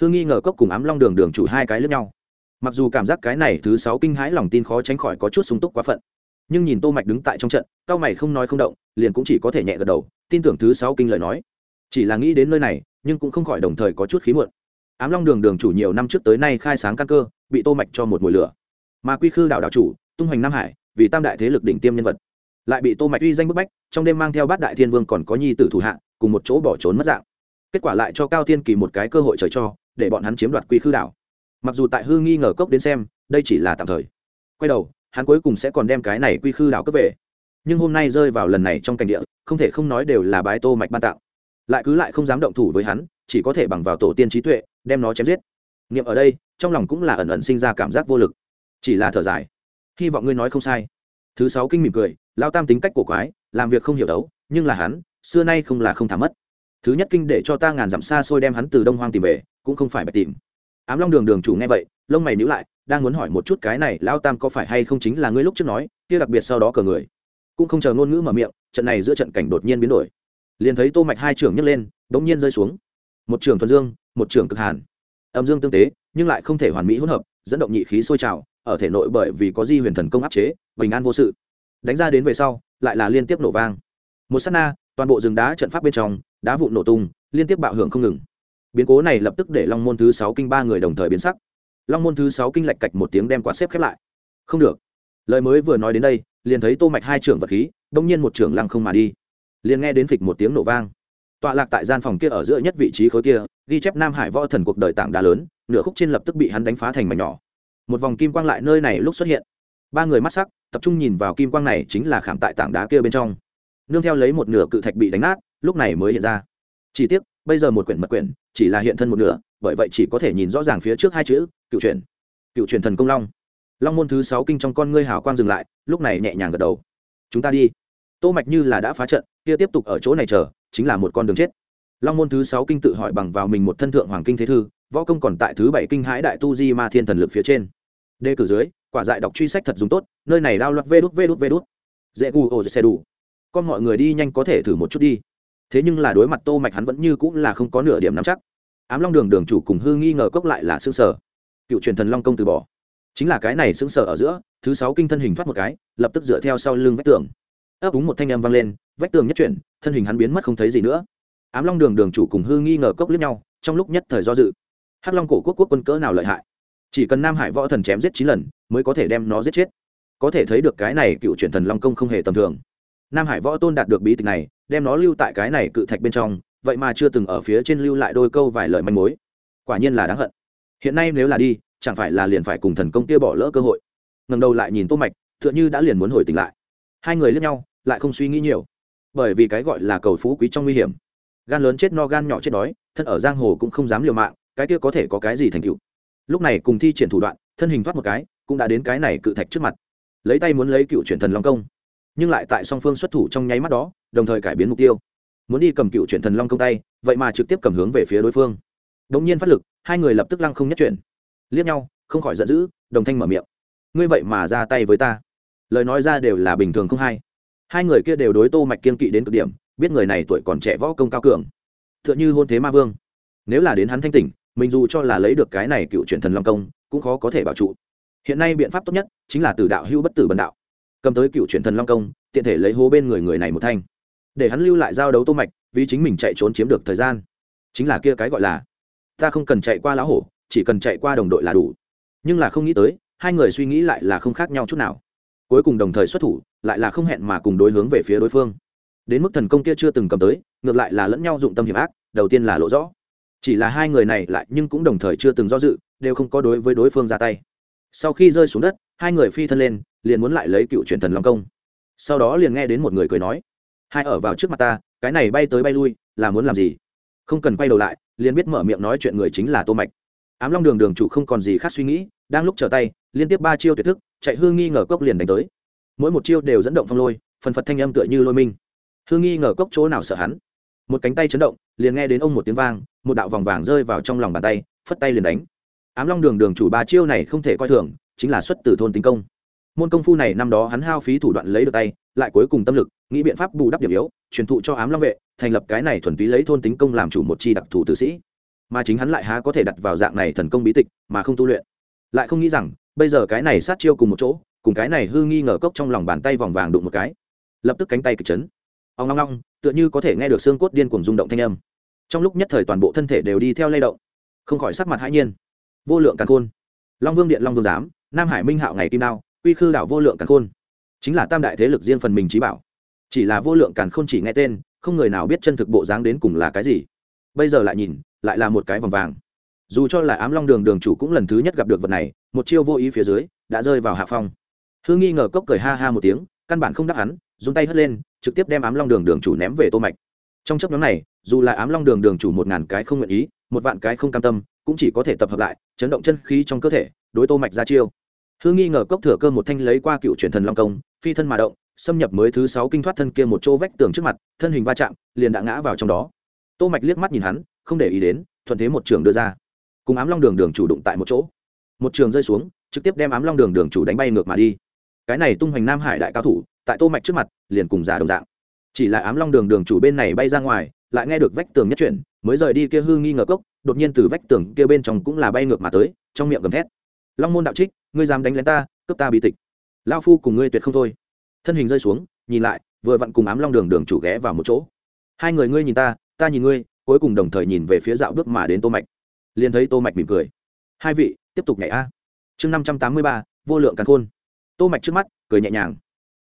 Hương nghi ngờ cốc cùng ám long đường đường chủ hai cái lẫn nhau. Mặc dù cảm giác cái này thứ sáu kinh hãi lòng tin khó tránh khỏi có chút sung túc quá phận nhưng nhìn tô mạch đứng tại trong trận, cao mày không nói không động, liền cũng chỉ có thể nhẹ gật đầu, tin tưởng thứ sáu kinh lời nói. Chỉ là nghĩ đến nơi này, nhưng cũng không khỏi đồng thời có chút khí muộn. Ám long đường đường chủ nhiều năm trước tới nay khai sáng căn cơ, bị tô mạch cho một mùi lửa. Mà quy khư đảo đảo chủ, tung hoành nam hải, vì tam đại thế lực đỉnh tiêm nhân vật. Lại bị tô mạch uy danh bức bách, trong đêm mang theo bát đại thiên vương còn có nhi tử thủ hạ, cùng một chỗ bỏ trốn mất dạng. Kết quả lại cho cao thiên kỳ một cái cơ hội trời cho, để bọn hắn chiếm đoạt quy khư đảo. Mặc dù tại hư nghi ngờ cốc đến xem, đây chỉ là tạm thời. Quay đầu hắn cuối cùng sẽ còn đem cái này quy khư đảo cấp về. Nhưng hôm nay rơi vào lần này trong cảnh địa, không thể không nói đều là bái tô mạch ban tạo lại cứ lại không dám động thủ với hắn, chỉ có thể bằng vào tổ tiên trí tuệ, đem nó chém giết. Niệm ở đây, trong lòng cũng là ẩn ẩn sinh ra cảm giác vô lực. Chỉ là thở dài. Hy vọng ngươi nói không sai. Thứ sáu kinh mỉm cười, lao tam tính cách của quái, làm việc không hiểu đấu, nhưng là hắn, xưa nay không là không thả mất. Thứ nhất kinh để cho ta ngàn dặm xa xôi đem hắn từ đông hoang tìm về, cũng không phải bạch tìm. Ám long đường đường chủ nghe vậy, lông mày nhíu lại đang muốn hỏi một chút cái này, lao tam có phải hay không chính là ngươi lúc trước nói, kia đặc biệt sau đó cờ người. Cũng không chờ ngôn ngữ mở miệng, trận này giữa trận cảnh đột nhiên biến đổi. Liền thấy tô mạch hai trưởng nhấc lên, đống nhiên rơi xuống. Một trưởng thuần dương, một trưởng cực hàn. Âm dương tương tế, nhưng lại không thể hoàn mỹ hỗn hợp, dẫn động nhị khí sôi trào, ở thể nội bởi vì có di huyền thần công áp chế, bình an vô sự. Đánh ra đến về sau, lại là liên tiếp nổ vang. Một sát na, toàn bộ rừng đá trận pháp bên trong, đá vụn nổ tung, liên tiếp bạo hưởng không ngừng. Biến cố này lập tức để long môn thứ sáu kinh ba người đồng thời biến sắc long môn thứ sáu kinh lạch cạch một tiếng đem quạt xếp khép lại. Không được. Lời mới vừa nói đến đây, liền thấy tô mạch hai trưởng vật khí, đông nhiên một trưởng lăng không mà đi. Liền nghe đến phịch một tiếng nổ vang. Tọa lạc tại gian phòng kia ở giữa nhất vị trí khối kia, ghi chép nam hải võ thần cuộc đời tảng đá lớn, nửa khúc trên lập tức bị hắn đánh phá thành mảnh nhỏ. Một vòng kim quang lại nơi này lúc xuất hiện. Ba người mắt sắc, tập trung nhìn vào kim quang này chính là khảm tại tảng đá kia bên trong. Nương theo lấy một nửa cự thạch bị đánh nát, lúc này mới hiện ra. Chỉ tiếc, bây giờ một quyển mật quyển, chỉ là hiện thân một nửa bởi vậy chỉ có thể nhìn rõ ràng phía trước hai chữ, cựu truyền. Cựu truyền thần công long. Long môn thứ sáu kinh trong con ngươi hào quang dừng lại, lúc này nhẹ nhàng gật đầu. Chúng ta đi. Tô mạch như là đã phá trận, kia tiếp tục ở chỗ này chờ, chính là một con đường chết. Long môn thứ sáu kinh tự hỏi bằng vào mình một thân thượng hoàng kinh thế thư, võ công còn tại thứ bảy kinh hãi đại tu di ma thiên thần lực phía trên. Đề cử dưới, quả dại đọc truy sách thật dùng tốt, nơi này đao loạt vê đút vê đút vê đút. Dễ gu ồ xe đủ. Con mọi người đi nhanh có thể thử một chút đi. Thế nhưng là đối mặt tô mạch hắn vẫn như cũng là không có nửa điểm nắm chắc ám long đường đường chủ cùng hư nghi ngờ cốc lại là xương sở. Cựu truyền thần long công từ bỏ. Chính là cái này xứng sở ở giữa, thứ sáu kinh thân hình thoát một cái, lập tức dựa theo sau lưng vách tường. Ấp úng một thanh âm vang lên, vách tường nhất chuyển, thân hình hắn biến mất không thấy gì nữa. Ám long đường đường chủ cùng hư nghi ngờ cốc lướt nhau, trong lúc nhất thời do dự. Hắc long cổ quốc quốc quân cỡ nào lợi hại? Chỉ cần nam hải võ thần chém giết chín lần, mới có thể đem nó giết chết. Có thể thấy được cái này cựu truyền thần long công không hề tầm thường. Nam hải võ tôn đạt được bí tịch này, đem nó lưu tại cái này cự thạch bên trong vậy mà chưa từng ở phía trên lưu lại đôi câu vài lời manh mối. Quả nhiên là đáng hận. Hiện nay nếu là đi, chẳng phải là liền phải cùng thần công kia bỏ lỡ cơ hội. Ngầm đầu lại nhìn tô mạch, tựa như đã liền muốn hồi tỉnh lại. Hai người lướt nhau, lại không suy nghĩ nhiều. Bởi vì cái gọi là cầu phú quý trong nguy hiểm. Gan lớn chết no, gan nhỏ chết đói, thân ở giang hồ cũng không dám liều mạng, cái kia có thể có cái gì thành tựu? Lúc này cùng thi triển thủ đoạn, thân hình thoát một cái, cũng đã đến cái này cự thạch trước mặt. Lấy tay muốn lấy cựu chuyển thần long công. Nhưng lại tại song phương xuất thủ trong nháy mắt đó, đồng thời cải biến mục tiêu muốn đi cầm cựu chuyển thần long công tay, vậy mà trực tiếp cầm hướng về phía đối phương. Đống nhiên phát lực, hai người lập tức lăng không nhất chuyển. Liếc nhau, không khỏi giận dữ, đồng thanh mở miệng. Ngươi vậy mà ra tay với ta. Lời nói ra đều là bình thường không hay. Hai người kia đều đối tô mạch kiên kỵ đến cực điểm, biết người này tuổi còn trẻ võ công cao cường. Tựa như hôn thế ma vương. Nếu là đến hắn thanh tỉnh, mình dù cho là lấy được cái này cựu chuyển thần long công, cũng khó có thể bảo trụ. Hiện nay biện pháp tốt nhất chính là từ đạo hưu bất tử bần đạo. Cầm tới cựu chuyển thần long công, tiện thể lấy hố bên người người này một thanh để hắn lưu lại giao đấu tô mạch, vì chính mình chạy trốn chiếm được thời gian. Chính là kia cái gọi là, ta không cần chạy qua lão hổ, chỉ cần chạy qua đồng đội là đủ. Nhưng là không nghĩ tới, hai người suy nghĩ lại là không khác nhau chút nào. Cuối cùng đồng thời xuất thủ, lại là không hẹn mà cùng đối hướng về phía đối phương. Đến mức thần công kia chưa từng cầm tới, ngược lại là lẫn nhau dụng tâm hiểm ác, đầu tiên là lộ rõ. Chỉ là hai người này lại nhưng cũng đồng thời chưa từng do dự, đều không có đối với đối phương ra tay. Sau khi rơi xuống đất, hai người phi thân lên, liền muốn lại lấy cựu truyền thần long công. Sau đó liền nghe đến một người cười nói hai ở vào trước mặt ta, cái này bay tới bay lui, là muốn làm gì? Không cần quay đầu lại, liền biết mở miệng nói chuyện người chính là tô mạch. Ám long đường đường chủ không còn gì khác suy nghĩ, đang lúc trở tay, liên tiếp ba chiêu tuyệt thức, chạy Hương nghi ngờ cốc liền đánh tới. Mỗi một chiêu đều dẫn động phong lôi, phần phật thanh âm tựa như lôi minh. Hương nghi ngờ cốc chỗ nào sợ hắn? Một cánh tay chấn động, liền nghe đến ông một tiếng vang, một đạo vòng vàng rơi vào trong lòng bàn tay, phất tay liền đánh. Ám long đường đường chủ ba chiêu này không thể coi thường, chính là xuất từ thôn tính công. Môn công phu này năm đó hắn hao phí thủ đoạn lấy được tay, lại cuối cùng tâm lực nghĩ biện pháp bù đắp điểm yếu, truyền thụ cho ám long vệ, thành lập cái này thuần túy lấy thôn tính công làm chủ một chi đặc thù tử sĩ. Mà chính hắn lại há có thể đặt vào dạng này thần công bí tịch, mà không tu luyện. Lại không nghĩ rằng, bây giờ cái này sát chiêu cùng một chỗ, cùng cái này hư nghi ngờ cốc trong lòng bàn tay vòng vàng đụng một cái. Lập tức cánh tay kịch chấn. Ông long long, tựa như có thể nghe được xương cốt điên cuồng rung động thanh âm. Trong lúc nhất thời toàn bộ thân thể đều đi theo lay động, không khỏi sắc mặt hãi nhiên. Vô lượng càn khôn. Long vương điện, long vương giám, nam hải minh hạo ngày kim đao uy khư đảo vô lượng càn khôn. Chính là tam đại thế lực riêng phần mình trí bảo chỉ là vô lượng càn khôn chỉ nghe tên, không người nào biết chân thực bộ dáng đến cùng là cái gì. Bây giờ lại nhìn, lại là một cái vòng vàng. Dù cho là ám long đường đường chủ cũng lần thứ nhất gặp được vật này, một chiêu vô ý phía dưới, đã rơi vào hạ phong. Hương nghi ngờ cốc cười ha ha một tiếng, căn bản không đáp hắn dùng tay hất lên, trực tiếp đem ám long đường đường chủ ném về tô mạch. Trong chấp nhóm này, dù là ám long đường đường chủ một ngàn cái không nguyện ý, một vạn cái không cam tâm, cũng chỉ có thể tập hợp lại, chấn động chân khí trong cơ thể, đối tô mạch ra chiêu. Hương nghi ngờ cốc thừa cơ một thanh lấy qua cựu truyền thần long công, phi thân mà động xâm nhập mới thứ sáu kinh thoát thân kia một chỗ vách tường trước mặt, thân hình va chạm, liền đã ngã vào trong đó. Tô mạch liếc mắt nhìn hắn, không để ý đến, thuận thế một trường đưa ra. Cùng ám long đường đường chủ đụng tại một chỗ. Một trường rơi xuống, trực tiếp đem ám long đường đường chủ đánh bay ngược mà đi. Cái này tung hoành nam hải đại cao thủ, tại tô mạch trước mặt, liền cùng giả đồng dạng. Chỉ là ám long đường đường chủ bên này bay ra ngoài, lại nghe được vách tường nhất chuyển, mới rời đi kia hư nghi ngờ cốc, đột nhiên từ vách tường kia bên trong cũng là bay ngược mà tới, trong miệng gầm thét. Long môn đạo trích, ngươi dám đánh lén ta, cướp ta bị tịch. Lao phu cùng ngươi tuyệt không thôi thân hình rơi xuống, nhìn lại, vừa vặn cùng ám long đường đường chủ ghé vào một chỗ. Hai người ngươi nhìn ta ta nhìn ngươi, cuối cùng đồng thời nhìn về phía dạo bước mà đến tô mạch. Liền thấy tô mạch mỉm cười. Hai vị, tiếp tục nhảy a. Chương năm trăm tám mươi ba, vô lượng càn khôn. Tô mạch trước mắt, cười nhẹ nhàng.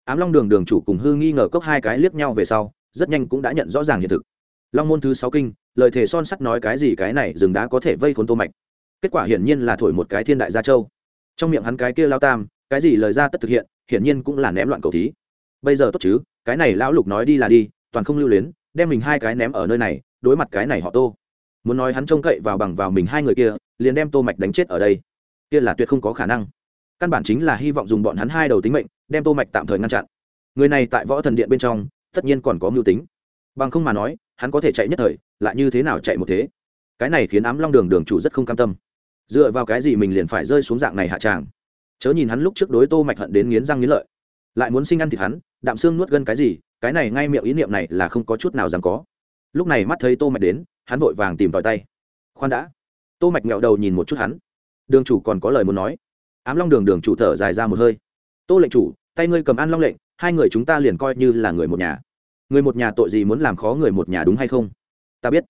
Ám long đường đường chủ cùng hư nghi ngờ cốc hai cái liếc nhau về sau, rất nhanh cũng đã nhận rõ ràng hiện thực. Long môn thứ sáu kinh, lời thề son sắt nói cái gì cái này rừng đá có thể vây khốn tô mạch. Kết quả hiển nhiên là thổi một cái thiên đại gia châu. Trong miệng hắn cái kia lao tam, cái gì lời ra tất thực hiện hiển nhiên cũng là ném loạn cầu thí. Bây giờ tốt chứ, cái này lão lục nói đi là đi, toàn không lưu luyến, đem mình hai cái ném ở nơi này, đối mặt cái này họ tô. Muốn nói hắn trông cậy vào bằng vào mình hai người kia, liền đem tô mạch đánh chết ở đây. Kia là tuyệt không có khả năng. Căn bản chính là hy vọng dùng bọn hắn hai đầu tính mệnh, đem tô mạch tạm thời ngăn chặn. Người này tại võ thần điện bên trong, tất nhiên còn có mưu tính. Bằng không mà nói, hắn có thể chạy nhất thời, lại như thế nào chạy một thế? Cái này khiến ám long đường đường chủ rất không cam tâm. Dựa vào cái gì mình liền phải rơi xuống dạng này hạ tràng? Chớ nhìn hắn lúc trước đối tô mạch hận đến nghiến răng nghiến lợi. Lại muốn sinh ăn thịt hắn, đạm xương nuốt gân cái gì, cái này ngay miệng ý niệm này là không có chút nào dám có. Lúc này mắt thấy tô mạch đến, hắn vội vàng tìm tòi tay. Khoan đã. Tô mạch ngẹo đầu nhìn một chút hắn. Đường chủ còn có lời muốn nói. Ám long đường đường chủ thở dài ra một hơi. Tô lệnh chủ, tay ngươi cầm ăn long lệnh, hai người chúng ta liền coi như là người một nhà. Người một nhà tội gì muốn làm khó người một nhà đúng hay không? Ta biết.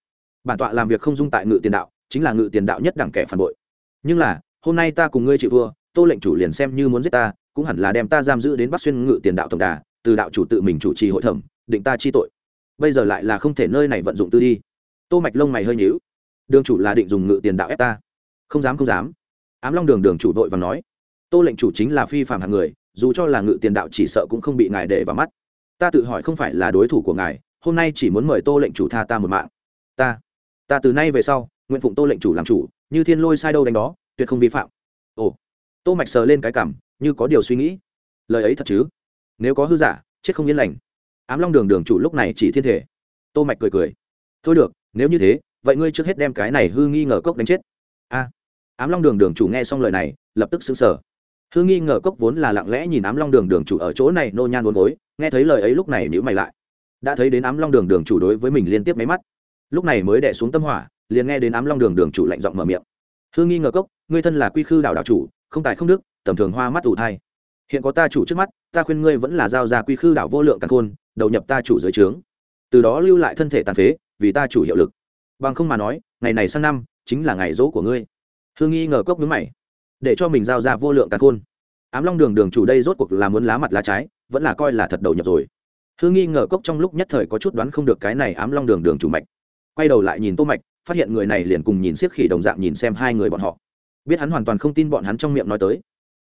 Bản tọa làm việc không dung tại ngự tiền đạo, chính là ngự tiền đạo nhất đẳng kẻ phản bội. Nhưng là, hôm nay ta cùng ngươi chịu thua tô lệnh chủ liền xem như muốn giết ta, cũng hẳn là đem ta giam giữ đến bắt xuyên ngự tiền đạo tổng đà, từ đạo chủ tự mình chủ trì hội thẩm, định ta chi tội. Bây giờ lại là không thể nơi này vận dụng tư đi. Tô mạch lông mày hơi nhíu. Đường chủ là định dùng ngự tiền đạo ép ta. Không dám không dám. Ám long đường đường chủ vội và nói. Tô lệnh chủ chính là phi phạm hạng người, dù cho là ngự tiền đạo chỉ sợ cũng không bị ngài để vào mắt. Ta tự hỏi không phải là đối thủ của ngài, hôm nay chỉ muốn mời tô lệnh chủ tha ta một mạng. Ta ta từ nay về sau, nguyện phụng tô lệnh chủ làm chủ, như thiên lôi sai đâu đánh đó, tuyệt không vi phạm. Ồ tô mạch sờ lên cái cảm, như có điều suy nghĩ. Lời ấy thật chứ? Nếu có hư giả, chết không yên lành. Ám long đường đường chủ lúc này chỉ thiên thể. Tô mạch cười cười. Thôi được, nếu như thế, vậy ngươi trước hết đem cái này hư nghi ngờ cốc đánh chết. A. Ám long đường đường chủ nghe xong lời này, lập tức sững sờ. Hư nghi ngờ cốc vốn là lặng lẽ nhìn ám long đường đường chủ ở chỗ này nô nhan uốn gối, nghe thấy lời ấy lúc này nhíu mày lại. Đã thấy đến ám long đường đường chủ đối với mình liên tiếp mấy mắt. Lúc này mới đè xuống tâm hỏa, liền nghe đến ám long đường đường chủ lạnh giọng mở miệng. Hư nghi ngờ cốc, ngươi thân là quy khư đảo đảo chủ không tài không đức, tầm thường hoa mắt ủ thai. Hiện có ta chủ trước mắt, ta khuyên ngươi vẫn là giao ra quy khư đảo vô lượng căn khôn, đầu nhập ta chủ dưới trướng. Từ đó lưu lại thân thể tàn phế, vì ta chủ hiệu lực. Bằng không mà nói, ngày này sang năm, chính là ngày dỗ của ngươi. Hương nghi ngờ cốc ngứa mày. Để cho mình giao ra vô lượng căn khôn. Ám long đường đường chủ đây rốt cuộc là muốn lá mặt lá trái, vẫn là coi là thật đầu nhập rồi. Hương nghi ngờ cốc trong lúc nhất thời có chút đoán không được cái này ám long đường đường chủ mạch. Quay đầu lại nhìn tô mạch, phát hiện người này liền cùng nhìn siết khỉ đồng dạng nhìn xem hai người bọn họ biết hắn hoàn toàn không tin bọn hắn trong miệng nói tới.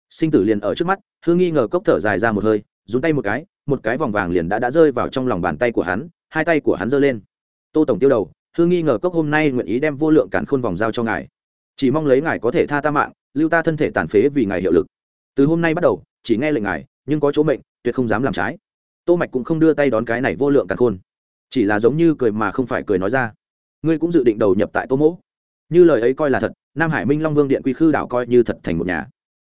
Sinh tử liền ở trước mắt hương nghi ngờ cốc thở dài ra một hơi rún tay một cái một cái vòng vàng liền đã đã rơi vào trong lòng bàn tay của hắn, hai tay của hắn giơ lên. Tô tổng tiêu đầu hương nghi ngờ cốc hôm nay nguyện ý đem vô lượng cản khôn vòng giao cho ngài. Chỉ mong lấy ngài có thể tha ta mạng, lưu ta thân thể tàn phế vì ngài hiệu lực. Từ hôm nay bắt đầu, chỉ nghe lệnh ngài, nhưng có chỗ mệnh, tuyệt không dám làm trái. Tô mạch cũng không đưa tay đón cái này vô lượng cản khôn. Chỉ là giống như cười mà không phải cười nói ra. Ngươi cũng dự định đầu nhập tại tô mỗ. Như lời ấy coi là thật nam hải minh long vương điện quy khư đảo coi như thật thành một nhà.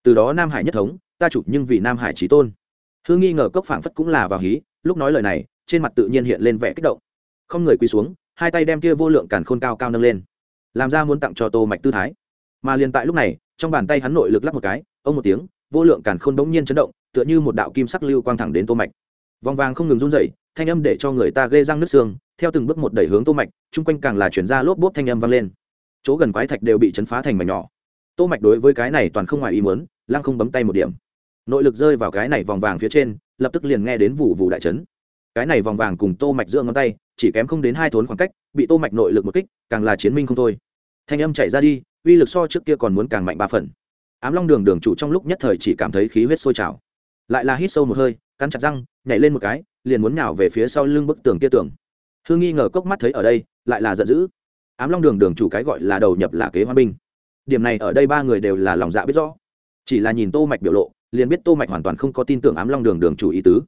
Từ đó nam hải nhất thống, ta chủ nhưng vì nam hải trí tôn. Hư nghi ngờ cốc phảng phất cũng là vào hí, lúc nói lời này, trên mặt tự nhiên hiện lên vẻ kích động. Không người quỳ xuống, hai tay đem kia vô lượng càn khôn cao cao nâng lên. Làm ra muốn tặng cho tô mạch tư thái. Mà liền tại lúc này, trong bàn tay hắn nội lực lắc một cái, ông một tiếng, vô lượng càn khôn bỗng nhiên chấn động, tựa như một đạo kim sắc lưu quang thẳng đến tô mạch. Vòng vàng không ngừng run rẩy, thanh âm để cho người ta ghê răng nước xương, theo từng bước một đẩy hướng tô mạch, chung quanh càng là chuyển ra lốp bốp thanh âm vang lên chỗ gần quái thạch đều bị chấn phá thành mảnh nhỏ. Tô mạch đối với cái này toàn không ngoài ý muốn, lăng không bấm tay một điểm. Nội lực rơi vào cái này vòng vàng phía trên, lập tức liền nghe đến vụ vụ đại chấn. Cái này vòng vàng cùng tô mạch giữa ngón tay, chỉ kém không đến hai thốn khoảng cách, bị tô mạch nội lực một kích, càng là chiến minh không thôi. Thanh âm chạy ra đi, uy lực so trước kia còn muốn càng mạnh ba phần. Ám long đường đường chủ trong lúc nhất thời chỉ cảm thấy khí huyết sôi trào. Lại là hít sâu một hơi, cắn chặt răng, nhảy lên một cái, liền muốn nhào về phía sau lưng bức tường kia tường. Hương nghi ngờ cốc mắt thấy ở đây, lại là giận dữ ám long đường đường chủ cái gọi là đầu nhập là kế hoa binh. Điểm này ở đây ba người đều là lòng dạ biết rõ. Chỉ là nhìn tô mạch biểu lộ, liền biết tô mạch hoàn toàn không có tin tưởng ám long đường đường chủ ý tứ.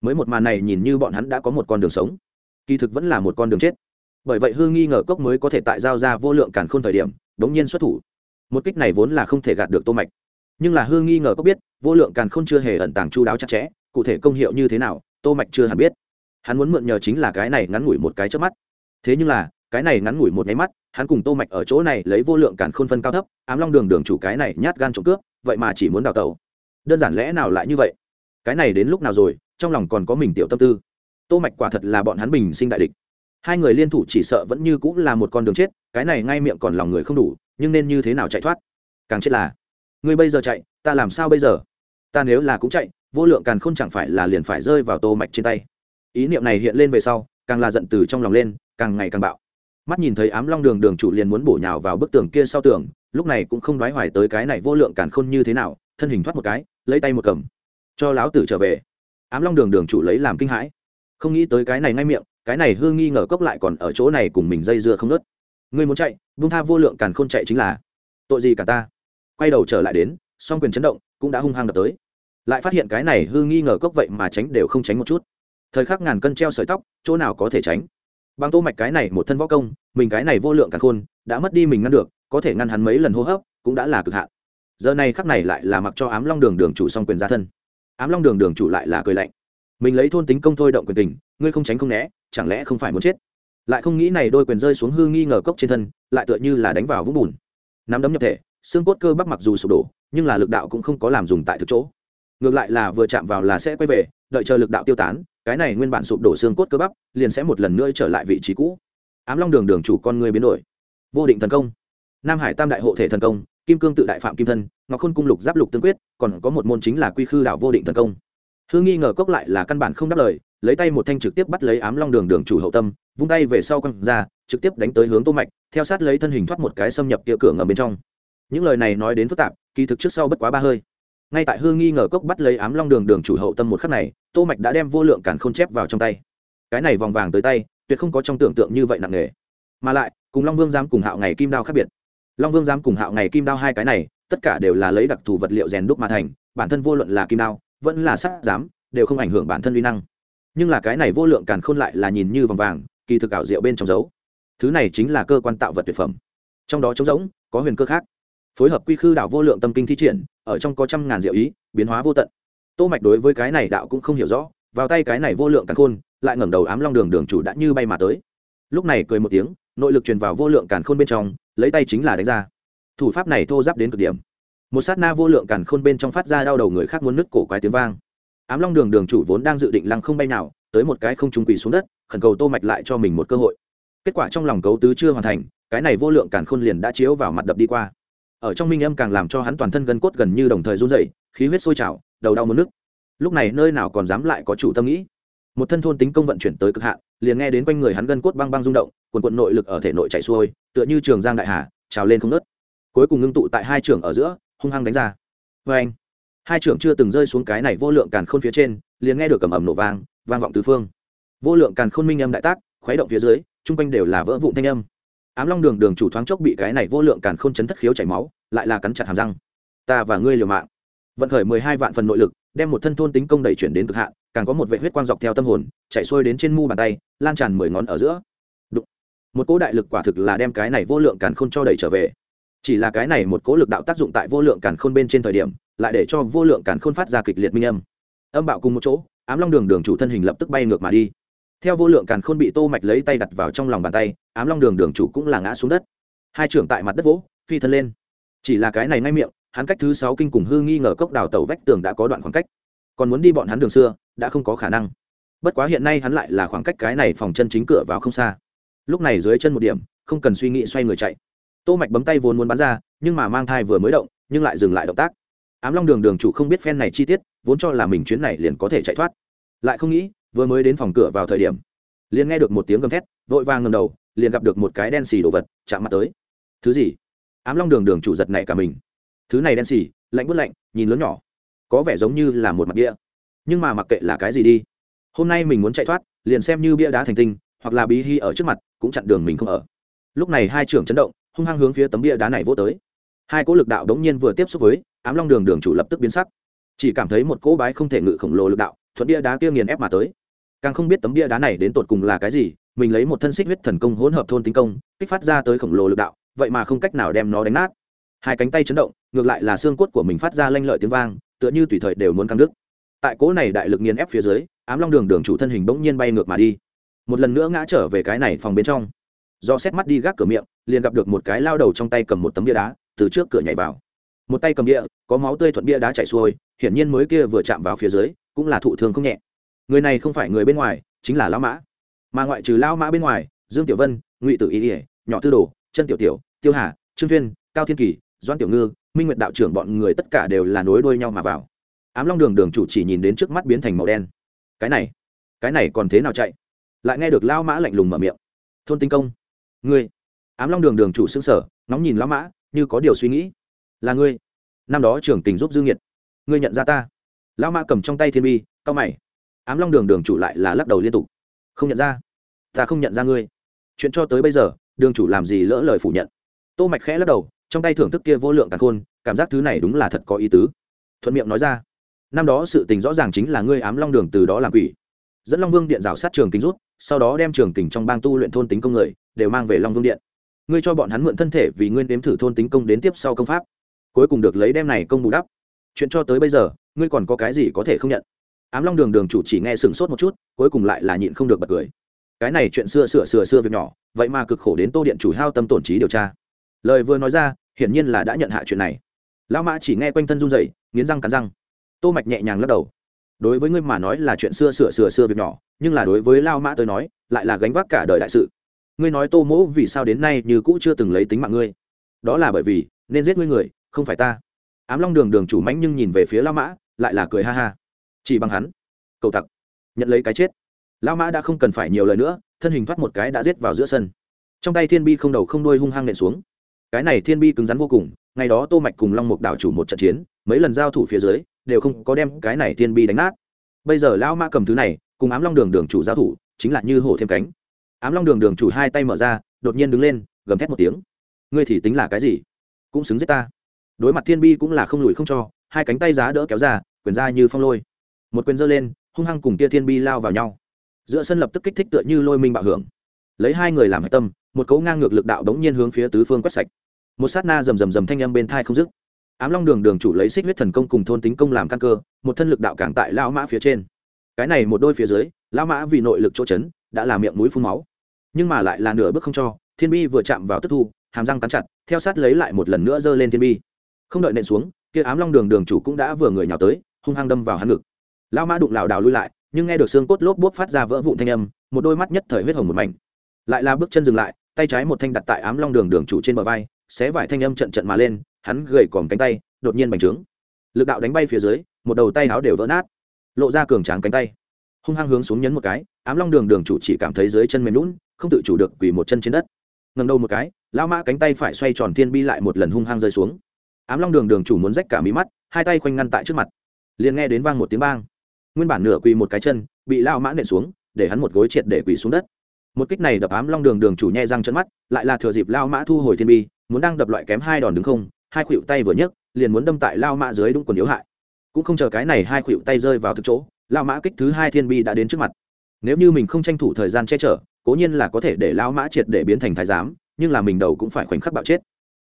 Mới một màn này nhìn như bọn hắn đã có một con đường sống. Kỳ thực vẫn là một con đường chết. Bởi vậy hương nghi ngờ cốc mới có thể tại giao ra vô lượng cản khôn thời điểm đống nhiên xuất thủ. Một kích này vốn là không thể gạt được tô mạch. Nhưng là hương nghi ngờ cốc biết, vô lượng càn khôn chưa hề ẩn tàng chu đáo chặt chẽ, cụ thể công hiệu như thế nào, tô mạch chưa hẳn biết. Hắn muốn mượn nhờ chính là cái này ngắn ngủi một cái chớp mắt. Thế nhưng là cái này ngắn ngủi một nháy mắt, hắn cùng tô mạch ở chỗ này lấy vô lượng càn khôn phân cao thấp, ám long đường đường chủ cái này nhát gan trộm cướp, vậy mà chỉ muốn đào tẩu. Đơn giản lẽ nào lại như vậy? Cái này đến lúc nào rồi, trong lòng còn có mình tiểu tâm tư. Tô mạch quả thật là bọn hắn bình sinh đại địch. Hai người liên thủ chỉ sợ vẫn như cũng là một con đường chết, cái này ngay miệng còn lòng người không đủ, nhưng nên như thế nào chạy thoát? Càng chết là, ngươi bây giờ chạy, ta làm sao bây giờ? Ta nếu là cũng chạy, vô lượng càng không chẳng phải là liền phải rơi vào tô mạch trên tay. Ý niệm này hiện lên về sau, càng là giận từ trong lòng lên, càng ngày càng bạo mắt nhìn thấy ám long đường đường chủ liền muốn bổ nhào vào bức tường kia sau tường, lúc này cũng không đoái hoài tới cái này vô lượng càn khôn như thế nào, thân hình thoát một cái, lấy tay một cầm. Cho lão tử trở về. Ám long đường đường chủ lấy làm kinh hãi. Không nghĩ tới cái này ngay miệng, cái này hương nghi ngờ cốc lại còn ở chỗ này cùng mình dây dưa không nớt ngươi muốn chạy, vung tha vô lượng càn khôn chạy chính là. Tội gì cả ta? Quay đầu trở lại đến, song quyền chấn động, cũng đã hung hăng đập tới. Lại phát hiện cái này hư nghi ngờ cốc vậy mà tránh đều không tránh một chút. Thời khắc ngàn cân treo sợi tóc, chỗ nào có thể tránh? Bằng tô mạch cái này một thân võ công, mình cái này vô lượng càn khôn, đã mất đi mình ngăn được, có thể ngăn hắn mấy lần hô hấp, cũng đã là cực hạn. Giờ này khắc này lại là mặc cho ám long đường đường chủ song quyền ra thân. Ám long đường đường chủ lại là cười lạnh. Mình lấy thôn tính công thôi động quyền tình, ngươi không tránh không né, chẳng lẽ không phải muốn chết? Lại không nghĩ này đôi quyền rơi xuống hư nghi ngờ cốc trên thân, lại tựa như là đánh vào vũng bùn. Nắm đấm nhập thể, xương cốt cơ bắp mặc dù sụp đổ, nhưng là lực đạo cũng không có làm dùng tại thực chỗ. Ngược lại là vừa chạm vào là sẽ quay về, đợi chờ lực đạo tiêu tán cái này nguyên bản sụp đổ xương cốt cơ bắp, liền sẽ một lần nữa trở lại vị trí cũ. Ám long đường đường chủ con người biến đổi. Vô định thần công. Nam hải tam đại hộ thể thần công, kim cương tự đại phạm kim thân, ngọc khôn cung lục giáp lục tương quyết, còn có một môn chính là quy khư đạo vô định thần công. Hương nghi ngờ cốc lại là căn bản không đáp lời, lấy tay một thanh trực tiếp bắt lấy ám long đường đường chủ hậu tâm, vung tay về sau quăng ra, trực tiếp đánh tới hướng tô mạch, theo sát lấy thân hình thoát một cái xâm nhập kia cửa ngầm bên trong. Những lời này nói đến phức tạp, kỳ thực trước sau bất quá ba hơi ngay tại hương nghi ngờ cốc bắt lấy ám long đường đường chủ hậu tâm một khắc này, tô mạch đã đem vô lượng càn khôn chép vào trong tay. Cái này vòng vàng tới tay, tuyệt không có trong tưởng tượng như vậy nặng nề. Mà lại, cùng long vương giám cùng hạo ngày kim đao khác biệt. Long vương giám cùng hạo ngày kim đao hai cái này, tất cả đều là lấy đặc thù vật liệu rèn đúc mà thành, bản thân vô luận là kim đao, vẫn là sắt, giám, đều không ảnh hưởng bản thân uy năng. Nhưng là cái này vô lượng càn khôn lại là nhìn như vòng vàng, kỳ thực ảo diệu bên trong dấu. Thứ này chính là cơ quan tạo vật tuyệt phẩm. Trong đó trống rỗng, có huyền cơ khác. Phối hợp quy khư đảo vô lượng tâm kinh thi triển ở trong có trăm ngàn diệu ý, biến hóa vô tận. Tô mạch đối với cái này đạo cũng không hiểu rõ, vào tay cái này vô lượng càn khôn, lại ngẩng đầu ám long đường đường chủ đã như bay mà tới. Lúc này cười một tiếng, nội lực truyền vào vô lượng càn khôn bên trong, lấy tay chính là đánh ra. Thủ pháp này thô giáp đến cực điểm. Một sát na vô lượng càn khôn bên trong phát ra đau đầu người khác muốn nứt cổ quái tiếng vang. Ám long đường đường chủ vốn đang dự định lăng không bay nào, tới một cái không trung quỳ xuống đất, khẩn cầu tô mạch lại cho mình một cơ hội. Kết quả trong lòng cấu tứ chưa hoàn thành, cái này vô lượng càn khôn liền đã chiếu vào mặt đập đi qua ở trong minh âm càng làm cho hắn toàn thân gân cốt gần như đồng thời run rẩy, khí huyết sôi trào, đầu đau muốn nước lúc này nơi nào còn dám lại có chủ tâm nghĩ? Một thân thôn tính công vận chuyển tới cực hạn, liền nghe đến quanh người hắn gân cốt băng băng rung động, quần quận nội lực ở thể nội chảy xuôi, tựa như trường giang đại hà, trào lên không nớt cuối cùng ngưng tụ tại hai trường ở giữa, hung hăng đánh ra. Vê anh, hai trường chưa từng rơi xuống cái này vô lượng càn khôn phía trên, liền nghe được cầm ẩm nổ vang vang vọng tứ phương. Vô lượng càn khôn minh âm đại tác, khuấy động phía dưới, chung quanh đều là vỡ vụn thanh âm ám long đường đường chủ thoáng chốc bị cái này vô lượng càn khôn chấn thất khiếu chảy máu, lại là cắn chặt hàm răng. Ta và ngươi liều mạng. Vận khởi mười hai vạn phần nội lực, đem một thân thôn tính công đẩy chuyển đến cực hạn, càng có một vệ huyết quang dọc theo tâm hồn, chạy xuôi đến trên mu bàn tay, lan tràn mười ngón ở giữa. Một cỗ đại lực quả thực là đem cái này vô lượng càn khôn cho đẩy trở về. Chỉ là cái này một cỗ lực đạo tác dụng tại vô lượng càn khôn bên trên thời điểm, lại để cho vô lượng càn khôn phát ra kịch liệt minh âm. Âm bạo cùng một chỗ, ám long đường đường chủ thân hình lập tức bay ngược mà đi theo vô lượng càn khôn bị tô mạch lấy tay đặt vào trong lòng bàn tay, ám long đường đường chủ cũng là ngã xuống đất. Hai trưởng tại mặt đất vỗ, phi thân lên. Chỉ là cái này ngay miệng, hắn cách thứ sáu kinh cùng hư nghi ngờ cốc đào tàu vách tường đã có đoạn khoảng cách. Còn muốn đi bọn hắn đường xưa, đã không có khả năng. Bất quá hiện nay hắn lại là khoảng cách cái này phòng chân chính cửa vào không xa. Lúc này dưới chân một điểm, không cần suy nghĩ xoay người chạy. Tô mạch bấm tay vốn muốn bắn ra, nhưng mà mang thai vừa mới động, nhưng lại dừng lại động tác. Ám long đường đường chủ không biết phen này chi tiết, vốn cho là mình chuyến này liền có thể chạy thoát. Lại không nghĩ vừa mới đến phòng cửa vào thời điểm, liền nghe được một tiếng gầm thét, vội vàng ngầm đầu, liền gặp được một cái đen xì đồ vật chạm mặt tới. Thứ gì? Ám long đường đường chủ giật này cả mình. Thứ này đen xì, lạnh bút lạnh, nhìn lớn nhỏ, có vẻ giống như là một mặt bia. Nhưng mà mặc kệ là cái gì đi, hôm nay mình muốn chạy thoát, liền xem như bia đá thành tinh, hoặc là bí hy ở trước mặt, cũng chặn đường mình không ở. Lúc này hai trưởng chấn động, hung hăng hướng phía tấm bia đá này vô tới. Hai cỗ lực đạo đống nhiên vừa tiếp xúc với, ám long đường đường chủ lập tức biến sắc. Chỉ cảm thấy một cỗ bái không thể ngự khổng lồ lực đạo, thuận bia đá kia nghiền ép mà tới càng không biết tấm bia đá này đến tột cùng là cái gì, mình lấy một thân xích huyết thần công hỗn hợp thôn tính công, kích phát ra tới khổng lồ lực đạo, vậy mà không cách nào đem nó đánh nát. Hai cánh tay chấn động, ngược lại là xương cốt của mình phát ra lanh lợi tiếng vang, tựa như tùy thời đều muốn căng đứt. Tại cố này đại lực nghiền ép phía dưới, ám long đường đường chủ thân hình bỗng nhiên bay ngược mà đi. Một lần nữa ngã trở về cái này phòng bên trong. Do xét mắt đi gác cửa miệng, liền gặp được một cái lao đầu trong tay cầm một tấm bia đá, từ trước cửa nhảy vào. Một tay cầm bia, có máu tươi thuận bia đá chảy xuôi, hiển nhiên mới kia vừa chạm vào phía dưới, cũng là thụ thương không nhẹ người này không phải người bên ngoài, chính là lão mã. Mà ngoại trừ lão mã bên ngoài, dương tiểu vân, ngụy tử ý ỉa nhỏ tư đồ, chân tiểu tiểu, tiêu hà, trương thuyên, cao thiên kỳ doan tiểu ngư, minh nguyệt đạo trưởng bọn người tất cả đều là nối đuôi nhau mà vào. Ám long đường đường chủ chỉ nhìn đến trước mắt biến thành màu đen. Cái này cái này còn thế nào chạy? Lại nghe được lao mã lạnh lùng mở miệng. Thôn tinh công, ngươi. Ám long đường đường chủ xương sở nóng nhìn lao mã, như có điều suy nghĩ. Là ngươi. Năm đó trưởng tình giúp dương nhiệt ngươi nhận ra ta. Lao mã cầm trong tay thiên bi, cao mày ám long đường đường chủ lại là lắc đầu liên tục. Không nhận ra. Ta không nhận ra ngươi. Chuyện cho tới bây giờ, đường chủ làm gì lỡ lời phủ nhận. Tô mạch khẽ lắc đầu, trong tay thưởng thức kia vô lượng càng khôn, cảm giác thứ này đúng là thật có ý tứ. Thuận miệng nói ra. Năm đó sự tình rõ ràng chính là ngươi ám long đường từ đó làm quỷ. Dẫn long vương điện rào sát trường kính rút, sau đó đem trường kình trong bang tu luyện thôn tính công người, đều mang về long vương điện. Ngươi cho bọn hắn mượn thân thể vì ngươi nếm thử thôn tính công đến tiếp sau công pháp. Cuối cùng được lấy đem này công bù đắp. Chuyện cho tới bây giờ, ngươi còn có cái gì có thể không nhận? Ám long đường đường chủ chỉ nghe sừng sốt một chút, cuối cùng lại là nhịn không được bật cười. Cái này chuyện xưa sửa sửa xưa việc nhỏ, vậy mà cực khổ đến tô điện chủ hao tâm tổn trí điều tra. Lời vừa nói ra, hiển nhiên là đã nhận hạ chuyện này. Lão mã chỉ nghe quanh thân run dậy nghiến răng cắn răng. Tô mạch nhẹ nhàng lắc đầu. Đối với ngươi mà nói là chuyện xưa sửa sửa xưa việc nhỏ, nhưng là đối với lao mã tới nói, lại là gánh vác cả đời đại sự. Ngươi nói tô mỗ vì sao đến nay như cũ chưa từng lấy tính mạng ngươi? Đó là bởi vì, nên giết ngươi người, không phải ta. Ám long đường đường chủ mãnh nhưng nhìn về phía lao mã, lại là cười ha ha chỉ bằng hắn. Cầu tặc. Nhận lấy cái chết. Lão mã đã không cần phải nhiều lời nữa, thân hình thoát một cái đã giết vào giữa sân. Trong tay thiên bi không đầu không đuôi hung hăng nện xuống. Cái này thiên bi cứng rắn vô cùng, ngày đó tô mạch cùng long mục đảo chủ một trận chiến, mấy lần giao thủ phía dưới, đều không có đem cái này thiên bi đánh nát. Bây giờ lão mã cầm thứ này, cùng ám long đường đường chủ giao thủ, chính là như hổ thêm cánh. Ám long đường đường chủ hai tay mở ra, đột nhiên đứng lên, gầm thét một tiếng. Ngươi thì tính là cái gì? Cũng xứng giết ta. Đối mặt thiên bi cũng là không lùi không cho, hai cánh tay giá đỡ kéo ra, quyền ra như phong lôi một quyền giơ lên, hung hăng cùng kia thiên bi lao vào nhau. Giữa sân lập tức kích thích tựa như lôi minh bạo hưởng. Lấy hai người làm hạch tâm, một cấu ngang ngược lực đạo đống nhiên hướng phía tứ phương quét sạch. Một sát na rầm rầm rầm thanh âm bên thai không dứt. Ám long đường đường chủ lấy xích huyết thần công cùng thôn tính công làm căn cơ, một thân lực đạo cản tại lao mã phía trên. Cái này một đôi phía dưới lao mã vì nội lực chỗ chấn, đã làm miệng mũi phun máu. Nhưng mà lại là nửa bước không cho, thiên bi vừa chạm vào tức thu, hàm răng cắn chặt, theo sát lấy lại một lần nữa giơ lên thiên bi. Không đợi nện xuống, kia ám long đường đường chủ cũng đã vừa người nhào tới, hung hăng đâm vào hắn ngực lao mã đụng lảo đảo lui lại, nhưng nghe được xương cốt lốp bốp phát ra vỡ vụn thanh âm, một đôi mắt nhất thời huyết hồng một mảnh. Lại là bước chân dừng lại, tay trái một thanh đặt tại ám long đường đường chủ trên bờ vai, xé vải thanh âm trận trận mà lên, hắn gầy còm cánh tay, đột nhiên bành trướng. Lực đạo đánh bay phía dưới, một đầu tay áo đều vỡ nát, lộ ra cường tráng cánh tay. Hung hăng hướng xuống nhấn một cái, ám long đường đường chủ chỉ cảm thấy dưới chân mềm lún không tự chủ được quỳ một chân trên đất. Ngầm đầu một cái lao mã cánh tay phải xoay tròn thiên bi lại một lần hung hăng rơi xuống. Ám long đường đường chủ muốn rách cả mí mắt, hai tay khoanh ngăn tại trước mặt. Liền nghe đến vang một tiếng bang nguyên bản nửa quỳ một cái chân, bị lao mã nện xuống, để hắn một gối triệt để quỳ xuống đất. Một kích này đập ám long đường đường chủ nhe răng chân mắt, lại là thừa dịp lao mã thu hồi thiên bi, muốn đang đập loại kém hai đòn đứng không, hai khuỵu tay vừa nhấc, liền muốn đâm tại lao mã dưới đúng quần yếu hại. Cũng không chờ cái này hai khuỵu tay rơi vào thực chỗ lao mã kích thứ hai thiên bi đã đến trước mặt. Nếu như mình không tranh thủ thời gian che chở, cố nhiên là có thể để lao mã triệt để biến thành thái giám, nhưng là mình đầu cũng phải khoảnh khắc bạo chết.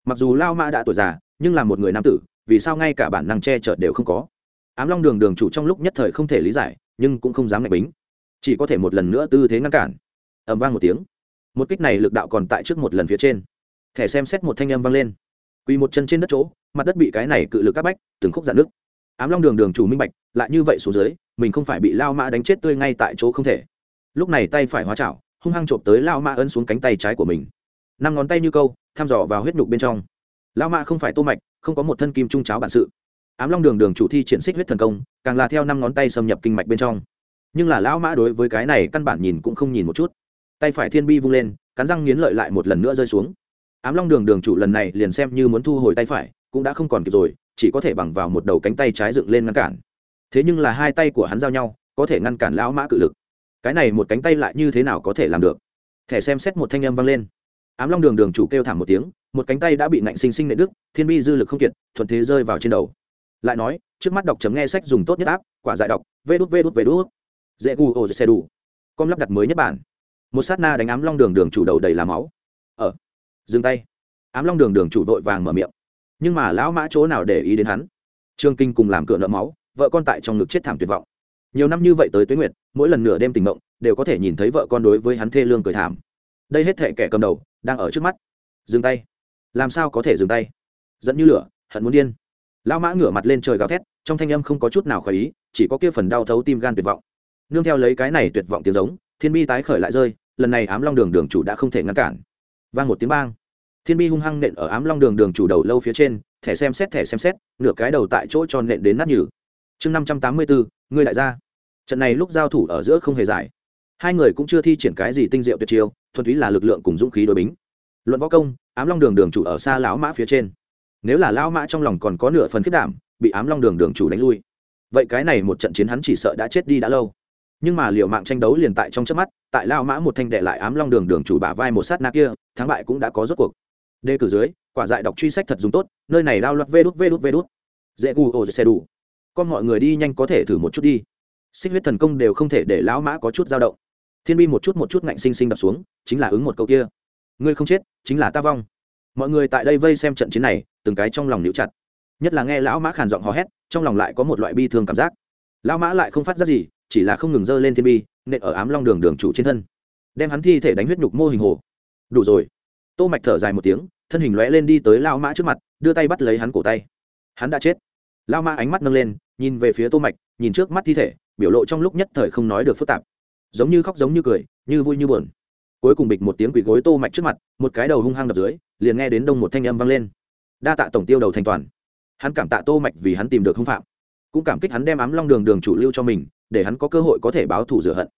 Mặc dù lao mã đã tuổi già, nhưng là một người nam tử, vì sao ngay cả bản năng che chở đều không có? Ám long đường đường chủ trong lúc nhất thời không thể lý giải, nhưng cũng không dám ngạch bính. Chỉ có thể một lần nữa tư thế ngăn cản. Ẩm vang một tiếng. Một kích này lực đạo còn tại trước một lần phía trên. Thẻ xem xét một thanh âm vang lên. Quỳ một chân trên đất chỗ, mặt đất bị cái này cự lực áp bách, từng khúc dạn nước ám long đường đường chủ minh bạch, lại như vậy xuống dưới, mình không phải bị lao mã đánh chết tươi ngay tại chỗ không thể. Lúc này tay phải hóa chảo, hung hăng trộm tới lao mã ấn xuống cánh tay trái của mình. Năm ngón tay như câu, thăm dò vào huyết nhục bên trong. Lao mã không phải tô mạch, không có một thân kim trung cháo bản sự ám long đường đường chủ thi triển xích huyết thần công, càng là theo năm ngón tay xâm nhập kinh mạch bên trong. Nhưng là lão mã đối với cái này căn bản nhìn cũng không nhìn một chút. Tay phải thiên bi vung lên, cắn răng nghiến lợi lại một lần nữa rơi xuống. Ám long đường đường chủ lần này liền xem như muốn thu hồi tay phải, cũng đã không còn kịp rồi, chỉ có thể bằng vào một đầu cánh tay trái dựng lên ngăn cản. Thế nhưng là hai tay của hắn giao nhau, có thể ngăn cản lão mã cự lực. Cái này một cánh tay lại như thế nào có thể làm được? Thẻ xem xét một thanh âm vang lên. Ám long đường đường chủ kêu thảm một tiếng, một cánh tay đã bị nạnh sinh sinh nệ đức thiên bi dư lực không kiệt, thuận thế rơi vào trên đầu lại nói, trước mắt đọc chấm nghe sách dùng tốt nhất áp quả giải đọc, vê đút vê đút vê đút. Dễ gu, ô, xe đủ. Com lắp đặt mới nhất bản. Một sát na đánh ám long đường đường chủ đầu đầy là máu. Ở dừng tay. Ám long đường đường chủ vội vàng mở miệng. Nhưng mà lão mã chỗ nào để ý đến hắn? Trương kinh cùng làm cửa nợ máu, vợ con tại trong ngực chết thảm tuyệt vọng. Nhiều năm như vậy tới tuế nguyệt, mỗi lần nửa đêm tình mộng, đều có thể nhìn thấy vợ con đối với hắn thê lương cười thảm. Đây hết thệ kẻ cầm đầu, đang ở trước mắt. Dừng tay. Làm sao có thể dừng tay? Dẫn như lửa, hận muốn điên lão mã ngửa mặt lên trời gào thét trong thanh âm không có chút nào khỏi ý chỉ có kia phần đau thấu tim gan tuyệt vọng. Nương theo lấy cái này tuyệt vọng tiếng giống thiên bi tái khởi lại rơi lần này ám long đường đường chủ đã không thể ngăn cản. Vang một tiếng bang. Thiên bi hung hăng nện ở ám long đường đường chủ đầu lâu phía trên thẻ xem xét thẻ xem xét nửa cái đầu tại chỗ cho nện đến nát nhừ. Chương năm trăm tám mươi bốn ngươi lại ra. Trận này lúc giao thủ ở giữa không hề giải, hai người cũng chưa thi triển cái gì tinh diệu tuyệt chiêu thuần túy là lực lượng cùng dũng khí đối bính. Luận võ công ám long đường đường chủ ở xa lão mã phía trên nếu là lao mã trong lòng còn có nửa phần khiết đảm, bị ám long đường đường chủ đánh lui, vậy cái này một trận chiến hắn chỉ sợ đã chết đi đã lâu. Nhưng mà liệu mạng tranh đấu liền tại trong chớp mắt, tại lao mã một thanh đệ lại ám long đường đường chủ bả vai một sát na kia, thắng bại cũng đã có rốt cuộc. Đề cử dưới, quả dại đọc truy sách thật dùng tốt, nơi này lao loạt vê đút vê đút vê đút. Dễ gu ô xe đủ. Con mọi người đi nhanh có thể thử một chút đi. Xích huyết thần công đều không thể để lão mã có chút dao động. Thiên bi một chút một chút ngạnh sinh sinh đập xuống, chính là ứng một câu kia. Ngươi không chết, chính là ta vong. Mọi người tại đây vây xem trận chiến này từng cái trong lòng níu chặt. Nhất là nghe lão mã khàn giọng hò hét, trong lòng lại có một loại bi thương cảm giác. Lão mã lại không phát ra gì, chỉ là không ngừng dơ lên thiên bi, nện ở ám long đường đường chủ trên thân. Đem hắn thi thể đánh huyết nhục mô hình hồ. Đủ rồi. Tô mạch thở dài một tiếng, thân hình lóe lên đi tới lão mã trước mặt, đưa tay bắt lấy hắn cổ tay. Hắn đã chết. Lão mã ánh mắt nâng lên, nhìn về phía tô mạch, nhìn trước mắt thi thể, biểu lộ trong lúc nhất thời không nói được phức tạp. Giống như khóc giống như cười, như vui như buồn. Cuối cùng bịch một tiếng quỷ gối tô mạch trước mặt, một cái đầu hung hăng đập dưới, liền nghe đến đông một thanh âm vang lên đa tạ tổng tiêu đầu thành toàn. Hắn cảm tạ tô mạch vì hắn tìm được hung phạm, cũng cảm kích hắn đem ám long đường đường chủ lưu cho mình, để hắn có cơ hội có thể báo thù rửa hận.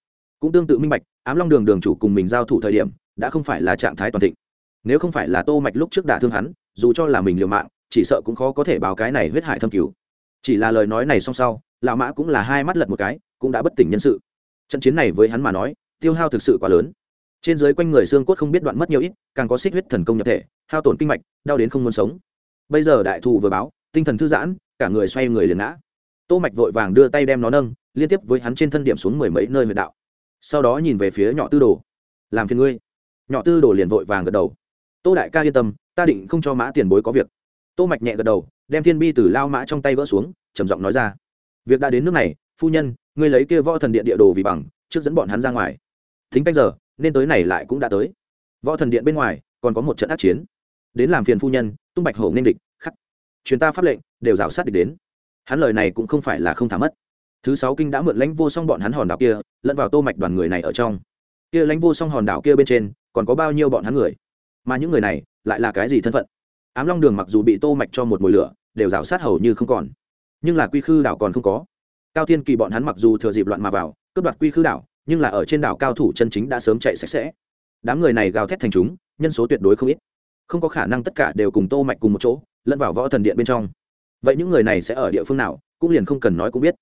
Cũng tương tự minh bạch, ám long đường đường chủ cùng mình giao thủ thời điểm, đã không phải là trạng thái toàn thịnh. Nếu không phải là tô mạch lúc trước đả thương hắn, dù cho là mình liều mạng, chỉ sợ cũng khó có thể báo cái này huyết hại thâm cứu chỉ là lời nói này xong sau, lão mã cũng là hai mắt lật một cái, cũng đã bất tỉnh nhân sự. Trận chiến này với hắn mà nói, tiêu hao thực sự quá lớn. Trên dưới quanh người xương cốt không biết đoạn mất nhiều ít, càng có xích huyết thần công nhập thể, hao tổn kinh mạch, đau đến không muốn sống bây giờ đại thù vừa báo, tinh thần thư giãn, cả người xoay người liền ngã. Tô mạch vội vàng đưa tay đem nó nâng, liên tiếp với hắn trên thân điểm xuống mười mấy nơi huyệt đạo. Sau đó nhìn về phía nhỏ tư đồ. Làm phiền ngươi. Nhỏ tư đồ liền vội vàng gật đầu. Tô đại ca yên tâm, ta định không cho mã tiền bối có việc. Tô mạch nhẹ gật đầu, đem thiên bi từ lao mã trong tay vỡ xuống, trầm giọng nói ra. Việc đã đến nước này, phu nhân, ngươi lấy kia võ thần điện địa đồ vì bằng, trước dẫn bọn hắn ra ngoài. Thính cách giờ, nên tới này lại cũng đã tới. Võ thần điện bên ngoài, còn có một trận ác chiến đến làm phiền phu nhân, tung bạch hổ nên địch, khắc. Chuyến ta pháp lệnh, đều rào sát địch đến. Hắn lời này cũng không phải là không thả mất. Thứ sáu kinh đã mượn lãnh vô song bọn hắn hòn đảo kia, lẫn vào tô mạch đoàn người này ở trong. Kia lãnh vô song hòn đảo kia bên trên, còn có bao nhiêu bọn hắn người? Mà những người này, lại là cái gì thân phận? Ám long đường mặc dù bị tô mạch cho một mùi lửa, đều rào sát hầu như không còn. Nhưng là quy khư đảo còn không có. Cao thiên kỳ bọn hắn mặc dù thừa dịp loạn mà vào, cướp đoạt quy khư đảo, nhưng là ở trên đảo cao thủ chân chính đã sớm chạy sạch sẽ. Đám người này gào thét thành chúng, nhân số tuyệt đối không ít không có khả năng tất cả đều cùng tô mạch cùng một chỗ, lẫn vào võ thần điện bên trong. Vậy những người này sẽ ở địa phương nào, cũng liền không cần nói cũng biết.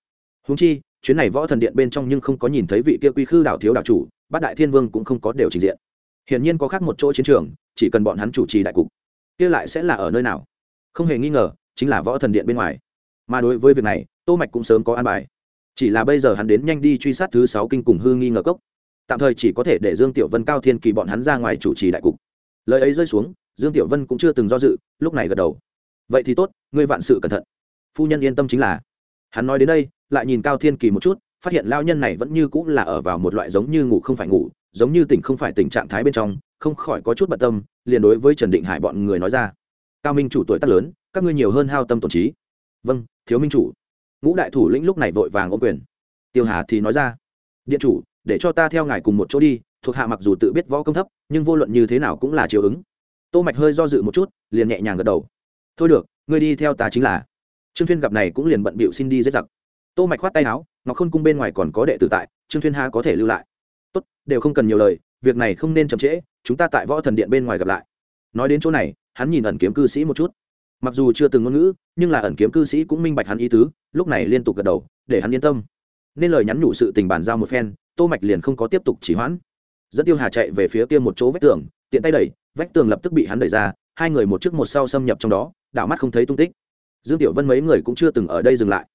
Huống chi, chuyến này võ thần điện bên trong nhưng không có nhìn thấy vị kia quy khư đảo thiếu đảo chủ, bát đại thiên vương cũng không có đều trình diện. Hiển nhiên có khác một chỗ chiến trường, chỉ cần bọn hắn chủ trì đại cục, kia lại sẽ là ở nơi nào? Không hề nghi ngờ, chính là võ thần điện bên ngoài. Mà đối với việc này, tô mạch cũng sớm có an bài. Chỉ là bây giờ hắn đến nhanh đi truy sát thứ sáu kinh cùng hư nghi ngờ cốc. Tạm thời chỉ có thể để dương tiểu vân, cao thiên kỳ bọn hắn ra ngoài chủ trì đại cục. Lời ấy rơi xuống dương tiểu vân cũng chưa từng do dự, lúc này gật đầu. Vậy thì tốt, ngươi vạn sự cẩn thận. Phu nhân yên tâm chính là. Hắn nói đến đây, lại nhìn cao thiên kỳ một chút, phát hiện lao nhân này vẫn như cũng là ở vào một loại giống như ngủ không phải ngủ, giống như tỉnh không phải tình trạng thái bên trong, không khỏi có chút bận tâm, liền đối với trần định hải bọn người nói ra. Cao minh chủ tuổi tác lớn, các ngươi nhiều hơn hao tâm tổn trí. Vâng thiếu minh chủ. Ngũ đại thủ lĩnh lúc này vội vàng ô quyền. Tiêu hà thì nói ra. Điện chủ, để cho ta theo ngài cùng một chỗ đi, thuộc hạ mặc dù tự biết võ công thấp, nhưng vô luận như thế nào cũng là chiều ứng tô mạch hơi do dự một chút, liền nhẹ nhàng gật đầu. Thôi được, ngươi đi theo ta chính là. Trương thuyên gặp này cũng liền bận bịu xin đi giết giặc. Tô mạch khoát tay áo, ngọc khôn cung bên ngoài còn có đệ tử tại, trương thuyên ha có thể lưu lại. Tốt, đều không cần nhiều lời, việc này không nên chậm trễ, chúng ta tại võ thần điện bên ngoài gặp lại. Nói đến chỗ này, hắn nhìn ẩn kiếm cư sĩ một chút. Mặc dù chưa từng ngôn ngữ, nhưng là ẩn kiếm cư sĩ cũng minh bạch hắn ý tứ, lúc này liên tục gật đầu, để hắn yên tâm. Nên lời nhắn nhủ sự tình bàn giao một phen, tô mạch liền không có tiếp tục chỉ hoãn. Dẫn tiêu hà chạy về phía kia một chỗ vách tường tiện tay đẩy, vách tường lập tức bị hắn đẩy ra, hai người một trước một sau xâm nhập trong đó, đảo mắt không thấy tung tích. Dương tiểu vân mấy người cũng chưa từng ở đây dừng lại.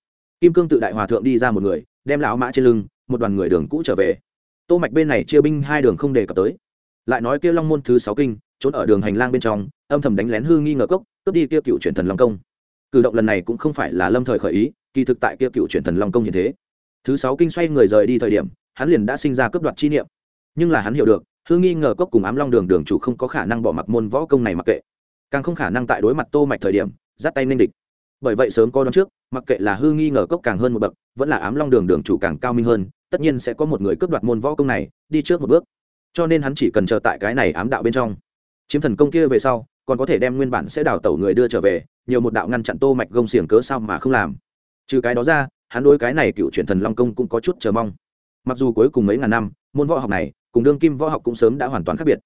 Kim cương tự đại hòa thượng đi ra một người, đem lão mã trên lưng, một đoàn người đường cũ trở về. Tô mạch bên này chia binh hai đường không đề cập tới. Lại nói kia long môn thứ sáu kinh, trốn ở đường hành lang bên trong, âm thầm đánh lén hư nghi ngờ cốc, cướp đi kia cựu truyền thần long công. Cử động lần này cũng không phải là lâm thời khởi ý, kỳ thực tại kia cựu truyền thần long công như thế. Thứ sáu kinh xoay người rời đi thời điểm, hắn liền đã sinh ra cướp đoạt chi niệm. Nhưng là hắn hiểu được hư nghi ngờ cốc cùng ám long đường đường chủ không có khả năng bỏ mặc môn võ công này mặc kệ. Càng không khả năng tại đối mặt tô mạch thời điểm, giắt tay nên địch. Bởi vậy sớm có đón trước, mặc kệ là hư nghi ngờ cốc càng hơn một bậc, vẫn là ám long đường đường chủ càng cao minh hơn, tất nhiên sẽ có một người cướp đoạt môn võ công này, đi trước một bước. Cho nên hắn chỉ cần chờ tại cái này ám đạo bên trong. Chiếm thần công kia về sau, còn có thể đem nguyên bản sẽ đào tẩu người đưa trở về, nhiều một đạo ngăn chặn tô mạch gông xiềng cớ sao mà không làm. Trừ cái đó ra, hắn đối cái này cựu truyền thần long công cũng có chút chờ mong mặc dù cuối cùng mấy ngàn năm, môn võ học này cùng đương kim võ học cũng sớm đã hoàn toàn khác biệt.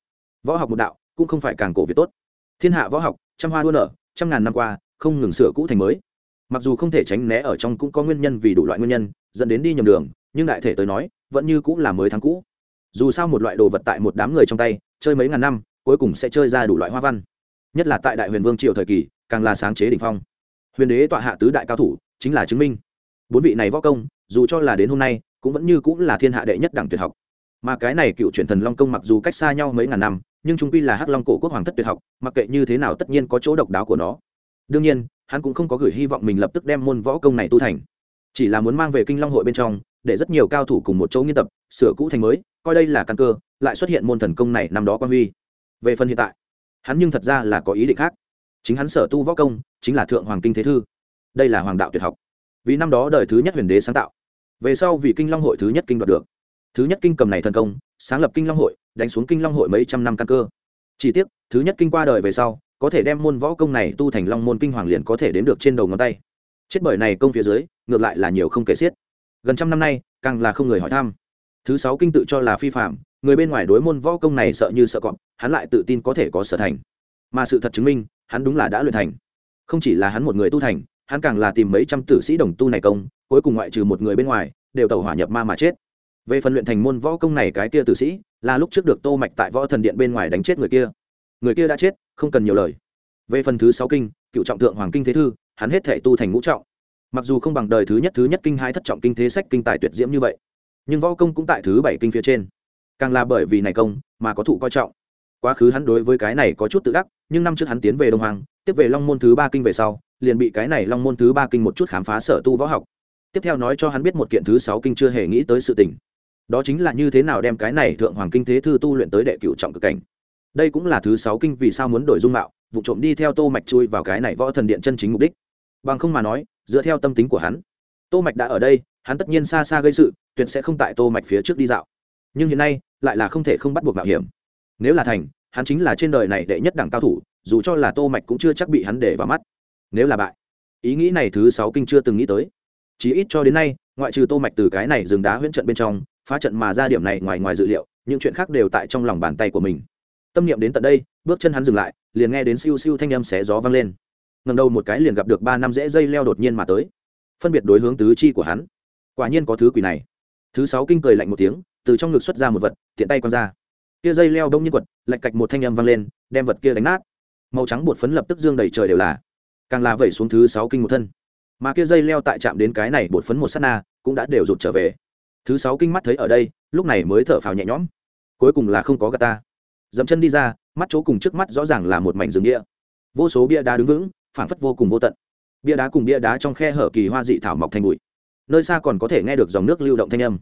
Võ học một đạo cũng không phải càng cổ việt tốt. Thiên hạ võ học, trăm hoa đua nở, trăm ngàn năm qua, không ngừng sửa cũ thành mới. Mặc dù không thể tránh né ở trong cũng có nguyên nhân vì đủ loại nguyên nhân, dẫn đến đi nhầm đường, nhưng đại thể tới nói, vẫn như cũng là mới tháng cũ. Dù sao một loại đồ vật tại một đám người trong tay, chơi mấy ngàn năm, cuối cùng sẽ chơi ra đủ loại hoa văn. Nhất là tại đại huyền vương triều thời kỳ, càng là sáng chế đ ỉ n h phong. Huyền đế tọa hạ tứ đại cao thủ, chính là chứng minh. Bốn vị này võ công, dù cho là đến hôm nay cũng vẫn như cũng là thiên hạ đệ nhất đẳng tuyệt học. Mà cái này cựu truyền thần long công mặc dù cách xa nhau mấy ngàn năm, nhưng chúng quy là hắc long cổ quốc hoàng thất tuyệt học, mặc kệ như thế nào tất nhiên có chỗ độc đáo của nó. Đương nhiên, hắn cũng không có gửi hy vọng mình lập tức đem môn võ công này tu thành. Chỉ là muốn mang về kinh long hội bên trong, để rất nhiều cao thủ cùng một chỗ nghiên tập, sửa cũ thành mới, coi đây là căn cơ, lại xuất hiện môn thần công này năm đó quan huy. Về phần hiện tại, hắn nhưng thật ra là có ý định khác. Chính hắn sở tu võ công, chính là thượng hoàng kinh thế thư. Đây là hoàng đạo tuyệt học. Vì năm đó đời thứ nhất huyền đế sáng tạo về sau vì kinh long hội thứ nhất kinh đoạt được. Thứ nhất kinh cầm này thần công, sáng lập kinh long hội, đánh xuống kinh long hội mấy trăm năm căn cơ. Chỉ tiếc, thứ nhất kinh qua đời về sau, có thể đem môn võ công này tu thành long môn kinh hoàng liền có thể đến được trên đầu ngón tay. Chết bởi này công phía dưới, ngược lại là nhiều không kể xiết. Gần trăm năm nay, càng là không người hỏi thăm. Thứ sáu kinh tự cho là phi phạm người bên ngoài đối môn võ công này sợ như sợ cọp, hắn lại tự tin có thể có sở thành. Mà sự thật chứng minh, hắn đúng là đã luyện thành. Không chỉ là hắn một người tu thành hắn càng là tìm mấy trăm tử sĩ đồng tu này công, cuối cùng ngoại trừ một người bên ngoài, đều tẩu hỏa nhập ma mà chết. Về phần luyện thành môn võ công này cái kia tử sĩ, là lúc trước được tô mạch tại võ thần điện bên ngoài đánh chết người kia. Người kia đã chết, không cần nhiều lời. Về phần thứ sáu kinh, cựu trọng thượng hoàng kinh thế thư, hắn hết thể tu thành ngũ trọng. Mặc dù không bằng đời thứ nhất thứ nhất kinh hai thất trọng kinh thế sách kinh tài tuyệt diễm như vậy, nhưng võ công cũng tại thứ bảy kinh phía trên. Càng là bởi vì này công mà có thụ coi trọng. Quá khứ hắn đối với cái này có chút tự đắc, nhưng năm trước hắn tiến về đông hoàng tiếp về long môn thứ ba kinh về sau liền bị cái này long môn thứ ba kinh một chút khám phá sở tu võ học. Tiếp theo nói cho hắn biết một kiện thứ sáu kinh chưa hề nghĩ tới sự tình. Đó chính là như thế nào đem cái này thượng hoàng kinh thế thư tu luyện tới đệ cựu trọng cực cảnh. Đây cũng là thứ sáu kinh vì sao muốn đổi dung mạo, vụ trộm đi theo tô mạch chui vào cái này võ thần điện chân chính mục đích. Bằng không mà nói, dựa theo tâm tính của hắn, tô mạch đã ở đây, hắn tất nhiên xa xa gây sự, tuyệt sẽ không tại tô mạch phía trước đi dạo. Nhưng hiện nay, lại là không thể không bắt buộc mạo hiểm. Nếu là thành, hắn chính là trên đời này đệ nhất đẳng cao thủ, dù cho là tô mạch cũng chưa chắc bị hắn để vào mắt nếu là bại. Ý nghĩ này thứ sáu kinh chưa từng nghĩ tới. Chí ít cho đến nay, ngoại trừ tô mạch từ cái này dừng đá huyễn trận bên trong, phá trận mà ra điểm này ngoài ngoài dự liệu, những chuyện khác đều tại trong lòng bàn tay của mình. Tâm niệm đến tận đây, bước chân hắn dừng lại, liền nghe đến siêu siêu thanh âm xé gió vang lên. Ngầm đầu một cái liền gặp được ba năm rễ dây leo đột nhiên mà tới. Phân biệt đối hướng tứ chi của hắn. Quả nhiên có thứ quỷ này. Thứ sáu kinh cười lạnh một tiếng, từ trong ngực xuất ra một vật, tiện tay quăng ra. Kia dây leo đông như quật lạch cạch một thanh âm vang lên, đem vật kia đánh nát. Màu trắng bột phấn lập tức dương đầy trời đều là càng là vẩy xuống thứ sáu kinh một thân. Mà kia dây leo tại chạm đến cái này bột phấn một sát na, cũng đã đều rụt trở về. Thứ sáu kinh mắt thấy ở đây, lúc này mới thở phào nhẹ nhõm. Cuối cùng là không có gà ta. Dẫm chân đi ra, mắt chỗ cùng trước mắt rõ ràng là một mảnh rừng đĩa vô số bia đá đứng vững phản phất vô cùng vô tận. Bia đá cùng bia đá trong khe hở kỳ hoa dị thảo mọc thành bụi. Nơi xa còn có thể nghe được dòng nước lưu động thanh âm.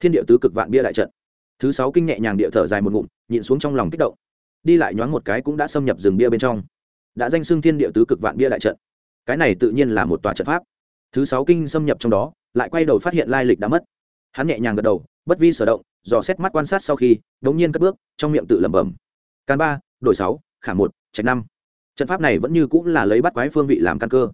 Thiên địa tứ cực vạn bia đại trận. Thứ sáu kinh nhẹ nhàng địa thở dài một ngụm, nhịn xuống trong lòng kích động. Đi lại nhoáng một cái cũng đã xâm nhập rừng bia bên trong đã danh xưng thiên địa tứ cực vạn bia đại trận. Cái này tự nhiên là một tòa trận pháp. Thứ sáu kinh xâm nhập trong đó, lại quay đầu phát hiện lai lịch đã mất. Hắn nhẹ nhàng gật đầu, bất vi sở động, dò xét mắt quan sát sau khi, đống nhiên cất bước, trong miệng tự lẩm bẩm. Can ba, đổi sáu, khả một, trạch năm. Trận pháp này vẫn như cũng là lấy bắt quái phương vị làm căn cơ.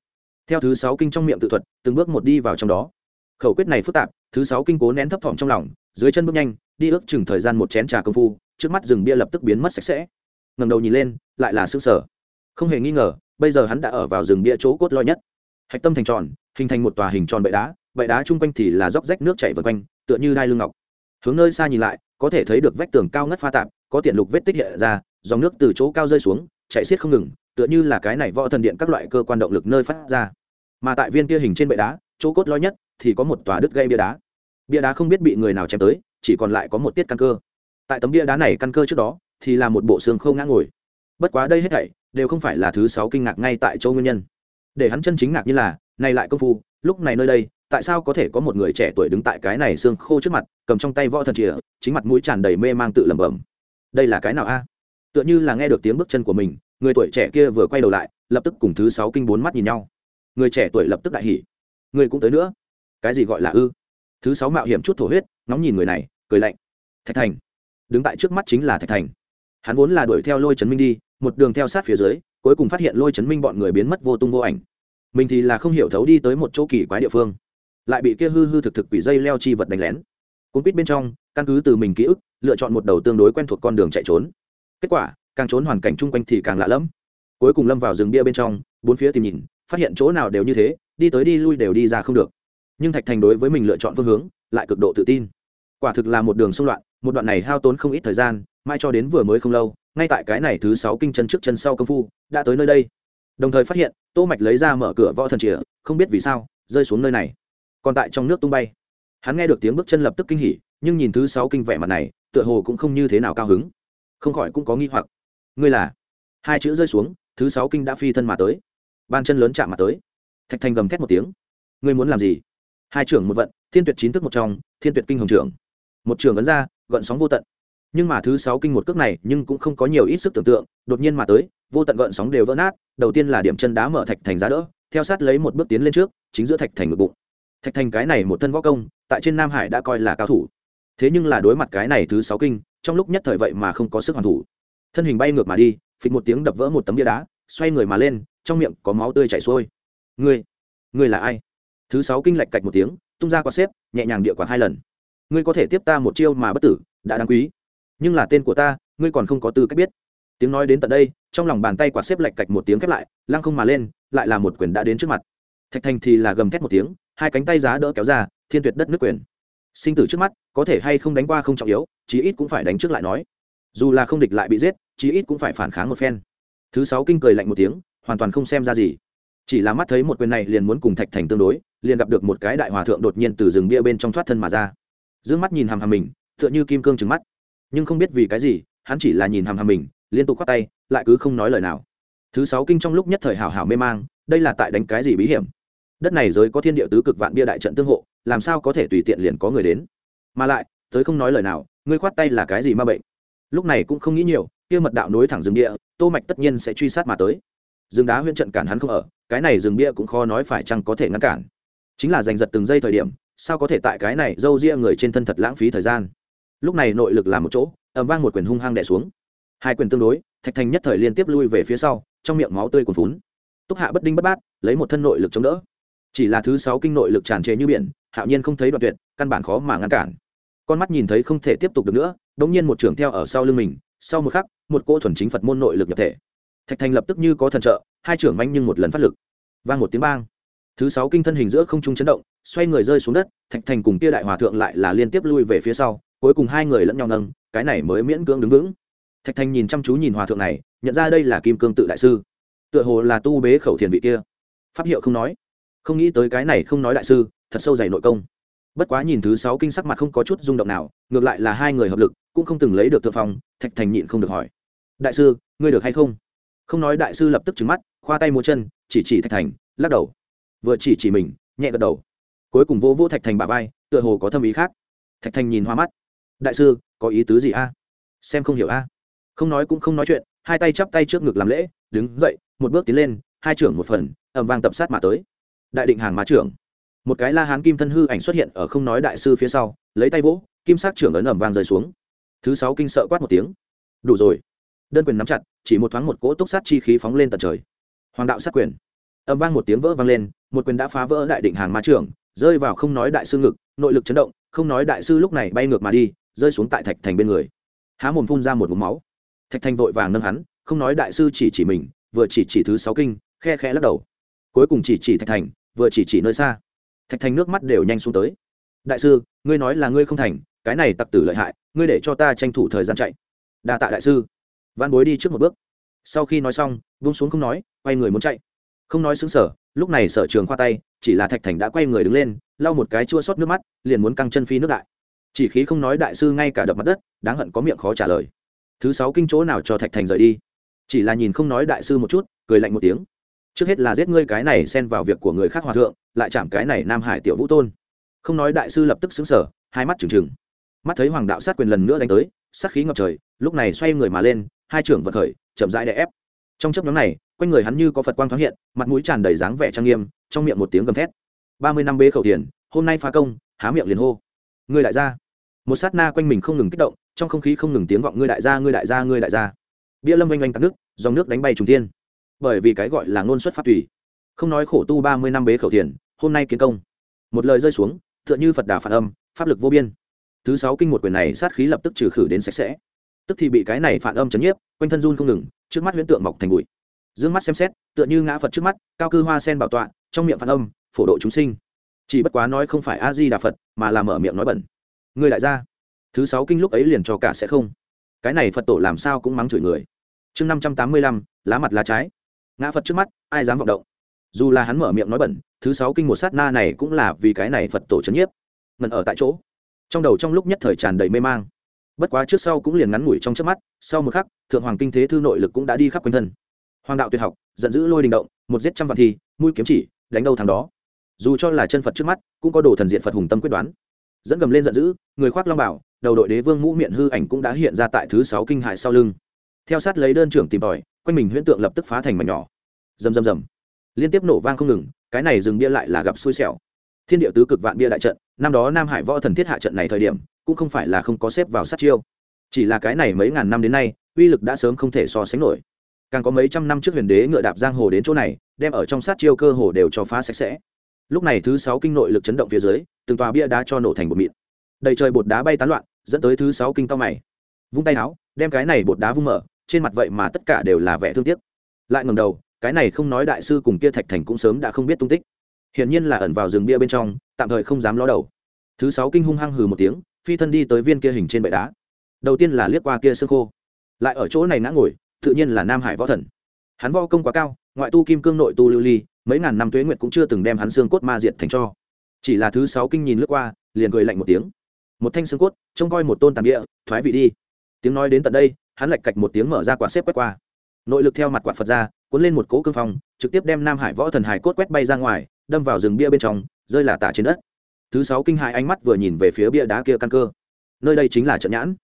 Theo thứ sáu kinh trong miệng tự thuật, từng bước một đi vào trong đó. Khẩu quyết này phức tạp, thứ sáu kinh cố nén thấp thỏm trong lòng, dưới chân bước nhanh, đi ước chừng thời gian một chén trà công phu, trước mắt rừng bia lập tức biến mất sạch sẽ. Ngầm đầu nhìn lên, lại là xương sở không hề nghi ngờ, bây giờ hắn đã ở vào rừng bia chỗ cốt lõi nhất. Hạch tâm thành tròn, hình thành một tòa hình tròn bệ đá bệ đá chung quanh thì là dốc rách nước chảy vượt quanh, tựa như đai lưng ngọc. Hướng nơi xa nhìn lại, có thể thấy được vách tường cao ngất pha tạp, có tiện lục vết tích hiện ra, dòng nước từ chỗ cao rơi xuống chạy xiết không ngừng, tựa như là cái này võ thần điện các loại cơ quan động lực nơi phát ra. Mà tại viên kia hình trên bệ đá, chỗ cốt lõi nhất, thì có một tòa đứt gây bia đá. Bia đá không biết bị người nào chém tới, chỉ còn lại có một tiết căn cơ. Tại tấm bia đá này căn cơ trước đó, thì là một bộ xương khâu ngã ngồi. Bất quá đây hết thảy đều không phải là thứ sáu kinh ngạc ngay tại châu nguyên nhân. Để hắn chân chính ngạc như là, này lại công phu, lúc này nơi đây, tại sao có thể có một người trẻ tuổi đứng tại cái này xương khô trước mặt, cầm trong tay võ thần chìa, chính mặt mũi tràn đầy mê mang tự lẩm bẩm. Đây là cái nào a? Tựa như là nghe được tiếng bước chân của mình, người tuổi trẻ kia vừa quay đầu lại, lập tức cùng thứ sáu kinh bốn mắt nhìn nhau. Người trẻ tuổi lập tức đại hỉ. Người cũng tới nữa. Cái gì gọi là ư? Thứ sáu mạo hiểm chút thổ huyết, ngóng nhìn người này, cười lạnh. Thạch thành. Đứng tại trước mắt chính là thạch thành. Hắn vốn là đuổi theo lôi trấn minh đi một đường theo sát phía dưới, cuối cùng phát hiện lôi trấn minh bọn người biến mất vô tung vô ảnh. Mình thì là không hiểu thấu đi tới một chỗ kỳ quái địa phương, lại bị kia hư hư thực thực quỷ dây leo chi vật đánh lén. Cuốn quýt bên trong, căn cứ từ mình ký ức, lựa chọn một đầu tương đối quen thuộc con đường chạy trốn. Kết quả, càng trốn hoàn cảnh chung quanh thì càng lạ lẫm. Cuối cùng lâm vào rừng bia bên trong, bốn phía tìm nhìn, phát hiện chỗ nào đều như thế, đi tới đi lui đều đi ra không được. Nhưng thạch thành đối với mình lựa chọn phương hướng, lại cực độ tự tin. Quả thực là một đường xung loạn, một đoạn này hao tốn không ít thời gian mai cho đến vừa mới không lâu, ngay tại cái này thứ sáu kinh chân trước chân sau công phu, đã tới nơi đây. Đồng thời phát hiện, tô mạch lấy ra mở cửa võ thần chìa, không biết vì sao, rơi xuống nơi này. Còn tại trong nước tung bay. Hắn nghe được tiếng bước chân lập tức kinh hỉ, nhưng nhìn thứ sáu kinh vẻ mặt này, tựa hồ cũng không như thế nào cao hứng. Không khỏi cũng có nghi hoặc. Ngươi là? Hai chữ rơi xuống, thứ sáu kinh đã phi thân mà tới. Ban chân lớn chạm mặt tới. Thạch thành gầm thét một tiếng. Ngươi muốn làm gì? Hai trưởng một vận, thiên tuyệt chín thức một trong, thiên tuyệt kinh hồng trưởng. Một trường ấn ra gợn sóng vô tận nhưng mà thứ sáu kinh một cước này nhưng cũng không có nhiều ít sức tưởng tượng, đột nhiên mà tới, vô tận gợn sóng đều vỡ nát, đầu tiên là điểm chân đá mở thạch thành giá đỡ, theo sát lấy một bước tiến lên trước, chính giữa thạch thành ngực bụng. Thạch thành cái này một thân võ công, tại trên nam hải đã coi là cao thủ. Thế nhưng là đối mặt cái này thứ sáu kinh, trong lúc nhất thời vậy mà không có sức hoàn thủ. Thân hình bay ngược mà đi, phịch một tiếng đập vỡ một tấm bia đá, xoay người mà lên, trong miệng có máu tươi chảy xuôi. Ngươi ngươi là ai? Thứ sáu kinh lạch cạch một tiếng, tung ra quạt xếp, nhẹ nhàng địa quạt hai lần. Ngươi có thể tiếp ta một chiêu mà bất tử, đã đáng quý nhưng là tên của ta, ngươi còn không có tư cách biết. Tiếng nói đến tận đây, trong lòng bàn tay quạt xếp lạch cạch một tiếng khép lại, lăng không mà lên, lại là một quyền đã đến trước mặt. Thạch thành thì là gầm thét một tiếng, hai cánh tay giá đỡ kéo ra, thiên tuyệt đất nước quyền. Sinh tử trước mắt, có thể hay không đánh qua không trọng yếu, chí ít cũng phải đánh trước lại nói. Dù là không địch lại bị giết, chí ít cũng phải phản kháng một phen. Thứ sáu kinh cười lạnh một tiếng, hoàn toàn không xem ra gì. Chỉ là mắt thấy một quyền này liền muốn cùng thạch thành tương đối, liền gặp được một cái đại hòa thượng đột nhiên từ rừng bia bên trong thoát thân mà ra. D ư ơ n g mắt nhìn hàm hàm mình, tựa như kim cương trứng mắt nhưng không biết vì cái gì, hắn chỉ là nhìn hàm hàm mình, liên tục khoác tay, lại cứ không nói lời nào. Thứ sáu kinh trong lúc nhất thời hảo hảo mê mang, đây là tại đánh cái gì bí hiểm? Đất này giới có thiên địa tứ cực vạn bia đại trận tương hộ, làm sao có thể tùy tiện liền có người đến? Mà lại, tới không nói lời nào, ngươi khoát tay là cái gì ma bệnh? Lúc này cũng không nghĩ nhiều, kia mật đạo nối thẳng rừng địa, tô mạch tất nhiên sẽ truy sát mà tới. Rừng đá huyên trận cản hắn không ở, cái này rừng bia cũng khó nói phải chăng có thể ngăn cản. Chính là giành giật từng giây thời điểm, sao có thể tại cái này dâu ria người trên thân thật lãng phí thời gian? Lúc này nội lực làm một chỗ ẩm vang một quyền hung hăng đẻ xuống. Hai quyền tương đối, thạch thành nhất thời liên tiếp lui về phía sau, trong miệng máu tươi cuồn phún túc hạ bất đinh bất bát, lấy một thân nội lực chống đỡ. Chỉ là thứ sáu kinh nội lực tràn trề như biển, hạo nhiên không thấy đoạn tuyệt, căn bản khó mà ngăn cản. Con mắt nhìn thấy không thể tiếp tục được nữa đ nhiên một trưởng theo ở sau lưng mình, sau một khắc, một cô thuần chính phật môn nội lực nhập thể. Thạch thành lập tức như có thần trợ, hai trưởng manh nhưng một lần phát lực. Vang một tiếng bang. Thứ sáu kinh thân hình giữa không trung chấn động, xoay người rơi xuống đất, thạch thành cùng kia đại hòa thượng lại là liên tiếp lui về phía sau cuối cùng hai người lẫn nhau nâng, cái này mới miễn cưỡng đứng vững. Thạch thành nhìn chăm chú nhìn hòa thượng này, nhận ra đây là kim cương tự đại sư. Tựa hồ là tu bế khẩu thiền vị kia. Pháp hiệu không nói. Không nghĩ tới cái này không nói đại sư, thật sâu dày nội công. Bất quá nhìn thứ sáu kinh sắc mặt không có chút rung động nào, ngược lại là hai người hợp lực, cũng không từng lấy được thượng phong, thạch thành nhịn không được hỏi. Đại sư, ngươi được hay không? Không nói đại sư lập tức trứng mắt, khoa tay múa chân, chỉ chỉ thạch thành, lắc đầu. Vừa chỉ chỉ mình, nhẹ gật đầu. Cuối cùng vô vô thạch thành bà vai, tựa hồ có thâm ý khác. Thạch thành nhìn hoa mắt đại sư, có ý tứ gì a? Xem không hiểu a. Không nói cũng không nói chuyện, hai tay chắp tay trước ngực làm lễ, đứng dậy, một bước tiến lên, hai trưởng một phần ẩm vang tập sát mà tới. Đại định hàng má trưởng. Một cái la hán kim thân hư ảnh xuất hiện ở không nói đại sư phía sau, lấy tay vỗ, kim sát trưởng ấn ẩm vang rơi xuống. Thứ sáu kinh sợ quát một tiếng. Đủ rồi. Đơn quyền nắm chặt, chỉ một thoáng một cỗ túc sát chi khí phóng lên tận trời. Hoàng đạo sát quyền. Ẩm vang một tiếng vỡ vang lên, một quyền đã phá vỡ đại định hàng ma trưởng, rơi vào không nói đại sư ngực, nội lực chấn động, không nói đại sư lúc này bay ngược mà đi rơi xuống tại thạch thành bên người. Há mồm phun ra một mũ máu. Thạch thành vội vàng nâng hắn, không nói đại sư chỉ chỉ mình, vừa chỉ chỉ thứ sáu kinh, khe khe lắc đầu. Cuối cùng chỉ chỉ thạch thành, vừa chỉ chỉ nơi xa. Thạch thành nước mắt đều nhanh xuống tới. Đại sư, ngươi nói là ngươi không thành, cái này tặc tử lợi hại, ngươi để cho ta tranh thủ thời gian chạy. Đa tạ đại sư. Văn bối đi trước một bước. Sau khi nói xong, vung xuống không nói, quay người muốn chạy. Không nói xứng sở, lúc này sở trường khoa tay, chỉ là thạch thành đã quay người đứng lên, lau một cái chua xót nước mắt, liền muốn căng chân phi nước đại chỉ khí không nói đại sư ngay cả đập mặt đất, đáng hận có miệng khó trả lời. Thứ sáu kinh chỗ nào cho thạch thành rời đi? Chỉ là nhìn không nói đại sư một chút, cười lạnh một tiếng. Trước hết là giết ngươi cái này xen vào việc của người khác hòa thượng, lại chạm cái này nam hải tiểu vũ tôn. Không nói đại sư lập tức xứng sở hai mắt trừng trừng. Mắt thấy hoàng đạo sát quyền lần nữa đánh tới, sát khí ngập trời, lúc này xoay người mà lên, hai trưởng vật khởi, chậm rãi đè ép. Trong chấp nhóm này, quanh người hắn như có phật quang thoáng hiện, mặt mũi tràn đầy dáng vẻ trang nghiêm, trong miệng một tiếng gầm thét. Ba mươi năm bế khẩu tiền, hôm nay phá công, há miệng liền hô. Ngươi đại gia một sát na quanh mình không ngừng kích động trong không khí không ngừng tiếng vọng ngươi đại gia ngươi đại gia ngươi đại gia. Bia lâm oanh oanh tắt nước dòng nước đánh bay trùng tiên bởi vì cái gọi là ngôn xuất phát tùy. Không nói khổ tu ba mươi năm bế khẩu thiền, hôm nay kiến công. Một lời rơi xuống tựa như phật đà phản âm pháp lực vô biên. Thứ sáu kinh một quyền này sát khí lập tức trừ khử đến sạch sẽ. Tức thì bị cái này phản âm chấn nhiếp quanh thân run không ngừng trước mắt huyễn tượng mọc thành bụi. D mắt xem xét tựa như ngã phật trước mắt cao cư hoa sen bảo tọa trong miệng phản âm phổ độ chúng sinh. Chỉ bất quá nói không phải a di đà phật mà là mở miệng nói bẩn người đại gia, thứ sáu kinh lúc ấy liền cho cả sẽ không. Cái này phật tổ làm sao cũng mắng chửi người. Chương năm trăm tám mươi lăm, lá mặt lá trái. Ngã phật trước mắt, ai dám vọng động? Dù là hắn mở miệng nói bẩn, thứ sáu kinh một sát na này cũng là vì cái này phật tổ c h ấ n nhiếp. Ngần ở tại chỗ. Trong đầu trong lúc nhất thời tràn đầy mê mang. Bất quá trước sau cũng liền ngắn ngủi trong trước mắt, sau một khắc, thượng hoàng kinh thế thư nội lực cũng đã đi khắp quanh thân. Hoàng đạo tuyệt học, giận dữ lôi đình động, một giết trăm vạn thi, mũi kiếm chỉ, đánh đâu thằng đó. Dù cho là chân phật trước mắt, cũng có đồ thần diện phật hùng tâm quyết đoán dẫn gầm lên giận dữ, người khoác long bảo, đầu đội đế vương mũ miệng hư ảnh cũng đã hiện ra tại thứ sáu kinh hại sau lưng. Theo sát lấy đơn trưởng tìm tòi, quanh mình huyễn tượng lập tức phá thành mảnh nhỏ. Rầm rầm rầm. Liên tiếp nổ vang không ngừng, cái này dừng bia lại là gặp xui xẻo. Thiên địa tứ cực vạn bia đại trận, năm đó nam hải võ thần thiết hạ trận này thời điểm, cũng không phải là không có xếp vào sát chiêu. Chỉ là cái này mấy ngàn năm đến nay, uy lực đã sớm không thể so sánh nổi. Càng có mấy trăm năm trước huyền đế ngựa đạp giang hồ đến chỗ này, đem ở trong sát chiêu cơ hồ đều cho phá sạch sẽ lúc này thứ sáu kinh nội lực chấn động phía dưới, từng tòa bia đá cho nổ thành bột mịn. Đầy trời bột đá bay tán loạn, dẫn tới thứ sáu kinh to mày. Vung tay áo, đem cái này bột đá vung mở, trên mặt vậy mà tất cả đều là vẻ thương tiếc. Lại ngầm đầu, cái này không nói đại sư cùng kia thạch thành cũng sớm đã không biết tung tích. Hiển nhiên là ẩn vào rừng bia bên trong, tạm thời không dám ló đầu. Thứ sáu kinh hung hăng hừ một tiếng, phi thân đi tới viên kia hình trên bệ đá. Đầu tiên là liếc qua kia sương khô. Lại ở chỗ này ngã ngồi, tự nhiên là nam hải võ thần. Hắn vo công quá cao, ngoại tu kim cương nội tu lưu ly mấy ngàn năm tuế nguyệt cũng chưa từng đem hắn xương cốt ma diệt thành cho. Chỉ là thứ sáu kinh nhìn lướt qua, liền cười lạnh một tiếng. Một thanh xương cốt, trông coi một tôn tàn địa, thoái vị đi. Tiếng nói đến tận đây, hắn lạch cạch một tiếng mở ra quạt xếp quét qua. Nội lực theo mặt quạt phật ra, cuốn lên một cỗ cương phong, trực tiếp đem nam hải võ thần hải cốt quét bay ra ngoài, đâm vào rừng bia bên trong, rơi là tả trên đất. Thứ sáu kinh hại ánh mắt vừa nhìn về phía bia đá kia căn cơ. Nơi đây chính là trận nhãn.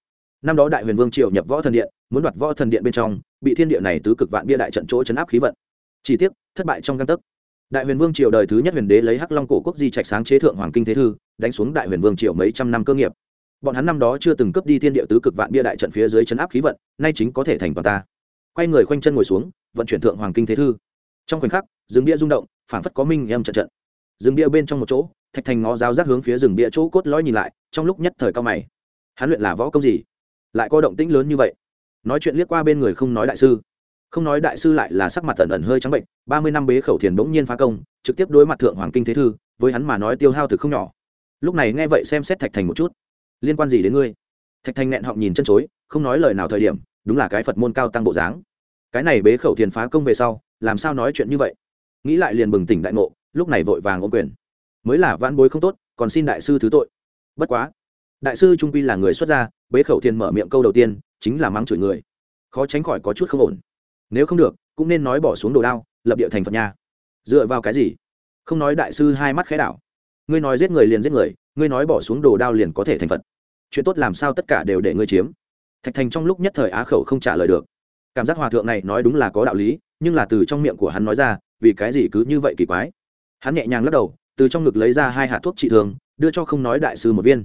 Năm đó đại huyền vương triều nhập võ thần điện, muốn đoạt võ thần điện bên trong, bị thiên địa này tứ cực vạn bia đại trận chỗ chấn áp khí vận chỉ tiếc, thất bại trong căn tấc. Đại huyền vương triều đời thứ nhất huyền đế lấy hắc long cổ quốc di trạch sáng chế thượng hoàng kinh thế thư, đánh xuống đại huyền vương triều mấy trăm năm cơ nghiệp. Bọn hắn năm đó chưa từng cấp đi thiên địa tứ cực vạn bia đại trận phía dưới chấn áp khí vận, nay chính có thể thành toàn ta. Quay người khoanh chân ngồi xuống, vận chuyển thượng hoàng kinh thế thư. Trong khoảnh khắc, rừng bia rung động, phảng phất có minh em trận trận. Rừng bia bên trong một chỗ, thạch thành ngó giáo giác hướng phía rừng bia chỗ cốt lõi nhìn lại, trong lúc nhất thời cao mày. Hắn luyện là võ công gì? Lại có động tĩnh lớn như vậy? Nói chuyện liếc qua bên người không nói đại sư không nói đại sư lại là sắc mặt tần ẩn hơi trắng bệnh, ba mươi năm bế khẩu thiền bỗng nhiên phá công, trực tiếp đối mặt thượng hoàng kinh thế thư, với hắn mà nói tiêu hao thực không nhỏ. Lúc này nghe vậy xem xét thạch thành một chút. Liên quan gì đến ngươi? Thạch thành nghẹn họng nhìn chân chối, không nói lời nào thời điểm, đúng là cái phật môn cao tăng bộ dáng. Cái này bế khẩu thiền phá công về sau, làm sao nói chuyện như vậy? Nghĩ lại liền bừng tỉnh đại ngộ, lúc này vội vàng ôm quyền. Mới là vãn bối không tốt, còn xin đại sư thứ tội. Bất quá, đại sư trung quy là người xuất gia, bế khẩu thiền mở miệng câu đầu tiên, chính là mắng chửi người. Khó tránh khỏi có chút không ổn nếu không được, cũng nên nói bỏ xuống đồ đao, lập địa thành phật nha. Dựa vào cái gì? Không nói đại sư hai mắt khẽ đảo. Ngươi nói giết người liền giết người, ngươi nói bỏ xuống đồ đao liền có thể thành phật. Chuyện tốt làm sao tất cả đều để ngươi chiếm. Thạch thành trong lúc nhất thời á khẩu không trả lời được. Cảm giác hòa thượng này nói đúng là có đạo lý, nhưng là từ trong miệng của hắn nói ra, vì cái gì cứ như vậy kỳ quái? Hắn nhẹ nhàng lắc đầu, từ trong ngực lấy ra hai hạt thuốc trị thường, đưa cho không nói đại sư một viên.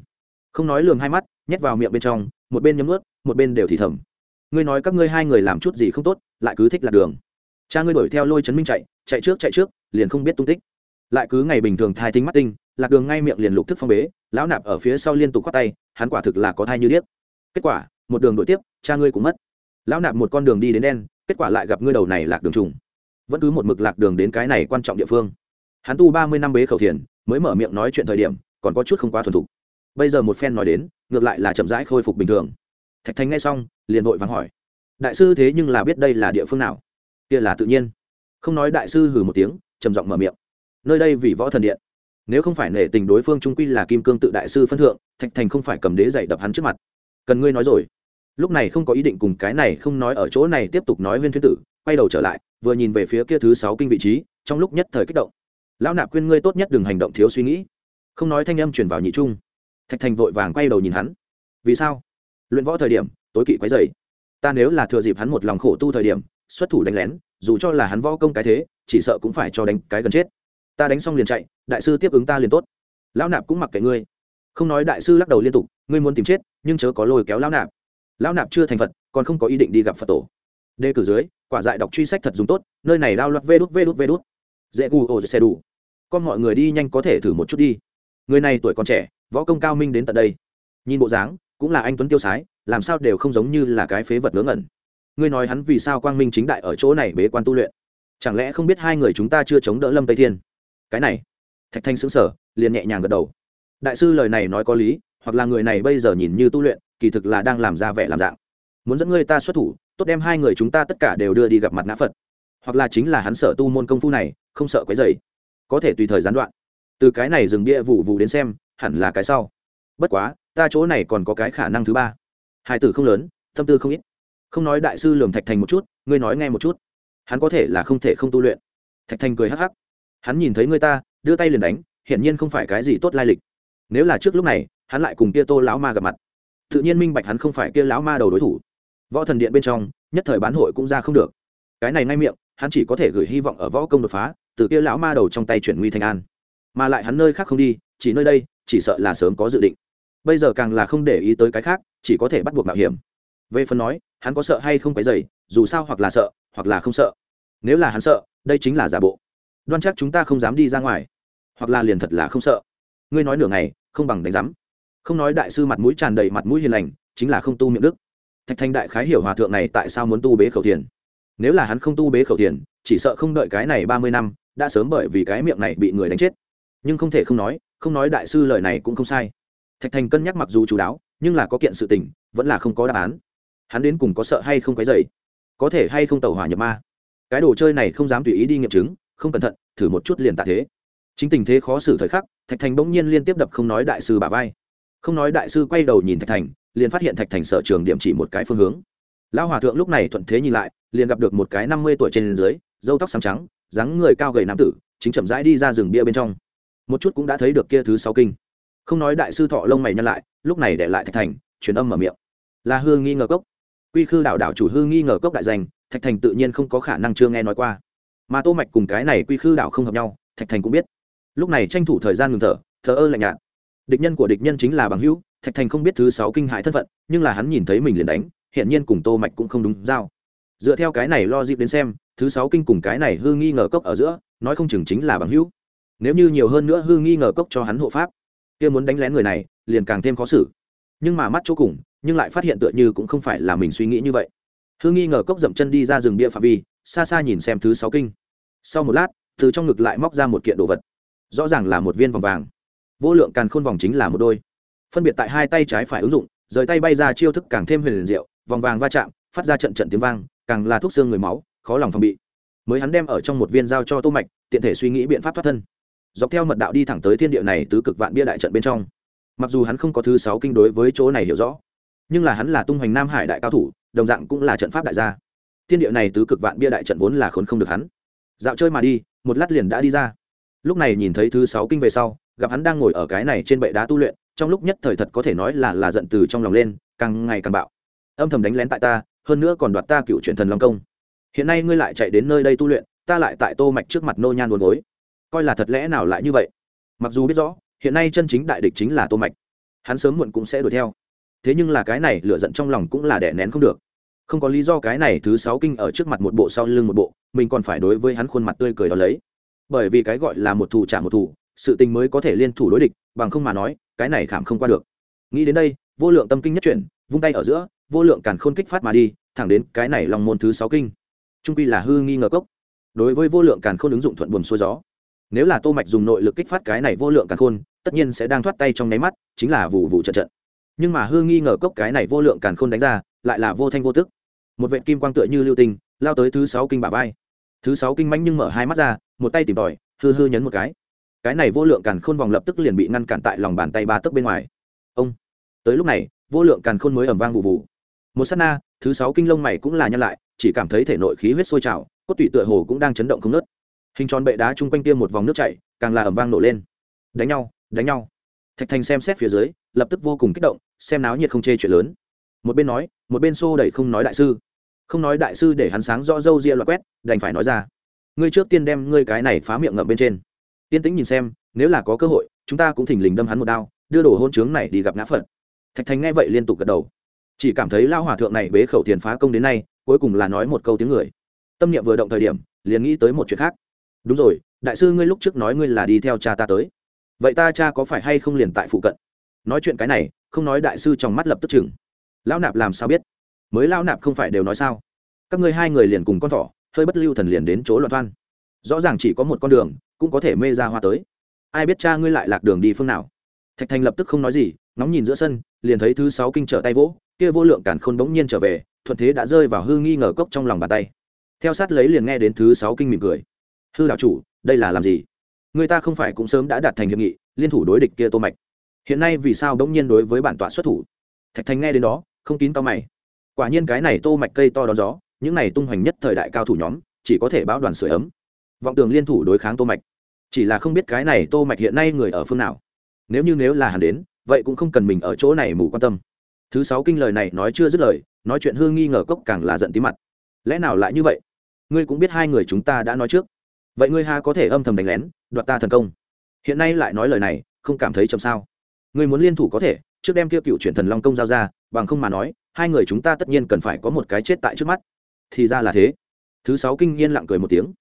Không nói lường hai mắt, nhét vào miệng bên trong, một bên nhấm ướt một bên đều thì thầm ngươi nói các ngươi hai người làm chút gì không tốt, lại cứ thích lạc đường. Cha ngươi đuổi theo lôi chấn minh chạy chạy trước chạy trước, liền không biết tung tích. Lại cứ ngày bình thường thai tính mắt tinh, lạc đường ngay miệng liền lục thức phong bế, lão nạp ở phía sau liên tục khoác tay, hắn quả thực là có thai như điếc. Kết quả, một đường đổi tiếp, cha ngươi cũng mất. Lão nạp một con đường đi đến đen, kết quả lại gặp ngươi đầu này lạc đường trùng. Vẫn cứ một mực lạc đường đến cái này quan trọng địa phương. Hắn tu ba mươi năm bế khẩu thiền, mới mở miệng nói chuyện thời điểm, còn có chút không quá thuần thục. Bây giờ một phen nói đến, ngược lại là chậm rãi khôi phục bình thường thạch thành nghe xong, liền vội vàng hỏi, đại sư thế nhưng là biết đây là địa phương nào? Kia là tự nhiên. Không nói đại sư hừ một tiếng, trầm giọng mở miệng, nơi đây vì võ thần điện. Nếu không phải nể tình đối phương trung quy là kim cương tự đại sư phân thượng, thạch thành không phải cầm đế dạy đập hắn trước mặt. Cần ngươi nói rồi. Lúc này không có ý định cùng cái này không nói ở chỗ này tiếp tục nói huyên thuyết tử, quay đầu trở lại, vừa nhìn về phía kia thứ sáu kinh vị trí, trong lúc nhất thời kích động. Lão nạp khuyên ngươi tốt nhất đừng hành động thiếu suy nghĩ. Không nói thanh âm chuyển vào nhị trung, thạch thành vội vàng quay đầu nhìn hắn. Vì sao? Luyện võ thời điểm, tối kỵ quấy dày ta nếu là thừa dịp hắn một lòng khổ tu thời điểm, xuất thủ đánh lén, dù cho là hắn võ công cái thế, chỉ sợ cũng phải cho đánh cái gần chết. Ta đánh xong liền chạy, đại sư tiếp ứng ta liền tốt. Lão nạp cũng mặc kệ ngươi. Không nói đại sư lắc đầu liên tục, ngươi muốn tìm chết, nhưng chớ có lôi kéo lão nạp. Lão nạp chưa thành phật, còn không có ý định đi gặp phật tổ. Đề cử dưới, quả dại đọc truy sách thật dùng tốt, nơi này lao loạt vê đút vê đút vê đút. Dễ gu ổ xe đủ. Con mọi người đi nhanh có thể thử một chút đi. Người này tuổi còn trẻ, võ công cao minh đến tận đây. Nhìn bộ dáng cũng là anh tuấn tiêu sái, làm sao đều không giống như là cái phế vật ngớ ngẩn. Ngươi nói hắn vì sao quang minh chính đại ở chỗ này bế quan tu luyện? Chẳng lẽ không biết hai người chúng ta chưa chống đỡ lâm tây thiên? Cái này, thạch thanh xứng sở liền nhẹ nhàng gật đầu. Đại sư lời này nói có lý, hoặc là người này bây giờ nhìn như tu luyện, kỳ thực là đang làm ra vẻ làm dạng. Muốn dẫn ngươi ta xuất thủ, tốt đem hai người chúng ta tất cả đều đưa đi gặp mặt ngã phật. Hoặc là chính là hắn sợ tu môn công phu này, không sợ quấy dày có thể tùy thời gián đoạn. Từ cái này dừng bia vụ vụ đến xem, hẳn là cái sau. Bất quá ta chỗ này còn có cái khả năng thứ ba. Hai tử không lớn, tâm tư không ít. Không nói đại sư lường thạch thành một chút, ngươi nói nghe một chút. Hắn có thể là không thể không tu luyện. Thạch thành cười hắc hắc. Hắn nhìn thấy người ta, đưa tay liền đánh, hiển nhiên không phải cái gì tốt lai lịch. Nếu là trước lúc này, hắn lại cùng kia tô lão ma gặp mặt. Tự nhiên minh bạch hắn không phải kia lão ma đầu đối thủ. Võ thần điện bên trong, nhất thời bán hội cũng ra không được. Cái này ngay miệng, hắn chỉ có thể gửi hy vọng ở võ công đột phá, từ kia lão ma đầu trong tay chuyển nguy thành an. Mà lại hắn nơi khác không đi, chỉ nơi đây, chỉ sợ là sớm có dự định bây giờ càng là không để ý tới cái khác, chỉ có thể bắt buộc mạo hiểm. Về phần nói, hắn có sợ hay không cái dày dù sao hoặc là sợ, hoặc là không sợ. Nếu là hắn sợ, đây chính là giả bộ. Đoan chắc chúng ta không dám đi ra ngoài. Hoặc là liền thật là không sợ. Ngươi nói nửa ngày, không bằng đánh giám không nói đại sư mặt mũi tràn đầy mặt mũi hiền lành, chính là không tu miệng đức. Thạch thanh đại khái hiểu hòa thượng này tại sao muốn tu bế khẩu tiền nếu là hắn không tu bế khẩu tiền chỉ sợ không đợi cái này ba mươi năm, đã sớm bởi vì cái miệng này bị người đánh chết. Nhưng không thể không nói không nói đại sư lời này cũng không sai thạch thành cân nhắc mặc dù chú đáo, nhưng là có kiện sự tình, vẫn là không có đáp án. Hắn đến cùng có sợ hay không cái dày có thể hay không tàu hỏa nhập ma? Cái đồ chơi này không dám tùy ý đi nghiệm chứng, không cẩn thận, thử một chút liền tạ thế. Chính tình thế khó xử thời khắc, thạch thành bỗng nhiên liên tiếp đập không nói đại sư bà vai. Không nói đại sư quay đầu nhìn thạch thành, liền phát hiện thạch thành sở trường điểm chỉ một cái phương hướng. Lão hòa thượng lúc này thuận thế nhìn lại, liền gặp được một cái năm mươi tuổi trên dưới dâu tóc xám trắng, dáng người cao gầy nam tử, chính chậm rãi đi ra rừng bia bên trong. Một chút cũng đã thấy được kia thứ sáu kinh không nói đại sư thọ lông mày nhăn lại, lúc này để lại thạch thành, truyền âm mở miệng. Là hư nghi ngờ cốc. Quy khư đảo đảo chủ hư nghi ngờ cốc đại danh, thạch thành tự nhiên không có khả năng chưa nghe nói qua. Mà tô mạch cùng cái này quy khư đảo không hợp nhau, thạch thành cũng biết. Lúc này tranh thủ thời gian ngừng thở thở ơ lạnh nhạt. Địch nhân của địch nhân chính là bằng hữu, thạch thành không biết thứ sáu kinh hại thân phận, nhưng là hắn nhìn thấy mình liền đánh hiện nhiên cùng tô mạch cũng không đúng giao. Dựa theo cái này lo dịp đến xem, thứ sáu kinh cùng cái này hư nghi ngờ cốc ở giữa, nói không chừng chính là bằng hữu. Nếu như nhiều hơn nữa hư nghi ngờ cốc cho hắn hộ pháp kia muốn đánh lén người này, liền càng thêm khó xử. Nhưng mà mắt chỗ cùng, nhưng lại phát hiện tựa như cũng không phải là mình suy nghĩ như vậy. Hư nghi ngờ cốc dậm chân đi ra rừng bia phạm vi, xa xa nhìn xem thứ sáu kinh. Sau một lát, từ trong ngực lại móc ra một kiện đồ vật. Rõ ràng là một viên vòng vàng. Vô lượng càn khôn vòng chính là một đôi. Phân biệt tại hai tay trái phải ứng dụng, rời tay bay ra chiêu thức càng thêm huyền diệu, vòng vàng va chạm, phát ra trận trận tiếng vang, càng là thuốc xương người máu, khó lòng phòng bị. Mới hắn đem ở trong một viên dao cho tô mạch, tiện thể suy nghĩ biện pháp thoát thân dọc theo mật đạo đi thẳng tới thiên địa này tứ cực vạn bia đại trận bên trong. Mặc dù hắn không có thứ sáu kinh đối với chỗ này hiểu rõ, nhưng là hắn là tung hoành nam hải đại cao thủ, đồng dạng cũng là trận pháp đại gia. Thiên địa này tứ cực vạn bia đại trận vốn là khốn không được hắn. Dạo chơi mà đi, một lát liền đã đi ra. Lúc này nhìn thấy thứ sáu kinh về sau, gặp hắn đang ngồi ở cái này trên bệ đá tu luyện, trong lúc nhất thời thật có thể nói là là giận từ trong lòng lên, càng ngày càng bạo. Âm thầm đánh lén tại ta, hơn nữa còn đoạt ta cựu truyền thần long công. Hiện nay ngươi lại chạy đến nơi đây tu luyện, ta lại tại tô mạch trước mặt nô nhan buồn gối coi là thật lẽ nào lại như vậy? Mặc dù biết rõ, hiện nay chân chính đại địch chính là tô mạch. Hắn sớm muộn cũng sẽ đuổi theo. Thế nhưng là cái này lửa giận trong lòng cũng là đè nén không được. Không có lý do cái này thứ sáu kinh ở trước mặt một bộ sau lưng một bộ, mình còn phải đối với hắn khuôn mặt tươi cười đó lấy. Bởi vì cái gọi là một thủ trả một thủ sự tình mới có thể liên thủ đối địch, bằng không mà nói, cái này khảm không qua được. Nghĩ đến đây, vô lượng tâm kinh nhất chuyển, vung tay ở giữa, vô lượng càn khôn kích phát mà đi, thẳng đến cái này lòng môn thứ sáu kinh. Trung quy là hư nghi ngờ cốc. Đối với vô lượng càn khôn ứng dụng thuận buồm xuôi gió nếu là tô mạch dùng nội lực kích phát cái này vô lượng càn khôn, tất nhiên sẽ đang thoát tay trong nháy mắt, chính là vụ vụ trận trận. Nhưng mà hư nghi ngờ cốc cái này vô lượng càn khôn đánh ra, lại là vô thanh vô tức. Một vệt kim quang tựa như lưu tinh, lao tới thứ sáu kinh bả vai. Thứ sáu kinh mãnh nhưng mở hai mắt ra, một tay tìm tòi, hư hư nhấn một cái. Cái này vô lượng càn khôn vòng lập tức liền bị ngăn cản tại lòng bàn tay ba tấc bên ngoài. Ông! Tới lúc này, vô lượng càn khôn mới ầm vang vụ vụ. Một sát na, thứ sáu kinh lông mày cũng là nhăn lại, chỉ cảm thấy thể nội khí huyết sôi trào, cốt tủy tựa hồ cũng đang chấn động không nớt hình tròn bệ đá chung quanh tiêm một vòng nước chảy, càng là ẩm vang nổ lên. Đánh nhau đánh nhau. Thạch thành xem xét phía dưới, lập tức vô cùng kích động, xem náo nhiệt không chê chuyện lớn. Một bên nói, một bên xô đẩy không nói đại sư. Không nói đại sư để hắn sáng rõ dâu ria loại quét, đành phải nói ra. Ngươi trước tiên đem ngươi cái này phá miệng ngậm bên trên. Tiên tĩnh nhìn xem, nếu là có cơ hội, chúng ta cũng thỉnh lình đâm hắn một đao, đưa đồ hôn trướng này đi gặp ngã phật. Thạch thành nghe vậy liên tục gật đầu. Chỉ cảm thấy lao hòa thượng này bế khẩu tiền phá công đến nay, cuối cùng là nói một câu tiếng người. Tâm niệm vừa động thời điểm, liền nghĩ tới một chuyện khác đúng rồi, đại sư ngươi lúc trước nói ngươi là đi theo cha ta tới. Vậy ta cha có phải hay không liền tại phụ cận? Nói chuyện cái này, không nói đại sư trong mắt lập tức chừng. Lão nạp làm sao biết? Mới lão nạp không phải đều nói sao? Các ngươi hai người liền cùng con thỏ, hơi bất lưu thần liền đến chỗ loạn thoan. Rõ ràng chỉ có một con đường, cũng có thể mê ra hoa tới. Ai biết cha ngươi lại lạc đường đi phương nào? Thạch thành lập tức không nói gì, ngóng nhìn giữa sân, liền thấy thứ sáu kinh trở tay vỗ, kia vô lượng cản khôn bỗng nhiên trở về, thuận thế đã rơi vào hư nghi ngờ cốc trong lòng bàn tay. Theo sát lấy liền nghe đến thứ sáu kinh mỉm cười hư đạo chủ, đây là làm gì? Người ta không phải cũng sớm đã đạt thành hiệp nghị, liên thủ đối địch kia tô mạch. Hiện nay vì sao bỗng nhiên đối với bản tọa xuất thủ? Thạch thành nghe đến đó, không kín to mày. Quả nhiên cái này tô mạch cây to đón gió, những này tung hoành nhất thời đại cao thủ nhóm, chỉ có thể báo đoàn sưởi ấm. Vọng tường liên thủ đối kháng tô mạch. Chỉ là không biết cái này tô mạch hiện nay người ở phương nào. Nếu như nếu là hắn đến, vậy cũng không cần mình ở chỗ này mù quan tâm. Thứ sáu kinh lời này nói chưa dứt lời, nói chuyện hương nghi ngờ cốc càng là giận tí mặt. Lẽ nào lại như vậy? Ngươi cũng biết hai người chúng ta đã nói trước vậy ngươi ha có thể âm thầm đánh lén, đoạt ta thần công. Hiện nay lại nói lời này, không cảm thấy chậm sao? Ngươi muốn liên thủ có thể, trước đem kia cựu chuyển thần long công giao ra, bằng không mà nói, hai người chúng ta tất nhiên cần phải có một cái chết tại trước mắt. Thì ra là thế. Thứ sáu kinh nhiên lặng cười một tiếng.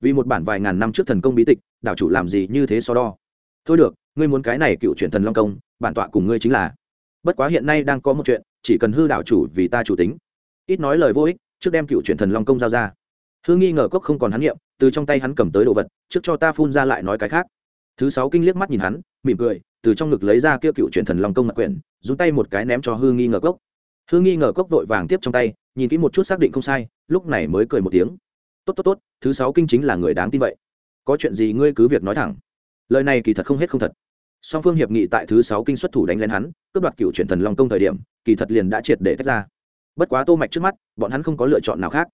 Vì một bản vài ngàn năm trước thần công bí tịch, đảo chủ làm gì như thế so đo? Thôi được, ngươi muốn cái này cựu chuyển thần long công, bản tọa cùng ngươi chính là. Bất quá hiện nay đang có một chuyện, chỉ cần hư đảo chủ vì ta chủ tính. Ít nói lời vô ích, trước đem cựu chuyển thần long công giao ra hư nghi ngờ cốc không còn hắn nghiệm, từ trong tay hắn cầm tới đồ vật, trước cho ta phun ra lại nói cái khác. Thứ sáu kinh liếc mắt nhìn hắn, mỉm cười, từ trong ngực lấy ra kia cựu truyền thần long công mật quyển, dùng tay một cái ném cho hư nghi ngờ cốc. Hư nghi ngờ cốc vội vàng tiếp trong tay, nhìn kỹ một chút xác định không sai, lúc này mới cười một tiếng. Tốt tốt tốt, thứ sáu kinh chính là người đáng tin vậy. Có chuyện gì ngươi cứ việc nói thẳng. Lời này kỳ thật không hết không thật. Song phương hiệp nghị tại thứ sáu kinh xuất thủ đánh lên hắn, cướp đoạt cựu truyền thần long công thời điểm, kỳ thật liền đã triệt để tách ra. Bất quá tô mạch trước mắt, bọn hắn không có lựa chọn nào khác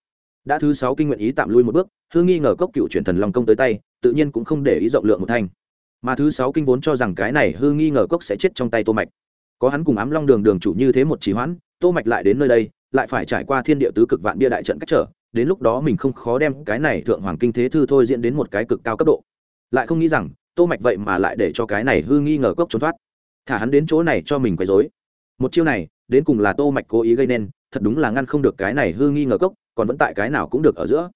đã thứ sáu kinh nguyện ý tạm lui một bước hương nghi ngờ cốc cựu chuyển thần long công tới tay, tự nhiên cũng không để ý rộng lượng một thanh. Mà thứ sáu kinh vốn cho rằng cái này hư nghi ngờ cốc sẽ chết trong tay tô mạch. Có hắn cùng ám long đường đường chủ như thế một trì hoãn, tô mạch lại đến nơi đây, lại phải trải qua thiên địa tứ cực vạn bia đại trận cách trở, đến lúc đó mình không khó đem cái này thượng hoàng kinh thế thư thôi diễn đến một cái cực cao cấp độ. Lại không nghĩ rằng, tô mạch vậy mà lại để cho cái này hư nghi ngờ cốc trốn thoát. Thả hắn đến chỗ này cho mình quấy rối. Một chiêu này, đến cùng là tô mạch cố ý gây nên, thật đúng là ngăn không được cái này hư nghi ngờ cốc còn vẫn tại cái nào cũng được ở giữa.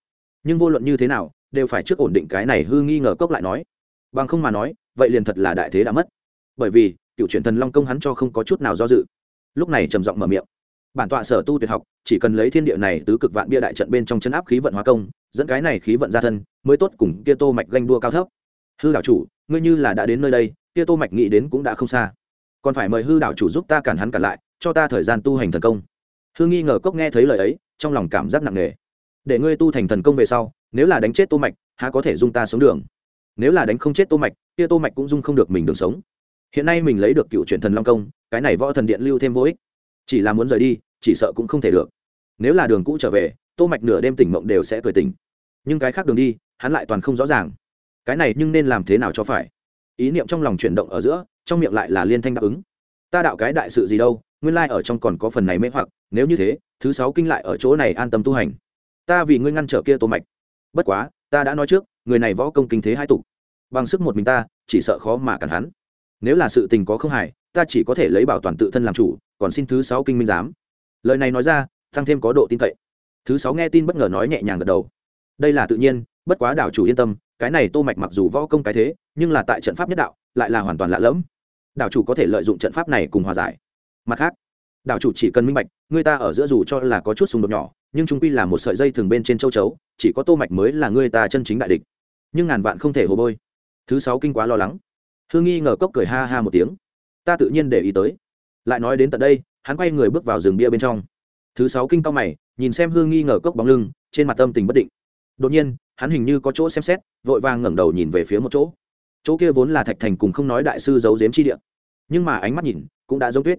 Nhưng vô luận như thế nào, đều phải trước ổn định cái này hư nghi ngờ cốc lại nói. Bằng không mà nói, vậy liền thật là đại thế đã mất. Bởi vì, cựu truyền thần long công hắn cho không có chút nào do dự. Lúc này trầm giọng mở miệng. Bản tọa sở tu tuyệt học, chỉ cần lấy thiên địa này tứ cực vạn bia đại trận bên trong chân áp khí vận hóa công, dẫn cái này khí vận ra thân, mới tốt cùng kia tô mạch ganh đua cao thấp. Hư đảo chủ, ngươi như là đã đến nơi đây, kia tô mạch nghĩ đến cũng đã không xa. Còn phải mời hư đảo chủ giúp ta cản hắn cản lại, cho ta thời gian tu hành thần công. Hương nghi ngờ cốc nghe thấy lời ấy, trong lòng cảm giác nặng nề. Để ngươi tu thành thần công về sau, nếu là đánh chết tô mạch, há có thể dung ta sống đường? Nếu là đánh không chết tô mạch, kia tô mạch cũng dung không được mình đường sống. Hiện nay mình lấy được cựu truyền thần long công, cái này võ thần điện lưu thêm vô ích. Chỉ là muốn rời đi, chỉ sợ cũng không thể được. Nếu là đường cũ trở về, tô mạch nửa đêm tỉnh mộng đều sẽ cười tỉnh. Nhưng cái khác đường đi, hắn lại toàn không rõ ràng. Cái này nhưng nên làm thế nào cho phải? Ý niệm trong lòng chuyển động ở giữa, trong miệng lại là liên thanh đáp ứng. Ta đạo cái đại sự gì đâu nguyên lai ở trong còn có phần này mê hoặc, nếu như thế, thứ sáu kinh lại ở chỗ này an tâm tu hành. Ta vì ngươi ngăn trở kia tô mạch. Bất quá, ta đã nói trước, người này võ công kinh thế hai tục. Bằng sức một mình ta, chỉ sợ khó mà cản hắn. Nếu là sự tình có không hài, ta chỉ có thể lấy bảo toàn tự thân làm chủ, còn xin thứ sáu kinh minh giám. Lời này nói ra, tăng thêm có độ tin cậy. Thứ sáu nghe tin bất ngờ nói nhẹ nhàng gật đầu. Đây là tự nhiên, bất quá đảo chủ yên tâm, cái này tô mạch mặc dù võ công cái thế, nhưng là tại trận pháp nhất đạo, lại là hoàn toàn lạ lẫm. Đảo chủ có thể lợi dụng trận pháp này cùng hòa giải mặt khác, đảo chủ chỉ cần minh bạch, người ta ở giữa dù cho là có chút xung đột nhỏ, nhưng chúng quy là một sợi dây thường bên trên châu chấu, chỉ có tô mạch mới là người ta chân chính đại địch. Nhưng ngàn vạn không thể hồ bôi thứ sáu kinh quá lo lắng. Hương nghi ngờ cốc cười ha ha một tiếng. Ta tự nhiên để ý tới. Lại nói đến tận đây, hắn quay người bước vào rừng bia bên trong. Thứ sáu kinh cao mày, nhìn xem hương nghi ngờ cốc bóng lưng, trên mặt tâm tình bất định. Đột nhiên, hắn hình như có chỗ xem xét, vội vàng ngẩng đầu nhìn về phía một chỗ. Chỗ kia vốn là thạch thành cùng không nói đại sư giấu giếm chi địa. Nhưng mà ánh mắt nhìn, cũng đã giống tuyết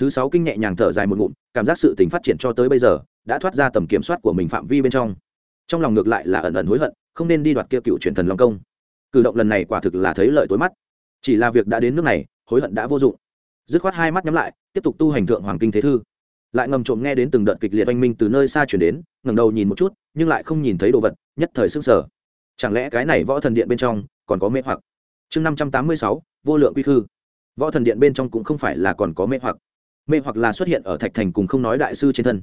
thứ sáu kinh nhẹ nhàng thở dài một ngụm, cảm giác sự tình phát triển cho tới bây giờ, đã thoát ra tầm kiểm soát của mình phạm vi bên trong. Trong lòng ngược lại là ẩn ẩn hối hận, không nên đi đoạt kia cựu truyền thần long công. Cử động lần này quả thực là thấy lợi tối mắt. Chỉ là việc đã đến nước này, hối hận đã vô dụng. Dứt khoát hai mắt nhắm lại, tiếp tục tu hành thượng hoàng kinh thế thư. Lại ngầm trộm nghe đến từng đợt kịch liệt oanh minh từ nơi xa chuyển đến ngầm đầu nhìn một chút, nhưng lại không nhìn thấy đồ vật, nhất thời sức sở chẳng lẽ cái này võ thần điện bên trong còn có mê hoặc? Chương năm trăm tám mươi sáu, vô lượng quy khư. Võ thần điện bên trong cũng không phải là còn có mê hoặc mê hoặc là xuất hiện ở thạch thành cùng không nói đại sư trên thân.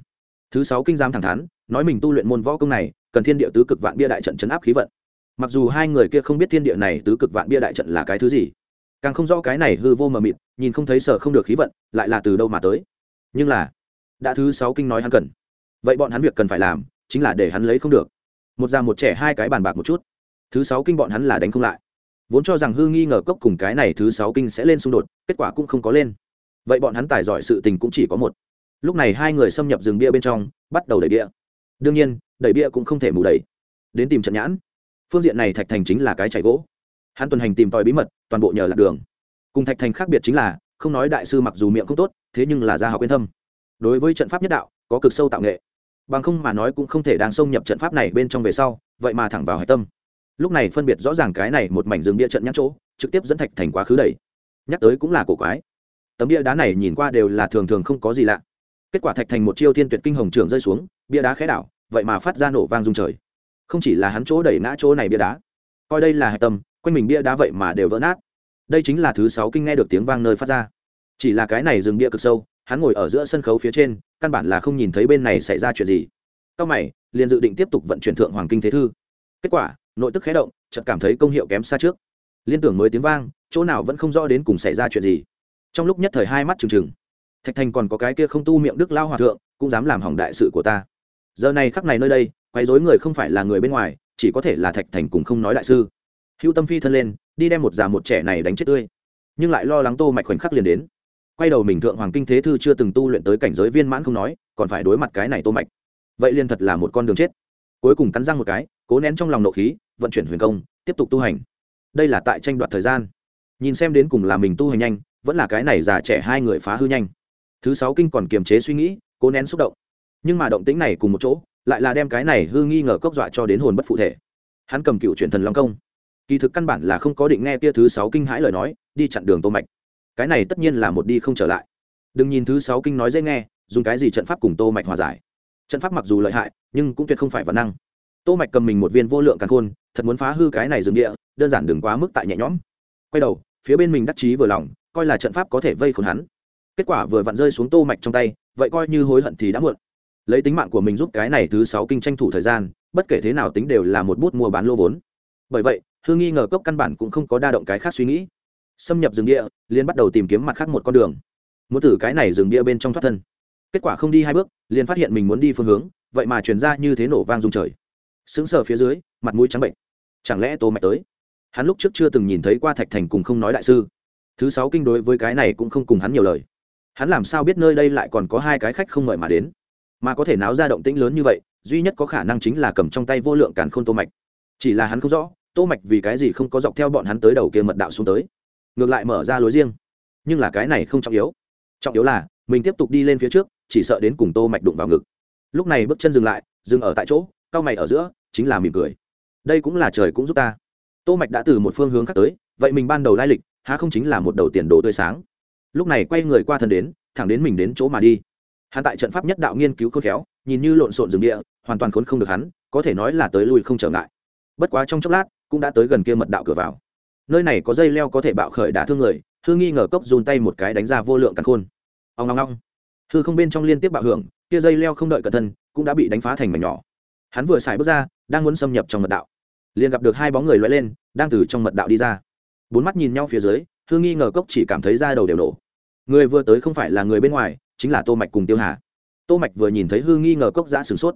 Thứ sáu kinh giam thẳng thắn, nói mình tu luyện môn võ công này, cần thiên địa tứ cực vạn bia đại trận chấn áp khí vận. Mặc dù hai người kia không biết thiên địa này tứ cực vạn bia đại trận là cái thứ gì, càng không rõ cái này hư vô mờ mịt, nhìn không thấy sở không được khí vận, lại là từ đâu mà tới. Nhưng là, đã thứ sáu kinh nói hắn cần. Vậy bọn hắn việc cần phải làm, chính là để hắn lấy không được. Một già một trẻ hai cái bàn bạc một chút. Thứ sáu kinh bọn hắn là đánh không lại. Vốn cho rằng hư nghi ngờ cốc cùng cái này thứ sáu kinh sẽ lên xung đột, kết quả cũng không có lên vậy bọn hắn tài giỏi sự tình cũng chỉ có một. Lúc này hai người xâm nhập rừng bia bên trong, bắt đầu đẩy bia. Đương nhiên, đẩy bia cũng không thể mù đẩy. Đến tìm trận nhãn. Phương diện này thạch thành chính là cái chảy gỗ. Hắn tuần hành tìm tòi bí mật, toàn bộ nhờ lạc đường. Cùng thạch thành khác biệt chính là, không nói đại sư mặc dù miệng không tốt, thế nhưng là gia học yên thâm. Đối với trận pháp nhất đạo, có cực sâu tạo nghệ. Bằng không mà nói cũng không thể đang xông nhập trận pháp này bên trong về sau, vậy mà thẳng vào hạch tâm. Lúc này phân biệt rõ ràng cái này một mảnh rừng bia trận nhãn chỗ, trực tiếp dẫn thạch thành quá khứ đầy nhắc tới cũng là cổ quái tấm bia đá này nhìn qua đều là thường thường không có gì lạ. Kết quả thạch thành một chiêu thiên tuyệt kinh hồng trường rơi xuống, bia đá khẽ đảo, vậy mà phát ra nổ vang rung trời. Không chỉ là hắn chỗ đẩy ngã chỗ này bia đá, coi đây là hạch tâm, quanh mình bia đá vậy mà đều vỡ nát. Đây chính là thứ sáu kinh nghe được tiếng vang nơi phát ra. Chỉ là cái này dừng bia cực sâu, hắn ngồi ở giữa sân khấu phía trên, căn bản là không nhìn thấy bên này xảy ra chuyện gì. Cao mày, liền dự định tiếp tục vận chuyển thượng hoàng kinh thế thư. Kết quả, nội tức khé động, chợt cảm thấy công hiệu kém xa trước. Liên tưởng mới tiếng vang, chỗ nào vẫn không rõ đến cùng xảy ra chuyện gì trong lúc nhất thời hai mắt trừng trừng. Thạch thành còn có cái kia không tu miệng đức lao hòa thượng, cũng dám làm hỏng đại sự của ta. Giờ này khắc này nơi đây, quấy rối người không phải là người bên ngoài, chỉ có thể là thạch thành cùng không nói đại sư. Hữu tâm phi thân lên, đi đem một già một trẻ này đánh chết tươi. Nhưng lại lo lắng tô mạch khoảnh khắc liền đến. Quay đầu mình thượng hoàng kinh thế thư chưa từng tu luyện tới cảnh giới viên mãn không nói, còn phải đối mặt cái này tô mạch. Vậy liền thật là một con đường chết. Cuối cùng cắn răng một cái, cố nén trong lòng nộ khí, vận chuyển huyền công, tiếp tục tu hành. Đây là tại tranh đoạt thời gian. Nhìn xem đến cùng là mình tu hành nhanh vẫn là cái này già trẻ hai người phá hư nhanh. Thứ sáu kinh còn kiềm chế suy nghĩ, cố nén xúc động. Nhưng mà động tĩnh này cùng một chỗ, lại là đem cái này hư nghi ngờ cốc dọa cho đến hồn bất phụ thể. Hắn cầm cựu truyền thần long công. Kỳ thực căn bản là không có định nghe tia thứ sáu kinh hãi lời nói, đi chặn đường tô mạch. Cái này tất nhiên là một đi không trở lại. Đừng nhìn thứ sáu kinh nói dễ nghe, dùng cái gì trận pháp cùng tô mạch hòa giải. Trận pháp mặc dù lợi hại, nhưng cũng tuyệt không phải vật năng. Tô mạch cầm mình một viên vô lượng càn khôn, thật muốn phá hư cái này dừng địa, đơn giản đừng quá mức tại nhẹ nhõm. Quay đầu, phía bên mình đắc chí vừa lòng coi là trận pháp có thể vây khốn hắn. Kết quả vừa vặn rơi xuống tô mạch trong tay, vậy coi như hối hận thì đã muộn. Lấy tính mạng của mình giúp cái này thứ sáu kinh tranh thủ thời gian, bất kể thế nào tính đều là một bút mua bán lô vốn. Bởi vậy hương nghi ngờ cốc căn bản cũng không có đa động cái khác suy nghĩ. Xâm nhập rừng địa, liền bắt đầu tìm kiếm mặt khác một con đường. Muốn thử cái này rừng địa bên trong thoát thân. Kết quả không đi hai bước, liền phát hiện mình muốn đi phương hướng, vậy mà truyền ra như thế nổ vang rung trời. Sững sờ phía dưới, mặt mũi trắng bệnh chẳng lẽ tô mạch tới? Hắn lúc trước chưa từng nhìn thấy qua thạch thành cùng không nói đại sư thứ sáu kinh đối với cái này cũng không cùng hắn nhiều lời. Hắn làm sao biết nơi đây lại còn có hai cái khách không mời mà đến? Mà có thể náo ra động tĩnh lớn như vậy, duy nhất có khả năng chính là cầm trong tay vô lượng càn khôn tô mạch. Chỉ là hắn không rõ, tô mạch vì cái gì không có dọc theo bọn hắn tới đầu kia mật đạo xuống tới. Ngược lại mở ra lối riêng. Nhưng là cái này không trọng yếu. Trọng yếu là, mình tiếp tục đi lên phía trước, chỉ sợ đến cùng tô mạch đụng vào ngực. Lúc này bước chân dừng lại, dừng ở tại chỗ, cao mày ở giữa, chính là mỉm cười. Đây cũng là trời cũng giúp ta. Tô mạch đã từ một phương hướng khác tới, vậy mình ban đầu lai lịch há không chính là một đầu tiền đồ tươi sáng. Lúc này quay người qua thân đến, thẳng đến mình đến chỗ mà đi. Hắn tại trận pháp nhất đạo nghiên cứu khôn khéo, nhìn như lộn xộn rừng địa, hoàn toàn khốn không được hắn, có thể nói là tới lui không trở ngại. Bất quá trong chốc lát, cũng đã tới gần kia mật đạo cửa vào. Nơi này có dây leo có thể bạo khởi đả thương người, hư nghi ngờ cốc dùn tay một cái đánh ra vô lượng cắn khôn. Ông long long hư không bên trong liên tiếp bạo hưởng, kia dây leo không đợi cẩn thân, cũng đã bị đánh phá thành mảnh nhỏ. Hắn vừa xài bước ra, đang muốn xâm nhập trong mật đạo. Liền gặp được hai bóng người loay lên, đang từ trong mật đạo đi ra bốn mắt nhìn nhau phía dưới, hương nghi ngờ cốc chỉ cảm thấy da đầu đều nổ. Người vừa tới không phải là người bên ngoài, chính là tô mạch cùng tiêu hà. Tô mạch vừa nhìn thấy hư nghi ngờ cốc giã sửng sốt.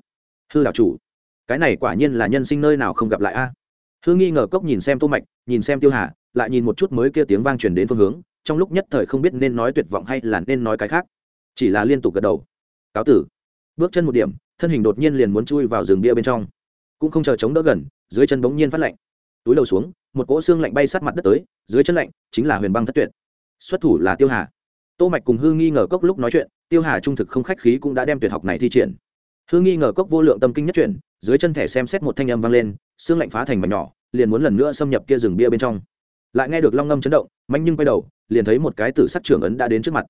Hư đạo chủ, cái này quả nhiên là nhân sinh nơi nào không gặp lại a? Hư nghi ngờ cốc nhìn xem tô mạch, nhìn xem tiêu hà, lại nhìn một chút mới kia tiếng vang truyền đến phương hướng, trong lúc nhất thời không biết nên nói tuyệt vọng hay là nên nói cái khác. Chỉ là liên tục gật đầu. Cáo tử. Bước chân một điểm, thân hình đột nhiên liền muốn chui vào rừng bia bên trong. Cũng không chờ chống đỡ gần, dưới chân bỗng nhiên phát lạnh. Túi đầu xuống một cỗ xương lạnh bay sát mặt đất tới, dưới chân lạnh, chính là huyền băng thất tuyệt. Xuất thủ là tiêu hà. Tô mạch cùng hư nghi ngờ cốc lúc nói chuyện, tiêu hà trung thực không khách khí cũng đã đem tuyệt học này thi triển. Hư nghi ngờ cốc vô lượng tâm kinh nhất chuyển, dưới chân thẻ xem xét một thanh âm vang lên, xương lạnh phá thành mảnh nhỏ, liền muốn lần nữa xâm nhập kia rừng bia bên trong. Lại nghe được long ngâm chấn động mạnh nhưng quay đầu, liền thấy một cái tử sắc trưởng ấn đã đến trước mặt.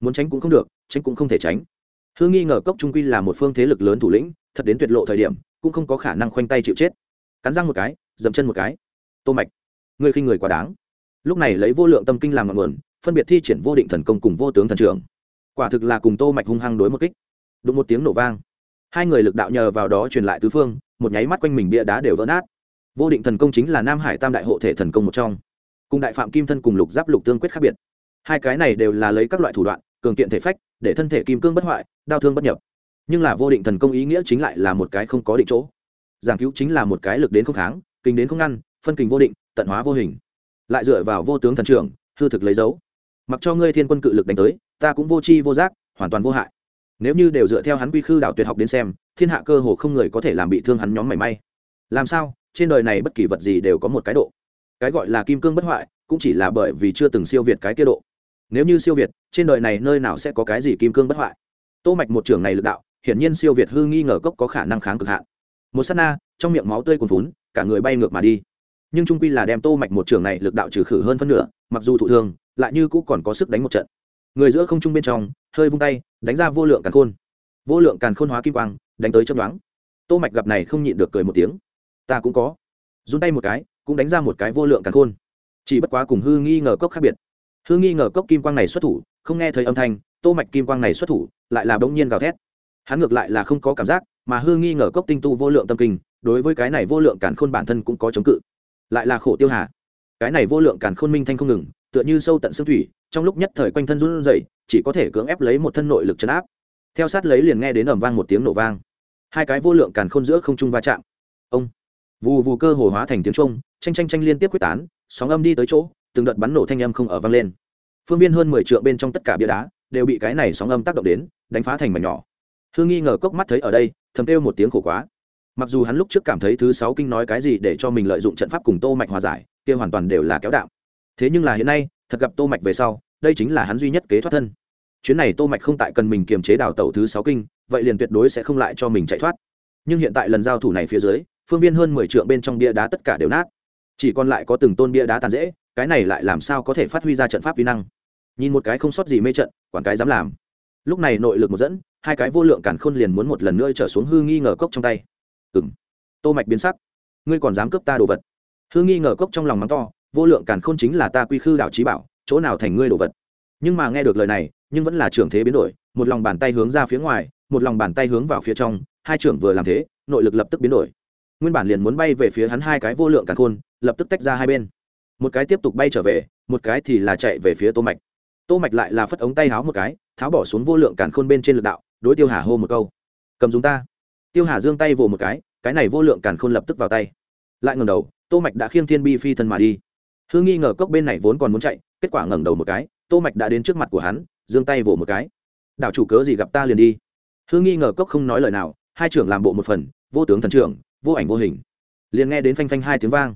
Muốn tránh cũng không được, tránh cũng không thể tránh. Hư nghi ngờ cốc trung quy là một phương thế lực lớn thủ lĩnh, thật đến tuyệt lộ thời điểm, cũng không có khả năng khoanh tay chịu chết. Cắn răng một cái, dậm chân một cái tô mạch người khinh người quá đáng. Lúc này lấy vô lượng tâm kinh làm ngọn nguồn, phân biệt thi triển vô định thần công cùng vô tướng thần trưởng. Quả thực là cùng tô mạch hung hăng đối một kích. Đụng một tiếng nổ vang. Hai người lực đạo nhờ vào đó truyền lại tứ phương, một nháy mắt quanh mình bia đá đều vỡ nát. Vô định thần công chính là nam hải tam đại hộ thể thần công một trong. Cùng đại phạm kim thân cùng lục giáp lục tương quyết khác biệt. Hai cái này đều là lấy các loại thủ đoạn, cường kiện thể phách, để thân thể kim cương bất hoại, đau thương bất nhập. Nhưng là vô định thần công ý nghĩa chính lại là một cái không có định chỗ. Giảng cứu chính là một cái lực đến không kháng, kinh đến không ngăn phân kình vô định, tận hóa vô hình. Lại dựa vào vô tướng thần trưởng, hư thực lấy dấu. Mặc cho ngươi thiên quân cự lực đánh tới, ta cũng vô tri vô giác, hoàn toàn vô hại. Nếu như đều dựa theo hắn quy khư đạo tuyệt học đến xem, thiên hạ cơ hồ không người có thể làm bị thương hắn nhóm mảy may. Làm sao? Trên đời này bất kỳ vật gì đều có một cái độ. Cái gọi là kim cương bất hoại, cũng chỉ là bởi vì chưa từng siêu việt cái tiết độ. Nếu như siêu việt, trên đời này nơi nào sẽ có cái gì kim cương bất hoại? Tô mạch một trưởng này lực đạo, hiển nhiên siêu việt hư nghi ngờ cốc có khả năng kháng cực hạn. Một sát na, trong miệng máu tươi cuồn phún cả người bay ngược mà đi nhưng trung quy là đem tô mạch một trưởng này lực đạo trừ khử hơn phân nửa, mặc dù thụ thương, lại như cũng còn có sức đánh một trận. Người giữa không trung bên trong, hơi vung tay, đánh ra vô lượng càn khôn. Vô lượng càn khôn hóa kim quang, đánh tới chấm đoán tô mạch gặp này không nhịn được cười một tiếng. Ta cũng có. Run tay một cái, cũng đánh ra một cái vô lượng càn khôn. Chỉ bất quá cùng hư nghi ngờ cốc khác biệt. Hư nghi ngờ cốc kim quang này xuất thủ, không nghe thấy âm thanh, tô mạch kim quang này xuất thủ, lại là bỗng nhiên gào thét. Hắn ngược lại là không có cảm giác, mà hư nghi ngờ cốc tinh tu vô lượng tâm kinh, đối với cái này vô lượng càn khôn bản thân cũng có chống cự lại là khổ tiêu hà. Cái này vô lượng càn khôn minh thanh không ngừng, tựa như sâu tận xương thủy, trong lúc nhất thời quanh thân run rẩy, chỉ có thể cưỡng ép lấy một thân nội lực chấn áp. Theo sát lấy liền nghe đến ầm vang một tiếng nổ vang. Hai cái vô lượng càn khôn giữa không trung va chạm. Ông. Vù vù cơ hồ hóa thành tiếng trung tranh tranh tranh liên tiếp quyết tán, sóng âm đi tới chỗ, từng đợt bắn nổ thanh âm không ở vang lên. Phương viên hơn mười trượng bên trong tất cả bia đá đều bị cái này sóng âm tác động đến, đánh phá thành mảnh nhỏ. Hương nghi ngờ cốc mắt thấy ở đây, thầm kêu một tiếng khổ quá mặc dù hắn lúc trước cảm thấy thứ sáu kinh nói cái gì để cho mình lợi dụng trận pháp cùng tô mạch hòa giải, kia hoàn toàn đều là kéo đạo thế nhưng là hiện nay, thật gặp tô mạch về sau, đây chính là hắn duy nhất kế thoát thân. Chuyến này tô mạch không tại cần mình kiềm chế đào tẩu thứ sáu kinh, vậy liền tuyệt đối sẽ không lại cho mình chạy thoát. Nhưng hiện tại lần giao thủ này phía dưới, phương viên hơn mười trượng bên trong bia đá tất cả đều nát. Chỉ còn lại có từng tôn bia đá tàn dễ cái này lại làm sao có thể phát huy ra trận pháp uy năng? Nhìn một cái không sót gì mê trận, quản cái dám làm. Lúc này nội lực một dẫn, hai cái vô lượng cản khôn liền muốn một lần nữa trở xuống hư nghi ngờ cốc trong tay ừng tô mạch biến sắc. Ngươi còn dám cướp ta đồ vật? Hư nghi ngờ cốc trong lòng mắng to, vô lượng càn khôn chính là ta quy khư đảo trí bảo, chỗ nào thành ngươi đồ vật? Nhưng mà nghe được lời này, nhưng vẫn là trưởng thế biến đổi, một lòng bàn tay hướng ra phía ngoài, một lòng bàn tay hướng vào phía trong, hai trưởng vừa làm thế, nội lực lập tức biến đổi. Nguyên bản liền muốn bay về phía hắn hai cái vô lượng càn khôn, lập tức tách ra hai bên. Một cái tiếp tục bay trở về, một cái thì là chạy về phía tô mạch. Tô mạch lại là phất ống tay háo một cái, tháo bỏ xuống vô lượng càn khôn bên trên lực đạo, đối tiêu hà hô một câu. Cầm dùng ta tiêu hà giương tay vồ một cái cái này vô lượng càn khôn lập tức vào tay. Lại ngẩng đầu, tô mạch đã khiêng thiên bi phi thân mà đi. Hương nghi ngờ cốc bên này vốn còn muốn chạy, kết quả ngẩng đầu một cái, tô mạch đã đến trước mặt của hắn, giương tay vồ một cái. Đảo chủ cớ gì gặp ta liền đi? Hương nghi ngờ cốc không nói lời nào, hai trưởng làm bộ một phần, vô tướng thần trưởng, vô ảnh vô hình. Liền nghe đến phanh phanh hai tiếng vang.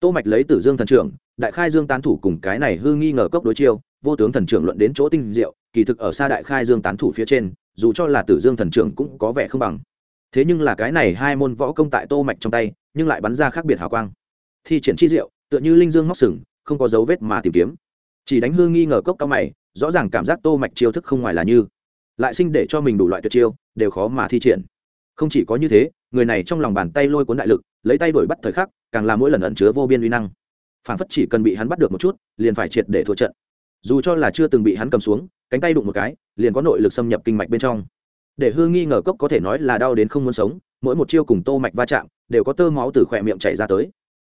Tô mạch lấy tử dương thần trưởng, đại khai dương tán thủ cùng cái này hư nghi ngờ cốc đối chiêu, vô tướng thần trưởng luận đến chỗ tinh diệu, kỳ thực ở xa đại khai dương tán thủ phía trên, dù cho là tử dương thần trưởng cũng có vẻ không bằng thế nhưng là cái này hai môn võ công tại tô mạch trong tay, nhưng lại bắn ra khác biệt hào quang. Thi triển chi diệu, tựa như linh dương móc sừng, không có dấu vết mà tìm kiếm. Chỉ đánh hương nghi ngờ cốc cao mày, rõ ràng cảm giác tô mạch chiêu thức không ngoài là như. Lại sinh để cho mình đủ loại tuyệt chiêu, đều khó mà thi triển. Không chỉ có như thế, người này trong lòng bàn tay lôi cuốn đại lực, lấy tay đuổi bắt thời khắc, càng là mỗi lần ẩn chứa vô biên uy năng. Phản phất chỉ cần bị hắn bắt được một chút, liền phải triệt để thua trận. Dù cho là chưa từng bị hắn cầm xuống, cánh tay đụng một cái, liền có nội lực xâm nhập kinh mạch bên trong để hư nghi ngờ cốc có thể nói là đau đến không muốn sống, mỗi một chiêu cùng tô mạch va chạm đều có tơ máu từ khỏe miệng chảy ra tới.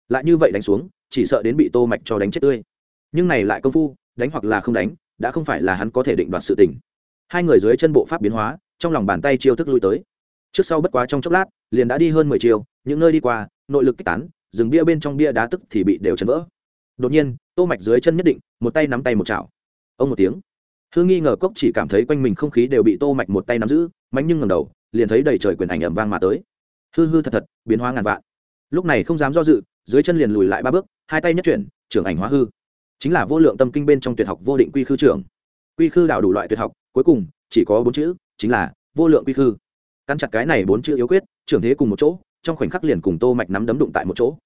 Lại như vậy đánh xuống, chỉ sợ đến bị tô mạch cho đánh chết tươi. Nhưng này lại công phu, đánh hoặc là không đánh, đã không phải là hắn có thể định đoạt sự tình. Hai người dưới chân bộ pháp biến hóa, trong lòng bàn tay chiêu thức lui tới. Trước sau bất quá trong chốc lát, liền đã đi hơn mười chiều những nơi đi qua, nội lực kích tán, rừng bia bên trong bia đá tức thì bị đều chấn vỡ. Đột nhiên, tô mạch dưới chân nhất định, một tay nắm tay một chảo. Ông một tiếng hương nghi ngờ cốc chỉ cảm thấy quanh mình không khí đều bị tô mạch một tay nắm giữ mạnh nhưng ngẩng đầu, liền thấy đầy trời quyền ảnh ầm vang mà tới. Hư hư thật thật, biến hóa ngàn vạn. Lúc này không dám do dự, dưới chân liền lùi lại ba bước, hai tay nhất chuyển, trưởng ảnh hóa hư. Chính là vô lượng tâm kinh bên trong tuyệt học vô định quy khư trưởng. Quy khư đảo đủ loại tuyệt học, cuối cùng, chỉ có bốn chữ, chính là vô lượng quy khư. Căn chặt cái này bốn chữ yếu quyết, trưởng thế cùng một chỗ, trong khoảnh khắc liền cùng tô mạch nắm đấm đụng tại một chỗ.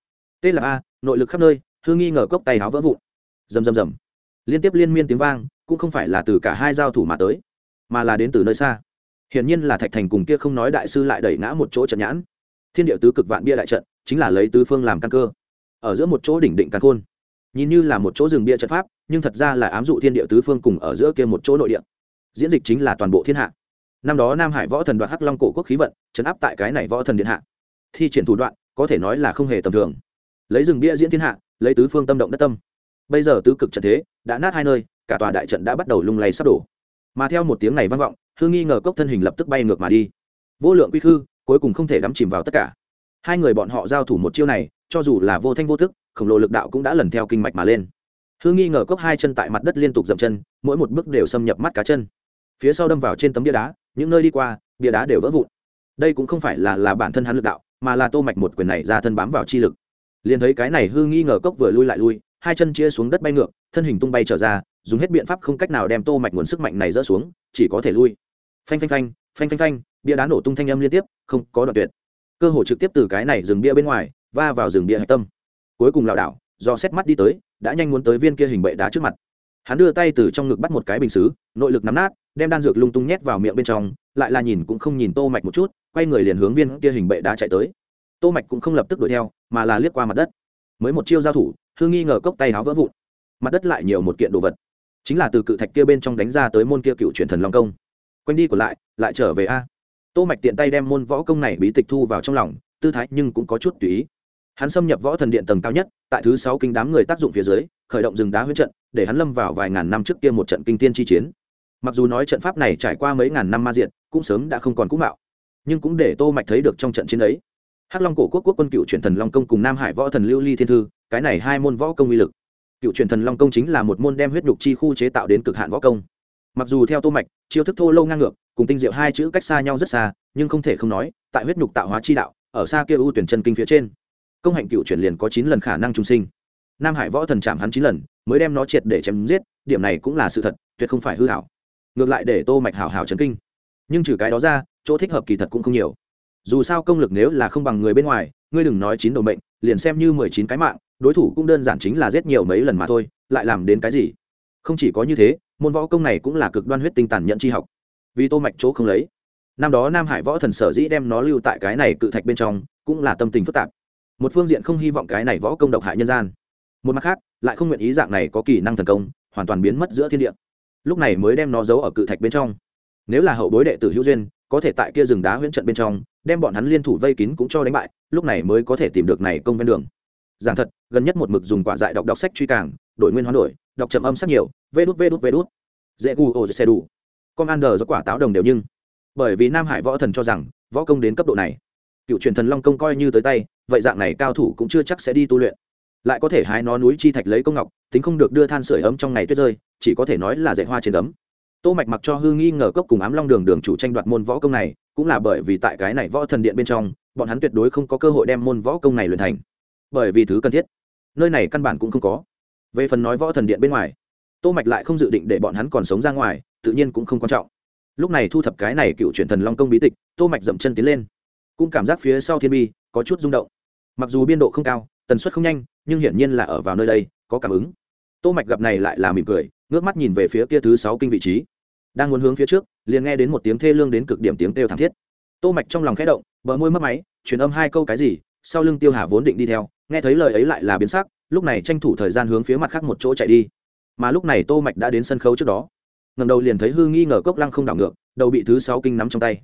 Tên là a, nội lực khắp nơi hư nghi ngờ cốc tay háo vỡ vụn. Rầm rầm rầm. Liên tiếp liên miên tiếng vang cũng không phải là từ cả hai giao thủ mà tới, mà là đến từ nơi xa. Hiển nhiên là thạch thành cùng kia không nói đại sư lại đẩy ngã một chỗ trận nhãn. Thiên địa tứ cực vạn bia đại trận, chính là lấy tứ phương làm căn cơ. Ở giữa một chỗ đỉnh định căn khôn. Nhìn như là một chỗ rừng bia trận pháp, nhưng thật ra là ám dụ thiên địa tứ phương cùng ở giữa kia một chỗ nội địa. Diễn dịch chính là toàn bộ thiên hạ. Năm đó nam hải võ thần đoạt hắc long cổ quốc khí vận, chấn áp tại cái này võ thần điện hạ. Thi triển thủ đoạn, có thể nói là không hề tầm thường. Lấy rừng bia diễn thiên hạ, lấy tứ phương tâm động đất tâm bây giờ tứ cực trận thế đã nát hai nơi, cả tòa đại trận đã bắt đầu lung lay sắp đổ. Mà theo một tiếng này vang vọng hương nghi ngờ cốc thân hình lập tức bay ngược mà đi. Vô lượng quy khư, cuối cùng không thể đắm chìm vào tất cả. Hai người bọn họ giao thủ một chiêu này, cho dù là vô thanh vô thức khổng lồ lực đạo cũng đã lần theo kinh mạch mà lên. Hư nghi ngờ cốc hai chân tại mặt đất liên tục dậm chân, mỗi một bước đều xâm nhập mắt cá chân. Phía sau đâm vào trên tấm bia đá, những nơi đi qua, bia đá đều vỡ vụn. Đây cũng không phải là là bản thân hắn lực đạo, mà là tô mạch một quyền này ra thân bám vào chi lực. Liền thấy cái này hư nghi ngờ cốc vừa lui lại lui hai chân chia xuống đất bay ngược, thân hình tung bay trở ra, dùng hết biện pháp không cách nào đem tô mạch nguồn sức mạnh này dỡ xuống, chỉ có thể lui. Phanh phanh phanh phanh phanh phanh, bia đá nổ tung thanh âm liên tiếp, không có đoạn tuyệt. Cơ hội trực tiếp từ cái này dừng bia bên ngoài, va vào rừng bia hạch tâm. Cuối cùng lảo đảo, do xét mắt đi tới, đã nhanh muốn tới viên kia hình bệ đá trước mặt. Hắn đưa tay từ trong ngực bắt một cái bình xứ, nội lực nắm nát, đem đan dược lung tung nhét vào miệng bên trong, lại là nhìn cũng không nhìn tô mạch một chút, quay người liền hướng viên kia hình bệ đá chạy tới. Tô mạch cũng không lập tức đuổi theo, mà là liếc qua mặt đất. Mới một chiêu giao thủ hương nghi ngờ cốc tay áo vỡ vụn. Mặt đất lại nhiều một kiện đồ vật. Chính là từ cự thạch kia bên trong đánh ra tới môn kia cựu truyền thần long công. Quanh đi còn lại lại trở về a. Tô mạch tiện tay đem môn võ công này bí tịch thu vào trong lòng, tư thái nhưng cũng có chút tùy ý. Hắn xâm nhập võ thần điện tầng cao nhất, tại thứ sáu kinh đám người tác dụng phía dưới, khởi động rừng đá huyết trận, để hắn lâm vào vài ngàn năm trước kia một trận kinh tiên chi chiến. Mặc dù nói trận pháp này trải qua mấy ngàn năm ma diện cũng sớm đã không còn cũ mạo, nhưng cũng để tô mạch thấy được trong trận chiến ấy. Hắc long cổ quốc quốc quân cựu truyền thần long công cùng nam hải võ thần lưu ly thiên thư cái này hai môn võ công uy lực. Cựu truyền thần long công chính là một môn đem huyết nhục chi khu chế tạo đến cực hạn võ công. Mặc dù theo tô mạch, chiêu thức thô lâu ngang ngược, cùng tinh diệu hai chữ cách xa nhau rất xa, nhưng không thể không nói, tại huyết nhục tạo hóa chi đạo, ở xa kia ưu tuyển chân kinh phía trên, công hạnh cựu chuyển liền có chín lần khả năng trung sinh. Nam hải võ thần chạm hắn chín lần, mới đem nó triệt để chém giết, điểm này cũng là sự thật, tuyệt không phải hư hảo. Ngược lại để tô mạch hảo hảo chấn kinh. Nhưng trừ cái đó ra, chỗ thích hợp kỳ thật cũng không nhiều. Dù sao công lực nếu là không bằng người bên ngoài, ngươi đừng nói chín đầu mệnh, liền xem như mười chín cái mạng đối thủ cũng đơn giản chính là giết nhiều mấy lần mà thôi, lại làm đến cái gì? Không chỉ có như thế, môn võ công này cũng là cực đoan huyết tinh tàn nhận chi học. Vì tô mạch chỗ không lấy. Năm đó nam hải võ thần sở dĩ đem nó lưu tại cái này cự thạch bên trong, cũng là tâm tình phức tạp. Một phương diện không hy vọng cái này võ công độc hại nhân gian. Một mặt khác, lại không nguyện ý dạng này có kỳ năng thần công, hoàn toàn biến mất giữa thiên địa. Lúc này mới đem nó giấu ở cự thạch bên trong. Nếu là hậu bối đệ tử hữu duyên, có thể tại kia rừng đá huyễn trận bên trong, đem bọn hắn liên thủ vây kín cũng cho đánh bại, lúc này mới có thể tìm được này công ven đường. Giảng thật gần nhất một mực dùng quả dại đọc đọc sách truy càng, đổi nguyên hoán đổi, đọc chậm âm sắc nhiều, vê đút vê đút vê đút. Dễ gu ô xe đủ com an đờ do quả táo đồng đều nhưng. Bởi vì nam hải võ thần cho rằng, võ công đến cấp độ này. Cựu truyền thần long công coi như tới tay, vậy dạng này cao thủ cũng chưa chắc sẽ đi tu luyện. Lại có thể hái nó núi chi thạch lấy công ngọc, tính không được đưa than sửa ấm trong ngày tuyết rơi, chỉ có thể nói là dạy hoa trên ấm tô mạch mặc cho hư nghi ngờ cốc cùng ám long đường đường chủ tranh đoạt môn võ công này, cũng là bởi vì tại cái này võ thần điện bên trong, bọn hắn tuyệt đối không có cơ hội đem môn võ công này luyện thành. Bởi vì thứ cần thiết nơi này căn bản cũng không có. Về phần nói võ thần điện bên ngoài, tô mạch lại không dự định để bọn hắn còn sống ra ngoài, tự nhiên cũng không quan trọng. Lúc này thu thập cái này cựu truyền thần long công bí tịch, tô mạch dậm chân tiến lên. Cũng cảm giác phía sau thiên bi có chút rung động. Mặc dù biên độ không cao, tần suất không nhanh, nhưng hiển nhiên là ở vào nơi đây, có cảm ứng. Tô mạch gặp này lại là mỉm cười, ngước mắt nhìn về phía kia thứ sáu kinh vị trí. Đang muốn hướng phía trước, liền nghe đến một tiếng thê lương đến cực điểm tiếng kêu thảm thiết. Tô mạch trong lòng khẽ động, bờ môi mất máy, truyền âm hai câu cái gì, sau lưng tiêu hà vốn định đi theo nghe thấy lời ấy lại là biến sắc, lúc này tranh thủ thời gian hướng phía mặt khác một chỗ chạy đi. Mà lúc này tô mạch đã đến sân khấu trước đó. Ngầm đầu liền thấy hư nghi ngờ cốc lăng không đảo ngược, đầu bị thứ sáu kinh nắm trong tay.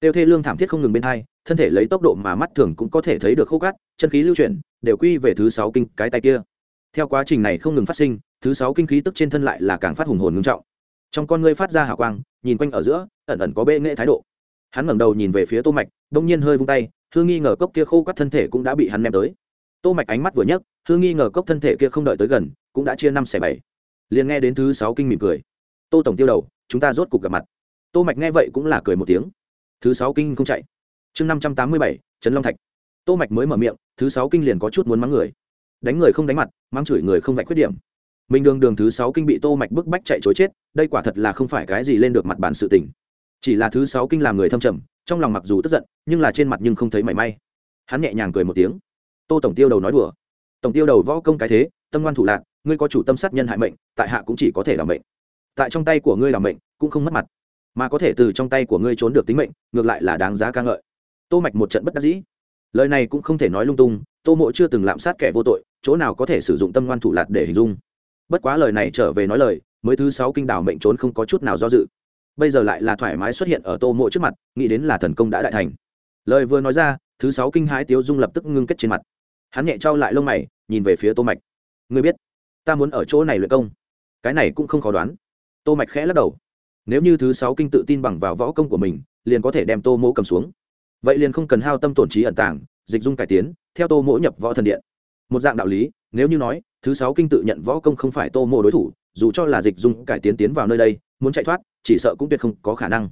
Tiêu thê lương thảm thiết không ngừng bên hai, thân thể lấy tốc độ mà mắt thường cũng có thể thấy được khô cát, chân khí lưu chuyển, đều quy về thứ sáu kinh cái tay kia. Theo quá trình này không ngừng phát sinh, thứ sáu kinh khí tức trên thân lại là càng phát hùng hồn ngưng trọng. Trong con ngươi phát ra hào quang, nhìn quanh ở giữa, ẩn ẩn có bệ nghệ thái độ. Hắn ngẩng đầu nhìn về phía tô mạch, đông nhiên hơi vung tay, hư nghi ngờ cốc kia khô cát thân thể cũng đã bị hắn ném tới tô mạch ánh mắt vừa nhấc, hư nghi ngờ cốc thân thể kia không đợi tới gần, cũng đã chia năm xẻ bảy. Liền nghe đến thứ sáu kinh mỉm cười. Tô tổng tiêu đầu, chúng ta rốt cục gặp mặt. Tô mạch nghe vậy cũng là cười một tiếng. Thứ sáu kinh không chạy. Chương năm trăm tám mươi bảy, trấn long thạch. Tô mạch mới mở miệng, thứ sáu kinh liền có chút muốn mắng người. Đánh người không đánh mặt, mắng chửi người không vạch khuyết điểm. Mình đường đường thứ sáu kinh bị tô mạch bức bách chạy chối chết, đây quả thật là không phải cái gì lên được mặt bản sự tình. Chỉ là thứ sáu kinh làm người thâm trầm, trong lòng mặc dù tức giận, nhưng là trên mặt nhưng không thấy mảy may. Hắn nhẹ nhàng cười một tiếng tô tổng tiêu đầu nói đùa. Tổng tiêu đầu võ công cái thế, tâm ngoan thủ lạc, ngươi có chủ tâm sát nhân hại mệnh, tại hạ cũng chỉ có thể làm mệnh. Tại trong tay của ngươi làm mệnh, cũng không mất mặt. Mà có thể từ trong tay của ngươi trốn được tính mệnh, ngược lại là đáng giá ca ngợi. Tô mạch một trận bất đắc dĩ. Lời này cũng không thể nói lung tung, tô mộ chưa từng lạm sát kẻ vô tội, chỗ nào có thể sử dụng tâm ngoan thủ lạt để hình dung. Bất quá lời này trở về nói lời, mới thứ sáu kinh đảo mệnh trốn không có chút nào do dự. Bây giờ lại là thoải mái xuất hiện ở tô mộ trước mặt, nghĩ đến là thần công đã đại thành. Lời vừa nói ra thứ sáu kinh hãi tiếu dung lập tức ngưng kết trên mặt. Hắn nhẹ trao lại lông mày, nhìn về phía tô mạch. Ngươi biết, ta muốn ở chỗ này luyện công. Cái này cũng không khó đoán. Tô mạch khẽ lắc đầu. Nếu như thứ sáu kinh tự tin bằng vào võ công của mình, liền có thể đem tô mỗ cầm xuống. Vậy liền không cần hao tâm tổn trí ẩn tàng, dịch dung cải tiến, theo tô mỗ nhập võ thần điện. Một dạng đạo lý, nếu như nói, thứ sáu kinh tự nhận võ công không phải tô mỗ đối thủ, dù cho là dịch dung cải tiến tiến vào nơi đây, muốn chạy thoát, chỉ sợ cũng tuyệt không có khả năng.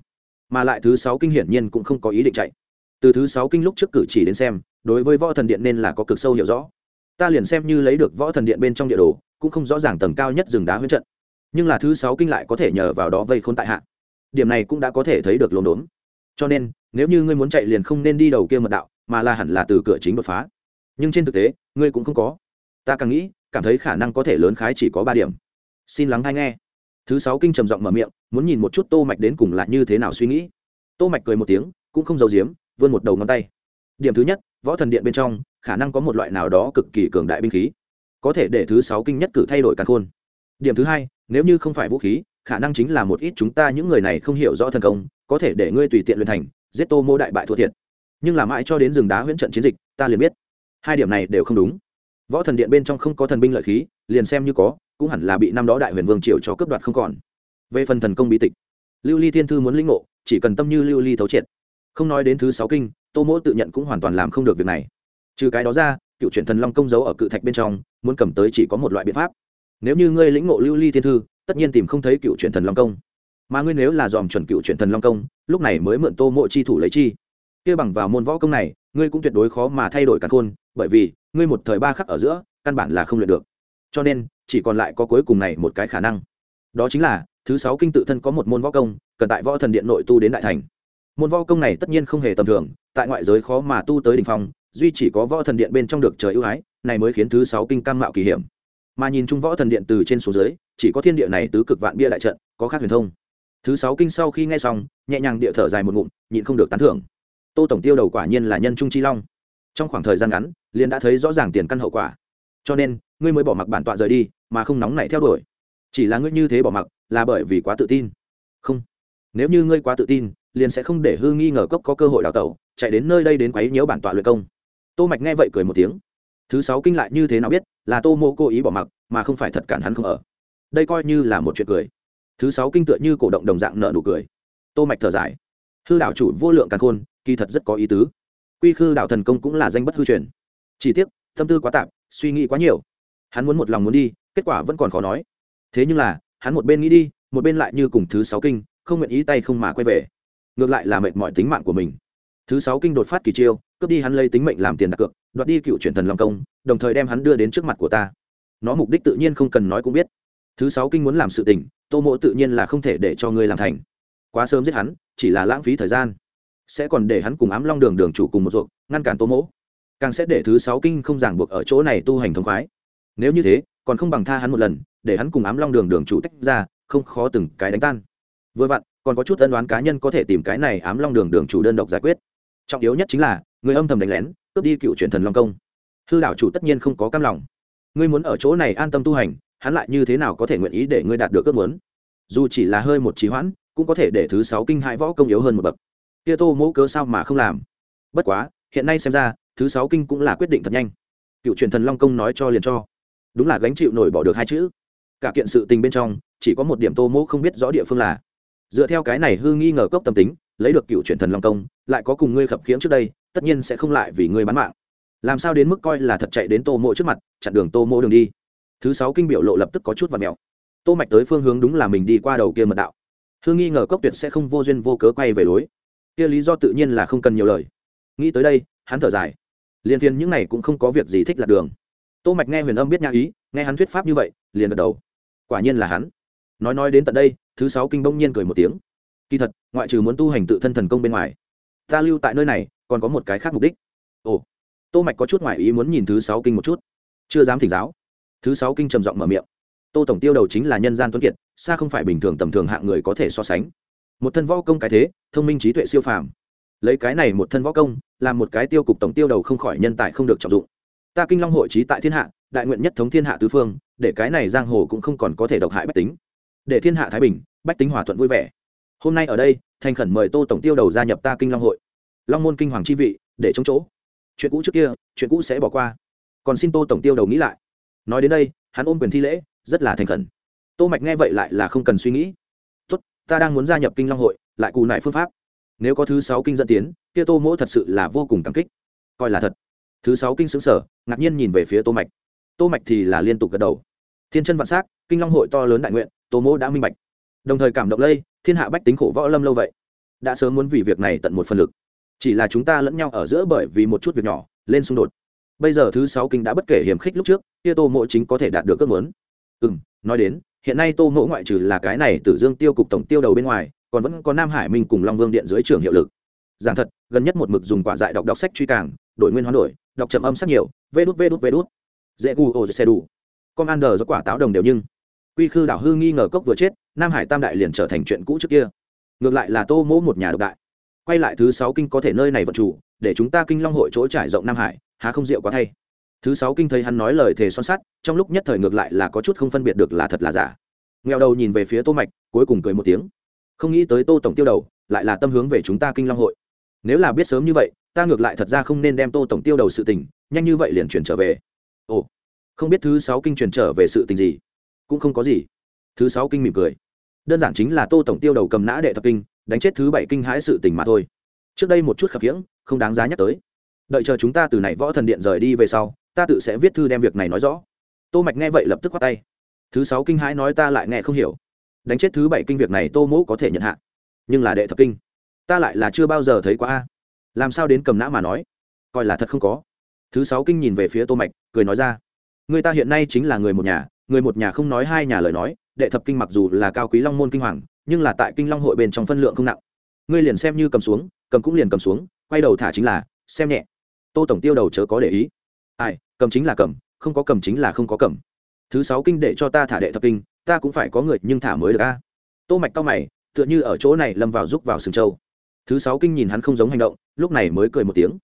Mà lại thứ sáu kinh hiển nhiên cũng không có ý định chạy từ thứ sáu kinh lúc trước cử chỉ đến xem, đối với võ thần điện nên là có cực sâu hiểu rõ. Ta liền xem như lấy được võ thần điện bên trong địa đồ, cũng không rõ ràng tầng cao nhất rừng đá huyết trận. Nhưng là thứ sáu kinh lại có thể nhờ vào đó vây khôn tại hạ. Điểm này cũng đã có thể thấy được lồn đốn. Cho nên, nếu như ngươi muốn chạy liền không nên đi đầu kia mật đạo, mà là hẳn là từ cửa chính đột phá. Nhưng trên thực tế, ngươi cũng không có. Ta càng nghĩ, cảm thấy khả năng có thể lớn khái chỉ có ba điểm. Xin lắng hay nghe. Thứ sáu kinh trầm giọng mở miệng, muốn nhìn một chút tô mạch đến cùng là như thế nào suy nghĩ. Tô mạch cười một tiếng, cũng không giấu giếm vươn một đầu ngón tay. Điểm thứ nhất, võ thần điện bên trong, khả năng có một loại nào đó cực kỳ cường đại binh khí. Có thể để thứ sáu kinh nhất cử thay đổi càn khôn. Điểm thứ hai, nếu như không phải vũ khí, khả năng chính là một ít chúng ta những người này không hiểu rõ thần công, có thể để ngươi tùy tiện luyện thành, giết tô mô đại bại thua thiệt. Nhưng làm mãi cho đến rừng đá huyễn trận chiến dịch, ta liền biết. Hai điểm này đều không đúng. Võ thần điện bên trong không có thần binh lợi khí, liền xem như có, cũng hẳn là bị năm đó đại huyền vương triều cho cướp đoạt không còn. Về phần thần công bí tịch, lưu ly thiên thư muốn linh ngộ, chỉ cần tâm như lưu ly thấu triệt không nói đến thứ sáu kinh, tô mỗ tự nhận cũng hoàn toàn làm không được việc này. Trừ cái đó ra, cựu truyền thần long công giấu ở cự thạch bên trong, muốn cầm tới chỉ có một loại biện pháp. Nếu như ngươi lĩnh ngộ lưu ly thiên thư, tất nhiên tìm không thấy cựu truyền thần long công. Mà ngươi nếu là dòm chuẩn cựu truyền thần long công, lúc này mới mượn tô mộ chi thủ lấy chi. Kia bằng vào môn võ công này, ngươi cũng tuyệt đối khó mà thay đổi cả khôn, bởi vì, ngươi một thời ba khắc ở giữa, căn bản là không luyện được. Cho nên, chỉ còn lại có cuối cùng này một cái khả năng. Đó chính là, thứ sáu kinh tự thân có một môn võ công, cần tại võ thần điện nội tu đến đại thành môn võ công này tất nhiên không hề tầm thường, tại ngoại giới khó mà tu tới đ ỉ n h phong, duy chỉ có võ thần điện bên trong được trời ưu ái, này mới khiến thứ sáu kinh cam mạo kỳ hiểm. Mà nhìn chung võ thần điện từ trên xuống dưới, chỉ có thiên địa này tứ cực vạn bia đại trận, có khác huyền thông. Thứ sáu kinh sau khi nghe xong, nhẹ nhàng địa thở dài một ngụm, nhịn không được tán thưởng. Tô tổng tiêu đầu quả nhiên là nhân trung chi long. Trong khoảng thời gian ngắn, liền đã thấy rõ ràng tiền căn hậu quả. Cho nên, ngươi mới bỏ mặc bản tọa rời đi, mà không nóng nảy theo đuổi. Chỉ là ngươi như thế bỏ mặc, là bởi vì quá tự tin. Không. Nếu như ngươi quá tự tin liền sẽ không để hư nghi ngờ cốc có cơ hội đào tẩu, chạy đến nơi đây đến quấy nhiễu bản tọa luyện công. Tô mạch nghe vậy cười một tiếng. Thứ sáu kinh lại như thế nào biết, là tô mô cố ý bỏ mặc, mà không phải thật cản hắn không ở. Đây coi như là một chuyện cười. Thứ sáu kinh tựa như cổ động đồng dạng nợ nụ cười. Tô mạch thở dài. Hư đảo chủ vô lượng càn khôn, kỳ thật rất có ý tứ. Quy khư đảo thần công cũng là danh bất hư truyền. Chỉ tiếc, tâm tư quá tạp, suy nghĩ quá nhiều. Hắn muốn một lòng muốn đi, kết quả vẫn còn khó nói. Thế nhưng là, hắn một bên nghĩ đi, một bên lại như cùng thứ sáu kinh, không nguyện ý tay không mà quay về ngược lại là mệt mỏi tính mạng của mình. Thứ sáu kinh đột phát kỳ chiêu, cướp đi hắn lấy tính mệnh làm tiền đặt cược, đoạt đi cựu truyền thần long công, đồng thời đem hắn đưa đến trước mặt của ta. Nó mục đích tự nhiên không cần nói cũng biết. Thứ sáu kinh muốn làm sự tình, tô mộ tự nhiên là không thể để cho ngươi làm thành. Quá sớm giết hắn, chỉ là lãng phí thời gian. Sẽ còn để hắn cùng ám long đường đường chủ cùng một ruộng ngăn cản tô mỗ càng sẽ để thứ sáu kinh không ràng buộc ở chỗ này tu hành thông khoái. Nếu như thế, còn không bằng tha hắn một lần, để hắn cùng ám long đường đường chủ tách ra, không khó từng cái đánh tan. Vừa vặn còn có chút ân đoán cá nhân có thể tìm cái này ám long đường đường chủ đơn độc giải quyết. Trọng yếu nhất chính là, người âm thầm đánh lén, cướp đi cựu truyền thần long công. Hư đảo chủ tất nhiên không có cam lòng. Ngươi muốn ở chỗ này an tâm tu hành, hắn lại như thế nào có thể nguyện ý để ngươi đạt được ước muốn? Dù chỉ là hơi một trí hoãn, cũng có thể để thứ sáu kinh hãi võ công yếu hơn một bậc. Kia tô mỗ cớ sao mà không làm? Bất quá, hiện nay xem ra, thứ sáu kinh cũng là quyết định thật nhanh. Cựu truyền thần long công nói cho liền cho. Đúng là gánh chịu nổi bỏ được hai chữ. Cả kiện sự tình bên trong, chỉ có một điểm tô mỗ không biết rõ địa phương là dựa theo cái này hư nghi ngờ cốc tâm tính, lấy được cựu truyền thần long công lại có cùng ngươi khập khiễng trước đây, tất nhiên sẽ không lại vì ngươi bán mạng. Làm sao đến mức coi là thật chạy đến tô mộ trước mặt, chặn đường tô mộ đường đi? Thứ sáu kinh biểu lộ lập tức có chút và mèo. Tô mạch tới phương hướng đúng là mình đi qua đầu kia mật đạo. Hư nghi ngờ cốc tuyệt sẽ không vô duyên vô cớ quay về lối. Kia lý do tự nhiên là không cần nhiều lời. Nghĩ tới đây, hắn thở dài. Liền phiền những này cũng không có việc gì thích lạc đường. Tô mạch nghe huyền âm biết nhã ý, nghe hắn thuyết pháp như vậy, liền gật đầu. Quả nhiên là hắn nói nói đến tận đây, thứ sáu kinh bỗng nhiên cười một tiếng. Kỳ thật, ngoại trừ muốn tu hành tự thân thần công bên ngoài, ta lưu tại nơi này, còn có một cái khác mục đích. Ồ, tô mạch có chút ngoại ý muốn nhìn thứ sáu kinh một chút. Chưa dám thỉnh giáo. Thứ sáu kinh trầm giọng mở miệng. Tô tổng tiêu đầu chính là nhân gian tuấn kiệt, xa không phải bình thường tầm thường hạng người có thể so sánh. Một thân võ công cái thế, thông minh trí tuệ siêu phàm. Lấy cái này một thân võ công, làm một cái tiêu cục tổng tiêu đầu không khỏi nhân tài không được trọng dụng. Ta kinh long hội trí tại thiên hạ, đại nguyện nhất thống thiên hạ tứ phương, để cái này giang hồ cũng không còn có thể độc hại bách tính để thiên hạ thái bình, bách tính hòa thuận vui vẻ. Hôm nay ở đây, thành khẩn mời tô tổng tiêu đầu gia nhập ta kinh long hội. Long môn kinh hoàng chi vị, để chống chỗ. Chuyện cũ trước kia, chuyện cũ sẽ bỏ qua. Còn xin tô tổng tiêu đầu nghĩ lại. Nói đến đây, hắn ôm quyền thi lễ, rất là thành khẩn. Tô mạch nghe vậy lại là không cần suy nghĩ. Tốt, ta đang muốn gia nhập kinh long hội, lại cù nại phương pháp. Nếu có thứ sáu kinh dẫn tiến, kia tô mỗ thật sự là vô cùng cảm kích. Coi là thật. Thứ sáu kinh xứng sở ngạc nhiên nhìn về phía tô mạch. Tô mạch thì là liên tục gật đầu. Thiên chân vạn sắc, kinh long hội to lớn đại nguyện tô mỗ đã minh bạch. Đồng thời cảm động lây, thiên hạ bách tính khổ võ lâm lâu vậy, đã sớm muốn vì việc này tận một phần lực. Chỉ là chúng ta lẫn nhau ở giữa bởi vì một chút việc nhỏ, lên xung đột. Bây giờ thứ sáu kinh đã bất kể hiểm khích lúc trước, kia tô mộ chính có thể đạt được ước muốn. Ừ nói đến, hiện nay tô mộ ngoại trừ là cái này tử dương tiêu cục tổng tiêu đầu bên ngoài, còn vẫn có nam hải minh cùng long vương điện dưới trường hiệu lực. Giảng thật, gần nhất một mực dùng quả dại đọc đọc sách truy càng, đổi nguyên hoán đổi, đọc chậm âm sắc nhiều, vê đút vê đút vê đút. Dễ gu ô xe đủ. Con ăn đờ do quả táo đồng đều nhưng quy khư đảo hư nghi ngờ cốc vừa chết, nam hải tam đại liền trở thành chuyện cũ trước kia. Ngược lại là tô mỗ một nhà độc đại. Quay lại thứ sáu kinh có thể nơi này vận chủ, để chúng ta kinh long hội chỗ trải rộng nam hải, há không rượu quá thay. Thứ sáu kinh thấy hắn nói lời thề son sắt, trong lúc nhất thời ngược lại là có chút không phân biệt được là thật là giả. Nghèo đầu nhìn về phía tô mạch, cuối cùng cười một tiếng. Không nghĩ tới tô tổng tiêu đầu, lại là tâm hướng về chúng ta kinh long hội. Nếu là biết sớm như vậy, ta ngược lại thật ra không nên đem tô tổng tiêu đầu sự tình, nhanh như vậy liền chuyển trở về. Ồ, không biết thứ sáu kinh truyền trở về sự tình gì? Cũng không có gì. Thứ sáu kinh mỉm cười. Đơn giản chính là tô tổng tiêu đầu cầm nã đệ thập kinh, đánh chết thứ bảy kinh hãi sự tình mà thôi. Trước đây một chút khập khiễng, không đáng giá nhắc tới. Đợi chờ chúng ta từ này võ thần điện rời đi về sau, ta tự sẽ viết thư đem việc này nói rõ. Tô mạch nghe vậy lập tức khoát tay. Thứ sáu kinh hãi nói ta lại nghe không hiểu. Đánh chết thứ bảy kinh việc này tô mỗ có thể nhận hạ, nhưng là đệ thập kinh, ta lại là chưa bao giờ thấy quá a. Làm sao đến cầm nã mà nói? Coi là thật không có. Thứ sáu kinh nhìn về phía tô mạch, cười nói ra. Người ta hiện nay chính là người một nhà người một nhà không nói hai nhà lời nói, đệ thập kinh mặc dù là cao quý long môn kinh hoàng, nhưng là tại kinh long hội bên trong phân lượng không nặng. Ngươi liền xem như cầm xuống, cầm cũng liền cầm xuống, quay đầu thả chính là, xem nhẹ. Tô tổng tiêu đầu chớ có để ý. Ai, cầm chính là cầm, không có cầm chính là không có cầm. Thứ sáu kinh để cho ta thả đệ thập kinh, ta cũng phải có người nhưng thả mới được a. Tô mạch cao mày, tựa như ở chỗ này lâm vào rúc vào sừng châu thứ sáu kinh nhìn hắn không giống hành động, lúc này mới cười một tiếng.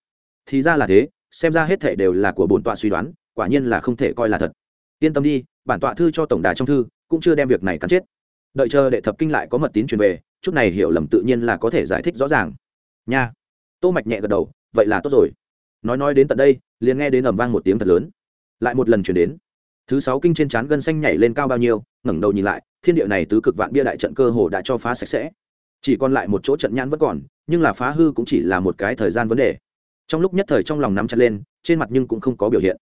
Thì ra là thế, xem ra hết thể đều là của bổn tọa suy đoán, quả nhiên là không thể coi là thật. Yên tâm đi bản tọa thư cho tổng đà trong thư, cũng chưa đem việc này cắn chết. Đợi chờ đệ thập kinh lại có mật tín truyền về, chút này hiểu lầm tự nhiên là có thể giải thích rõ ràng. Nha. Tô mạch nhẹ gật đầu, vậy là tốt rồi. Nói nói đến tận đây, liền nghe đến ầm vang một tiếng thật lớn. Lại một lần truyền đến. Thứ sáu kinh trên trán gân xanh nhảy lên cao bao nhiêu, ngẩng đầu nhìn lại, thiên địa này tứ cực vạn bia đại trận cơ hồ đã cho phá sạch sẽ. Chỉ còn lại một chỗ trận nhãn vẫn còn, nhưng là phá hư cũng chỉ là một cái thời gian vấn đề. Trong lúc nhất thời trong lòng nắm chặt lên, trên mặt nhưng cũng không có biểu hiện.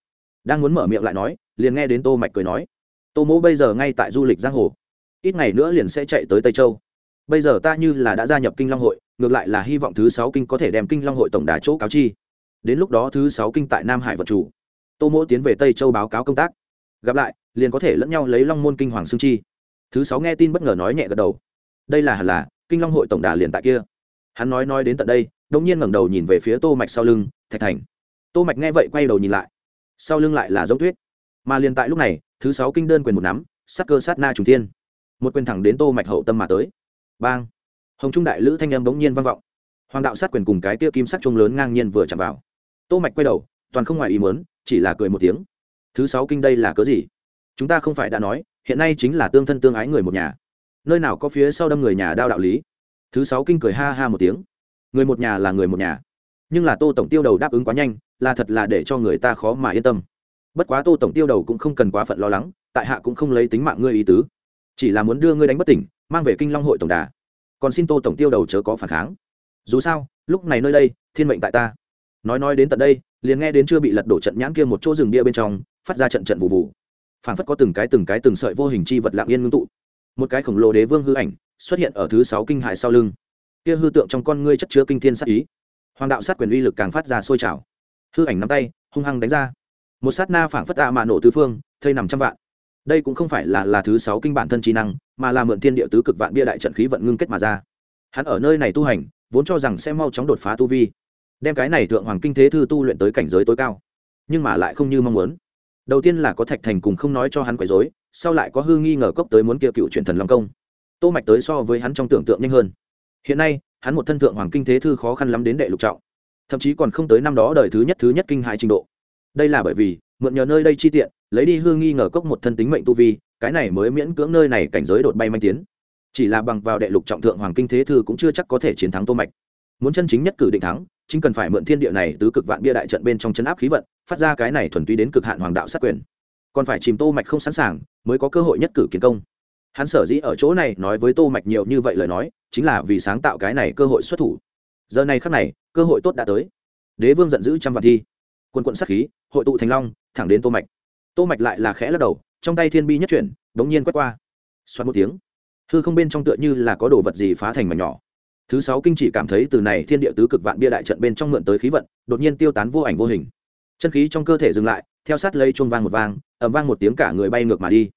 Đang muốn mở miệng lại nói, liền nghe đến tô mạch cười nói tô mỗ bây giờ ngay tại du lịch giang hồ. Ít ngày nữa liền sẽ chạy tới tây châu. Bây giờ ta như là đã gia nhập kinh long hội, ngược lại là hy vọng thứ sáu kinh có thể đem kinh long hội tổng đà chỗ cáo chi. Đến lúc đó thứ sáu kinh tại nam hải vật chủ. Tô mỗ tiến về tây châu báo cáo công tác. Gặp lại, liền có thể lẫn nhau lấy long môn kinh hoàng Sương chi. Thứ sáu nghe tin bất ngờ nói nhẹ gật đầu. Đây là hẳn là, kinh long hội tổng đà liền tại kia. Hắn nói nói đến tận đây đông nhiên ngẩng đầu nhìn về phía tô mạch sau lưng, thạch thành. Tô mạch nghe vậy quay đầu nhìn lại. Sau lưng lại là giống tuyết mà liền tại lúc này, thứ sáu kinh đơn quyền một nắm, sát cơ sát na trùng thiên. Một quyền thẳng đến tô mạch hậu tâm mà tới. Bang! Hồng trung đại lữ thanh âm bỗng nhiên vang vọng. Hoàng đạo sát quyền cùng cái kia kim sắc trung lớn ngang nhiên vừa chạm vào. Tô mạch quay đầu, toàn không ngoài ý muốn, chỉ là cười một tiếng. Thứ sáu kinh đây là cớ gì? Chúng ta không phải đã nói, hiện nay chính là tương thân tương ái người một nhà. Nơi nào có phía sau đâm người nhà đao đạo lý? Thứ sáu kinh cười ha ha một tiếng. Người một nhà là người một nhà. Nhưng là tô tổng tiêu đầu đáp ứng quá nhanh, là thật là để cho người ta khó mà yên tâm bất quá tô tổng tiêu đầu cũng không cần quá phận lo lắng, tại hạ cũng không lấy tính mạng ngươi ý tứ. Chỉ là muốn đưa ngươi đánh bất tỉnh, mang về kinh long hội tổng đà. Còn xin tô tổng tiêu đầu chớ có phản kháng. Dù sao, lúc này nơi đây, thiên mệnh tại ta. Nói nói đến tận đây, liền nghe đến chưa bị lật đổ trận nhãn kia một chỗ rừng bia bên trong, phát ra trận trận vụ vụ. Phảng phất có từng cái từng cái từng sợi vô hình chi vật lạng yên ngưng tụ. Một cái khổng lồ đế vương hư ảnh xuất hiện ở thứ sáu kinh hại sau lưng. Kia hư tượng trong con ngươi chất chứa kinh thiên sát ý. Hoàng đạo sát quyền uy lực càng phát ra sôi trào. Hư ảnh nắm tay, hung hăng đánh ra một sát na phảng phất tạ mạ nổ tứ phương, thây nằm trăm vạn. Đây cũng không phải là là thứ sáu kinh bản thân trí năng, mà là mượn thiên địa tứ cực vạn bia đại trận khí vận ngưng kết mà ra. Hắn ở nơi này tu hành, vốn cho rằng sẽ mau chóng đột phá tu vi, đem cái này thượng hoàng kinh thế thư tu luyện tới cảnh giới tối cao, nhưng mà lại không như mong muốn. Đầu tiên là có thạch thành cùng không nói cho hắn quấy dối sau lại có hư nghi ngờ cốc tới muốn kia cựu truyền thần long công. Tô mạch tới so với hắn trong tưởng tượng nhanh hơn. Hiện nay, hắn một thân thượng hoàng kinh thế thư khó khăn lắm đến đệ lục trọng, thậm chí còn không tới năm đó đời thứ nhất thứ nhất kinh hại trình độ đây là bởi vì, mượn nhờ nơi đây chi tiện, lấy đi hương nghi ngờ cốc một thân tính mệnh tu vi, cái này mới miễn cưỡng nơi này cảnh giới đột bay manh tiến. Chỉ là bằng vào đệ lục trọng thượng hoàng kinh thế thư cũng chưa chắc có thể chiến thắng tô mạch. Muốn chân chính nhất cử định thắng, chính cần phải mượn thiên địa này tứ cực vạn bia đại trận bên trong chấn áp khí vận, phát ra cái này thuần túy đến cực hạn hoàng đạo sát quyền. Còn phải chìm tô mạch không sẵn sàng, mới có cơ hội nhất cử kiến công. Hắn sở dĩ ở chỗ này nói với tô mạch nhiều như vậy lời nói, chính là vì sáng tạo cái này cơ hội xuất thủ. Giờ này khắc này, cơ hội tốt đã tới. Đế vương giận dữ trăm vạn thi quần quận sát khí, hội tụ thành long, thẳng đến tô mạch. Tô mạch lại là khẽ lắc đầu, trong tay thiên bi nhất chuyển, đống nhiên quét qua. Xoát một tiếng, hư không bên trong tựa như là có đồ vật gì phá thành mảnh nhỏ. Thứ sáu kinh chỉ cảm thấy từ này thiên địa tứ cực vạn bia đại trận bên trong mượn tới khí vận, đột nhiên tiêu tán vô ảnh vô hình. Chân khí trong cơ thể dừng lại, theo sát lấy chuông vang một vang, ầm vang một tiếng cả người bay ngược mà đi.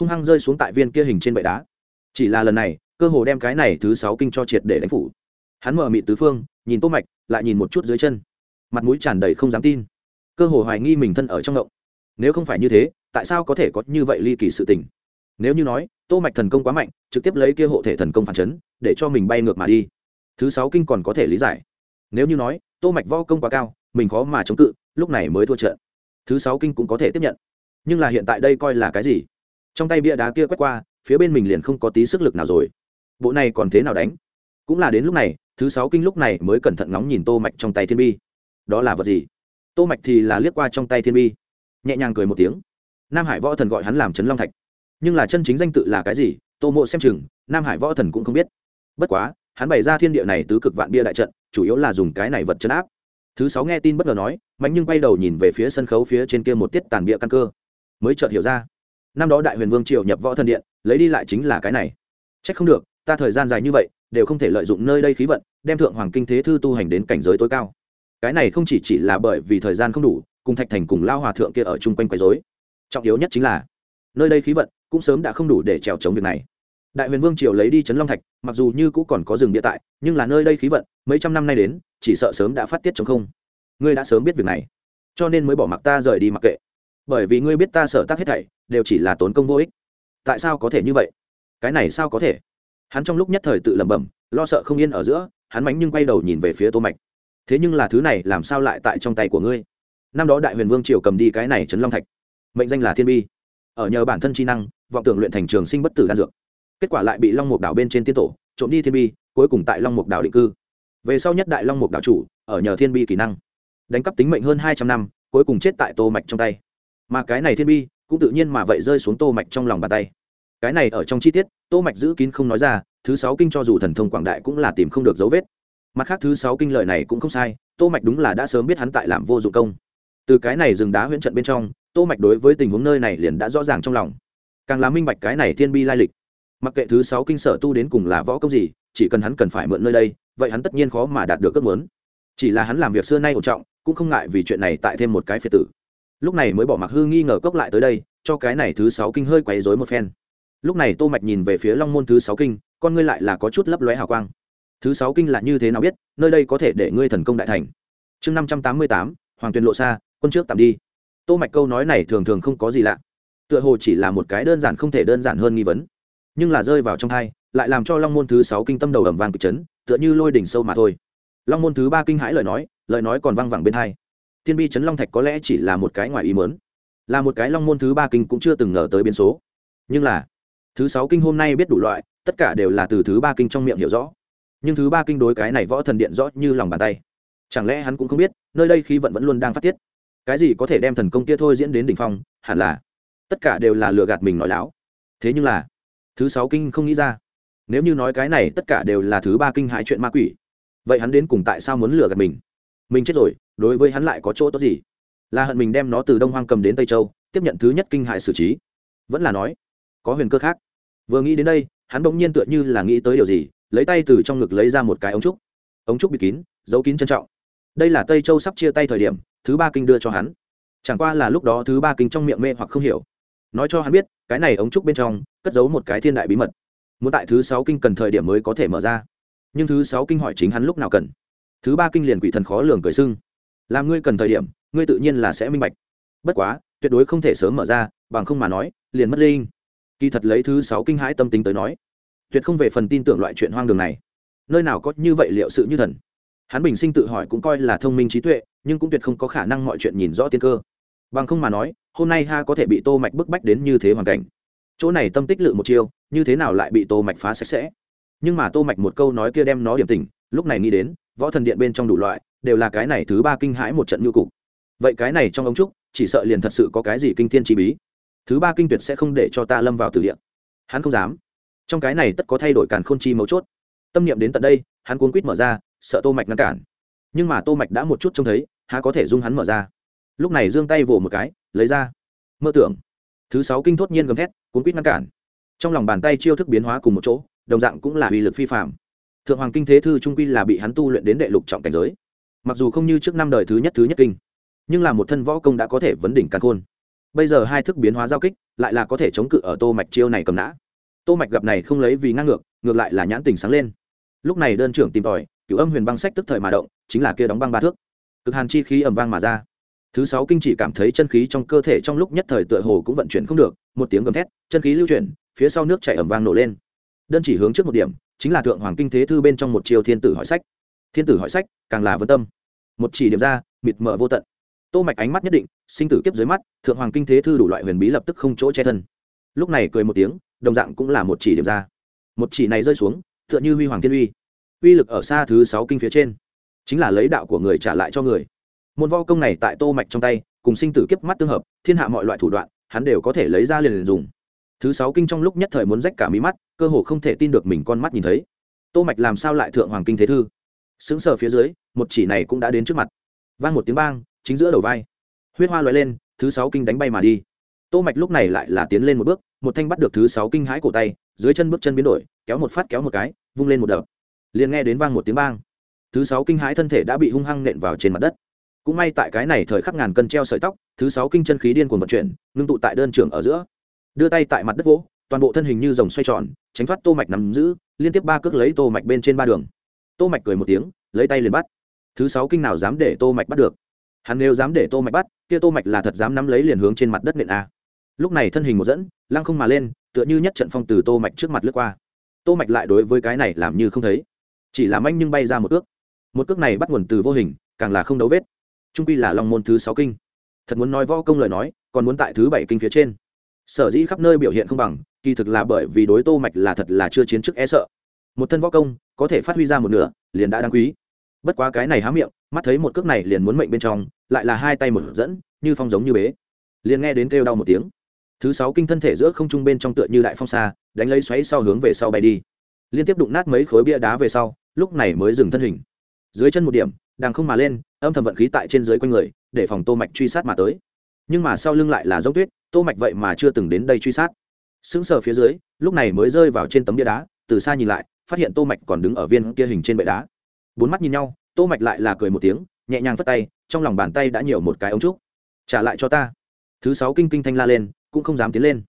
Hung hăng rơi xuống tại viên kia hình trên bệ đá. Chỉ là lần này, cơ hồ đem cái này thứ sáu kinh cho triệt để đánh phủ. Hắn mở mị tứ phương, nhìn tô mạch, lại nhìn một chút dưới chân. Mặt mũi tràn đầy không dám tin cơ hồ hoài nghi mình thân ở trong ngộng. Nếu không phải như thế, tại sao có thể có như vậy ly kỳ sự tình? Nếu như nói, tô mạch thần công quá mạnh, trực tiếp lấy kia hộ thể thần công phản chấn, để cho mình bay ngược mà đi. Thứ sáu kinh còn có thể lý giải. Nếu như nói, tô mạch võ công quá cao, mình khó mà chống cự, lúc này mới thua trận. Thứ sáu kinh cũng có thể tiếp nhận. Nhưng là hiện tại đây coi là cái gì? Trong tay bia đá kia quét qua, phía bên mình liền không có tí sức lực nào rồi. Bộ này còn thế nào đánh? Cũng là đến lúc này, thứ sáu kinh lúc này mới cẩn thận ngóng nhìn tô mạch trong tay thiên bi. Đó là vật gì? Tô mạch thì là liếc qua trong tay thiên bi, nhẹ nhàng cười một tiếng. Nam hải võ thần gọi hắn làm trấn long thạch. Nhưng là chân chính danh tự là cái gì, tô mộ xem chừng, nam hải võ thần cũng không biết. Bất quá, hắn bày ra thiên địa này tứ cực vạn bia đại trận, chủ yếu là dùng cái này vật chấn áp. Thứ sáu nghe tin bất ngờ nói, mạnh nhưng quay đầu nhìn về phía sân khấu phía trên kia một tiết tàn bia căn cơ. Mới chợt hiểu ra, năm đó đại huyền vương triều nhập võ thần điện, lấy đi lại chính là cái này. Trách không được, ta thời gian dài như vậy, đều không thể lợi dụng nơi đây khí vận, đem thượng hoàng kinh thế thư tu hành đến cảnh giới tối cao cái này không chỉ chỉ là bởi vì thời gian không đủ, cùng thạch thành cùng lao hòa thượng kia ở chung quanh quấy dối trọng yếu nhất chính là, nơi đây khí vận cũng sớm đã không đủ để trèo chống việc này. Đại huyền vương triều lấy đi trấn long thạch, mặc dù như cũng còn có rừng địa tại, nhưng là nơi đây khí vận, mấy trăm năm nay đến, chỉ sợ sớm đã phát tiết chống không. Ngươi đã sớm biết việc này, cho nên mới bỏ mặc ta rời đi mặc kệ. Bởi vì ngươi biết ta sở tác hết thảy, đều chỉ là tốn công vô ích. Tại sao có thể như vậy? Cái này sao có thể? Hắn trong lúc nhất thời tự lẩm bẩm, lo sợ không yên ở giữa, hắn mánh nhưng quay đầu nhìn về phía tô mạch thế nhưng là thứ này làm sao lại tại trong tay của ngươi? Năm đó đại huyền vương triều cầm đi cái này trấn long thạch, mệnh danh là thiên bi. Ở nhờ bản thân chi năng, vọng tưởng luyện thành trường sinh bất tử đan dược. Kết quả lại bị long mục đảo bên trên tiên tổ, trộm đi thiên bi, cuối cùng tại long mục đảo định cư. Về sau nhất đại long mục đảo chủ, ở nhờ thiên bi kỹ năng. Đánh cắp tính mệnh hơn hai trăm năm, cuối cùng chết tại tô mạch trong tay. Mà cái này thiên bi, cũng tự nhiên mà vậy rơi xuống tô mạch trong lòng bàn tay. Cái này ở trong chi tiết, tô mạch giữ kín không nói ra, thứ sáu kinh cho dù thần thông quảng đại cũng là tìm không được dấu vết mặt khác thứ sáu kinh lợi này cũng không sai, tô mạch đúng là đã sớm biết hắn tại làm vô dụng công. Từ cái này dừng đá huyễn trận bên trong, tô mạch đối với tình huống nơi này liền đã rõ ràng trong lòng. Càng là minh bạch cái này thiên bi lai lịch. Mặc kệ thứ sáu kinh sở tu đến cùng là võ công gì, chỉ cần hắn cần phải mượn nơi đây, vậy hắn tất nhiên khó mà đạt được ước muốn. Chỉ là hắn làm việc xưa nay ổn trọng, cũng không ngại vì chuyện này tại thêm một cái phiệt tử. Lúc này mới bỏ mặc hư nghi ngờ cốc lại tới đây, cho cái này thứ sáu kinh hơi quấy rối một phen. Lúc này tô mạch nhìn về phía long môn thứ sáu kinh, con ngươi lại là có chút lấp lóe hào quang thứ sáu kinh là như thế nào biết, nơi đây có thể để ngươi thần công đại thành. Chương năm trăm tám mươi tám, hoàng tuyền lộ xa, quân trước tạm đi. Tô mạch câu nói này thường thường không có gì lạ. Tựa hồ chỉ là một cái đơn giản không thể đơn giản hơn nghi vấn. Nhưng là rơi vào trong thai lại làm cho long môn thứ sáu kinh tâm đầu ẩm vàng kịch chấn, tựa như lôi đỉnh sâu mà thôi. Long môn thứ ba kinh hãi lời nói lời nói còn văng vẳng bên hai. Thiên bi chấn long thạch có lẽ chỉ là một cái ngoài ý mớn là một cái long môn thứ ba kinh cũng chưa từng ngờ tới biến số. Nhưng là, thứ sáu kinh hôm nay biết đủ loại, tất cả đều là từ thứ ba kinh trong miệng hiểu rõ nhưng thứ ba kinh đối cái này võ thần điện rõ như lòng bàn tay. Chẳng lẽ hắn cũng không biết, nơi đây khí vận vẫn luôn đang phát tiết? Cái gì có thể đem thần công kia thôi diễn đến đỉnh phong, hẳn là tất cả đều là lừa gạt mình nói láo. Thế nhưng là, thứ sáu kinh không nghĩ ra. Nếu như nói cái này tất cả đều là thứ ba kinh hại chuyện ma quỷ, vậy hắn đến cùng tại sao muốn lừa gạt mình? Mình chết rồi, đối với hắn lại có chỗ tốt gì? Là hận mình đem nó từ đông hoang cầm đến tây châu, tiếp nhận thứ nhất kinh hại xử trí. Vẫn là nói, có huyền cơ khác. Vừa nghĩ đến đây, hắn bỗng nhiên tựa như là nghĩ tới điều gì lấy tay từ trong ngực lấy ra một cái ống trúc. Ống trúc bị kín, giấu kín trân trọng. Đây là tây châu sắp chia tay thời điểm, thứ ba kinh đưa cho hắn. Chẳng qua là lúc đó thứ ba kinh trong miệng mê hoặc không hiểu. Nói cho hắn biết, cái này ống trúc bên trong, cất giấu một cái thiên đại bí mật. Muốn tại thứ sáu kinh cần thời điểm mới có thể mở ra. Nhưng thứ sáu kinh hỏi chính hắn lúc nào cần. Thứ ba kinh liền quỷ thần khó lường cười sưng. Làm ngươi cần thời điểm, ngươi tự nhiên là sẽ minh bạch. Bất quá, tuyệt đối không thể sớm mở ra, bằng không mà nói, liền mất linh. Kỳ thật lấy thứ sáu kinh hãi tâm tính tới nói tuyệt không về phần tin tưởng loại chuyện hoang đường này. Nơi nào có như vậy liệu sự như thần? Hắn bình sinh tự hỏi cũng coi là thông minh trí tuệ, nhưng cũng tuyệt không có khả năng mọi chuyện nhìn rõ tiên cơ. Bằng không mà nói, hôm nay ha có thể bị tô mạch bức bách đến như thế hoàn cảnh. Chỗ này tâm tích lự một chiêu, như thế nào lại bị tô mạch phá sạch sẽ? Nhưng mà tô mạch một câu nói kia đem nó điểm tỉnh, lúc này nghĩ đến, võ thần điện bên trong đủ loại, đều là cái này thứ ba kinh hãi một trận nhu cục. Vậy cái này trong ống trúc, chỉ sợ liền thật sự có cái gì kinh thiên chi bí. Thứ ba kinh tuyệt sẽ không để cho ta lâm vào tử địa. hắn không dám trong cái này tất có thay đổi càn khôn chi mấu chốt. Tâm niệm đến tận đây, hắn cuốn quýt mở ra, sợ tô mạch ngăn cản. Nhưng mà tô mạch đã một chút trông thấy, há có thể dung hắn mở ra. Lúc này giương tay vồ một cái, lấy ra. Mơ tưởng. Thứ sáu kinh thốt nhiên gầm thét cuốn quýt ngăn cản. Trong lòng bàn tay chiêu thức biến hóa cùng một chỗ, đồng dạng cũng là uy lực phi phạm thượng hoàng kinh thế thư trung quy là bị hắn tu luyện đến đệ lục trọng cảnh giới. Mặc dù không như trước năm đời thứ nhất thứ nhất kinh, nhưng là một thân võ công đã có thể vấn đỉnh căn khôn. Bây giờ hai thức biến hóa giao kích, lại là có thể chống cự ở tô mạch chiêu này cầm nã tô mạch gặp này không lấy vì ngang ngược ngược lại là nhãn tình sáng lên. Lúc này đơn trưởng tìm tòi, cửu âm huyền băng sách tức thời mà động, chính là kia đóng băng ba thước. Cực hàn chi khí ầm vang mà ra. Thứ sáu kinh chỉ cảm thấy chân khí trong cơ thể trong lúc nhất thời tựa hồ cũng vận chuyển không được, một tiếng gầm thét, chân khí lưu chuyển, phía sau nước chảy ầm vang nổ lên. Đơn chỉ hướng trước một điểm, chính là thượng hoàng kinh thế thư bên trong một chiều thiên tử hỏi sách. Thiên tử hỏi sách, càng là vân tâm. Một chỉ điểm ra, mịt mờ vô tận. Tô mạch ánh mắt nhất định, sinh tử kiếp dưới mắt, thượng hoàng kinh thế thư đủ loại huyền bí lập tức không chỗ che thân. Lúc này cười một tiếng đồng dạng cũng là một chỉ điểm ra. Một chỉ này rơi xuống tựa như huy hoàng thiên uy. Uy lực ở xa thứ sáu kinh phía trên. Chính là lấy đạo của người trả lại cho người. Môn vo công này tại tô mạch trong tay cùng sinh tử kiếp mắt tương hợp thiên hạ mọi loại thủ đoạn hắn đều có thể lấy ra liền, liền dùng. Thứ sáu kinh trong lúc nhất thời muốn rách cả mí mắt cơ hồ không thể tin được mình con mắt nhìn thấy. Tô mạch làm sao lại thượng hoàng kinh thế thư? Sững sờ phía dưới một chỉ này cũng đã đến trước mặt. Vang một tiếng bang chính giữa đầu vai. Huyết hoa lóe lên thứ sáu kinh đánh bay mà đi. Tô mạch lúc này lại là tiến lên một bước một thanh bắt được thứ sáu kinh hãi cổ tay, dưới chân bước chân biến đổi, kéo một phát kéo một cái, vung lên một đợt liền nghe đến vang một tiếng bang. Thứ sáu kinh hãi thân thể đã bị hung hăng nện vào trên mặt đất. Cũng may tại cái này thời khắc ngàn cân treo sợi tóc, thứ sáu kinh chân khí điên cuồng vận chuyển, ngưng tụ tại đơn trưởng ở giữa. Đưa tay tại mặt đất vỗ, toàn bộ thân hình như dòng xoay tròn, tránh thoát tô mạch nắm giữ, liên tiếp ba cước lấy tô mạch bên trên ba đường. Tô mạch cười một tiếng, lấy tay liền bắt. Thứ sáu kinh nào dám để tô mạch bắt được? Hắn nếu dám để tô mạch bắt, kia tô mạch là thật dám nắm lấy liền hướng trên mặt đất nện a lúc này thân hình một dẫn, lăng không mà lên, tựa như nhất trận phong từ tô mạch trước mặt lướt qua. Tô mạch lại đối với cái này làm như không thấy. Chỉ làm anh nhưng bay ra một cước một cước này bắt nguồn từ vô hình, càng là không đấu vết. Trung quy là long môn thứ sáu kinh. Thật muốn nói võ công lời nói, còn muốn tại thứ bảy kinh phía trên. Sở dĩ khắp nơi biểu hiện không bằng, kỳ thực là bởi vì đối tô mạch là thật là chưa chiến trước e sợ. Một thân võ công, có thể phát huy ra một nửa, liền đã đáng quý. Bất quá cái này há miệng, mắt thấy một cước này liền muốn mệnh bên trong, lại là hai tay một dẫn, như phong giống như bế. Liền nghe đến kêu đau một tiếng thứ sáu kinh thân thể giữa không trung bên trong tựa như đại phong xa đánh lấy xoáy sau hướng về sau bay đi. Liên tiếp đụng nát mấy khối bia đá về sau, lúc này mới dừng thân hình. Dưới chân một điểm đang không mà lên, âm thầm vận khí tại trên dưới quanh người, để phòng tô mạch truy sát mà tới. Nhưng mà sau lưng lại là giống tuyết, tô mạch vậy mà chưa từng đến đây truy sát. Sững sờ phía dưới, lúc này mới rơi vào trên tấm bia đá, từ xa nhìn lại, phát hiện tô mạch còn đứng ở viên kia hình trên bệ đá. Bốn mắt nhìn nhau, tô mạch lại là cười một tiếng, nhẹ nhàng phất tay, trong lòng bàn tay đã nhiều một cái ống trúc. Trả lại cho ta. Thứ sáu kinh kinh thanh la lên cũng không dám tiến lên.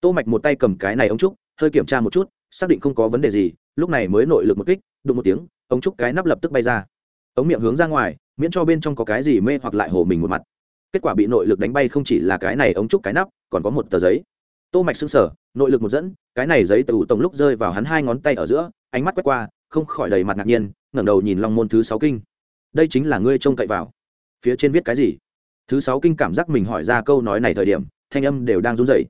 Tô mạch một tay cầm cái này ống trúc, hơi kiểm tra một chút, xác định không có vấn đề gì, lúc này mới nội lực một kích, đụng một tiếng, ống trúc cái nắp lập tức bay ra. Ống miệng hướng ra ngoài, miễn cho bên trong có cái gì mê hoặc lại hổ mình một mặt. Kết quả bị nội lực đánh bay không chỉ là cái này ống trúc cái nắp, còn có một tờ giấy. Tô mạch sững sờ, nội lực một dẫn, cái này giấy từ tổng lúc rơi vào hắn hai ngón tay ở giữa, ánh mắt quét qua, không khỏi đầy mặt ngạc nhiên, ngẩng đầu nhìn long môn thứ sáu kinh. Đây chính là ngươi trông cậy vào. Phía trên viết cái gì? Thứ sáu kinh cảm giác mình hỏi ra câu nói này thời điểm thanh âm đều đang run rẩy.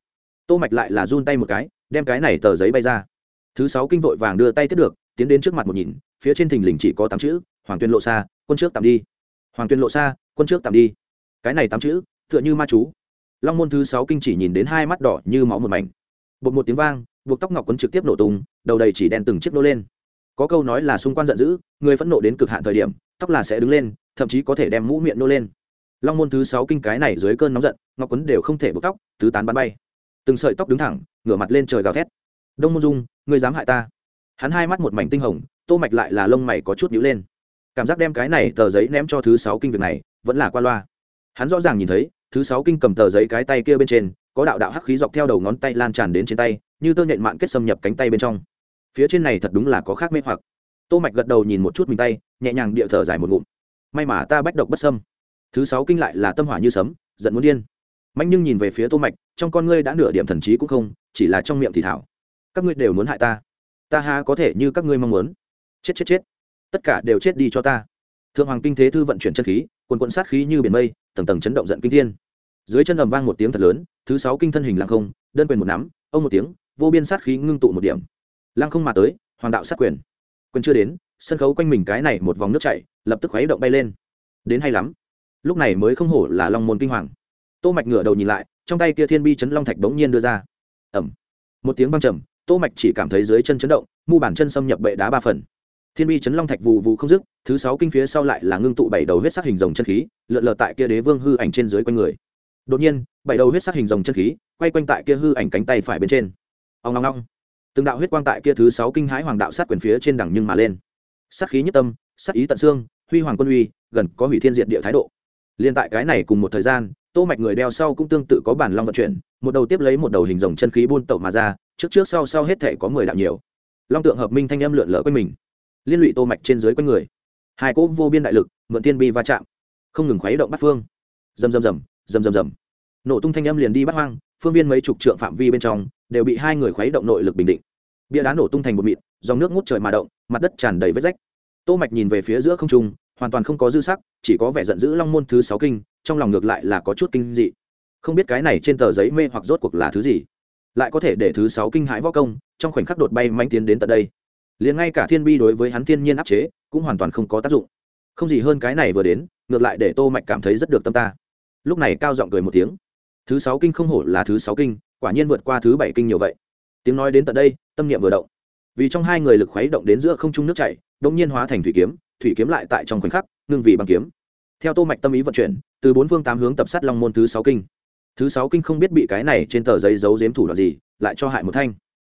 Tô mạch lại là run tay một cái, đem cái này tờ giấy bay ra. Thứ sáu kinh vội vàng đưa tay tiếp được, tiến đến trước mặt một nhìn, phía trên thình lình chỉ có tám chữ, hoàng tuyên lộ xa quân trước tạm đi. Hoàng tuyên lộ xa quân trước tạm đi. Cái này tám chữ, tựa như ma chú. Long môn thứ sáu kinh chỉ nhìn đến hai mắt đỏ như máu một mảnh. Bột một tiếng vang, buộc tóc ngọc quấn trực tiếp nổ tung, đầu đầy chỉ đen từng chiếc nô lên. Có câu nói là xung quanh giận dữ, người phẫn nộ đến cực hạn thời điểm, tóc là sẽ đứng lên, thậm chí có thể đem mũ miệng nô lên long môn thứ sáu kinh cái này dưới cơn nóng giận, ngọc quấn đều không thể buộc tóc, tứ tán bắn bay. Từng sợi tóc đứng thẳng, ngửa mặt lên trời gào thét. Đông môn dung, ngươi dám hại ta? Hắn hai mắt một mảnh tinh hồng, tô mạch lại là lông mày có chút nhíu lên. Cảm giác đem cái này tờ giấy ném cho thứ sáu kinh việc này, vẫn là qua loa. Hắn rõ ràng nhìn thấy, thứ sáu kinh cầm tờ giấy cái tay kia bên trên, có đạo đạo hắc khí dọc theo đầu ngón tay lan tràn đến trên tay, như tơ nhện mạn kết xâm nhập cánh tay bên trong. Phía trên này thật đúng là có khác mê hoặc. Tô mạch gật đầu nhìn một chút mình tay, nhẹ nhàng địa thở dài một ngụm. May mà ta bách độc bất sâm thứ sáu kinh lại là tâm hỏa như sấm, giận muốn điên. Mạnh nhưng nhìn về phía tô mạch, trong con ngươi đã nửa điểm thần trí cũng không, chỉ là trong miệng thì thảo. Các ngươi đều muốn hại ta. Ta ha có thể như các ngươi mong muốn. Chết chết chết. Tất cả đều chết đi cho ta. Thượng hoàng kinh thế thư vận chuyển chân khí, quần quận sát khí như biển mây, tầng tầng chấn động giận kinh thiên. Dưới chân ầm vang một tiếng thật lớn, thứ sáu kinh thân hình lăng không, đơn quyền một nắm, ông một tiếng, vô biên sát khí ngưng tụ một điểm. Lăng không mà tới, hoàng đạo sát quyền. Quyền chưa đến, sân khấu quanh mình cái này một vòng nước chảy, lập tức khuấy động bay lên. Đến hay lắm lúc này mới không hổ là long môn kinh hoàng. Tô mạch ngửa đầu nhìn lại, trong tay kia thiên bi chấn long thạch bỗng nhiên đưa ra. Ẩm một tiếng vang trầm, tô mạch chỉ cảm thấy dưới chân chấn động, mu bàn chân xâm nhập bệ đá ba phần. Thiên bi chấn long thạch vụ vụ không dứt, thứ sáu kinh phía sau lại là ngưng tụ bảy đầu huyết sắc hình rồng chân khí, lượn lờ tại kia đế vương hư ảnh trên dưới quanh người. Đột nhiên, bảy đầu huyết sắc hình rồng chân khí quay quanh tại kia hư ảnh cánh tay phải bên trên. Ông ngong ngong từng đạo huyết quang tại kia thứ sáu kinh hãi hoàng đạo sát quyền phía trên đẳng nhưng mà lên. Sát khí nhất tâm, sát ý tận xương, huy hoàng quân uy, gần có hủy thiên diện địa thái độ liên tại cái này cùng một thời gian, tô mạch người đeo sau cũng tương tự có bản long vận chuyển, một đầu tiếp lấy một đầu hình rồng chân khí buôn tẩu mà ra, trước trước sau sau hết thể có mười đạo nhiều. Long tượng hợp minh thanh âm lượn lờ quanh mình. Liên lụy tô mạch trên dưới quanh người. Hai cỗ vô biên đại lực, mượn tiên bi va chạm. Không ngừng khuấy động bát phương. Rầm rầm rầm rầm rầm rầm. Nổ tung thanh âm liền đi bát hoang, phương viên mấy chục trượng phạm vi bên trong, đều bị hai người khuấy động nội lực bình định. Bia đá nổ tung thành một mịn, dòng nước ngút trời mà động, mặt đất tràn đầy vết rách. Tô mạch nhìn về phía giữa không trung hoàn toàn không có dư sắc, chỉ có vẻ giận dữ long môn thứ sáu kinh, trong lòng ngược lại là có chút kinh dị. Không biết cái này trên tờ giấy mê hoặc rốt cuộc là thứ gì. Lại có thể để thứ sáu kinh hãi võ công, trong khoảnh khắc đột bay manh tiến đến tận đây. Liền ngay cả thiên bi đối với hắn thiên nhiên áp chế, cũng hoàn toàn không có tác dụng. Không gì hơn cái này vừa đến, ngược lại để tô mạch cảm thấy rất được tâm ta. Lúc này cao giọng cười một tiếng. Thứ sáu kinh không hổ là thứ sáu kinh, quả nhiên vượt qua thứ bảy kinh nhiều vậy. Tiếng nói đến tận đây, tâm niệm vừa động. Vì trong hai người lực khuấy động đến giữa không trung nước chảy đông nhiên hóa thành thủy kiếm thủy kiếm lại tại trong khoảnh khắc, ngưng vì bằng kiếm. Theo tô mạch tâm ý vận chuyển, từ bốn phương tám hướng tập sát long môn thứ sáu kinh. Thứ sáu kinh không biết bị cái này trên tờ giấy giấu giếm thủ đoạn gì, lại cho hại một thanh.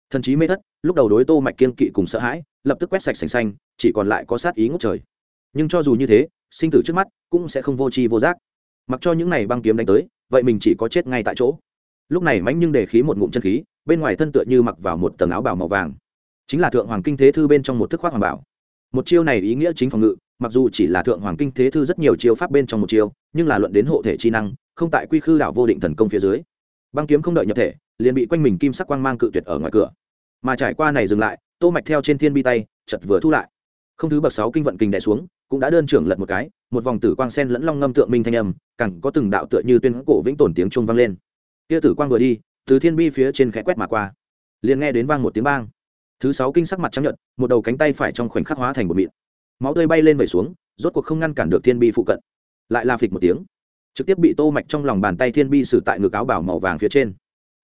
Thần chí mê thất, lúc đầu đối tô mạch kiên kỵ cùng sợ hãi, lập tức quét sạch sành xanh, chỉ còn lại có sát ý ngút trời. Nhưng cho dù như thế, sinh tử trước mắt cũng sẽ không vô tri vô giác. Mặc cho những này băng kiếm đánh tới, vậy mình chỉ có chết ngay tại chỗ. Lúc này mãnh nhưng để khí một ngụm chân khí, bên ngoài thân tựa như mặc vào một tầng áo bào màu vàng. Chính là thượng hoàng kinh thế thư bên trong một thức khoác hoàng bảo một chiêu này ý nghĩa chính phòng ngự, mặc dù chỉ là thượng hoàng kinh thế thư rất nhiều chiêu pháp bên trong một chiêu, nhưng là luận đến hộ thể chi năng, không tại quy khư đảo vô định thần công phía dưới. Băng kiếm không đợi nhập thể, liền bị quanh mình kim sắc quang mang cự tuyệt ở ngoài cửa. Mà trải qua này dừng lại, tô mạch theo trên thiên bi tay chật vừa thu lại. Không thứ bậc sáu kinh vận kinh đè xuống, cũng đã đơn trưởng lật một cái, một vòng tử quang sen lẫn long ngâm tượng minh thanh âm, càng có từng đạo tựa như tuyên cổ vĩnh tồn tiếng trung vang lên. Kia tử quang vừa đi, từ thiên bi phía trên khẽ quét mà qua. Liền nghe đến vang một tiếng bang thứ sáu kinh sắc mặt trắng nhợt, một đầu cánh tay phải trong khoảnh khắc hóa thành một mịn. Máu tươi bay lên vẩy xuống, rốt cuộc không ngăn cản được thiên bi phụ cận. Lại la phịch một tiếng. Trực tiếp bị tô mạch trong lòng bàn tay thiên bi sử tại ngực áo bảo màu vàng phía trên.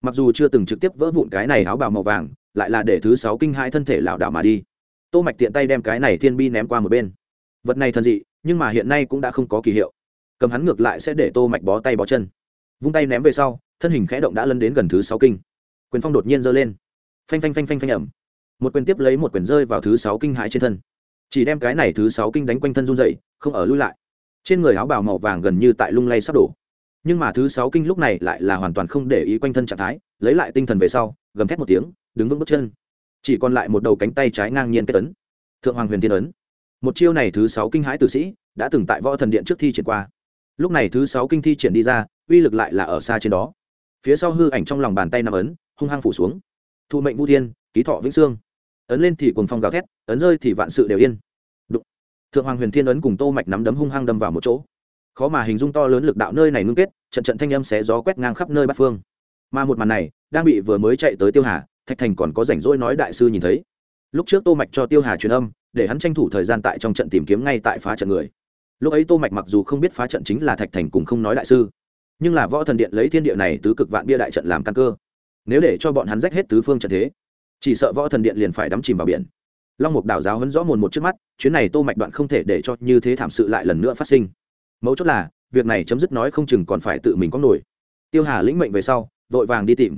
Mặc dù chưa từng trực tiếp vỡ vụn cái này áo bảo màu vàng, lại là để thứ sáu kinh hai thân thể lảo đảo mà đi. Tô mạch tiện tay đem cái này thiên bi ném qua một bên. Vật này thần dị, nhưng mà hiện nay cũng đã không có kỳ hiệu. Cầm hắn ngược lại sẽ để tô mạch bó tay bó chân. Vung tay ném về sau, thân hình khẽ động đã lấn đến gần thứ sáu kinh. Quyền phong đột nhiên giơ lên. Phanh phanh phanh phanh phanh ẩm một quyền tiếp lấy một quyền rơi vào thứ sáu kinh hãi trên thân. Chỉ đem cái này thứ sáu kinh đánh quanh thân run dậy không ở lui lại. Trên người áo bào màu vàng gần như tại lung lay sắp đổ. Nhưng mà thứ sáu kinh lúc này lại là hoàn toàn không để ý quanh thân trạng thái, lấy lại tinh thần về sau, gầm thét một tiếng, đứng vững bước chân. Chỉ còn lại một đầu cánh tay trái ngang nhiên kết tấn thượng hoàng huyền thiên ấn. Một chiêu này thứ sáu kinh hãi tử sĩ đã từng tại võ thần điện trước thi triển qua. Lúc này thứ sáu kinh thi triển đi ra, uy lực lại là ở xa trên đó. Phía sau hư ảnh trong lòng bàn tay nằm ấn, hung hăng phủ xuống. Thụ mệnh vũ thiên, ký thọ vĩnh sương ấn lên thì cuồng phong gào thét, ấn rơi thì vạn sự đều yên. Đụng. thượng hoàng huyền thiên ấn cùng tô mạch nắm đấm hung hăng đâm vào một chỗ. Khó mà hình dung to lớn lực đạo nơi này ngưng kết, trận trận thanh âm xé gió quét ngang khắp nơi bát phương. Mà một màn này, đang bị vừa mới chạy tới tiêu hà, thạch thành còn có rảnh rỗi nói đại sư nhìn thấy. Lúc trước tô mạch cho tiêu hà truyền âm, để hắn tranh thủ thời gian tại trong trận tìm kiếm ngay tại phá trận người. Lúc ấy tô mạch mặc dù không biết phá trận chính là thạch thành cùng không nói đại sư, nhưng là võ thần điện lấy thiên địa này tứ cực vạn bia đại trận làm căn cơ. Nếu để cho bọn hắn rách hết tứ phương trận thế chỉ sợ võ thần điện liền phải đắm chìm vào biển. Long mục đảo giáo hấn rõ mồn một trước mắt, chuyến này tô mạch đoạn không thể để cho như thế thảm sự lại lần nữa phát sinh. Mấu chốt là, việc này chấm dứt nói không chừng còn phải tự mình có nổi. Tiêu hà lĩnh mệnh về sau, vội vàng đi tìm.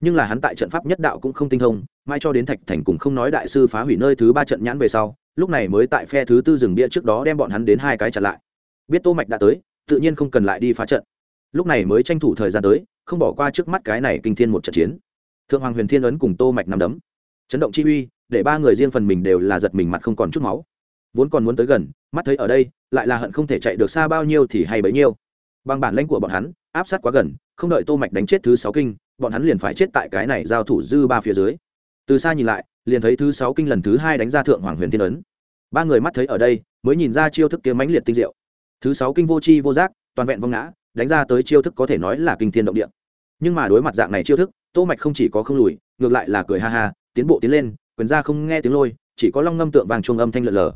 Nhưng là hắn tại trận pháp nhất đạo cũng không tinh thông mai cho đến thạch thành cùng không nói đại sư phá hủy nơi thứ ba trận nhãn về sau, lúc này mới tại phe thứ tư rừng bia trước đó đem bọn hắn đến hai cái chặn lại. Biết tô mạch đã tới, tự nhiên không cần lại đi phá trận. Lúc này mới tranh thủ thời gian tới, không bỏ qua trước mắt cái này kinh thiên một trận chiến thượng hoàng huyền thiên ấn cùng tô mạch nằm đấm. Chấn động chi uy, để ba người riêng phần mình đều là giật mình mặt không còn chút máu. Vốn còn muốn tới gần, mắt thấy ở đây, lại là hận không thể chạy được xa bao nhiêu thì hay bấy nhiêu. Bằng bản lãnh của bọn hắn, áp sát quá gần, không đợi tô mạch đánh chết thứ sáu kinh, bọn hắn liền phải chết tại cái này giao thủ dư ba phía dưới. Từ xa nhìn lại, liền thấy thứ sáu kinh lần thứ hai đánh ra thượng hoàng huyền thiên ấn. Ba người mắt thấy ở đây, mới nhìn ra chiêu thức kiếm mãnh liệt tinh diệu. Thứ sáu kinh vô chi vô giác, toàn vẹn vong ngã, đánh ra tới chiêu thức có thể nói là kinh thiên động địa. Nhưng mà đối mặt dạng này chiêu thức tô mạch không chỉ có không lùi, ngược lại là cười ha ha, tiến bộ tiến lên, quyền ra không nghe tiếng lôi, chỉ có long ngâm tượng vàng chuông âm thanh lợn lờ.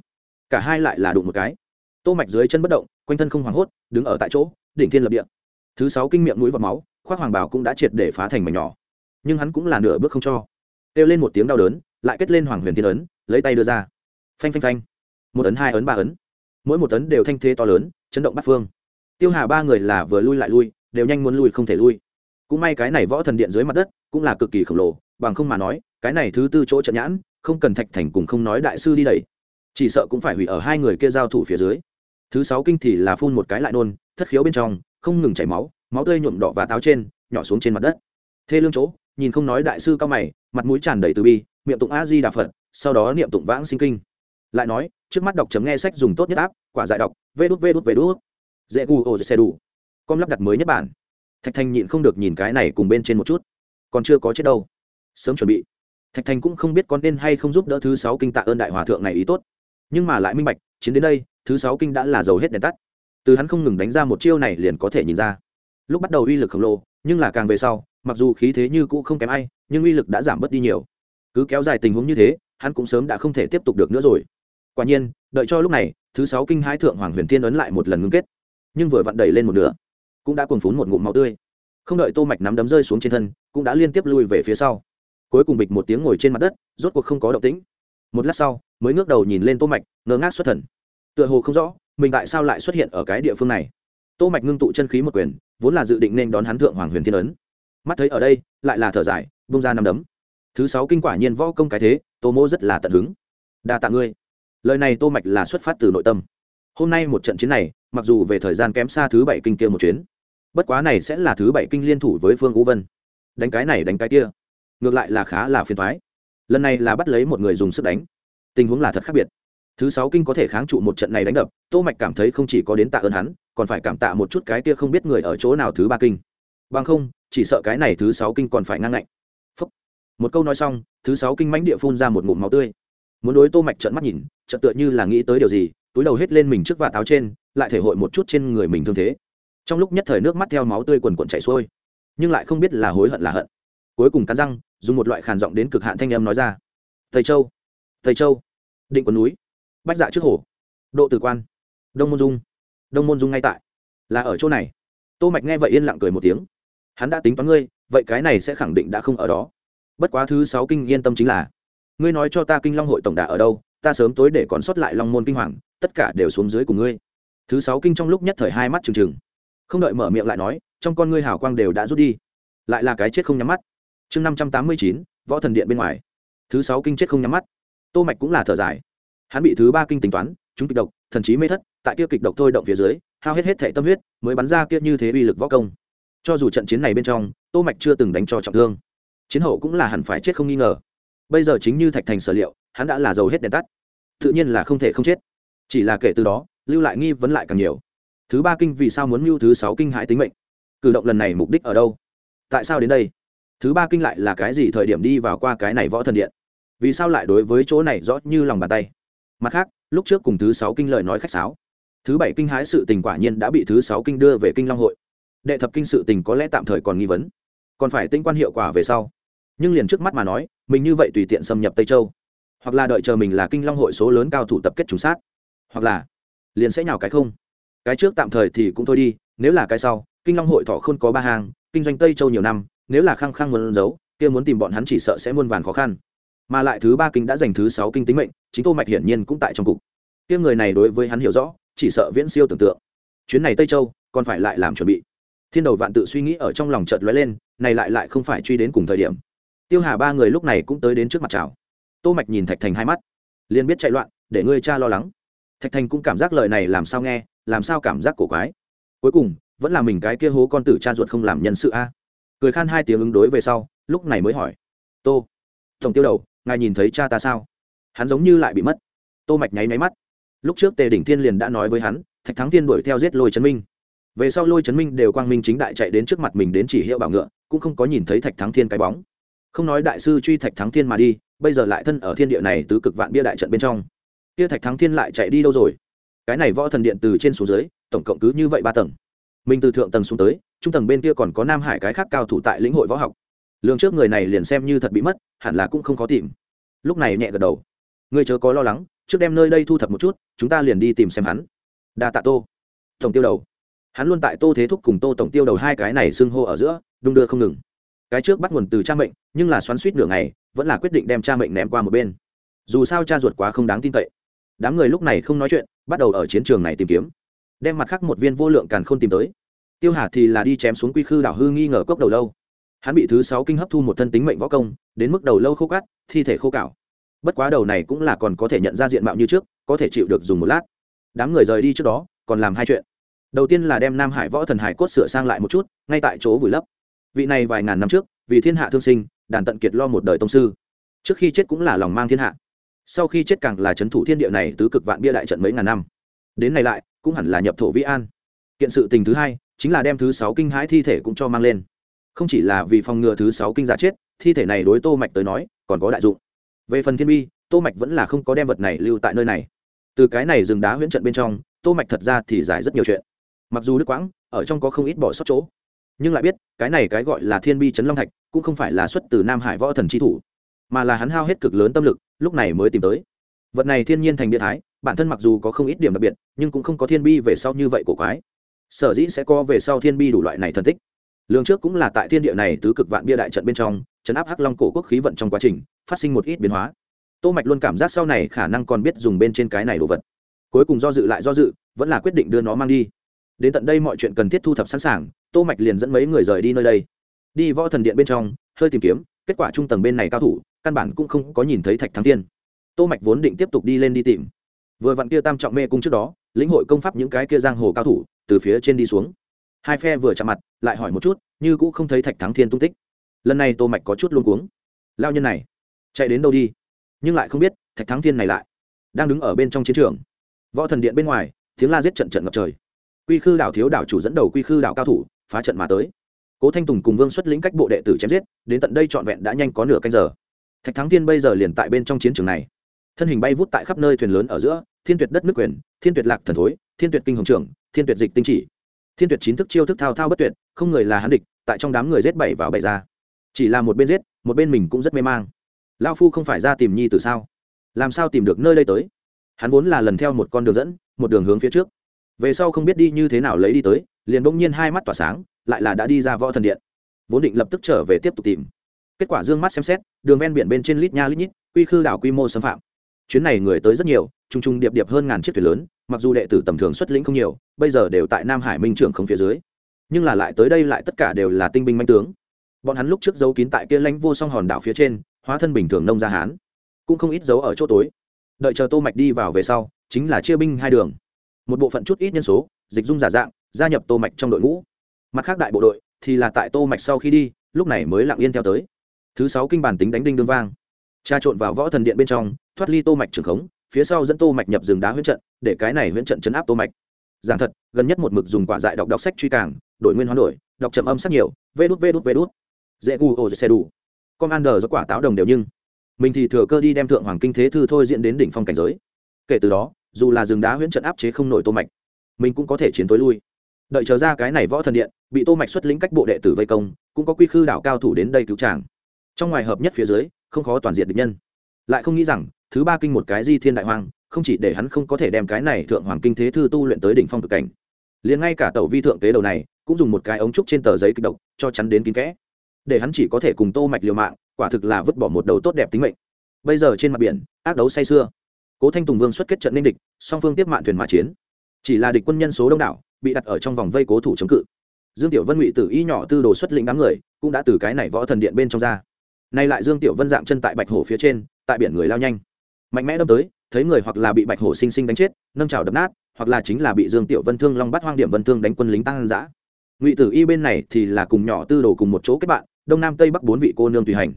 Cả hai lại là đụng một cái. Tô mạch dưới chân bất động, quanh thân không hoảng hốt, đứng ở tại chỗ, đỉnh thiên lập địa. Thứ sáu kinh miệng mũi và máu, khoác hoàng bảo cũng đã triệt để phá thành mảnh nhỏ. Nhưng hắn cũng là nửa bước không cho. Kêu lên một tiếng đau đớn, lại kết lên hoàng huyền thiên ấn, lấy tay đưa ra. Phanh phanh phanh. Một ấn, hai ấn, ba ấn. Mỗi một ấn đều thanh thế to lớn, chấn động bát phương. Tiêu hà ba người là vừa lui lại lui, đều nhanh muốn lui không thể lui cũng may cái này võ thần điện dưới mặt đất cũng là cực kỳ khổng lồ, bằng không mà nói, cái này thứ tư chỗ trận nhãn, không cần thạch thành cùng không nói đại sư đi đẩy. Chỉ sợ cũng phải hủy ở hai người kia giao thủ phía dưới. Thứ sáu kinh thì là phun một cái lại nôn, thất khiếu bên trong, không ngừng chảy máu máu tươi nhuộm đỏ và táo trên, nhỏ xuống trên mặt đất. Thê lương chỗ, nhìn không nói đại sư cao mày, mặt mũi tràn đầy từ bi, miệng tụng a di đà phật, sau đó niệm tụng vãng sinh kinh. Lại nói, trước mắt đọc chấm nghe sách dùng tốt nhất áp, quả giải đọc, vê đút vê đút vê đút. Dễ gu ô xe đủ. Com lắp đặt mới nhất bản thạch thành nhịn không được nhìn cái này cùng bên trên một chút. Còn chưa có chết đâu. Sớm chuẩn bị. Thạch thành cũng không biết có nên hay không giúp đỡ thứ sáu kinh tạ ơn đại hòa thượng này ý tốt. Nhưng mà lại minh bạch, chiến đến đây, thứ sáu kinh đã là dầu hết đèn tắt. Từ hắn không ngừng đánh ra một chiêu này liền có thể nhìn ra. Lúc bắt đầu uy lực khổng lồ, nhưng là càng về sau, mặc dù khí thế như cũ không kém ai, nhưng uy lực đã giảm bớt đi nhiều. Cứ kéo dài tình huống như thế, hắn cũng sớm đã không thể tiếp tục được nữa rồi. Quả nhiên, đợi cho lúc này, thứ sáu kinh hãi thượng hoàng huyền thiên ấn lại một lần ngưng kết, nhưng vừa vặn đẩy lên một nửa cũng đã cuồng phún một ngụm máu tươi. Không đợi tô mạch nắm đấm rơi xuống trên thân, cũng đã liên tiếp lui về phía sau. Cuối cùng bịch một tiếng ngồi trên mặt đất, rốt cuộc không có động tĩnh. Một lát sau, mới ngước đầu nhìn lên tô mạch, ngơ ngác xuất thần. Tựa hồ không rõ, mình tại sao lại xuất hiện ở cái địa phương này. Tô mạch ngưng tụ chân khí một quyền, vốn là dự định nên đón hắn thượng hoàng huyền thiên ấn. Mắt thấy ở đây, lại là thở dài bung ra năm đấm. Thứ sáu kinh quả nhiên võ công cái thế, tô mô rất là tận hứng. Đa tạ ngươi. Lời này tô mạch là xuất phát từ nội tâm. Hôm nay một trận chiến này, mặc dù về thời gian kém xa thứ bảy kinh kia một chuyến bất quá này sẽ là thứ bảy kinh liên thủ với phương u vân. Đánh cái này đánh cái kia. Ngược lại là khá là phiền thoái lần này là bắt lấy một người dùng sức đánh. Tình huống là thật khác biệt. Thứ sáu kinh có thể kháng trụ một trận này đánh đập, tô mạch cảm thấy không chỉ có đến tạ ơn hắn, còn phải cảm tạ một chút cái kia không biết người ở chỗ nào thứ ba kinh. Bằng không, chỉ sợ cái này thứ sáu kinh còn phải ngang ngạnh. Phúc. một câu nói xong, thứ sáu kinh mãnh địa phun ra một ngụm máu tươi. Muốn đối tô mạch trợn mắt nhìn trợn tựa như là nghĩ tới điều gì, túi đầu hết lên mình trước và táo trên, lại thể hội một chút trên người mình thương thế trong lúc nhất thời nước mắt theo máu tươi quần quần chảy xuôi, nhưng lại không biết là hối hận là hận. Cuối cùng cắn răng, dùng một loại khàn giọng đến cực hạn thanh âm nói ra. Thầy châu thầy châu, định quần núi, bách dạ trước hồ, độ tử quan, đông môn dung, đông môn dung ngay tại. Là ở chỗ này. Tô mạch nghe vậy yên lặng cười một tiếng. Hắn đã tính toán ngươi, vậy cái này sẽ khẳng định đã không ở đó. Bất quá thứ sáu kinh yên tâm chính là, ngươi nói cho ta kinh long hội tổng đà ở đâu, ta sớm tối để còn sót lại long môn kinh hoàng, tất cả đều xuống dưới của ngươi. Thứ sáu kinh trong lúc nhất thời hai mắt trừng trừng không đợi mở miệng lại nói, trong con ngươi hào quang đều đã rút đi. Lại là cái chết không nhắm mắt. Chương năm trăm tám mươi chín, võ thần điện bên ngoài. Thứ sáu kinh chết không nhắm mắt. Tô mạch cũng là thở dài. Hắn bị thứ ba kinh tính toán, chúng kịch độc, thần trí mê thất, tại kia kịch độc thôi động phía dưới, hao hết hết thệ tâm huyết, mới bắn ra kia như thế uy lực võ công. Cho dù trận chiến này bên trong, tô mạch chưa từng đánh cho trọng thương. Chiến hậu cũng là hẳn phải chết không nghi ngờ. Bây giờ chính như thạch thành sở liệu, hắn đã là dầu hết đèn tắt. Tự nhiên là không thể không chết. Chỉ là kể từ đó, lưu lại nghi vấn lại càng nhiều thứ ba kinh vì sao muốn mưu thứ sáu kinh hãi tính mệnh? Cử động lần này mục đích ở đâu? Tại sao đến đây? Thứ ba kinh lại là cái gì thời điểm đi vào qua cái này võ thần điện? Vì sao lại đối với chỗ này rõ như lòng bàn tay? Mặt khác, lúc trước cùng thứ sáu kinh lời nói khách sáo. Thứ bảy kinh hãi sự tình quả nhiên đã bị thứ sáu kinh đưa về kinh long hội. Đệ thập kinh sự tình có lẽ tạm thời còn nghi vấn. Còn phải tinh quan hiệu quả về sau. Nhưng liền trước mắt mà nói, mình như vậy tùy tiện xâm nhập tây châu. Hoặc là đợi chờ mình là kinh long hội số lớn cao thủ tập kết trùng sát. Hoặc là liền sẽ nhào cái không cái trước tạm thời thì cũng thôi đi, nếu là cái sau, kinh long hội thọ không có ba hàng kinh doanh tây châu nhiều năm, nếu là khăng khăng muốn giấu, kia muốn tìm bọn hắn chỉ sợ sẽ muôn vàn khó khăn. Mà lại thứ ba kinh đã giành thứ sáu kinh tính mệnh, chính tô mạch hiển nhiên cũng tại trong cục. Kia người này đối với hắn hiểu rõ, chỉ sợ viễn siêu tưởng tượng. Chuyến này tây châu, còn phải lại làm chuẩn bị. Thiên đầu vạn tự suy nghĩ ở trong lòng chợt lóe lên, này lại lại không phải truy đến cùng thời điểm. Tiêu hà ba người lúc này cũng tới đến trước mặt chào. Tô mạch nhìn thạch thành hai mắt. Liền biết chạy loạn, để ngươi cha lo lắng. Thạch thành cũng cảm giác lời này làm sao nghe làm sao cảm giác cổ quái? Cuối cùng, vẫn là mình cái kia hố con tử cha ruột không làm nhân sự a. Cười khan hai tiếng ứng đối về sau, lúc này mới hỏi. Tô, tổng tiêu đầu, ngài nhìn thấy cha ta sao? Hắn giống như lại bị mất. Tô mạch nháy máy mắt. Lúc trước tề đỉnh thiên liền đã nói với hắn, thạch thắng thiên đuổi theo giết lôi chấn minh. Về sau lôi chấn minh đều quang minh chính đại chạy đến trước mặt mình đến chỉ hiệu bảo ngựa, cũng không có nhìn thấy thạch thắng thiên cái bóng. Không nói đại sư truy thạch thắng thiên mà đi, bây giờ lại thân ở thiên địa này tứ cực vạn bia đại trận bên trong. Kia thạch thắng thiên lại chạy đi đâu rồi? Cái này võ thần điện từ trên xuống dưới, tổng cộng cứ như vậy ba tầng. Mình từ thượng tầng xuống tới, trung tầng bên kia còn có nam hải cái khác cao thủ tại lĩnh hội võ học. Lương trước người này liền xem như thật bị mất, hẳn là cũng không khó tìm. Lúc này nhẹ gật đầu. Ngươi chớ có lo lắng, trước đem nơi đây thu thập một chút, chúng ta liền đi tìm xem hắn. Đa tạ tô. Tổng tiêu đầu. Hắn luôn tại tô thế thúc cùng tô tổng tiêu đầu hai cái này xưng hô ở giữa, đung đưa không ngừng. Cái trước bắt nguồn từ cha mệnh, nhưng là xoắn suýt nửa ngày, vẫn là quyết định đem cha mệnh ném qua một bên. Dù sao cha ruột quá không đáng tin cậy đám người lúc này không nói chuyện, bắt đầu ở chiến trường này tìm kiếm. Đem mặt khác một viên vô lượng càn k h ô n tìm tới. Tiêu hà thì là đi chém xuống quy khư đảo hư nghi ngờ cốc đầu lâu. Hắn bị thứ sáu kinh hấp thu một thân tính mệnh võ công, đến mức đầu lâu khô cát, thi thể khô cảo bất quá đầu này cũng là còn có thể nhận ra diện mạo như trước, có thể chịu được dùng một lát. Đám người rời đi trước đó, còn làm hai chuyện. Đầu tiên là đem nam hải võ thần hải cốt sửa sang lại một chút, ngay tại chỗ vùi lấp. Vị này vài ngàn năm trước, vì thiên hạ thương sinh, đàn tận kiệt lo một đời tông sư. Trước khi chết cũng là lòng mang thiên hạ sau khi chết càng là c h ấ n thủ thiên địa này tứ cực vạn bia đại trận mấy ngàn năm. Đến này lại, cũng hẳn là nhập thổ vĩ an. Kiện sự tình thứ hai, chính là đem thứ sáu kinh hãi thi thể cũng cho mang lên. Không chỉ là vì phòng ngừa thứ sáu kinh giả chết, thi thể này đối tô mạch tới nói, còn có đại dụng. Về phần thiên bi, tô mạch vẫn là không có đem vật này lưu tại nơi này. Từ cái này rừng đá huyễn trận bên trong, tô mạch thật ra thì giải rất nhiều chuyện. Mặc dù đức quãng, ở trong có không ít bỏ sót chỗ. Nhưng lại biết, cái này cái gọi là thiên bi chấn long thạch, cũng không phải là xuất từ nam hải võ thần chi thủ, mà là hắn hao hết cực lớn tâm lực lúc này mới tìm tới. Vật này thiên nhiên thành bia thái, bản thân mặc dù có không ít điểm đặc biệt, nhưng cũng không có thiên bi về sau như vậy của quái. Sở dĩ sẽ có về sau thiên bi đủ loại này thần tích. Lương trước cũng là tại thiên địa này tứ cực vạn bia đại trận bên trong, chấn áp hắc long cổ quốc khí vận trong quá trình, phát sinh một ít biến hóa. Tô mạch luôn cảm giác sau này khả năng còn biết dùng bên trên cái này đồ vật. Cuối cùng do dự lại do dự, vẫn là quyết định đưa nó mang đi. Đến tận đây mọi chuyện cần thiết thu thập sẵn sàng, tô mạch liền dẫn mấy người rời đi nơi đây. Đi võ thần điện bên trong, hơi tìm kiếm kết quả trung tầng bên này cao thủ, căn bản cũng không có nhìn thấy thạch thắng thiên. Tô mạch vốn định tiếp tục đi lên đi tìm. Vừa vặn kia tam trọng mê cung trước đó, lĩnh hội công pháp những cái kia giang hồ cao thủ, từ phía trên đi xuống. Hai phe vừa chạm mặt, lại hỏi một chút, như cũng không thấy thạch thắng thiên tung tích. Lần này tô mạch có chút luống cuống. Lao nhân này, chạy đến đâu đi? Nhưng lại không biết, thạch thắng thiên này lại đang đứng ở bên trong chiến trường. Võ thần điện bên ngoài, tiếng la giết trận trận ngập trời. Quy khư đảo thiếu đảo chủ dẫn đầu quy khư đảo cao thủ, phá trận mà tới cố thanh tùng cùng vương xuất lĩnh cách bộ đệ tử chém giết đến tận đây trọn vẹn đã nhanh có nửa canh giờ thạch thắng thiên bây giờ liền tại bên trong chiến trường này thân hình bay vút tại khắp nơi thuyền lớn ở giữa thiên tuyệt đất nước quyền thiên tuyệt lạc thần thối thiên tuyệt kinh hồng trưởng thiên tuyệt dịch tinh chỉ thiên tuyệt chín thức chiêu thức thao thao bất tuyệt không người là hắn địch tại trong đám người giết bảy vào bảy ra chỉ là một bên giết một bên mình cũng rất mê mang lao phu không phải ra tìm nhi từ sao làm sao tìm được nơi đây tới hắn vốn là lần theo một con đường dẫn một đường hướng phía trước về sau không biết đi như thế nào lấy đi tới liền bỗng nhiên hai mắt tỏa sáng lại là đã đi ra võ thần điện. Vốn định lập tức trở về tiếp tục tìm. Kết quả d ư ơ n g mắt xem xét, đường ven biển bên trên lít nha lít nhít, quy khư đảo quy mô xâm phạm. Chuyến này người tới rất nhiều t r u n g t r u n g điệp điệp hơn ngàn chiếc thuyền lớn, mặc dù đệ tử tầm thường xuất lĩnh không nhiều, bây giờ đều tại nam hải minh trưởng không phía dưới. Nhưng là lại tới đây lại tất cả đều là tinh binh manh tướng. Bọn hắn lúc trước giấu kín tại kia lãnh vô song hòn đảo phía trên, hóa thân bình thường nông gia hán. Cũng không ít giấu ở chỗ tối. Đợi chờ tô mạch đi vào về sau, chính là chia binh hai đường. Một bộ phận chút ít nhân số, dịch dung giả dạng, gia nhập tô mạch trong đội ngũ mặt khác đại bộ đội thì là tại tô mạch sau khi đi, lúc này mới lặng yên theo tới. Thứ sáu kinh bản tính đánh đinh đương vang. Tra trộn vào võ thần điện bên trong, thoát ly tô mạch trường khống, phía sau dẫn tô mạch nhập rừng đá huyễn trận, để cái này huyễn trận chấn áp tô mạch. Giảng thật, gần nhất một mực dùng quả dại đọc đọc sách truy càng, đổi nguyên hoán đổi, đọc chậm âm sắc nhiều, vê đút vê đút vê đút. Dễ gu ô xe đủ. Con ăn đờ do quả táo đồng đều nhưng. Mình thì thừa cơ đi đem thượng hoàng kinh thế thư thôi diễn đến đỉnh phong cảnh giới. Kể từ đó, dù là rừng đá huyễn trận áp chế không nổi tô mạch, mình cũng có thể chiến tối lui. Đợi chờ ra cái này võ thần điện bị tô mạch xuất lĩnh cách bộ đệ tử vây công, cũng có quy khư đảo cao thủ đến đây cứu chàng. trong ngoài hợp nhất phía dưới, không khó toàn diện địch nhân. Lại không nghĩ rằng, thứ ba kinh một cái di thiên đại hoang, không chỉ để hắn không có thể đem cái này thượng hoàng kinh thế thư tu luyện tới đỉnh phong cực cảnh, liền ngay cả tàu vi thượng tế đầu này, cũng dùng một cái ống trúc trên tờ giấy kịch độc, cho chắn đến kín kẽ. Để hắn chỉ có thể cùng tô mạch liều mạng, quả thực là vứt bỏ một đầu tốt đẹp tính mệnh. Bây giờ trên mặt biển, ác đấu say xưa cố thanh tùng vương xuất kết trận ninh địch, song phương tiếp mạn thuyền mà chiến. Chỉ là địch quân nhân số đông đảo, bị đặt ở trong vòng vây cố thủ chống cự dương tiểu vân ngụy tử y nhỏ tư đồ xuất lĩnh đám người, cũng đã từ cái này võ thần điện bên trong ra. Nay lại dương tiểu vân dạng chân tại bạch hổ phía trên, tại biển người lao nhanh. Mạnh mẽ đâm tới, thấy người hoặc là bị bạch hổ sinh sinh đánh chết, nâng trào đập nát, hoặc là chính là bị dương tiểu vân thương long bắt hoang điểm vân thương đánh quân lính tăng giã ngụy tử y bên này thì là cùng nhỏ tư đồ cùng một chỗ kết bạn, đông nam tây bắc bốn vị cô nương tùy hành.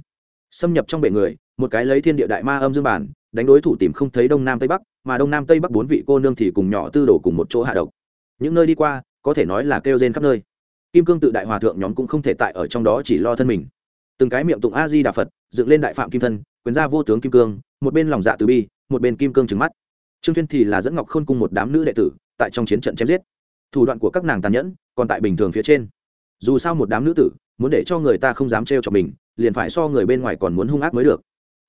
Xâm nhập trong bể người, một cái lấy thiên địa đại ma âm dương bản, đánh đối thủ tìm không thấy đông nam tây bắc, mà đông nam tây bắc bốn vị cô nương thì cùng nhỏ tư đồ cùng một chỗ hạ độc. Những nơi đi qua, có thể nói là kêu rên khắp nơi kim cương tự đại hòa thượng nhóm cũng không thể tại ở trong đó chỉ lo thân mình. Từng cái miệng tụng a di đà phật, dựng lên đại phạm kim thân, quyền ra vô tướng kim cương, một bên lòng dạ từ bi, một bên kim cương trừng mắt. Trương Thiên thì là dẫn ngọc khôn cùng một đám nữ đệ tử, tại trong chiến trận chém giết. Thủ đoạn của các nàng tàn nhẫn, còn tại bình thường phía trên. Dù sao một đám nữ tử, muốn để cho người ta không dám trêu cho mình, liền phải so người bên ngoài còn muốn hung ác mới được.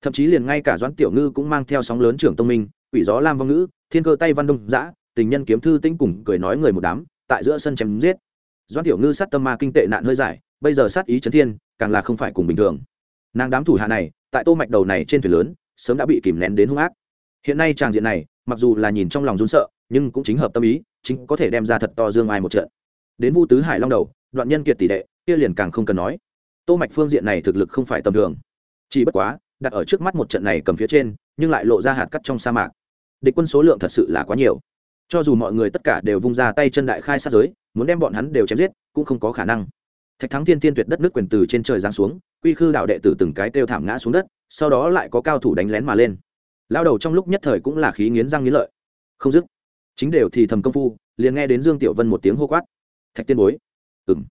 Thậm chí liền ngay cả doãn tiểu ngư cũng mang theo sóng lớn trưởng tông minh, quỷ gió lam vong ngữ, thiên cơ tay văn đông giã tình nhân kiếm thư tinh cùng cười nói người một đám, tại giữa sân chém giết doan tiểu ngư sát tâm ma kinh tệ nạn hơi giải, bây giờ sát ý chấn thiên, càng là không phải cùng bình thường. Nàng đám thủ hạ này, tại tô mạch đầu này trên thuyền lớn, sớm đã bị kìm nén đến hung ác. Hiện nay tràng diện này, mặc dù là nhìn trong lòng run sợ, nhưng cũng chính hợp tâm ý, chính có thể đem ra thật to dương ai một trận. Đến vu tứ hải long đầu, đoạn nhân kiệt tỷ đệ, kia liền càng không cần nói. Tô mạch phương diện này thực lực không phải tầm thường. Chỉ bất quá, đặt ở trước mắt một trận này cầm phía trên, nhưng lại lộ ra hạt cắt trong sa mạc. Địch quân số lượng thật sự là quá nhiều. Cho dù mọi người tất cả đều vung ra tay chân đại khai sát giới muốn đem bọn hắn đều chém giết, cũng không có khả năng. Thạch thắng thiên tiên tuyệt đất nước quyền từ trên trời giáng xuống, quy khư đạo đệ tử từng cái kêu thảm ngã xuống đất, sau đó lại có cao thủ đánh lén mà lên. Lao đầu trong lúc nhất thời cũng là khí nghiến răng nghiến lợi. Không dứt. Chính đều thì thầm công phu, liền nghe đến dương tiểu vân một tiếng hô quát. Thạch tiên bối. Ừng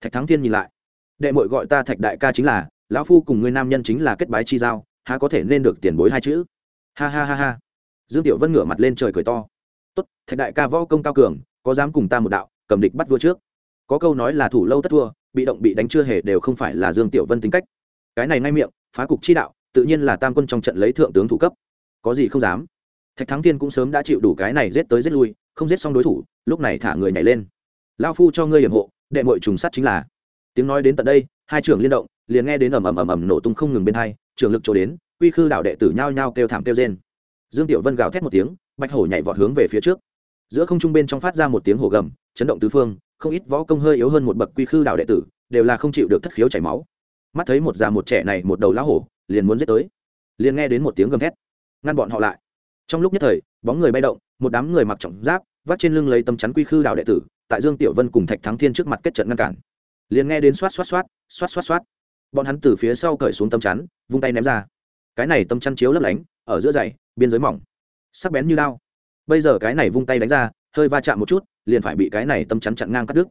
thạch thắng thiên nhìn lại. Đệ mội gọi ta thạch đại ca chính là, lão phu cùng người nam nhân chính là kết bái chi giao, há có thể nên được tiền bối hai chữ? Ha ha ha ha. Dương tiểu vân ngửa mặt lên trời cười to. Tốt, thạch đại ca võ công cao cường, có dám cùng ta một đạo cầm địch bắt vua trước. Có câu nói là thủ lâu tất thua, bị động bị đánh chưa hề đều không phải là dương tiểu vân tính cách. Cái này ngay miệng, phá cục chi đạo, tự nhiên là tam quân trong trận lấy thượng tướng thủ cấp. Có gì không dám. Thạch thắng thiên cũng sớm đã chịu đủ cái này giết tới giết lui, không giết xong đối thủ, lúc này thả người nhảy lên. Lao phu cho ngươi hiểm hộ, đệ mội trùng sắt chính là. Tiếng nói đến tận đây, hai trưởng liên động, liền nghe đến ầm ầm ầm ầm nổ tung không ngừng bên hai trường lực chỗ đến, quy khư đạo đệ tử nhao nhao kêu thảm kêu rên. Dương tiểu vân gào thét một tiếng, bạch hổ nhảy vọt hướng về phía trước. Giữa không trung bên trong phát ra một tiếng hổ gầm chấn động tứ phương, không ít võ công hơi yếu hơn một bậc quy khư đạo đệ tử, đều là không chịu được thất khiếu chảy máu. Mắt thấy một già một trẻ này một đầu lá hổ, liền muốn giết tới. Liền nghe đến một tiếng gầm thét, ngăn bọn họ lại. Trong lúc nhất thời, bóng người bay động, một đám người mặc trọng giáp, vắt trên lưng lấy tấm chắn quy khư đạo đệ tử, tại dương tiểu vân cùng thạch thắng thiên trước mặt kết trận ngăn cản. Liền nghe đến xoát xoát xoát xoát xoát xoát. Bọn hắn từ phía sau cởi xuống tấm chắn, vung tay ném ra. Cái này tấm chắn chiếu lấp lánh, ở giữa dày, biên giới mỏng, sắc bén như lao bây giờ cái này vung tay đánh ra, hơi va chạm một chút liền phải bị cái này tâm chắn chặn ngang cắt đứt.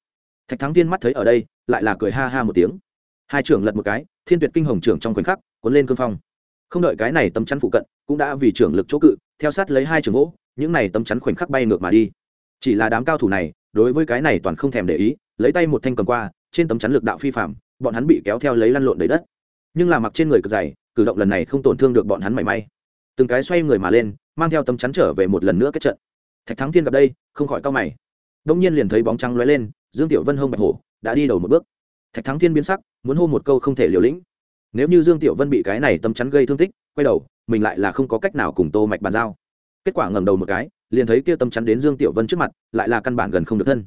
Thạch thắng thiên mắt thấy ở đây, lại là cười ha ha một tiếng. Hai trưởng lật một cái, thiên tuyệt kinh hồng trưởng trong khoảnh khắc, cuốn lên cương phong. Không đợi cái này tâm chắn phụ cận, cũng đã vì trưởng lực chỗ cự, theo sát lấy hai trường gỗ, những này tâm chắn khoảnh khắc bay ngược mà đi. Chỉ là đám cao thủ này, đối với cái này toàn không thèm để ý, lấy tay một thanh cầm qua, trên tấm chắn lực đạo phi phạm, bọn hắn bị kéo theo lấy lăn lộn đầy đất. Nhưng là mặc trên người cực dày, cử động lần này không tổn thương được bọn hắn mảy may. Từng cái xoay người mà lên, mang theo tấm chắn trở về một lần nữa kết trận. Thạch thắng thiên gặp đây, không khỏi cao mày đông nhiên liền thấy bóng trắng lóe lên, dương tiểu vân hông bạch hổ, đã đi đầu một bước. Thạch thắng thiên biến sắc, muốn hô một câu không thể liều lĩnh. Nếu như dương tiểu vân bị cái này tâm chắn gây thương tích, quay đầu, mình lại là không có cách nào cùng tô mạch bàn giao. Kết quả ngẩng đầu một cái, liền thấy kia tâm chắn đến dương tiểu vân trước mặt, lại là căn bản gần không được thân.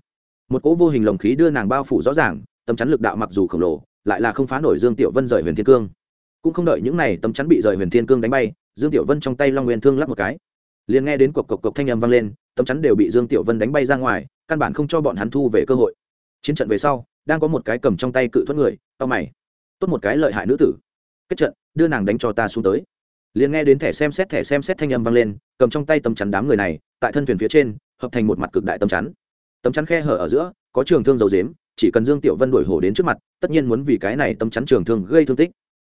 Một cỗ vô hình lồng khí đưa nàng bao phủ rõ ràng, tâm chắn lực đạo mặc dù khổng lồ, lại là không phá nổi dương tiểu vân rời huyền thiên cương. Cũng không đợi những này tâm chắn bị rời huyền thiên cương đánh bay, dương tiểu vân trong tay long nguyên thương lắp một cái. Liền nghe đến cộc cộc cộc thanh âm vang lên, tâm chắn đều bị dương tiểu vân đánh bay ra ngoài căn bản không cho bọn hắn thu về cơ hội. Chiến trận về sau, đang có một cái cầm trong tay cự thoát người tao mày. Tốt một cái lợi hại nữ tử. Kết trận, đưa nàng đánh cho ta xuống tới. Liền nghe đến thẻ xem xét, thẻ xem xét thanh âm vang lên, cầm trong tay tấm chắn đám người này, tại thân thuyền phía trên, hợp thành một mặt cực đại tấm chắn. Tấm chắn khe hở ở giữa, có trường thương dầu dếm chỉ cần dương tiểu vân đuổi hổ đến trước mặt, tất nhiên muốn vì cái này tấm chắn trường thương gây thương tích.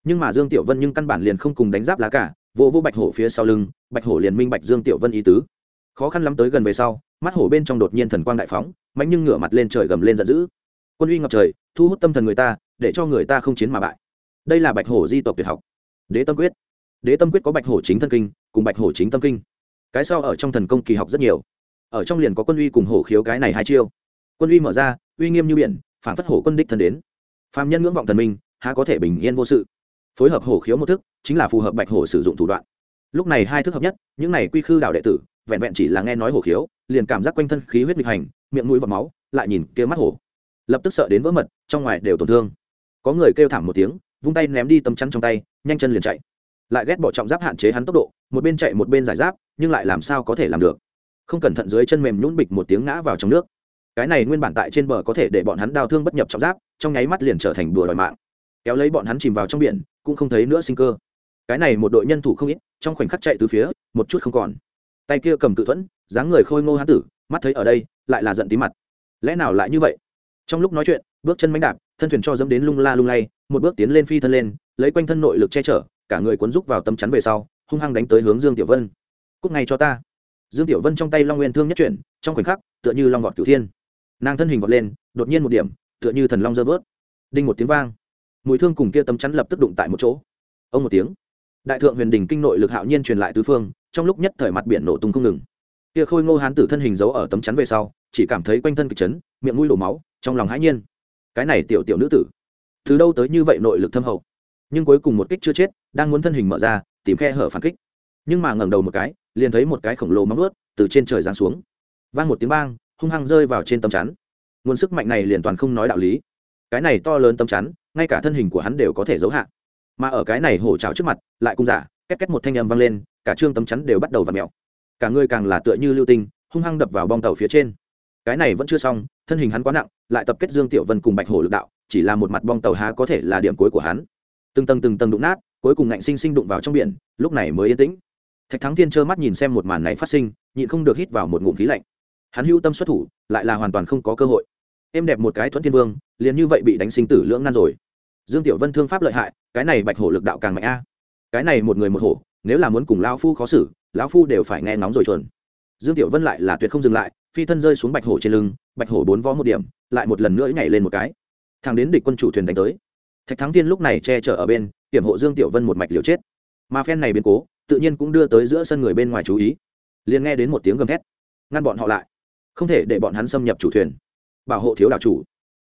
Nhưng mà dương tiểu vân nhưng căn bản liền không cùng đánh giáp lá cả, vô vô bạch hổ phía sau lưng, bạch hổ liền minh bạch dương tiểu vân ý tứ. Khó khăn lắm tới gần về sau mắt hổ bên trong đột nhiên thần quang đại phóng, mạnh nhưng ngửa mặt lên trời gầm lên giận dữ. Quân uy ngập trời, thu hút tâm thần người ta, để cho người ta không chiến mà bại. Đây là bạch hổ di tộc tuyệt học. Đế tâm quyết. Đế tâm quyết có bạch hổ chính thân kinh, cùng bạch hổ chính tâm kinh. Cái sau ở trong thần công kỳ học rất nhiều. Ở trong liền có quân uy cùng hổ khiếu cái này hai chiêu. Quân uy mở ra, uy nghiêm như biển, phản phất hổ quân đích thân đến. Phạm nhân ngưỡng vọng thần minh, há có thể bình yên vô sự. Phối hợp hổ khiếu một thức, chính là phù hợp bạch hổ sử dụng thủ đoạn. Lúc này hai thức hợp nhất, những này quy khư đạo đệ tử vẹn vẹn chỉ là nghe nói hổ khiếu, liền cảm giác quanh thân khí huyết nghịch hành, miệng mũi và máu, lại nhìn kia mắt hổ. Lập tức sợ đến vỡ mật, trong ngoài đều tổn thương. Có người kêu thảm một tiếng, vung tay ném đi tấm chắn trong tay, nhanh chân liền chạy. Lại ghét bỏ trọng giáp hạn chế hắn tốc độ, một bên chạy một bên giải giáp, nhưng lại làm sao có thể làm được? Không cẩn thận dưới chân mềm nhún bịch một tiếng ngã vào trong nước. Cái này nguyên bản tại trên bờ có thể để bọn hắn đau thương bất nhập trọng giáp, trong nháy mắt liền trở thành bừa đòi mạng. Kéo lấy bọn hắn chìm vào trong biển, cũng không thấy nữa sinh cơ. Cái này một đội nhân thủ không ít, trong khoảnh khắc chạy từ phía, một chút không còn tay kia cầm cự thuẫn, dáng người khôi ngô hán tử, mắt thấy ở đây, lại là giận tí mặt. Lẽ nào lại như vậy? Trong lúc nói chuyện, bước chân mánh đạp, thân thuyền cho dẫm đến lung la lung lay, một bước tiến lên phi thân lên, lấy quanh thân nội lực che chở, cả người cuốn rúc vào tâm chắn về sau, hung hăng đánh tới hướng dương tiểu vân. Cúc ngay cho ta. Dương tiểu vân trong tay long nguyên thương nhất chuyển, trong khoảnh khắc, tựa như long vọt cửu thiên. Nàng thân hình vọt lên, đột nhiên một điểm, tựa như thần long dơ vớt. Đinh một tiếng vang. Mùi thương cùng kia tấm chắn lập tức đụng tại một chỗ. Ông một tiếng. Đại thượng huyền đình kinh nội lực hạo nhiên truyền lại tứ phương trong lúc nhất thời mặt biển nổ tung không ngừng. Kia khôi ngô hán tử thân hình giấu ở tấm chắn về sau, chỉ cảm thấy quanh thân kịch chấn, miệng mũi đổ máu, trong lòng hãi nhiên. Cái này tiểu tiểu nữ tử, từ đâu tới như vậy nội lực thâm hậu? Nhưng cuối cùng một kích chưa chết, đang muốn thân hình mở ra, tìm khe hở phản kích. Nhưng mà ngẩng đầu một cái, liền thấy một cái khổng lồ móng ướt từ trên trời giáng xuống. Vang một tiếng bang, hung hăng rơi vào trên tấm chắn. Nguồn sức mạnh này liền toàn không nói đạo lý. Cái này to lớn tấm chắn, ngay cả thân hình của hắn đều có thể giấu hạ. Mà ở cái này hổ trào trước mặt, lại cung giả, két két một thanh âm vang lên cả trương tấm chắn đều bắt đầu v ặ mẹo. Cả người càng là tựa như lưu tinh, hung hăng đập vào bong tàu phía trên. Cái này vẫn chưa xong, thân hình hắn quá nặng, lại tập kết dương tiểu vân cùng bạch hổ lực đạo, chỉ là một mặt bong tàu há có thể là điểm cuối của hắn. Từng tầng từng tầng đụng nát, cuối cùng ngạnh sinh sinh đụng vào trong biển, lúc này mới yên tĩnh. Thạch thắng thiên trơ mắt nhìn xem một màn này phát sinh, nhịn không được hít vào một ngụm khí lạnh. Hắn hữu tâm xuất thủ, lại là hoàn toàn không có cơ hội. Em đẹp một cái thuẫn thiên vương, liền như vậy bị đánh sinh tử lưỡng nan rồi. Dương tiểu vân thương pháp lợi hại, cái này bạch hổ lực đạo càng mạnh a. Cái này một người một hổ nếu là muốn cùng lão phu khó xử, lão phu đều phải nghe nóng rồi chuẩn dương tiểu vân lại là tuyệt không dừng lại, phi thân rơi xuống bạch hổ trên lưng, bạch hổ bốn vó một điểm, lại một lần nữa nhảy lên một cái. Thằng đến địch quân chủ thuyền đánh tới. Thạch thắng thiên lúc này che chở ở bên, hiểm hộ dương tiểu vân một mạch liều chết. Mà phen này biến cố, tự nhiên cũng đưa tới giữa sân người bên ngoài chú ý. Liền nghe đến một tiếng gầm thét, ngăn bọn họ lại. Không thể để bọn hắn xâm nhập chủ thuyền. Bảo hộ thiếu đạo chủ.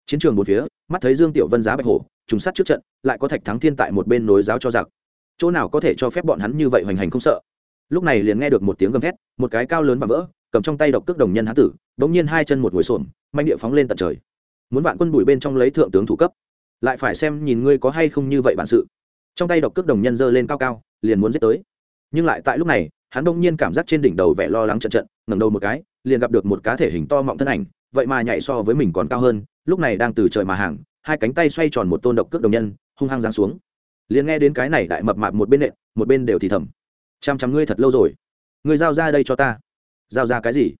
Chiến trường một phía, mắt thấy dương tiểu vân giá bạch hổ, trùng sát trước trận, lại có thạch thắng thiên tại một bên nối giáo cho giặc chỗ nào có thể cho phép bọn hắn như vậy hoành hành không sợ? Lúc này liền nghe được một tiếng gầm thét, một cái cao lớn và vỡ, cầm trong tay độc cước đồng nhân hán tử, bỗng nhiên hai chân một ngồi xổm manh địa phóng lên tận trời. Muốn vạn quân bùi bên trong lấy thượng tướng thủ cấp. Lại phải xem nhìn ngươi có hay không như vậy bản sự. Trong tay độc cước đồng nhân giơ lên cao cao, liền muốn giết tới. Nhưng lại tại lúc này, hắn bỗng nhiên cảm giác trên đỉnh đầu vẻ lo lắng trận trận, ngẩng đầu một cái, liền gặp được một cá thể hình to mọng thân ảnh, vậy mà nhảy so với mình còn cao hơn, lúc này đang từ trời mà hàng, hai cánh tay xoay tròn một tôn độc cước đồng nhân, hung hăng giáng xuống liền nghe đến cái này đại mập mạp một bên nện, một bên đều thì thầm. Chăm chăm ngươi thật lâu rồi. Ngươi giao ra đây cho ta. Giao ra cái gì?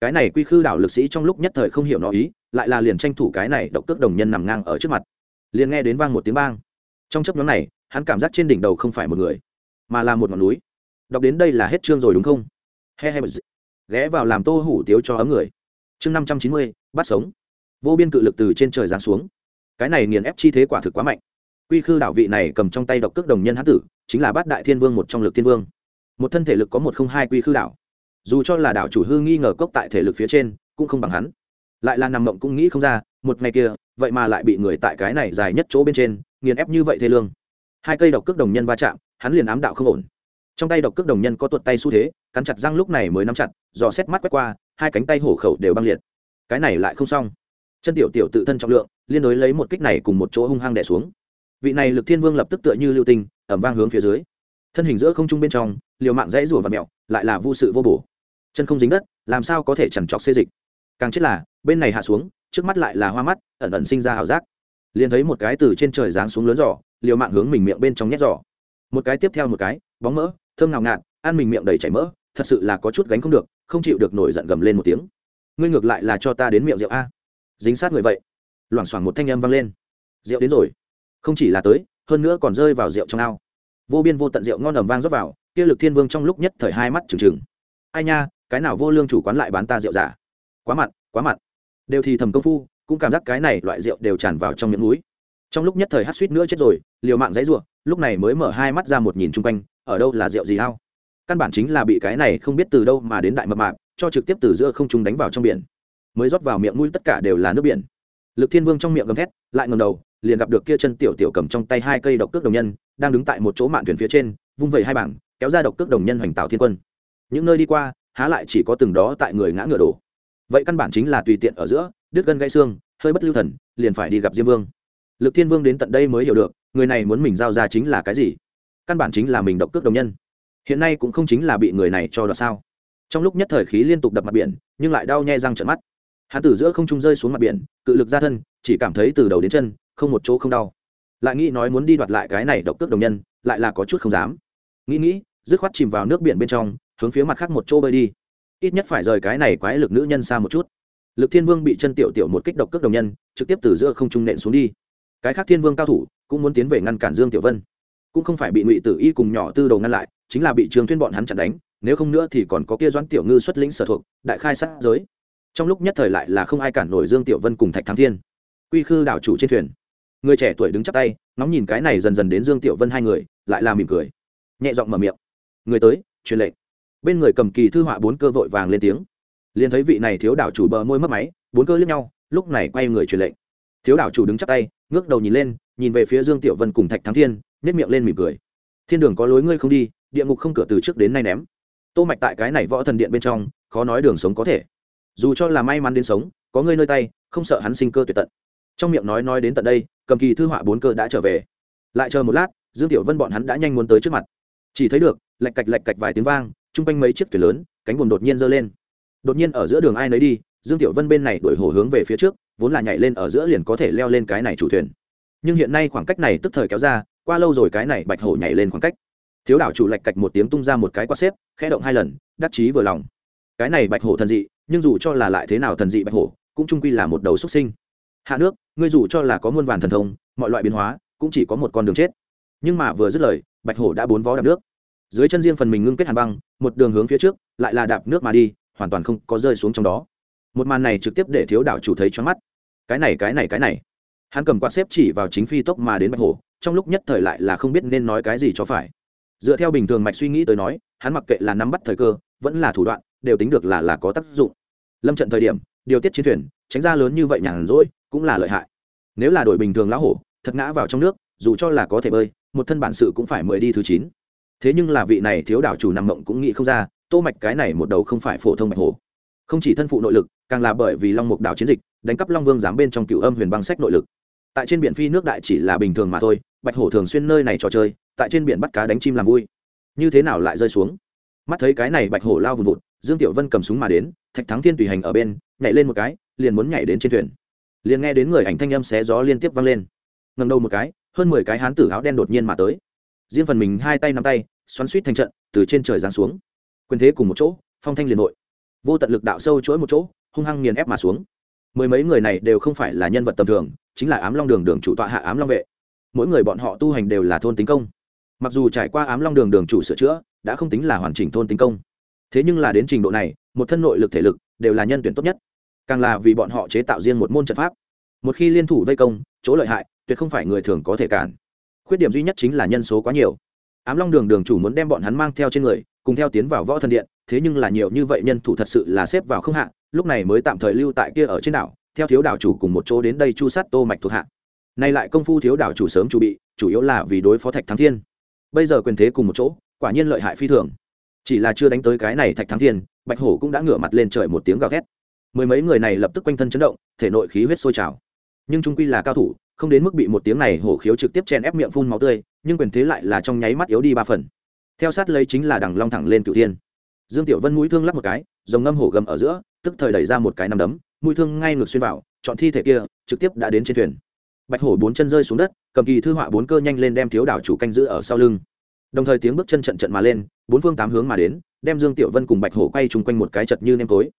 Cái này quy khư đảo lực sĩ trong lúc nhất thời không hiểu nó ý, lại là liền tranh thủ cái này độc cước đồng nhân nằm ngang ở trước mặt. Liền nghe đến vang một tiếng bang. Trong chấp nhóm này, hắn cảm giác trên đỉnh đầu không phải một người, mà là một ngọn núi. Đọc đến đây là hết chương rồi đúng không? He he ghé vào làm tô hủ tiếu cho ấm người. Chương năm trăm chín mươi, bắt sống. Vô biên cự lực từ trên trời giáng xuống. Cái này nghiền ép chi thế quả thực quá mạnh quy khư đảo vị này cầm trong tay độc cước đồng nhân hán tử, chính là bát đại thiên vương một trong lực thiên vương. Một thân thể lực có một không hai quy khư đảo. Dù cho là đảo chủ hư nghi ngờ cốc tại thể lực phía trên, cũng không bằng hắn. Lại là nằm mộng cũng nghĩ không ra, một ngày kia, vậy mà lại bị người tại cái này dài nhất chỗ bên trên, nghiền ép như vậy thế lương. Hai cây độc cước đồng nhân va chạm, hắn liền ám đạo không ổn. Trong tay độc cước đồng nhân có tuột tay xu thế, cắn chặt răng lúc này mới nắm chặt, dò xét mắt quét qua, hai cánh tay hổ khẩu đều băng liệt. Cái này lại không xong. Chân tiểu tiểu tự thân trọng lượng, liên đối lấy một kích này cùng một chỗ hung hăng đẻ xuống vị này lực thiên vương lập tức tựa như lưu tinh, ẩm vang hướng phía dưới. Thân hình giữa không trung bên trong, liều mạng dãy rủa và mẹo, lại là vô sự vô bổ. Chân không dính đất, làm sao có thể chẳng chọc xê dịch? Càng chết là, bên này hạ xuống, trước mắt lại là hoa mắt, ẩn ẩn sinh ra ảo giác. Liền thấy một cái từ trên trời giáng xuống lớn giỏ, liều mạng hướng mình miệng bên trong nhét giỏ. Một cái tiếp theo một cái, bóng mỡ, thơm ngào ngạt, ăn mình miệng đầy chảy mỡ, thật sự là có chút gánh không được, không chịu được nổi giận gầm lên một tiếng. Ngươi ngược lại là cho ta đến miệng rượu a. Dính sát người vậy. Loảng xoảng một thanh âm vang lên. Rượu đến rồi không chỉ là tới, hơn nữa còn rơi vào rượu trong ao. Vô biên vô tận rượu ngon ẩm vang rót vào, kia lực thiên vương trong lúc nhất thời hai mắt trừng trừng. Ai nha, cái nào vô lương chủ quán lại bán ta rượu giả? Quá mặn quá mặn. Đều thì thầm công phu, cũng cảm giác cái này loại rượu đều tràn vào trong miệng núi. Trong lúc nhất thời hát suýt nữa chết rồi, liều mạng dãy ruộng, lúc này mới mở hai mắt ra một nhìn chung quanh, ở đâu là rượu gì hao căn bản chính là bị cái này không biết từ đâu mà đến đại mập mạp, cho trực tiếp từ giữa không trung đánh vào trong biển. Mới rót vào miệng mũi tất cả đều là nước biển. Lực thiên vương trong miệng gầm thét, lại ngầm đầu liền gặp được kia chân tiểu tiểu cầm trong tay hai cây độc cước đồng nhân, đang đứng tại một chỗ mạn thuyền phía trên, vung vẩy hai bảng, kéo ra độc cước đồng nhân hoành tạo thiên quân. Những nơi đi qua, há lại chỉ có từng đó tại người ngã ngựa đổ. Vậy căn bản chính là tùy tiện ở giữa, đứt gân gãy xương, hơi bất lưu thần, liền phải đi gặp diêm vương. Lực thiên vương đến tận đây mới hiểu được, người này muốn mình giao ra chính là cái gì? Căn bản chính là mình độc cước đồng nhân. Hiện nay cũng không chính là bị người này cho đoạt sao? Trong lúc nhất thời khí liên tục đập mặt biển, nhưng lại đau nhè răng trợn mắt. Hắn từ giữa không trung rơi xuống mặt biển, cự lực ra thân, chỉ cảm thấy từ đầu đến chân không một chỗ không đau. Lại nghĩ nói muốn đi đoạt lại cái này độc cước đồng nhân, lại là có chút không dám. Nghĩ nghĩ, dứt khoát chìm vào nước biển bên trong, hướng phía mặt khác một chỗ bơi đi. Ít nhất phải rời cái này quái lực nữ nhân xa một chút. Lực thiên vương bị chân tiểu tiểu một kích độc cước đồng nhân, trực tiếp từ giữa không trung nện xuống đi. Cái khác thiên vương cao thủ cũng muốn tiến về ngăn cản dương tiểu vân. Cũng không phải bị ngụy tử y cùng nhỏ tư đầu ngăn lại, chính là bị trường Thuyên bọn hắn chặn đánh, nếu không nữa thì còn có kia doãn tiểu ngư xuất lĩnh sở thuộc, đại khai sát giới. Trong lúc nhất thời lại là không ai cản nổi dương tiểu vân cùng thạch thắng thiên. Quy khư đảo chủ trên thuyền người trẻ tuổi đứng chắp tay nóng nhìn cái này dần dần đến dương tiểu vân hai người, lại là mỉm cười. Nhẹ giọng mở miệng. Người tới, truyền lệnh. Bên người cầm kỳ thư họa bốn cơ vội vàng lên tiếng. Liền thấy vị này thiếu đảo chủ bờ môi mất máy, bốn cơ lướt nhau, lúc này quay người truyền lệnh. Thiếu đảo chủ đứng chắp tay, ngước đầu nhìn lên, nhìn về phía dương tiểu vân cùng thạch thắng thiên nếp miệng lên mỉm cười. Thiên đường có lối ngươi không đi, địa ngục không cửa từ trước đến nay ném. Tô mạch tại cái này võ thần điện bên trong, khó nói đường sống có thể. Dù cho là may mắn đến sống, có ngươi nơi tay, không sợ hắn sinh cơ tuyệt tận. Trong miệng nói nói đến tận đây cầm kỳ thư họa bốn cơ đã trở về. Lại chờ một lát, dương tiểu vân bọn hắn đã nhanh muốn tới trước mặt. Chỉ thấy được, lạch cạch lạch cạch vài tiếng vang, chung quanh mấy chiếc thuyền lớn, cánh buồm đột nhiên giơ lên. Đột nhiên ở giữa đường ai nấy đi, dương tiểu vân bên này đổi hồ hướng về phía trước, vốn là nhảy lên ở giữa liền có thể leo lên cái này chủ thuyền. Nhưng hiện nay khoảng cách này tức thời kéo ra, qua lâu rồi cái này bạch hổ nhảy lên khoảng cách. Thiếu đảo chủ lạch cạch một tiếng tung ra một cái quát xếp, khẽ động hai lần, đắc chí vừa lòng. Cái này bạch hổ thần dị, nhưng dù cho là lại thế nào thần dị bạch hổ, cũng trung quy là một đầu xuất sinh hạ nước, ngươi dù cho là có muôn vàn thần thông, mọi loại biến hóa, cũng chỉ có một con đường chết. Nhưng mà vừa dứt lời, bạch hổ đã bốn vó đạp nước. Dưới chân riêng phần mình ngưng kết hàn băng, một đường hướng phía trước, lại là đạp nước mà đi, hoàn toàn không có rơi xuống trong đó. Một màn này trực tiếp để thiếu đảo chủ thấy choáng mắt. Cái này cái này cái này. Hắn cầm quạt xếp chỉ vào chính phi tốc mà đến bạch hổ, trong lúc nhất thời lại là không biết nên nói cái gì cho phải. Dựa theo bình thường mạch suy nghĩ tới nói, hắn mặc kệ là nắm bắt thời cơ, vẫn là thủ đoạn, đều tính được là là có tác dụng. Lâm trận thời điểm, điều tiết chiến thuyền, tránh ra lớn như vậy nhàn rỗi cũng là lợi hại. Nếu là đội bình thường lão hổ, thật ngã vào trong nước, dù cho là có thể bơi, một thân bản sự cũng phải mười đi thứ chín. Thế nhưng là vị này thiếu đảo chủ nằm mộng cũng nghĩ không ra, tô mạch cái này một đầu không phải phổ thông mạch hổ. Không chỉ thân phụ nội lực, càng là bởi vì long mục đảo chiến dịch, đánh cắp long vương giám bên trong cựu âm huyền băng sách nội lực. Tại trên biển phi nước đại chỉ là bình thường mà thôi, bạch hổ thường xuyên nơi này trò chơi, tại trên biển bắt cá đánh chim làm vui. Như thế nào lại rơi xuống? Mắt thấy cái này bạch hổ lao vùn vụt, dương tiểu vân cầm súng mà đến, thạch thắng thiên tùy hành ở bên, nhảy lên một cái, liền muốn nhảy đến trên thuyền liền nghe đến người ảnh thanh âm xé gió liên tiếp vang lên. Ngầm đầu một cái, hơn mười cái hán tử áo đen đột nhiên mà tới. Riêng phần mình hai tay nắm tay, xoắn suýt thành trận, từ trên trời giáng xuống. Quyền thế cùng một chỗ, phong thanh liền nội vô tận lực đạo sâu chuỗi một chỗ, hung hăng nghiền ép mà xuống. Mười mấy người này đều không phải là nhân vật tầm thường, chính là ám long đường đường chủ tọa hạ ám long vệ. Mỗi người bọn họ tu hành đều là thôn tính công. Mặc dù trải qua ám long đường đường chủ sửa chữa, đã không tính là hoàn chỉnh thôn tính công. Thế nhưng là đến trình độ này, một thân nội lực thể lực đều là nhân tuyển tốt nhất càng là vì bọn họ chế tạo riêng một môn trận pháp. Một khi liên thủ vây công, chỗ lợi hại, tuyệt không phải người thường có thể cản. Khuyết điểm duy nhất chính là nhân số quá nhiều. Ám long đường đường chủ muốn đem bọn hắn mang theo trên người, cùng theo tiến vào võ thần điện, thế nhưng là nhiều như vậy nhân thủ thật sự là xếp vào không hạ, lúc này mới tạm thời lưu tại kia ở trên đảo, theo thiếu đảo chủ cùng một chỗ đến đây chu sát tô mạch thuộc hạ. Nay lại công phu thiếu đảo chủ sớm chuẩn bị, chủ yếu là vì đối phó thạch thắng thiên. Bây giờ quyền thế cùng một chỗ, quả nhiên lợi hại phi thường. Chỉ là chưa đánh tới cái này thạch thắng thiên, bạch hổ cũng đã ngửa mặt lên trời một tiếng gào thét mười mấy người này lập tức quanh thân chấn động, thể nội khí huyết sôi trào. Nhưng trung quy là cao thủ, không đến mức bị một tiếng này hổ khiếu trực tiếp chen ép miệng phun máu tươi, nhưng quyền thế lại là trong nháy mắt yếu đi ba phần. Theo sát lấy chính là đằng long thẳng lên cửu thiên. Dương tiểu vân mũi thương lắp một cái dòng ngâm hổ gầm ở giữa, tức thời đẩy ra một cái nằm đấm, mũi thương ngay ngược xuyên vào, chọn thi thể kia, trực tiếp đã đến trên thuyền. Bạch hổ bốn chân rơi xuống đất, cầm kỳ thư họa bốn cơ nhanh lên đem thiếu đảo chủ canh giữ ở sau lưng. Đồng thời tiếng bước chân trận trận mà lên, bốn phương tám hướng mà đến, đem dương tiểu vân cùng bạch hổ quay chung quanh một cái chật như nêm tối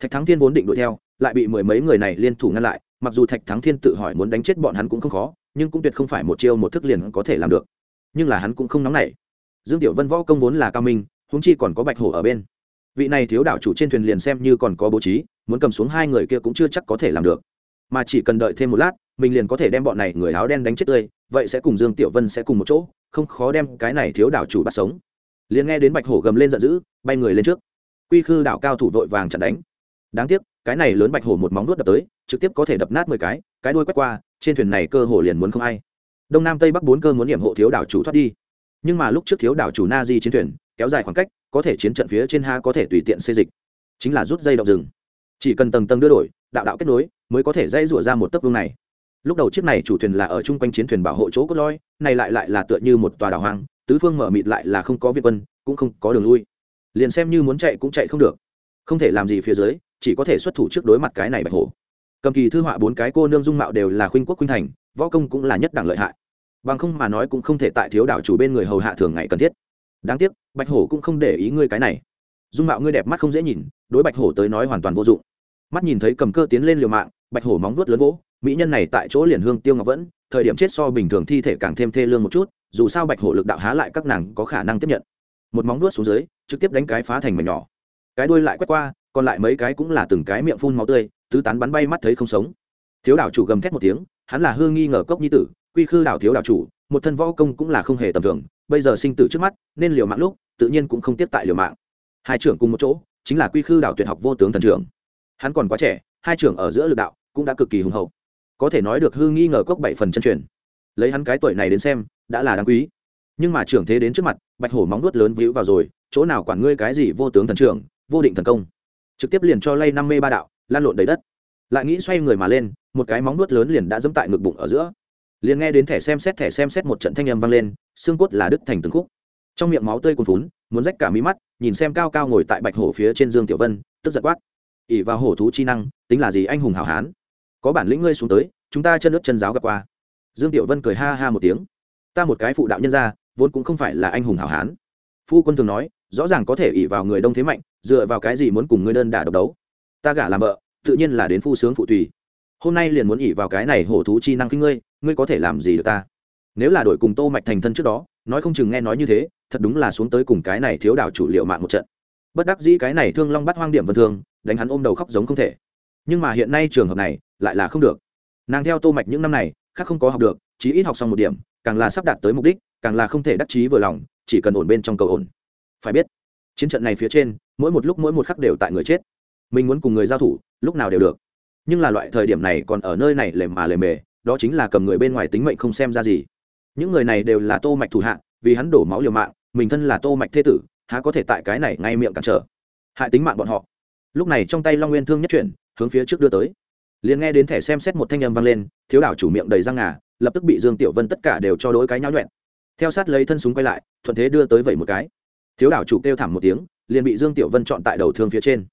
thạch thắng thiên vốn định đuổi theo, lại bị mười mấy người này liên thủ ngăn lại, mặc dù thạch thắng thiên tự hỏi muốn đánh chết bọn hắn cũng không khó, nhưng cũng tuyệt không phải một chiêu một thức liền có thể làm được. Nhưng là hắn cũng không nóng nảy. Dương tiểu vân võ công vốn là cao minh húng chi còn có bạch hổ ở bên. Vị này thiếu đảo chủ trên thuyền liền xem như còn có bố trí, muốn cầm xuống hai người kia cũng chưa chắc có thể làm được. Mà chỉ cần đợi thêm một lát, mình liền có thể đem bọn này người áo đen đánh chết tươi, vậy sẽ cùng dương tiểu vân sẽ cùng một chỗ, không khó đem cái này thiếu đảo chủ bắt sống. Liền nghe đến bạch hổ gầm lên giận dữ, bay người lên trước. Quy khư đảo cao thủ vội vàng chặn đánh đáng tiếc, cái này lớn bạch hổ một móng nuốt đập tới, trực tiếp có thể đập nát mười cái cái đuôi quét qua, trên thuyền này cơ hồ liền muốn không ai. Đông nam tây bắc bốn cơ muốn điểm hộ thiếu đảo chủ thoát đi. Nhưng mà lúc trước thiếu đảo chủ na di chiến thuyền, kéo dài khoảng cách, có thể chiến trận phía trên ha có thể tùy tiện xây dịch. Chính là rút dây động rừng. Chỉ cần tầng tầng đưa đổi, đạo đạo kết nối, mới có thể dây rủa ra một tấc vương này. Lúc đầu chiếc này chủ thuyền là ở chung quanh chiến thuyền bảo hộ chỗ cốt lõi, này lại lại là tựa như một tòa đảo hoang, tứ phương mở mịt lại là không có việt quân, cũng không có đường lui. Liền xem như muốn chạy cũng chạy không được. Không thể làm gì phía dưới chỉ có thể xuất thủ trước đối mặt cái này bạch hổ. Cầm kỳ thư họa bốn cái cô nương dung mạo đều là khuynh quốc khuynh thành, võ công cũng là nhất đẳng lợi hại. Bằng không mà nói cũng không thể tại thiếu đảo chủ bên người hầu hạ thường ngày cần thiết. Đáng tiếc, bạch hổ cũng không để ý ngươi cái này. Dung mạo ngươi đẹp mắt không dễ nhìn, đối bạch hổ tới nói hoàn toàn vô dụng. Mắt nhìn thấy cầm cơ tiến lên liều mạng, bạch hổ móng vuốt lớn vỗ, mỹ nhân này tại chỗ liền hương tiêu ngọc vẫn, thời điểm chết so bình thường thi thể càng thêm thê lương một chút, dù sao bạch hổ lực đạo há lại các nàng có khả năng tiếp nhận. Một móng vuốt xuống dưới, trực tiếp đánh cái phá thành mảnh nhỏ. Cái đuôi lại quét qua còn lại mấy cái cũng là từng cái miệng phun máu tươi, tứ tán bắn bay mắt thấy không sống. Thiếu đảo chủ gầm thét một tiếng, hắn là hương nghi ngờ cốc nhi tử, quy khư đảo thiếu đảo chủ, một thân võ công cũng là không hề tầm thường, bây giờ sinh tử trước mắt, nên liều mạng lúc, tự nhiên cũng không tiếp tại liều mạng. Hai trưởng cùng một chỗ, chính là quy khư đảo tuyệt học vô tướng thần trưởng. Hắn còn quá trẻ, hai trưởng ở giữa lực đạo cũng đã cực kỳ hùng hậu. Có thể nói được hư nghi ngờ cốc bảy phần chân truyền. Lấy hắn cái tuổi này đến xem, đã là đáng quý. Nhưng mà trưởng thế đến trước mặt, bạch hổ móng nuốt lớn víu vào rồi, chỗ nào quản ngươi cái gì vô tướng thần trưởng, vô định thần công trực tiếp liền cho lay năm mê ba đạo, lan lộn đầy đất. Lại nghĩ xoay người mà lên, một cái móng nuốt lớn liền đã dẫm tại ngực bụng ở giữa. Liền nghe đến thẻ xem xét, thẻ xem xét một trận thanh âm vang lên, xương cốt là đứt thành từng khúc. Trong miệng máu tươi cuồn phún muốn rách cả mí mắt, nhìn xem cao cao ngồi tại bạch hổ phía trên dương tiểu vân, tức giật quát. Ỉ vào hổ thú chi năng, tính là gì anh hùng hảo hán? Có bản lĩnh ngươi xuống tới, chúng ta chân nước chân giáo gặp qua. Dương tiểu vân cười ha ha một tiếng. Ta một cái phụ đạo nhân gia vốn cũng không phải là anh hùng hảo hán. Phu quân thường nói rõ ràng có thể ỉ vào người đông thế mạnh, dựa vào cái gì muốn cùng ngươi đơn đả độc đấu? Ta gả làm vợ, tự nhiên là đến phu sướng phụ tùy. Hôm nay liền muốn ỉ vào cái này hổ thú chi năng kinh ngươi ngươi có thể làm gì được ta? Nếu là đổi cùng tô mạch thành thân trước đó, nói không chừng nghe nói như thế, thật đúng là xuống tới cùng cái này thiếu đảo chủ liệu mạng một trận. Bất đắc dĩ cái này thương long bắt hoang điểm vân thương đánh hắn ôm đầu khóc giống không thể. Nhưng mà hiện nay trường hợp này, lại là không được. Nàng theo tô mạch những năm này, khác không có học được chỉ ít học xong một điểm, càng là sắp đạt tới mục đích, càng là không thể đắc chí vừa lòng, chỉ cần ổn bên trong cầu ổn phải biết, chiến trận này phía trên, mỗi một lúc mỗi một khắc đều tại người chết. Mình muốn cùng người giao thủ, lúc nào đều được. Nhưng là loại thời điểm này còn ở nơi này lề mà lề mề, đó chính là cầm người bên ngoài tính mệnh không xem ra gì. Những người này đều là tô mạch thủ hạ, vì hắn đổ máu liều mạng, mình thân là tô mạch thế tử, há có thể tại cái này ngay miệng cản trở. Hại tính mạng bọn họ. Lúc này trong tay long nguyên thương nhất chuyển, hướng phía trước đưa tới. Liền nghe đến thẻ xem xét một thanh âm vang lên, thiếu đảo chủ miệng đầy răng ngà, lập tức bị dương tiểu vân tất cả đều cho đối cái nháo nhuẹn. Theo sát lấy thân súng quay lại, thuận thế đưa tới vậy một cái thiếu đảo chủ kêu thảm một tiếng, liền bị dương tiểu vân chọn tại đầu thương phía trên.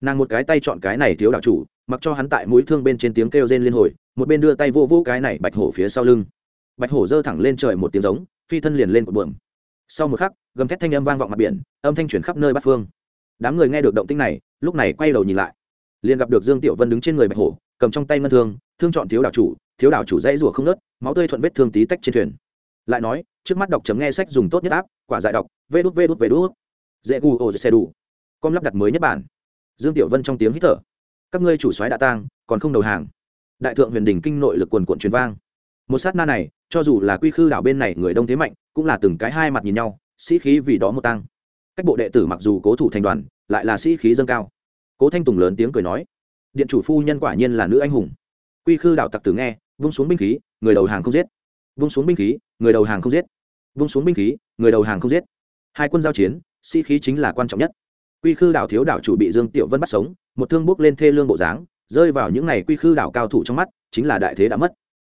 Nàng một cái tay chọn cái này thiếu đảo chủ, mặc cho hắn tại mũi thương bên trên tiếng kêu rên liên hồi, một bên đưa tay vô vô cái này bạch hổ phía sau lưng. Bạch hổ giơ thẳng lên trời một tiếng giống, phi thân liền lên cột buồm sau một khắc, gầm thét thanh âm vang vọng mặt biển, âm thanh chuyển khắp nơi bát phương. Đám người nghe được động tinh này, lúc này quay đầu nhìn lại. Liền gặp được dương tiểu vân đứng trên người bạch hổ, cầm trong tay ngân thương thương chọn thiếu đảo chủ, thiếu đảo chủ dãy rủa không nớt máu tươi thuận vết thương tí tách trên thuyền. Lại nói trước mắt đọc chấm nghe sách dùng tốt nhất áp quả giải đọc, vê đút vê đút vê đút. Dễ gu, ô, xe đủ. Com lắp đặt mới nhất bản. Dương tiểu vân trong tiếng hít thở. Các ngươi chủ soái đã tang, còn không đầu hàng. Đại thượng huyền đình kinh nội lực quần quận truyền vang. Một sát na này, cho dù là quy khư đảo bên này người đông thế mạnh, cũng là từng cái hai mặt nhìn nhau, sĩ khí vì đó một tăng cách bộ đệ tử mặc dù cố thủ thành đoàn, lại là sĩ khí dâng cao. Cố thanh tùng lớn tiếng cười nói, điện chủ phu nhân quả nhiên là nữ anh hùng. Quy khư đảo tặc tử nghe, vung xuống binh khí, người đầu hàng không giết. Vung xuống binh khí, người đầu hàng không giết vung xuống binh khí, người đầu hàng không giết. Hai quân giao chiến, sĩ khí chính là quan trọng nhất. Quy khư đảo thiếu đảo chủ bị dương tiểu vân bắt sống, một thương bước lên thê lương bộ dáng, rơi vào những ngày quy khư đảo cao thủ trong mắt, chính là đại thế đã mất.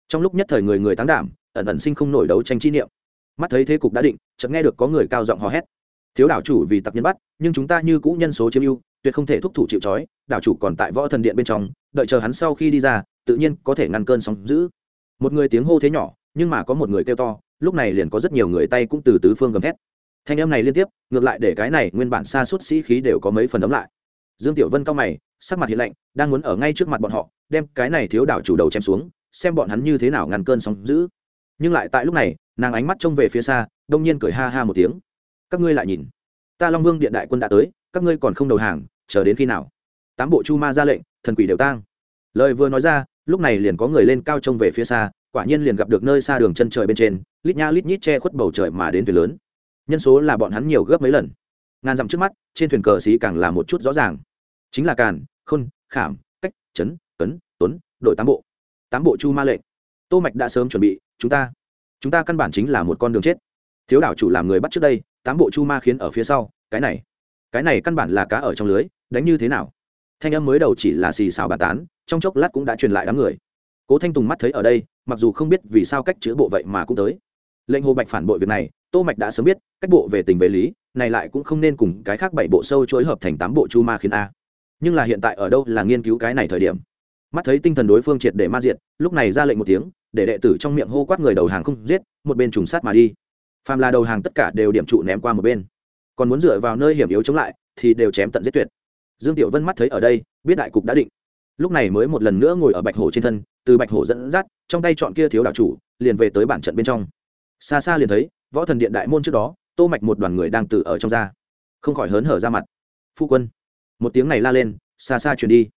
Trong lúc nhất thời người người tán đảm, ẩn ẩn sinh không nổi đấu tranh chi niệm. Mắt thấy thế cục đã định, chợt nghe được có người cao giọng hò hét. Thiếu đảo chủ vì tặc nhân bắt, nhưng chúng ta như cũ nhân số chiếm ưu, tuyệt không thể thúc thủ chịu trói, đảo chủ còn tại võ thần điện bên trong, đợi chờ hắn sau khi đi ra, tự nhiên có thể ngăn cơn sóng giữ một người tiếng hô thế nhỏ, nhưng mà có một người kêu to lúc này liền có rất nhiều người tay cũng từ tứ phương gầm thét. Thanh em này liên tiếp, ngược lại để cái này nguyên bản xa suốt sĩ khí đều có mấy phần ấm lại. Dương tiểu vân cao mày, sắc mặt hiện lạnh, đang muốn ở ngay trước mặt bọn họ, đem cái này thiếu đảo chủ đầu chém xuống, xem bọn hắn như thế nào ngăn cơn sóng giữ nhưng lại tại lúc này, nàng ánh mắt trông về phía xa, đông nhiên cười ha ha một tiếng. Các ngươi lại nhìn. Ta long vương điện đại quân đã tới, các ngươi còn không đầu hàng, chờ đến khi nào? Tám bộ chu ma ra lệnh, thần quỷ đều tang. Lời vừa nói ra, lúc này liền có người lên cao trông về phía xa quả nhiên liền gặp được nơi xa đường chân trời bên trên, lít nha lít nhít che khuất bầu trời mà đến thuyền lớn. Nhân số là bọn hắn nhiều gấp mấy lần. Ngàn dặm trước mắt, trên thuyền cờ xí càng là một chút rõ ràng. Chính là càn, khôn, khảm, cách chấn cấn, tuấn, đội tám bộ. Tám bộ chu ma lệnh tô mạch đã sớm chuẩn bị, chúng ta chúng ta căn bản chính là một con đường chết. Thiếu đảo chủ làm người bắt trước đây, tám bộ chu ma khiến ở phía sau, cái này cái này căn bản là cá ở trong lưới, đánh như thế nào? Thanh âm mới đầu chỉ là xì xào bàn tán, trong chốc lát cũng đã truyền lại đám người cố thanh tùng mắt thấy ở đây, mặc dù không biết vì sao cách chữa bộ vậy mà cũng tới. Lệnh hồ bạch phản bội việc này, tô mạch đã sớm biết, cách bộ về tình về lý, này lại cũng không nên cùng cái khác bảy bộ sâu chối hợp thành tám bộ chu ma khiến a. Nhưng là hiện tại ở đâu là nghiên cứu cái này thời điểm. Mắt thấy tinh thần đối phương triệt để ma diệt, lúc này ra lệnh một tiếng, để đệ tử trong miệng hô quát người đầu hàng không giết, một bên trùng sát mà đi. Phàm là đầu hàng tất cả đều điểm trụ ném qua một bên. Còn muốn dựa vào nơi hiểm yếu chống lại, thì đều chém tận giết tuyệt. Dương tiểu vân mắt thấy ở đây, biết đại cục đã định lúc này mới một lần nữa ngồi ở bạch hổ trên thân, từ bạch hổ dẫn dắt, trong tay chọn kia thiếu đạo chủ, liền về tới bản trận bên trong. Xa xa liền thấy, võ thần điện đại môn trước đó, tô mạch một đoàn người đang từ ở trong ra. Không khỏi hớn hở ra mặt. Phu quân. Một tiếng này la lên, xa xa truyền đi.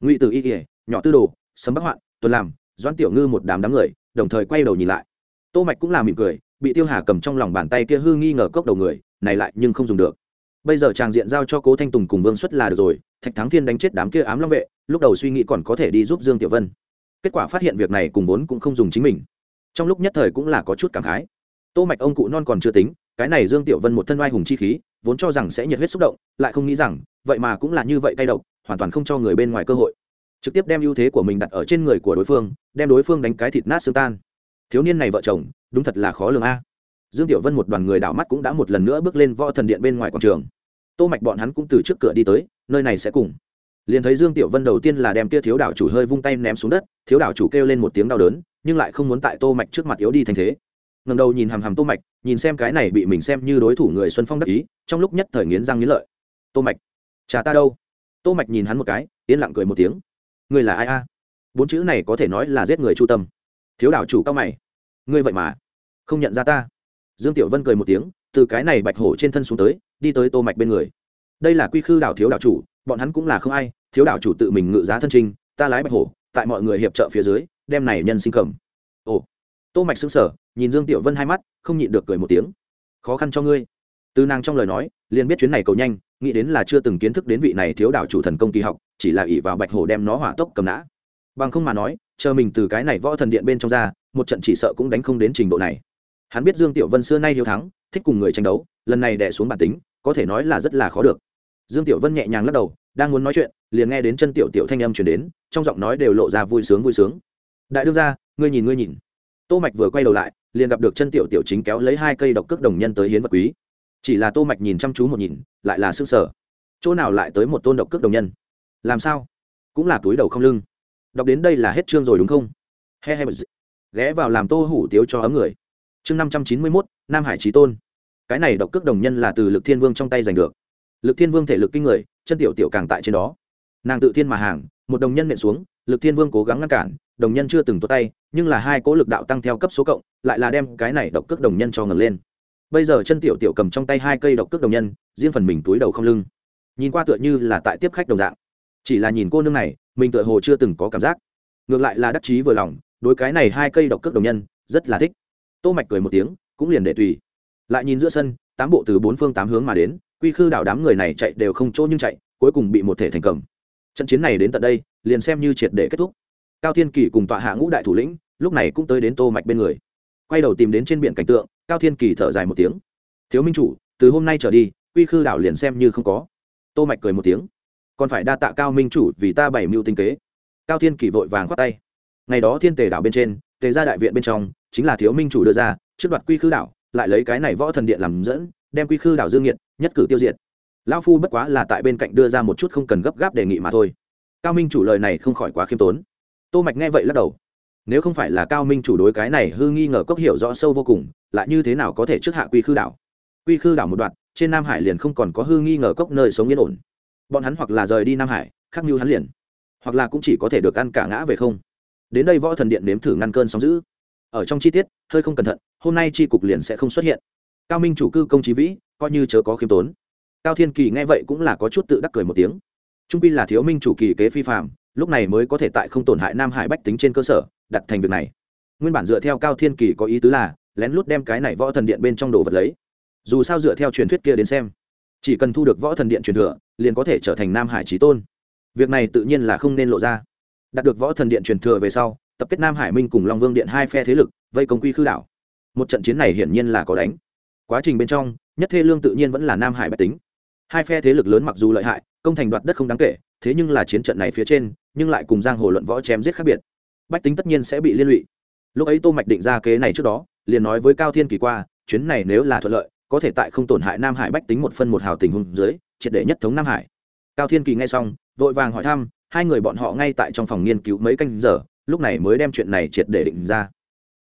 Ngụy tử y kỉa nhỏ tư đồ, sấm bắc hoạn, tuần làm, doãn tiểu ngư một đám đám người, đồng thời quay đầu nhìn lại. Tô mạch cũng là mỉm cười, bị tiêu hà cầm trong lòng bàn tay kia hư nghi ngờ cốc đầu người, này lại nhưng không dùng được bây giờ tràng diện giao cho cố thanh tùng cùng vương xuất là được rồi, thạch thắng thiên đánh chết đám kia ám long vệ, lúc đầu suy nghĩ còn có thể đi giúp dương tiểu vân. Kết quả phát hiện việc này cùng vốn cũng không dùng chính mình. Trong lúc nhất thời cũng là có chút cảm khái. Tô mạch ông cụ non còn chưa tính, cái này dương tiểu vân một thân oai hùng chi khí, vốn cho rằng sẽ nhiệt huyết xúc động, lại không nghĩ rằng, vậy mà cũng là như vậy cay độc, hoàn toàn không cho người bên ngoài cơ hội. Trực tiếp đem ưu thế của mình đặt ở trên người của đối phương, đem đối phương đánh cái thịt nát xương tan. Thiếu niên này vợ chồng, đúng thật là khó lường a dương tiểu vân một đoàn người đảo mắt cũng đã một lần nữa bước lên võ thần điện bên ngoài quảng trường. Tô mạch bọn hắn cũng từ trước cửa đi tới, nơi này sẽ cùng. Liền thấy dương tiểu vân đầu tiên là đem kia thiếu đảo chủ hơi vung tay ném xuống đất, thiếu đảo chủ kêu lên một tiếng đau đớn, nhưng lại không muốn tại tô mạch trước mặt yếu đi thành thế. Ngẩng đầu nhìn hàm hàm tô mạch, nhìn xem cái này bị mình xem như đối thủ người xuân phong đắc ý, trong lúc nhất thời nghiến răng nghiến lợi. Tô mạch, cha ta đâu? Tô mạch nhìn hắn một cái, yên lặng cười một tiếng. Ngươi là ai a? Bốn chữ này có thể nói là giết người chu tâm. Thiếu đảo chủ cao mày. Ngươi vậy mà không nhận ra ta dương tiểu vân cười một tiếng, từ cái này bạch hổ trên thân xuống tới, đi tới tô mạch bên người. Đây là quy khư đảo thiếu đảo chủ, bọn hắn cũng là không ai, thiếu đảo chủ tự mình ngự giá thân trinh ta lái bạch hổ, tại mọi người hiệp trợ phía dưới, đem này nhân sinh cầm. Ồ. Tô mạch sững sờ, nhìn dương tiểu vân hai mắt, không nhịn được cười một tiếng. Khó khăn cho ngươi. Từ nàng trong lời nói, liền biết chuyến này cầu nhanh, nghĩ đến là chưa từng kiến thức đến vị này thiếu đảo chủ thần công kỳ học, chỉ là ỷ vào bạch hổ đem nó hỏa tốc cầm nã. Bằng không mà nói, chờ mình từ cái này võ thần điện bên trong ra, một trận chỉ sợ cũng đánh không đến trình độ này hắn biết dương tiểu vân xưa nay hiếu thắng, thích cùng người tranh đấu, lần này đẻ xuống bản tính, có thể nói là rất là khó được. Dương tiểu vân nhẹ nhàng lắc đầu, đang muốn nói chuyện, liền nghe đến chân tiểu tiểu thanh âm chuyển đến, trong giọng nói đều lộ ra vui sướng vui sướng. Đại đương ra ngươi nhìn ngươi nhìn. Tô mạch vừa quay đầu lại, liền gặp được chân tiểu tiểu chính kéo lấy hai cây độc cước đồng nhân tới hiến vật quý. Chỉ là tô mạch nhìn chăm chú một nhìn, lại là sức sở chỗ nào lại tới một tôn độc cước đồng nhân? Làm sao? Cũng là túi đầu không lưng. Đọc đến đây là hết chương rồi đúng không? He he ghé vào làm tô hủ tiếu cho ấm người chương năm trăm chín mươi mốt, nam hải trí tôn. Cái này độc cước đồng nhân là từ lực thiên vương trong tay giành được. Lực thiên vương thể lực kinh người, chân tiểu tiểu càng tại trên đó. Nàng tự thiên mà hàng, một đồng nhân nện xuống, lực thiên vương cố gắng ngăn cản, đồng nhân chưa từng tốt tay, nhưng là hai cố lực đạo tăng theo cấp số cộng, lại là đem cái này độc cước đồng nhân cho ngẩng lên. Bây giờ chân tiểu tiểu cầm trong tay hai cây độc cước đồng nhân, riêng phần mình túi đầu không lưng. Nhìn qua tựa như là tại tiếp khách đồng dạng. Chỉ là nhìn cô nương này, mình tựa hồ chưa từng có cảm giác. Ngược lại là đắc chí vừa lòng, đối cái này hai cây độc cước đồng nhân, rất là thích tô mạch cười một tiếng, cũng liền để tùy. Lại nhìn giữa sân, tám bộ từ bốn phương tám hướng mà đến, quy khư đảo đám người này chạy đều không chỗ nhưng chạy, cuối cùng bị một thể thành cầm. Trận chiến này đến tận đây, liền xem như triệt để kết thúc. Cao thiên kỳ cùng tọa hạ ngũ đại thủ lĩnh, lúc này cũng tới đến tô mạch bên người. Quay đầu tìm đến trên biển cảnh tượng, cao thiên kỳ thở dài một tiếng. Thiếu minh chủ, từ hôm nay trở đi, quy khư đảo liền xem như không có. Tô mạch cười một tiếng. Còn phải đa tạ cao minh chủ vì ta bảy mưu tinh kế. Cao thiên kỳ vội vàng khoát tay. Ngày đó thiên tề đảo bên trên, tề gia đại viện bên trong chính là thiếu minh chủ đưa ra, trước đoạt quy khư đảo, lại lấy cái này võ thần điện làm dẫn, đem quy khư đảo dương nghiệt nhất cử tiêu diệt. Lão phu bất quá là tại bên cạnh đưa ra một chút không cần gấp gáp đề nghị mà thôi. Cao minh chủ lời này không khỏi quá khiêm tốn. Tô mạch nghe vậy lắc đầu. Nếu không phải là cao minh chủ đối cái này hư nghi ngờ cốc hiểu rõ sâu vô cùng, lại như thế nào có thể trước hạ quy khư đảo? Quy khư đảo một đoạn, trên nam hải liền không còn có hư nghi ngờ cốc nơi sống yên ổn. Bọn hắn hoặc là rời đi nam hải khắc mưu hắn liền, hoặc là cũng chỉ có thể được ăn cả ngã về không. Đến đây võ thần điện nếm thử ngăn cơn sóng giữ ở trong chi tiết, hơi không cẩn thận, hôm nay tri cục liền sẽ không xuất hiện. Cao minh chủ cư công trí vĩ, coi như chớ có khiêm tốn. Cao thiên kỳ nghe vậy cũng là có chút tự đắc cười một tiếng. Trung pi là thiếu minh chủ kỳ kế phi phạm lúc này mới có thể tại không tổn hại nam hải bách tính trên cơ sở, đặt thành việc này. Nguyên bản dựa theo cao thiên kỳ có ý tứ là, lén lút đem cái này võ thần điện bên trong đồ vật lấy. Dù sao dựa theo truyền thuyết kia đến xem, chỉ cần thu được võ thần điện truyền thừa, liền có thể trở thành nam hải trí tôn. Việc này tự nhiên là không nên lộ ra. Đạt được võ thần điện truyền thừa về sau tập kết nam hải minh cùng long vương điện hai phe thế lực, vây công quy khư đảo. Một trận chiến này hiển nhiên là có đánh. Quá trình bên trong, nhất thê lương tự nhiên vẫn là nam hải bạch tính. Hai phe thế lực lớn mặc dù lợi hại, công thành đoạt đất không đáng kể, thế nhưng là chiến trận này phía trên, nhưng lại cùng giang hồ luận võ chém giết khác biệt. Bách tính tất nhiên sẽ bị liên lụy. Lúc ấy tô mạch định ra kế này trước đó, liền nói với cao thiên kỳ qua, chuyến này nếu là thuận lợi, có thể tại không tổn hại nam hải bách tính một phân một hào tình huống dưới, triệt để nhất thống nam hải. Cao thiên kỳ nghe xong, vội vàng hỏi thăm, hai người bọn họ ngay tại trong phòng nghiên cứu mấy canh giờ lúc này mới đem chuyện này triệt để định ra.